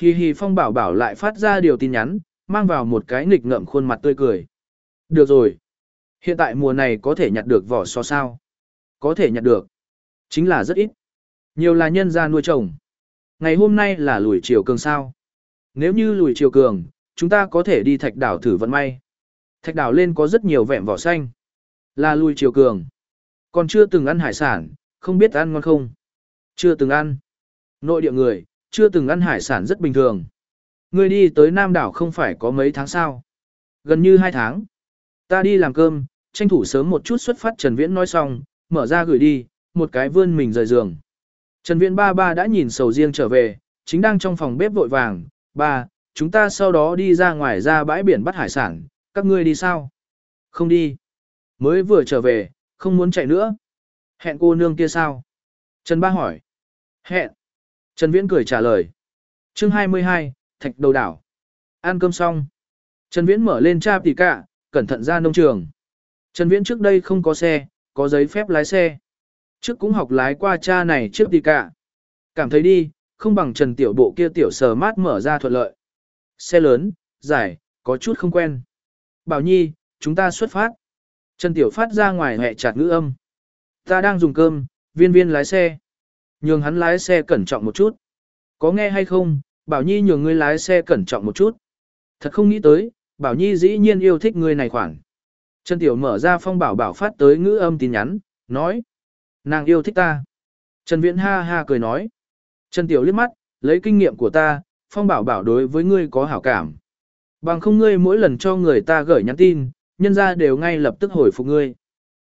Hi hi phong bảo bảo lại phát ra điều tin nhắn, mang vào một cái nghịch ngợm khuôn mặt tươi cười. Được rồi. Hiện tại mùa này có thể nhặt được vỏ so sao? Có thể nhặt được. Chính là rất ít. Nhiều là nhân gia nuôi trồng. Ngày hôm nay là lùi chiều cường sao. Nếu như lùi chiều cường, chúng ta có thể đi thạch đảo thử vận may. Thạch đảo lên có rất nhiều vẹm vỏ xanh. Là lùi chiều cường. Còn chưa từng ăn hải sản, không biết ăn ngon không? Chưa từng ăn. Nội địa người, chưa từng ăn hải sản rất bình thường. Người đi tới Nam đảo không phải có mấy tháng sao? Gần như hai tháng. Ta đi làm cơm, tranh thủ sớm một chút xuất phát Trần Viễn nói xong, mở ra gửi đi, một cái vươn mình rời giường. Trần Viễn ba ba đã nhìn sầu riêng trở về, chính đang trong phòng bếp vội vàng, ba, chúng ta sau đó đi ra ngoài ra bãi biển bắt hải sản, các ngươi đi sao? Không đi. Mới vừa trở về, không muốn chạy nữa. Hẹn cô nương kia sao? Trần ba hỏi. Hẹn. Trần Viễn cười trả lời. Chương 22, Thạch Đầu Đảo. Ăn cơm xong. Trần Viễn mở lên cha tỉ cả, cẩn thận ra nông trường. Trần Viễn trước đây không có xe, có giấy phép lái xe. Trước cũng học lái qua cha này trước tỉ cả. Cảm thấy đi, không bằng Trần Tiểu Bộ kia tiểu sờ mát mở ra thuận lợi. Xe lớn, dài, có chút không quen. Bảo Nhi, chúng ta xuất phát. Trần Tiểu phát ra ngoài hẹ chặt ngữ âm. Ta đang dùng cơm, viên viên lái xe. Nhường hắn lái xe cẩn trọng một chút. Có nghe hay không, Bảo Nhi nhường ngươi lái xe cẩn trọng một chút. Thật không nghĩ tới, Bảo Nhi dĩ nhiên yêu thích ngươi này khoản. Trần Tiểu mở ra phong bảo bảo phát tới ngữ âm tin nhắn, nói. Nàng yêu thích ta. Trần Viễn ha ha cười nói. Trần Tiểu liếc mắt, lấy kinh nghiệm của ta, phong bảo bảo đối với ngươi có hảo cảm. Bằng không ngươi mỗi lần cho người ta gửi nhắn tin, nhân ra đều ngay lập tức hồi phục ngươi.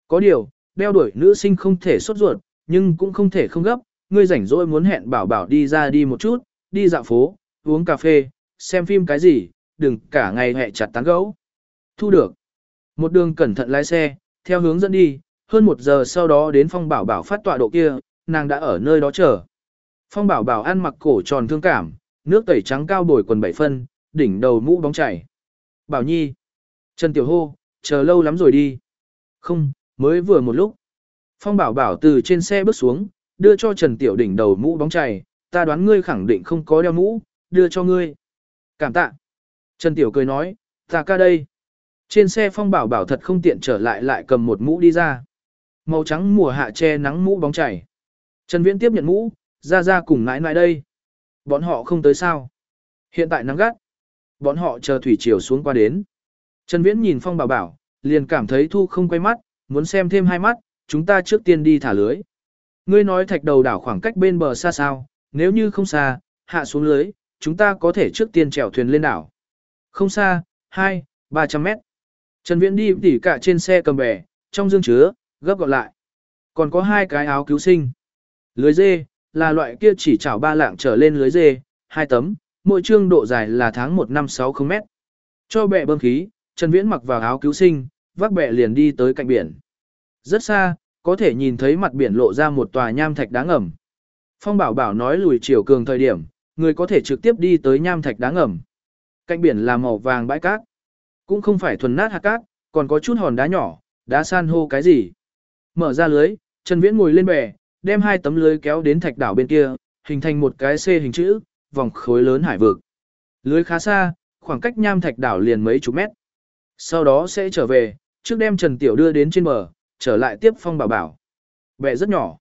Có điều, đeo đuổi nữ sinh không thể sốt ruột, nhưng cũng không thể không gấp, ngươi rảnh rỗi muốn hẹn bảo bảo đi ra đi một chút, đi dạo phố, uống cà phê, xem phim cái gì, đừng cả ngày hẹ chặt tán gấu. Thu được. Một đường cẩn thận lái xe, theo hướng dẫn đi, hơn một giờ sau đó đến phong bảo bảo phát tọa độ kia, nàng đã ở nơi đó chờ. Phong bảo bảo ăn mặc cổ tròn thương cảm, nước tẩy trắng cao bồi quần bảy phân, đỉnh đầu mũ bóng chảy. Bảo Nhi. Trần Tiểu Hô, chờ lâu lắm rồi đi. Không, mới vừa một lúc. Phong bảo bảo từ trên xe bước xuống, đưa cho Trần Tiểu đỉnh đầu mũ bóng chảy, ta đoán ngươi khẳng định không có đeo mũ, đưa cho ngươi. Cảm tạ. Trần Tiểu cười nói, ta ca đây. Trên xe phong bảo bảo thật không tiện trở lại lại cầm một mũ đi ra. Màu trắng mùa hạ che nắng mũ bóng chảy. Trần Viễn tiếp nhận mũ, ra ra cùng ngãi ngãi đây. Bọn họ không tới sao. Hiện tại nắng gắt. Bọn họ chờ thủy triều xuống qua đến. Trần Viễn nhìn phong bảo bảo, liền cảm thấy thu không quay mắt, muốn xem thêm hai mắt, chúng ta trước tiên đi thả lưới. Ngươi nói thạch đầu đảo khoảng cách bên bờ xa sao, nếu như không xa, hạ xuống lưới, chúng ta có thể trước tiên chèo thuyền lên đảo. Không xa, 2, 300 mét. Trần Viễn đi tỉ cả trên xe cầm bè, trong dương chứa, gấp gọn lại. Còn có hai cái áo cứu sinh. Lưới dê, là loại kia chỉ chảo ba lạng trở lên lưới dê, hai tấm, mỗi chương độ dài là tháng 1 năm 60 mét. Cho bẹ bơm khí, Trần Viễn mặc vào áo cứu sinh, vác bẹ liền đi tới cạnh biển. Rất xa, có thể nhìn thấy mặt biển lộ ra một tòa nham thạch đá ngầm. Phong Bảo Bảo nói lùi chiều cường thời điểm, người có thể trực tiếp đi tới nham thạch đá ngầm. Cạnh biển là màu vàng bãi cát. Cũng không phải thuần nát hạt cát, còn có chút hòn đá nhỏ, đá san hô cái gì. Mở ra lưới, Trần Viễn ngồi lên bè, đem hai tấm lưới kéo đến thạch đảo bên kia, hình thành một cái C hình chữ, vòng khối lớn hải vực. Lưới khá xa, khoảng cách nham thạch đảo liền mấy chục mét. Sau đó sẽ trở về, trước đem Trần Tiểu đưa đến trên bờ, trở lại tiếp Phong Bảo Bảo. Bè rất nhỏ.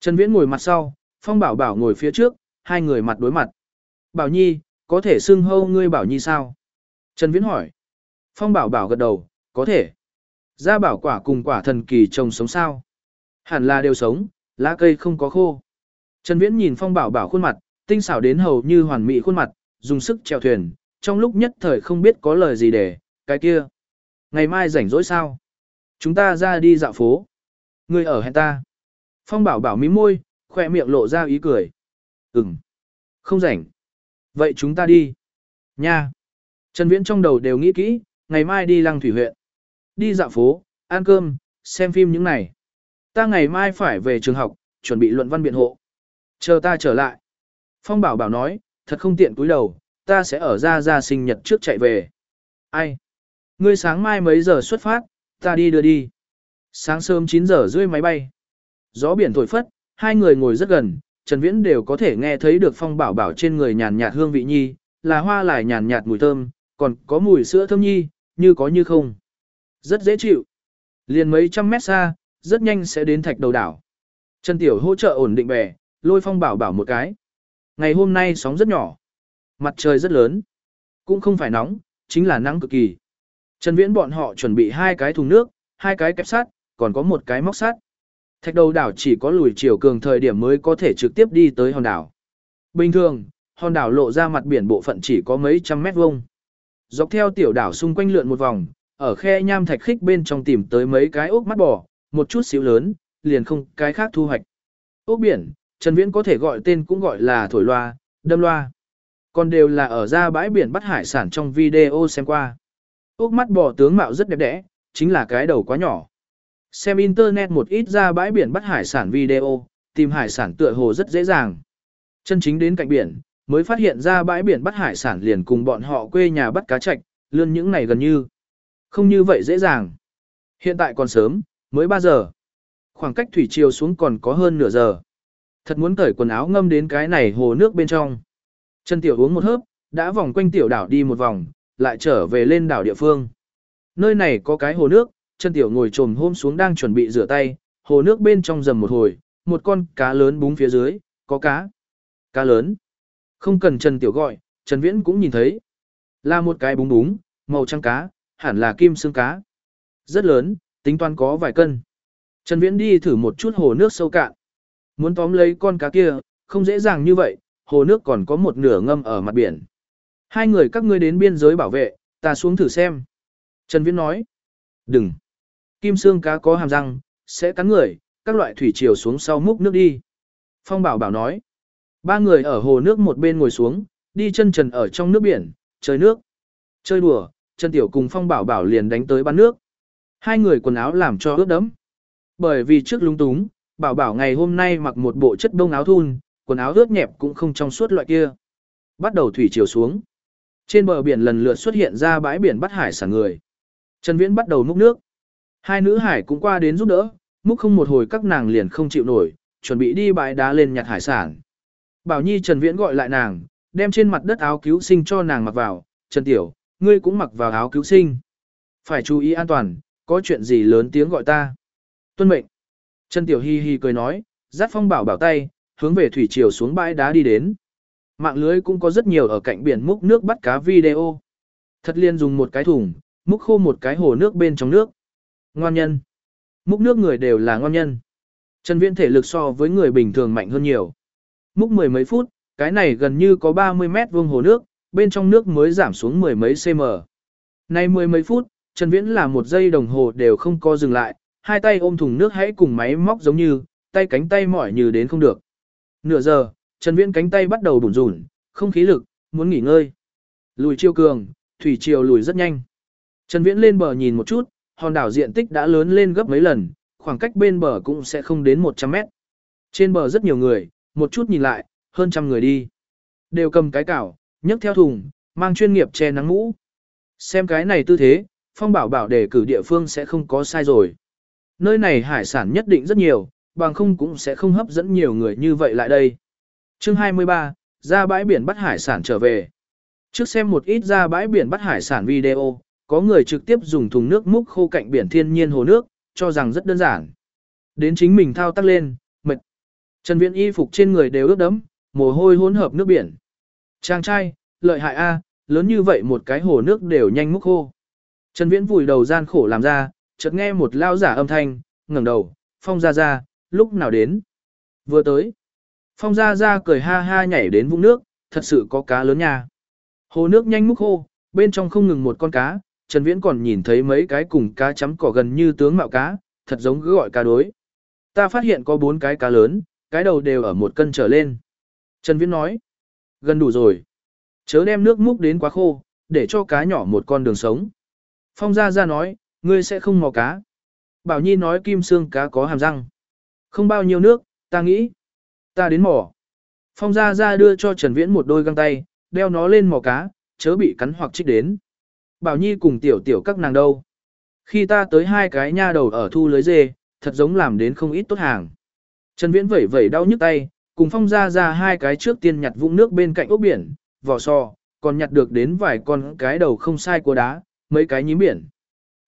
Trần Viễn ngồi mặt sau, Phong Bảo Bảo ngồi phía trước, hai người mặt đối mặt. Bảo Nhi, có thể xưng hâu ngươi Bảo Nhi sao? Trần Viễn hỏi. Phong Bảo Bảo gật đầu, có thể. Gia bảo quả cùng quả thần kỳ trồng sống sao? Hẳn là đều sống, lá cây không có khô. Trần Viễn nhìn Phong Bảo Bảo khuôn mặt, tinh xảo đến hầu như hoàn mỹ khuôn mặt, dùng sức chèo thuyền, trong lúc nhất thời không biết có lời gì để, cái kia. Ngày mai rảnh rỗi sao? Chúng ta ra đi dạo phố. Ngươi ở hẹn ta. Phong Bảo Bảo mím môi, khoe miệng lộ ra ý cười. Ừm. Không rảnh. Vậy chúng ta đi. Nha. Trần Viễn trong đầu đều nghĩ kỹ, ngày mai đi lăng thủy huyện. Đi dạo phố, ăn cơm, xem phim những này. Ta ngày mai phải về trường học, chuẩn bị luận văn biện hộ. Chờ ta trở lại. Phong bảo bảo nói, thật không tiện cúi đầu, ta sẽ ở ra ra sinh nhật trước chạy về. Ai? Ngươi sáng mai mấy giờ xuất phát, ta đi đưa đi. Sáng sớm 9 giờ rưỡi máy bay. Gió biển thổi phất, hai người ngồi rất gần, Trần Viễn đều có thể nghe thấy được phong bảo bảo trên người nhàn nhạt hương vị nhi, là hoa lại nhàn nhạt mùi thơm, còn có mùi sữa thơm nhi, như có như không. Rất dễ chịu. Liền mấy trăm mét xa, rất nhanh sẽ đến thạch đầu đảo. Trần Tiểu hỗ trợ ổn định bè, lôi phong bảo bảo một cái. Ngày hôm nay sóng rất nhỏ. Mặt trời rất lớn. Cũng không phải nóng, chính là nắng cực kỳ. Trần Viễn bọn họ chuẩn bị hai cái thùng nước, hai cái kẹp sắt, còn có một cái móc sắt. Thạch đầu đảo chỉ có lùi chiều cường thời điểm mới có thể trực tiếp đi tới hòn đảo. Bình thường, hòn đảo lộ ra mặt biển bộ phận chỉ có mấy trăm mét vuông. Dọc theo tiểu đảo xung quanh lượn một vòng, ở khe nham thạch khích bên trong tìm tới mấy cái ốc mắt bò, một chút xíu lớn, liền không cái khác thu hoạch. Ốc biển, Trần Viễn có thể gọi tên cũng gọi là thổi loa, đâm loa. Còn đều là ở ra bãi biển bắt hải sản trong video xem qua. Úc mắt bò tướng mạo rất đẹp đẽ, chính là cái đầu quá nhỏ. Xem internet một ít ra bãi biển bắt hải sản video, tìm hải sản tựa hồ rất dễ dàng. Chân chính đến cạnh biển, mới phát hiện ra bãi biển bắt hải sản liền cùng bọn họ quê nhà bắt cá chạch, lươn những này gần như. Không như vậy dễ dàng. Hiện tại còn sớm, mới 3 giờ. Khoảng cách thủy chiều xuống còn có hơn nửa giờ. Thật muốn cởi quần áo ngâm đến cái này hồ nước bên trong. Trần Tiểu uống một hớp, đã vòng quanh tiểu đảo đi một vòng, lại trở về lên đảo địa phương. Nơi này có cái hồ nước, Trần Tiểu ngồi trồm hôm xuống đang chuẩn bị rửa tay, hồ nước bên trong rầm một hồi, một con cá lớn búng phía dưới, có cá. Cá lớn. Không cần Trần Tiểu gọi, Trần Viễn cũng nhìn thấy. Là một cái búng búng, màu trắng cá, hẳn là kim xương cá. Rất lớn, tính toán có vài cân. Trần Viễn đi thử một chút hồ nước sâu cạn. Muốn tóm lấy con cá kia, không dễ dàng như vậy, hồ nước còn có một nửa ngâm ở mặt biển. Hai người các ngươi đến biên giới bảo vệ, ta xuống thử xem. Trần Viễn nói. Đừng. Kim xương cá có hàm răng, sẽ cắn người, các loại thủy triều xuống sau múc nước đi. Phong bảo bảo nói. Ba người ở hồ nước một bên ngồi xuống, đi chân trần ở trong nước biển, chơi nước. Chơi đùa, Trần Tiểu cùng Phong Bảo Bảo liền đánh tới bắn nước. Hai người quần áo làm cho ướt đẫm. Bởi vì trước lúng túng, Bảo Bảo ngày hôm nay mặc một bộ chất bông áo thun, quần áo ướt nhẹp cũng không trong suốt loại kia. Bắt đầu thủy chiều xuống. Trên bờ biển lần lượt xuất hiện ra bãi biển bắt hải sản người. Trần Viễn bắt đầu múc nước. Hai nữ hải cũng qua đến giúp đỡ, múc không một hồi các nàng liền không chịu nổi, chuẩn bị đi bãi đá lên nhặt hải sản. Bảo Nhi Trần Viễn gọi lại nàng, đem trên mặt đất áo cứu sinh cho nàng mặc vào, Trần Tiểu, ngươi cũng mặc vào áo cứu sinh. Phải chú ý an toàn, có chuyện gì lớn tiếng gọi ta. Tuân mệnh. Trần Tiểu Hi Hi cười nói, dắt phong bảo bảo tay, hướng về thủy triều xuống bãi đá đi đến. Mạng lưới cũng có rất nhiều ở cạnh biển múc nước bắt cá video. Thật liên dùng một cái thùng, múc khô một cái hồ nước bên trong nước. Ngoan nhân. Múc nước người đều là ngon nhân. Trần Viễn thể lực so với người bình thường mạnh hơn nhiều. Múc mười mấy phút, cái này gần như có 30 mét vuông hồ nước, bên trong nước mới giảm xuống mười mấy cm. Nay mười mấy phút, Trần Viễn là một giây đồng hồ đều không co dừng lại, hai tay ôm thùng nước hãy cùng máy móc giống như, tay cánh tay mỏi như đến không được. Nửa giờ, Trần Viễn cánh tay bắt đầu bủn rủn, không khí lực, muốn nghỉ ngơi. Lùi chiêu cường, thủy chiều lùi rất nhanh. Trần Viễn lên bờ nhìn một chút, hòn đảo diện tích đã lớn lên gấp mấy lần, khoảng cách bên bờ cũng sẽ không đến 100 mét. Trên bờ rất nhiều người, một chút nhìn lại, hơn trăm người đi. Đều cầm cái cảo, nhấc theo thùng, mang chuyên nghiệp che nắng mũ. Xem cái này tư thế, Phong bảo bảo để cử địa phương sẽ không có sai rồi. Nơi này hải sản nhất định rất nhiều, bằng không cũng sẽ không hấp dẫn nhiều người như vậy lại đây. Chương 23, ra bãi biển bắt hải sản trở về. Trước xem một ít ra bãi biển bắt hải sản video, có người trực tiếp dùng thùng nước múc khô cạnh biển thiên nhiên hồ nước, cho rằng rất đơn giản. Đến chính mình thao tác lên, mệt. Trần Viễn y phục trên người đều ướt đẫm, mồ hôi hỗn hợp nước biển. Chàng trai, lợi hại a, lớn như vậy một cái hồ nước đều nhanh múc khô. Trần Viễn vùi đầu gian khổ làm ra, chợt nghe một lao giả âm thanh, ngẩng đầu, Phong Gia Gia, lúc nào đến? Vừa tới. Phong Gia Gia cười ha ha nhảy đến vũng nước, thật sự có cá lớn nha. Hồ nước nhanh múc khô, bên trong không ngừng một con cá, Trần Viễn còn nhìn thấy mấy cái cùng cá chấm cỏ gần như tướng mạo cá, thật giống cứ gọi cá đối. Ta phát hiện có bốn cái cá lớn, cái đầu đều ở một cân trở lên. Trần Viễn nói, gần đủ rồi. Chớ đem nước múc đến quá khô, để cho cá nhỏ một con đường sống. Phong Gia Gia nói, ngươi sẽ không mò cá. Bảo Nhi nói kim xương cá có hàm răng. Không bao nhiêu nước, ta nghĩ. Ta đến mò. Phong Gia Gia đưa cho Trần Viễn một đôi găng tay, đeo nó lên mò cá, chớ bị cắn hoặc chích đến. Bảo Nhi cùng tiểu tiểu các nàng đâu. Khi ta tới hai cái nha đầu ở thu lưới dê, thật giống làm đến không ít tốt hàng. Trần Viễn vẩy vẩy đau nhức tay, cùng Phong Gia Gia hai cái trước tiên nhặt vũng nước bên cạnh ốc biển, vỏ sò, còn nhặt được đến vài con cái đầu không sai của đá, mấy cái nhím biển.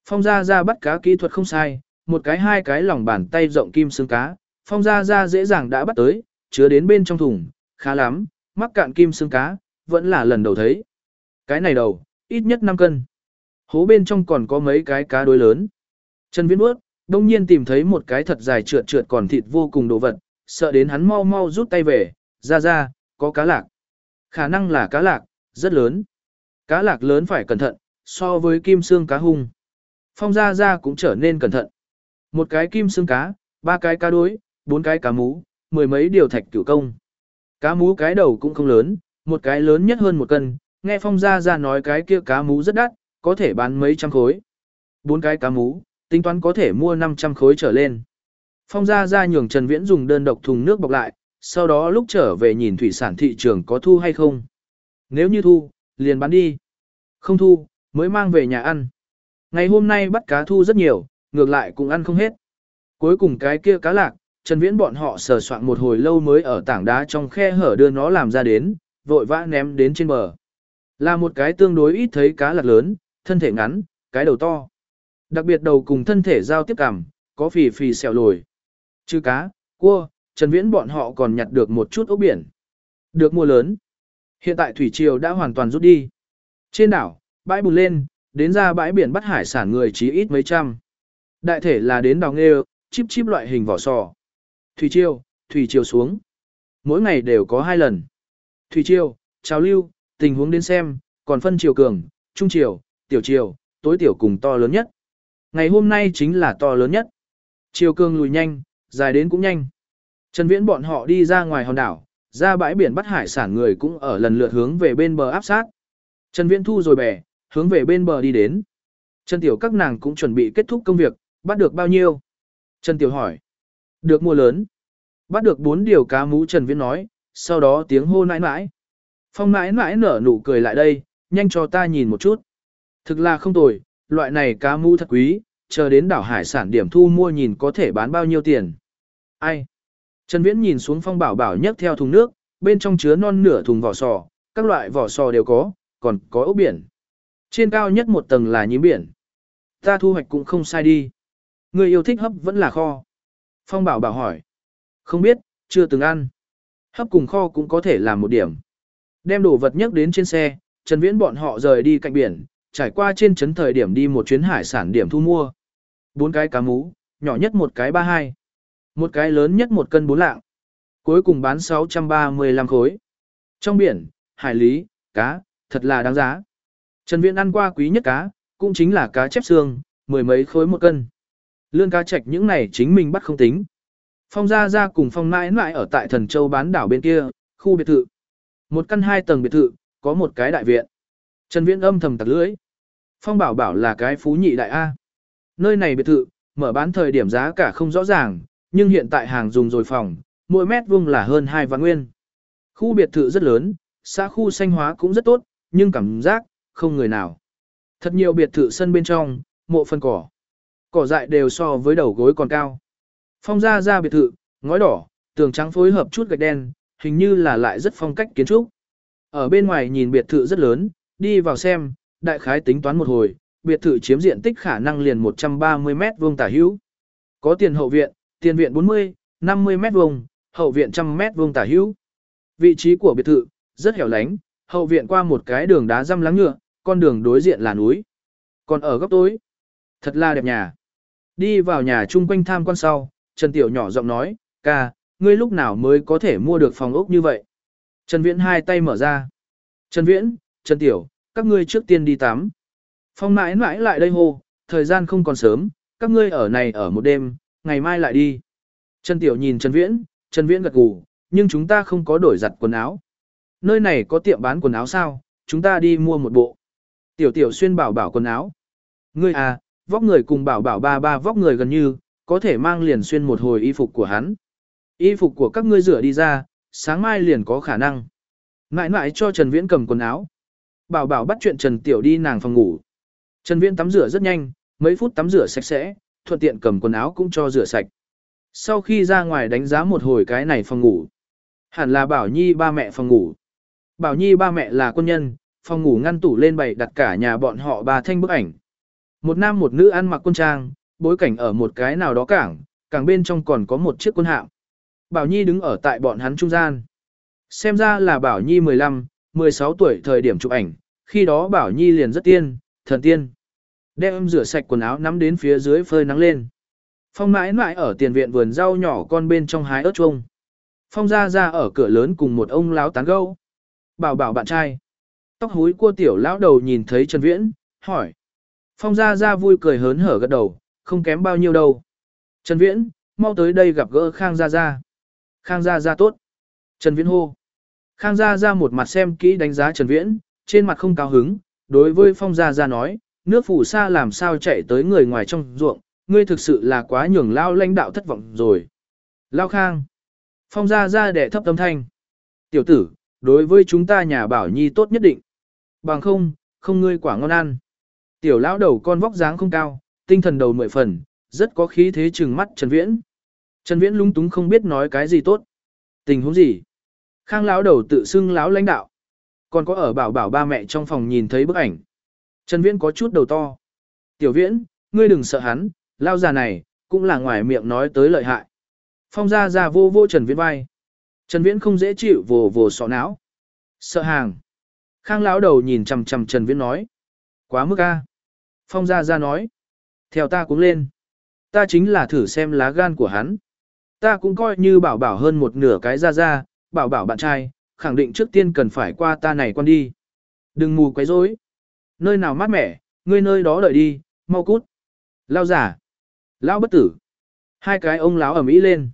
Phong Gia Gia bắt cá kỹ thuật không sai, một cái hai cái lòng bàn tay rộng kim xương cá, Phong Gia Gia dễ dàng đã bắt tới, chứa đến bên trong thùng, khá lắm, mắc cạn kim xương cá, vẫn là lần đầu thấy. Cái này đầu, ít nhất 5 cân. Hố bên trong còn có mấy cái cá đối lớn. Trần Viễn bước, đông nhiên tìm thấy một cái thật dài trượt trượt còn thịt vô cùng đồ vật, sợ đến hắn mau mau rút tay về, ra ra, có cá lạc. Khả năng là cá lạc, rất lớn. Cá lạc lớn phải cẩn thận, so với kim xương cá hung. Phong Gia Gia cũng trở nên cẩn thận. Một cái kim xương cá, ba cái cá đối, bốn cái cá mú, mười mấy điều thạch cửu công. Cá mú cái đầu cũng không lớn, một cái lớn nhất hơn một cân, nghe Phong Gia Gia nói cái kia cá mú rất đắt, có thể bán mấy trăm khối. Bốn cái cá mú, tính toán có thể mua 500 khối trở lên. Phong Gia Gia nhường Trần Viễn dùng đơn độc thùng nước bọc lại, sau đó lúc trở về nhìn thủy sản thị trường có thu hay không. Nếu như thu, liền bán đi. Không thu, mới mang về nhà ăn. Ngày hôm nay bắt cá thu rất nhiều, ngược lại cũng ăn không hết. Cuối cùng cái kia cá lạc, Trần Viễn bọn họ sờ soạn một hồi lâu mới ở tảng đá trong khe hở đưa nó làm ra đến, vội vã ném đến trên bờ. Là một cái tương đối ít thấy cá lạc lớn, thân thể ngắn, cái đầu to. Đặc biệt đầu cùng thân thể giao tiếp cảm, có phì phì xèo lồi. Chứ cá, cua, Trần Viễn bọn họ còn nhặt được một chút ốc biển. Được mua lớn. Hiện tại thủy triều đã hoàn toàn rút đi. Trên đảo, bãi bùn lên, đến ra bãi biển bắt hải sản người chí ít mấy trăm. Đại thể là đến đào nghêu, chip chip loại hình vỏ sò. Thủy triều, thủy triều xuống. Mỗi ngày đều có hai lần. Thủy triều, trào lưu, tình huống đến xem, còn phân triều cường, trung triều, tiểu triều, tối tiểu cùng to lớn nhất. Ngày hôm nay chính là to lớn nhất. Triều cường lùi nhanh, dài đến cũng nhanh. Trần Viễn bọn họ đi ra ngoài hòn đảo, ra bãi biển bắt hải sản người cũng ở lần lượt hướng về bên bờ áp sát. Trần Viễn thu rồi bè, hướng về bên bờ đi đến. Trần Tiểu các nàng cũng chuẩn bị kết thúc công việc, bắt được bao nhiêu? Trần Tiểu hỏi. Được mua lớn. Bắt được bốn điều cá mú Trần Viễn nói, sau đó tiếng hô nãi nãi. Phong nãi nãi nở nụ cười lại đây, nhanh cho ta nhìn một chút. Thực là không tồi, loại này cá mú thật quý, chờ đến đảo hải sản điểm thu mua nhìn có thể bán bao nhiêu tiền. Ai? Trần Viễn nhìn xuống phong bảo bảo nhấc theo thùng nước, bên trong chứa non nửa thùng vỏ sò, các loại vỏ sò đều có, còn có ốc biển. Trên cao nhất một tầng là nhím biển. Ta thu hoạch cũng không sai đi. Người yêu thích hấp vẫn là kho. Phong bảo bảo hỏi. Không biết, chưa từng ăn. Hấp cùng kho cũng có thể làm một điểm. Đem đồ vật nhấc đến trên xe, Trần Viễn bọn họ rời đi cạnh biển, trải qua trên trấn thời điểm đi một chuyến hải sản điểm thu mua. Bốn cái cá mú, nhỏ nhất một cái ba hai. Một cái lớn nhất một cân bốn lạng. Cuối cùng bán 635 khối. Trong biển, hải lý, cá, thật là đáng giá. Trần Viễn ăn qua quý nhất cá, cũng chính là cá chép xương, mười mấy khối một cân. Lương cá trạch những này chính mình bắt không tính. Phong Gia Gia cùng Phong Nãi Nãi ở tại Thần Châu bán đảo bên kia, khu biệt thự. Một căn hai tầng biệt thự, có một cái đại viện. Trần Viễn âm thầm tặc lưỡi. Phong bảo bảo là cái phú nhị đại A. Nơi này biệt thự, mở bán thời điểm giá cả không rõ ràng, nhưng hiện tại hàng dùng rồi phòng, mỗi mét vuông là hơn 2 vạn nguyên. Khu biệt thự rất lớn, xã khu xanh hóa cũng rất tốt, nhưng cảm giác, không người nào. Thật nhiều biệt thự sân bên trong, mộ phân cỏ. Cỏ dại đều so với đầu gối còn cao. Phong ra ra biệt thự, ngói đỏ, tường trắng phối hợp chút gạch đen, hình như là lại rất phong cách kiến trúc. Ở bên ngoài nhìn biệt thự rất lớn, đi vào xem, đại khái tính toán một hồi, biệt thự chiếm diện tích khả năng liền 130 mét vuông tả hữu. Có tiền hậu viện, tiền viện 40, 50 mét vuông, hậu viện 100 mét vuông tả hữu. Vị trí của biệt thự rất hẻo lánh, hậu viện qua một cái đường đá răm lắng nhựa, con đường đối diện là núi. Còn ở góc tối, thật là đẹp nhà. Đi vào nhà chung quanh tham quan sau, Trần Tiểu nhỏ giọng nói, ca, ngươi lúc nào mới có thể mua được phòng ốc như vậy? Trần Viễn hai tay mở ra. Trần Viễn, Trần Tiểu, các ngươi trước tiên đi tắm. Phong mãi mãi lại đây hô, thời gian không còn sớm, các ngươi ở này ở một đêm, ngày mai lại đi. Trần Tiểu nhìn Trần Viễn, Trần Viễn gật gù, nhưng chúng ta không có đổi giặt quần áo. Nơi này có tiệm bán quần áo sao, chúng ta đi mua một bộ. Tiểu Tiểu xuyên bảo bảo quần áo. Ngươi à, vóc người cùng bảo bảo ba ba vóc người gần như, có thể mang liền xuyên một hồi y phục của hắn. Y phục của các ngươi rửa đi ra, sáng mai liền có khả năng. Ngại ngại cho Trần Viễn cầm quần áo. Bảo bảo bắt chuyện Trần Tiểu đi nàng phòng ngủ. Trần Viễn tắm rửa rất nhanh, mấy phút tắm rửa sạch sẽ, thuận tiện cầm quần áo cũng cho rửa sạch. Sau khi ra ngoài đánh giá một hồi cái này phòng ngủ. Hẳn là Bảo Nhi ba mẹ phòng ngủ. Bảo Nhi ba mẹ là quân nhân, phòng ngủ ngăn tủ lên bày đặt cả nhà bọn họ ba thanh bức ảnh. Một nam một nữ ăn mặc quân trang, bối cảnh ở một cái nào đó cảng, cảng bên trong còn có một chiếc quân hạm. Bảo Nhi đứng ở tại bọn hắn trung gian. Xem ra là Bảo Nhi 15, 16 tuổi thời điểm chụp ảnh, khi đó Bảo Nhi liền rất tiên, thần tiên. Đem rửa sạch quần áo nắm đến phía dưới phơi nắng lên. Phong mãi mãi ở tiền viện vườn rau nhỏ con bên trong hái ớt chuông. Phong ra ra ở cửa lớn cùng một ông láo tán gâu. Bảo bảo bạn trai. Tóc húi cua tiểu lão đầu nhìn thấy Trần Viễn, hỏi. Phong gia gia vui cười hớn hở gật đầu, không kém bao nhiêu đâu. Trần Viễn, mau tới đây gặp gỡ Khang Gia Gia. Khang Gia Gia tốt. Trần Viễn hô. Khang Gia Gia một mặt xem kỹ đánh giá Trần Viễn, trên mặt không cao hứng, đối với Phong Gia Gia nói, nước phủ xa làm sao chạy tới người ngoài trong ruộng, ngươi thực sự là quá nhường lao lãnh đạo thất vọng rồi. Lao Khang. Phong Gia Gia đệ thấp tâm thanh. Tiểu tử, đối với chúng ta nhà bảo nhi tốt nhất định. Bằng không, không ngươi quả ngon ăn. Tiểu lão đầu con vóc dáng không cao, tinh thần đầu mười phần, rất có khí thế trừng mắt Trần Viễn. Trần Viễn lúng túng không biết nói cái gì tốt. Tình huống gì? Khang lão đầu tự xưng lão lãnh đạo. Còn có ở bảo bảo ba mẹ trong phòng nhìn thấy bức ảnh. Trần Viễn có chút đầu to. Tiểu Viễn, ngươi đừng sợ hắn, lao già này, cũng là ngoài miệng nói tới lợi hại. Phong gia gia vô vô Trần Viễn vai. Trần Viễn không dễ chịu vồ vồ sọ não. Sợ hàng. Khang lão đầu nhìn chằm chằm Trần Viễn nói. Quá mức a. Phong gia gia nói. Theo ta cũng lên. Ta chính là thử xem lá gan của hắn. Ta cũng coi như bảo bảo hơn một nửa cái gia gia, bảo bảo bạn trai, khẳng định trước tiên cần phải qua ta này con đi. Đừng mù quấy rối. Nơi nào mát mẻ, ngươi nơi đó đợi đi, mau cút. Lao giả. Lão bất tử. Hai cái ông lão ở mỹ lên.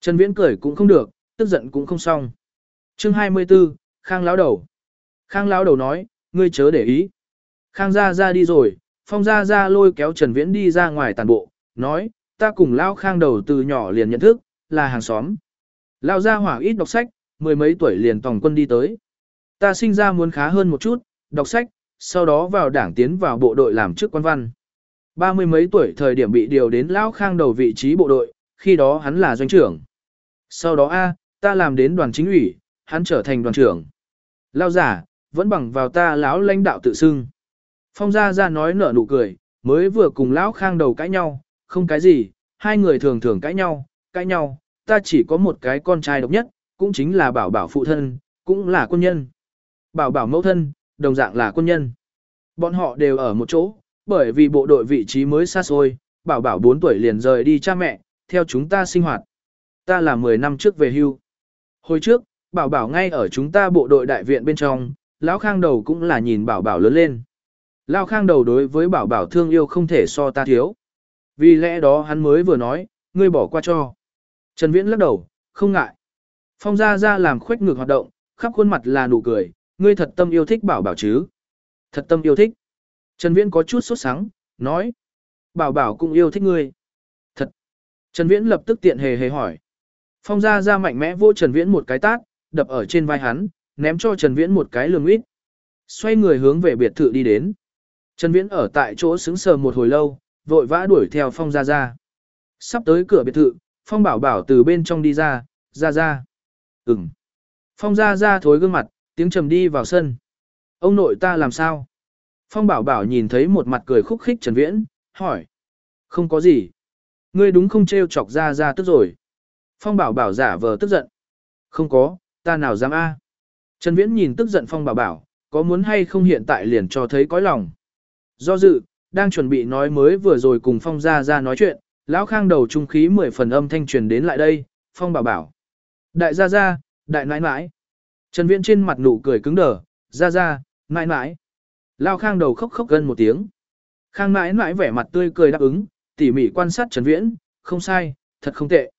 Trần Viễn cười cũng không được, tức giận cũng không xong. Chương 24, Khang lão đầu. Khang lão đầu nói, ngươi chớ để ý. Khang gia ra đi rồi, Phong gia ra lôi kéo Trần Viễn đi ra ngoài tàn bộ, nói, ta cùng lão Khang đầu từ nhỏ liền nhận thức, là hàng xóm. Lão gia hỏa ít đọc sách, mười mấy tuổi liền tòng quân đi tới. Ta sinh ra muốn khá hơn một chút, đọc sách, sau đó vào đảng tiến vào bộ đội làm chức quan văn. Ba mươi mấy tuổi thời điểm bị điều đến Lão Khang đầu vị trí bộ đội, khi đó hắn là doanh trưởng. Sau đó A, ta làm đến đoàn chính ủy, hắn trở thành đoàn trưởng. Lão giả, vẫn bằng vào ta lão lãnh đạo tự xưng. Phong Gia Gia nói nở nụ cười, mới vừa cùng lão khang đầu cãi nhau, không cái gì, hai người thường thường cãi nhau, cãi nhau, ta chỉ có một cái con trai độc nhất, cũng chính là bảo bảo phụ thân, cũng là quân nhân. Bảo bảo mẫu thân, đồng dạng là quân nhân. Bọn họ đều ở một chỗ, bởi vì bộ đội vị trí mới xa xôi, bảo bảo 4 tuổi liền rời đi cha mẹ, theo chúng ta sinh hoạt. Ta là 10 năm trước về hưu. Hồi trước, bảo bảo ngay ở chúng ta bộ đội đại viện bên trong, lão khang đầu cũng là nhìn bảo bảo lớn lên. Lão khang đầu đối với bảo bảo thương yêu không thể so ta thiếu. Vì lẽ đó hắn mới vừa nói, ngươi bỏ qua cho. Trần Viễn lắc đầu, không ngại. Phong Gia Gia làm khuếch ngược hoạt động, khắp khuôn mặt là nụ cười, ngươi thật tâm yêu thích bảo bảo chứ. Thật tâm yêu thích. Trần Viễn có chút sốt sắng, nói. Bảo bảo cũng yêu thích ngươi. Thật. Trần Viễn lập tức tiện hề hề hỏi. Phong Gia Gia mạnh mẽ vô Trần Viễn một cái tát, đập ở trên vai hắn, ném cho Trần Viễn một cái lường ít. Xoay người hướng về biệt thự đi đến. Trần Viễn ở tại chỗ sững sờ một hồi lâu, vội vã đuổi theo Phong Gia Gia. Sắp tới cửa biệt thự, Phong Bảo Bảo từ bên trong đi ra, Gia Gia, Ừm. Phong Gia Gia thối gương mặt, tiếng trầm đi vào sân. Ông nội ta làm sao? Phong Bảo Bảo nhìn thấy một mặt cười khúc khích Trần Viễn, hỏi. Không có gì. Ngươi đúng không treo chọc Gia Gia tức rồi. Phong Bảo Bảo giả vờ tức giận. Không có, ta nào dám a? Trần Viễn nhìn tức giận Phong Bảo Bảo, có muốn hay không hiện tại liền cho thấy cõi lòng. Do dự, đang chuẩn bị nói mới vừa rồi cùng Phong Gia Gia nói chuyện, lão khang đầu trung khí mười phần âm thanh truyền đến lại đây, Phong Bảo Bảo. Đại gia gia, đại nãi nãi. Trần Viễn trên mặt nụ cười cứng đờ, gia gia, nãi nãi. Lão khang đầu khóc khóc gần một tiếng. Khang nãi nãi vẻ mặt tươi cười đáp ứng, tỉ mỉ quan sát Trần Viễn, không sai, thật không tệ.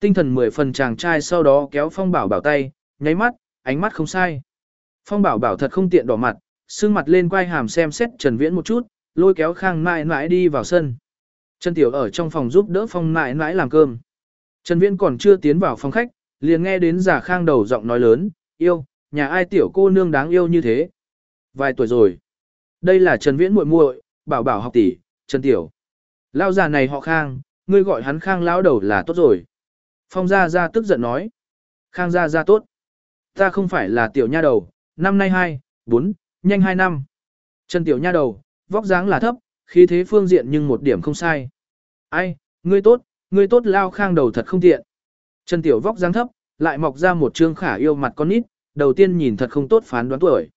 Tinh thần mười phần chàng trai sau đó kéo Phong Bảo Bảo tay, nháy mắt, ánh mắt không sai. Phong Bảo Bảo thật không tiện đỏ mặt, xương mặt lên quay hàm xem xét Trần Viễn một chút, lôi kéo Khang Nãi Nãi đi vào sân. Trần Tiểu ở trong phòng giúp đỡ Phong Nãi Nãi làm cơm. Trần Viễn còn chưa tiến vào phòng khách, liền nghe đến giả Khang đầu giọng nói lớn, yêu, nhà ai tiểu cô nương đáng yêu như thế. Vài tuổi rồi. Đây là Trần Viễn muội muội, bảo bảo học tỷ, Trần Tiểu. lão già này họ Khang, ngươi gọi hắn Khang lão đầu là tốt rồi. Phong Gia Gia tức giận nói. Khang Gia Gia tốt. Ta không phải là tiểu nha đầu, năm nay 2, 4, nhanh 2 năm. Trần Tiểu nha đầu, vóc dáng là thấp, khí thế phương diện nhưng một điểm không sai. Ai, ngươi tốt, ngươi tốt lao khang đầu thật không tiện. Trần Tiểu vóc dáng thấp, lại mọc ra một trương khả yêu mặt con nít, đầu tiên nhìn thật không tốt phán đoán tuổi.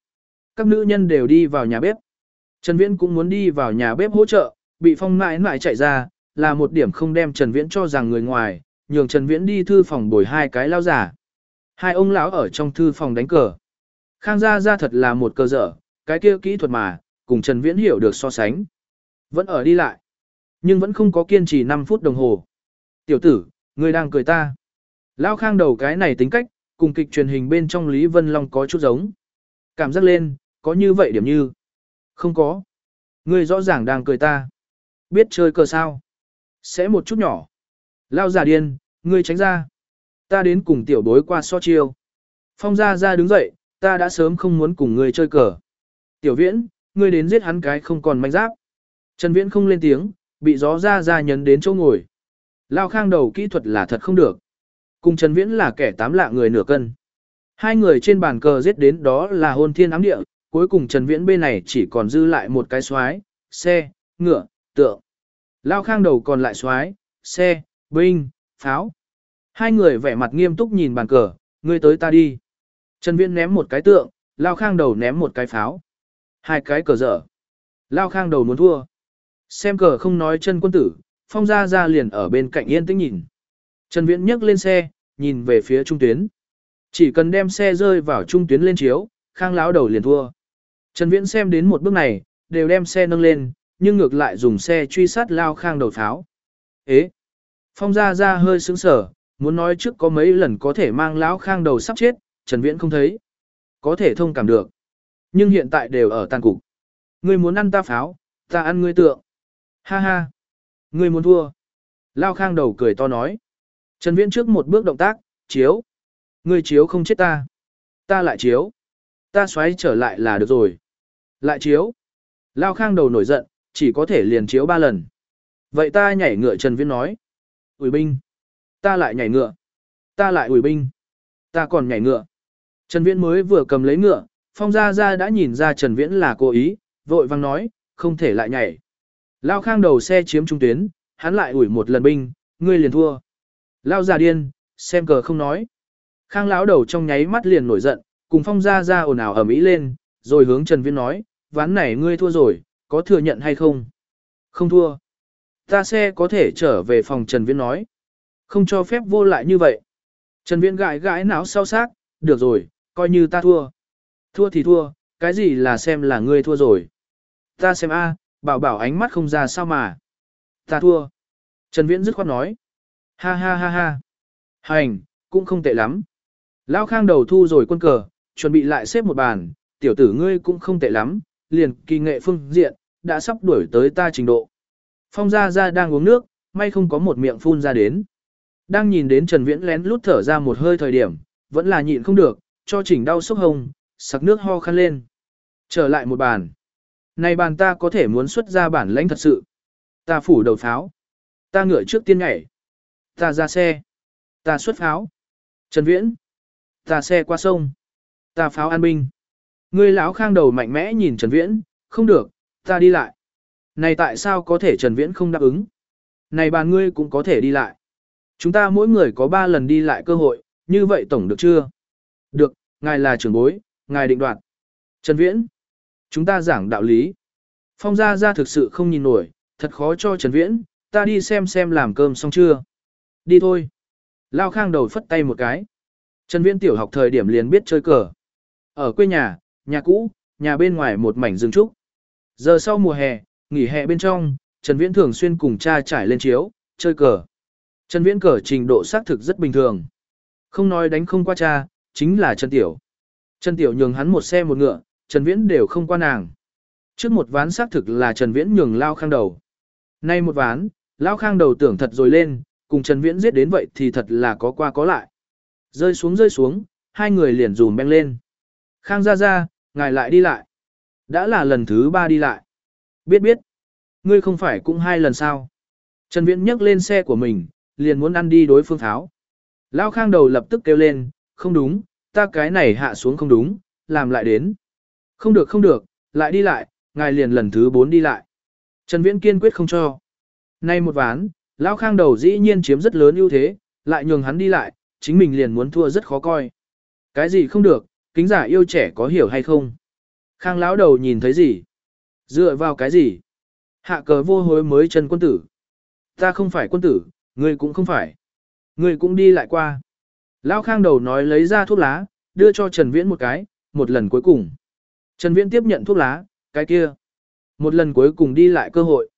Các nữ nhân đều đi vào nhà bếp. Trần Viễn cũng muốn đi vào nhà bếp hỗ trợ, bị phong mãi mãi chạy ra, là một điểm không đem Trần Viễn cho rằng người ngoài, nhường Trần Viễn đi thư phòng bồi hai cái lao giả. Hai ông lão ở trong thư phòng đánh cờ. Khang gia gia thật là một cơ dở, cái kia kỹ thuật mà, cùng Trần Viễn hiểu được so sánh. Vẫn ở đi lại, nhưng vẫn không có kiên trì 5 phút đồng hồ. Tiểu tử, ngươi đang cười ta. Lao khang đầu cái này tính cách, cùng kịch truyền hình bên trong Lý Vân Long có chút giống. Cảm giác lên, có như vậy điểm như. Không có. Ngươi rõ ràng đang cười ta. Biết chơi cờ sao? Sẽ một chút nhỏ. Lao giả điên, ngươi tránh ra. Ta đến cùng tiểu bối qua so chiêu. Phong ra ra đứng dậy, ta đã sớm không muốn cùng ngươi chơi cờ. Tiểu viễn, ngươi đến giết hắn cái không còn manh giáp. Trần viễn không lên tiếng, bị gió ra ra nhấn đến chỗ ngồi. Lao khang đầu kỹ thuật là thật không được. Cùng Trần Viễn là kẻ tám lạ người nửa cân. Hai người trên bàn cờ giết đến đó là hôn thiên ám địa, cuối cùng Trần Viễn bên này chỉ còn dư lại một cái xoái, xe, ngựa, tượng. Lao khang đầu còn lại xoái, xe, binh, pháo. Hai người vẻ mặt nghiêm túc nhìn bàn cờ, ngươi tới ta đi. Trần Viễn ném một cái tượng, Lao khang đầu ném một cái pháo. Hai cái cờ dở. Lao khang đầu muốn thua. Xem cờ không nói chân quân tử, phong ra ra liền ở bên cạnh yên tĩnh nhìn. Trần Viễn nhấc lên xe, nhìn về phía trung tuyến. Chỉ cần đem xe rơi vào trung tuyến lên chiếu, khang lão đầu liền thua. Trần Viễn xem đến một bước này, đều đem xe nâng lên, nhưng ngược lại dùng xe truy sát lao khang đầu pháo. Ế! Phong ra ra hơi sững sờ muốn nói trước có mấy lần có thể mang lão khang đầu sắp chết, Trần Viễn không thấy. Có thể thông cảm được. Nhưng hiện tại đều ở tàn cục. Ngươi muốn ăn ta pháo, ta ăn ngươi tượng. Ha ha! Ngươi muốn thua. Lao khang đầu cười to nói. Trần Viễn trước một bước động tác, chiếu. Ngươi chiếu không chết ta. Ta lại chiếu. Ta xoáy trở lại là được rồi. Lại chiếu. Lao khang đầu nổi giận, chỉ có thể liền chiếu ba lần. Vậy ta nhảy ngựa Trần Viễn nói. Ủi binh. Ta lại nhảy ngựa. Ta lại ủi binh. Ta còn nhảy ngựa. Trần Viễn mới vừa cầm lấy ngựa, Phong Gia Gia đã nhìn ra Trần Viễn là cố ý, vội vang nói, không thể lại nhảy. Lao khang đầu xe chiếm trung tuyến, hắn lại ủi một lần binh, ngươi liền thua. Lao già điên, xem cờ không nói. Khang lão đầu trong nháy mắt liền nổi giận, cùng phong Gia Gia ồn ào ầm ĩ lên, rồi hướng Trần Viễn nói, ván này ngươi thua rồi, có thừa nhận hay không? Không thua. Ta xe có thể trở về phòng Trần Viễn nói. Không cho phép vô lại như vậy. Trần Viễn gãi gãi não sau xác, được rồi, coi như ta thua. Thua thì thua, cái gì là xem là ngươi thua rồi. Ta xem a, bảo bảo ánh mắt không ra sao mà. Ta thua. Trần Viễn dứt khoát nói. Ha ha ha ha. Hành, cũng không tệ lắm. Lão Khang đầu thu rồi quân cờ, chuẩn bị lại xếp một bàn, tiểu tử ngươi cũng không tệ lắm, liền kỳ nghệ phương diện, đã sắp đuổi tới ta trình độ. Phong Gia Gia đang uống nước, may không có một miệng phun ra đến. Đang nhìn đến Trần Viễn lén lút thở ra một hơi thời điểm, vẫn là nhịn không được, cho chỉnh đau sốc hồng, sặc nước ho khăn lên. Trở lại một bàn. Này bàn ta có thể muốn xuất ra bản lãnh thật sự. Ta phủ đầu pháo. Ta ngựa trước tiên nhảy. Ta ra xe. Ta xuất pháo. Trần Viễn. Ta xe qua sông. Ta pháo an binh. Ngươi lão khang đầu mạnh mẽ nhìn Trần Viễn, không được, ta đi lại. Này tại sao có thể Trần Viễn không đáp ứng? Này bàn ngươi cũng có thể đi lại. Chúng ta mỗi người có 3 lần đi lại cơ hội, như vậy tổng được chưa? Được, ngài là trưởng bối, ngài định đoạt. Trần Viễn, chúng ta giảng đạo lý. Phong gia gia thực sự không nhìn nổi, thật khó cho Trần Viễn, ta đi xem xem làm cơm xong chưa. Đi thôi. Lao Khang đầu phất tay một cái. Trần Viễn tiểu học thời điểm liền biết chơi cờ. Ở quê nhà, nhà cũ, nhà bên ngoài một mảnh rừng trúc. Giờ sau mùa hè, nghỉ hè bên trong, Trần Viễn thường xuyên cùng cha trải lên chiếu, chơi cờ. Trần Viễn cờ trình độ xác thực rất bình thường. Không nói đánh không qua cha, chính là Trần Tiểu. Trần Tiểu nhường hắn một xe một ngựa, Trần Viễn đều không qua nàng. Trước một ván xác thực là Trần Viễn nhường Lao Khang đầu. Nay một ván, Lao Khang đầu tưởng thật rồi lên, cùng Trần Viễn giết đến vậy thì thật là có qua có lại. Rơi xuống rơi xuống, hai người liền dùm beng lên. Khang ra ra, ngài lại đi lại. Đã là lần thứ ba đi lại. Biết biết. Ngươi không phải cũng hai lần sao. Trần Viễn nhấc lên xe của mình, liền muốn ăn đi đối phương tháo. Lao Khang đầu lập tức kêu lên, không đúng, ta cái này hạ xuống không đúng, làm lại đến. Không được không được, lại đi lại, ngài liền lần thứ bốn đi lại. Trần Viễn kiên quyết không cho. Nay một ván, Lão Khang đầu dĩ nhiên chiếm rất lớn ưu thế, lại nhường hắn đi lại, chính mình liền muốn thua rất khó coi. Cái gì không được, kính giả yêu trẻ có hiểu hay không? Khang lão đầu nhìn thấy gì? Dựa vào cái gì? Hạ cờ vô hối mới chân quân tử. Ta không phải quân tử, ngươi cũng không phải. Ngươi cũng đi lại qua. Lão Khang đầu nói lấy ra thuốc lá, đưa cho Trần Viễn một cái, một lần cuối cùng. Trần Viễn tiếp nhận thuốc lá, cái kia. Một lần cuối cùng đi lại cơ hội.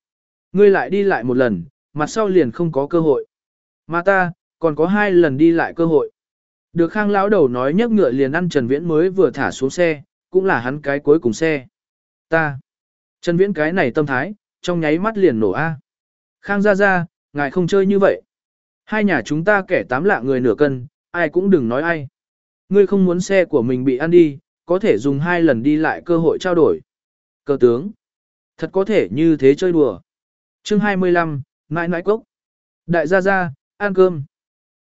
Ngươi lại đi lại một lần, mặt sau liền không có cơ hội. Mà ta, còn có hai lần đi lại cơ hội. Được Khang lão đầu nói nhấc ngựa liền ăn Trần Viễn mới vừa thả xuống xe, cũng là hắn cái cuối cùng xe. Ta. Trần Viễn cái này tâm thái, trong nháy mắt liền nổ a. Khang ra ra, ngài không chơi như vậy. Hai nhà chúng ta kẻ tám lạ người nửa cân, ai cũng đừng nói ai. Ngươi không muốn xe của mình bị ăn đi, có thể dùng hai lần đi lại cơ hội trao đổi. Cơ tướng. Thật có thể như thế chơi đùa. Chương 25, nãi nãi cốc. Đại gia gia, ăn cơm.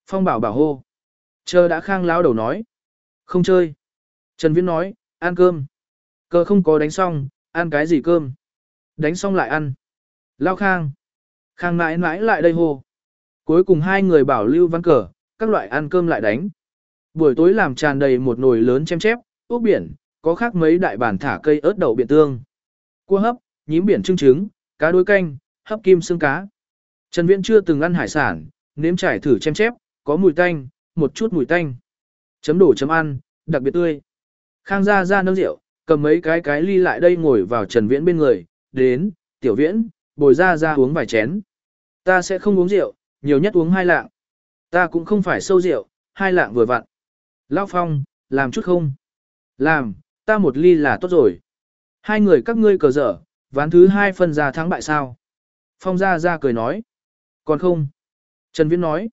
Phong bảo bảo hô. Chờ đã khang láo đầu nói. Không chơi. Trần Viễn nói, ăn cơm. Cờ không có đánh xong, ăn cái gì cơm. Đánh xong lại ăn. Lao khang. Khang mãi mãi lại đây hô. Cuối cùng hai người bảo lưu văn cờ, các loại ăn cơm lại đánh. Buổi tối làm tràn đầy một nồi lớn chém chép, ốc biển, có khác mấy đại bản thả cây ớt đậu biển tương. Cua hấp, nhím biển trưng trứng, cá đối canh, hấp kim xương cá. Trần Viễn chưa từng ăn hải sản, nếm trải thử chém chép, có mùi tanh, một chút mùi tanh. Chấm đổ chấm ăn, đặc biệt tươi. Khang gia ra nâng rượu, cầm mấy cái cái ly lại đây ngồi vào Trần Viễn bên người, đến, tiểu viễn, bồi ra ra uống vài chén. Ta sẽ không uống rượu, nhiều nhất uống hai lạng. Ta cũng không phải sâu rượu, hai lạng vừa vặn. Lão Phong, làm chút không? Làm, ta một ly là tốt rồi. Hai người các ngươi cờ dở, ván thứ hai phân ra thắng bại sao? Phong ra ra cười nói. Còn không? Trần Viễn nói.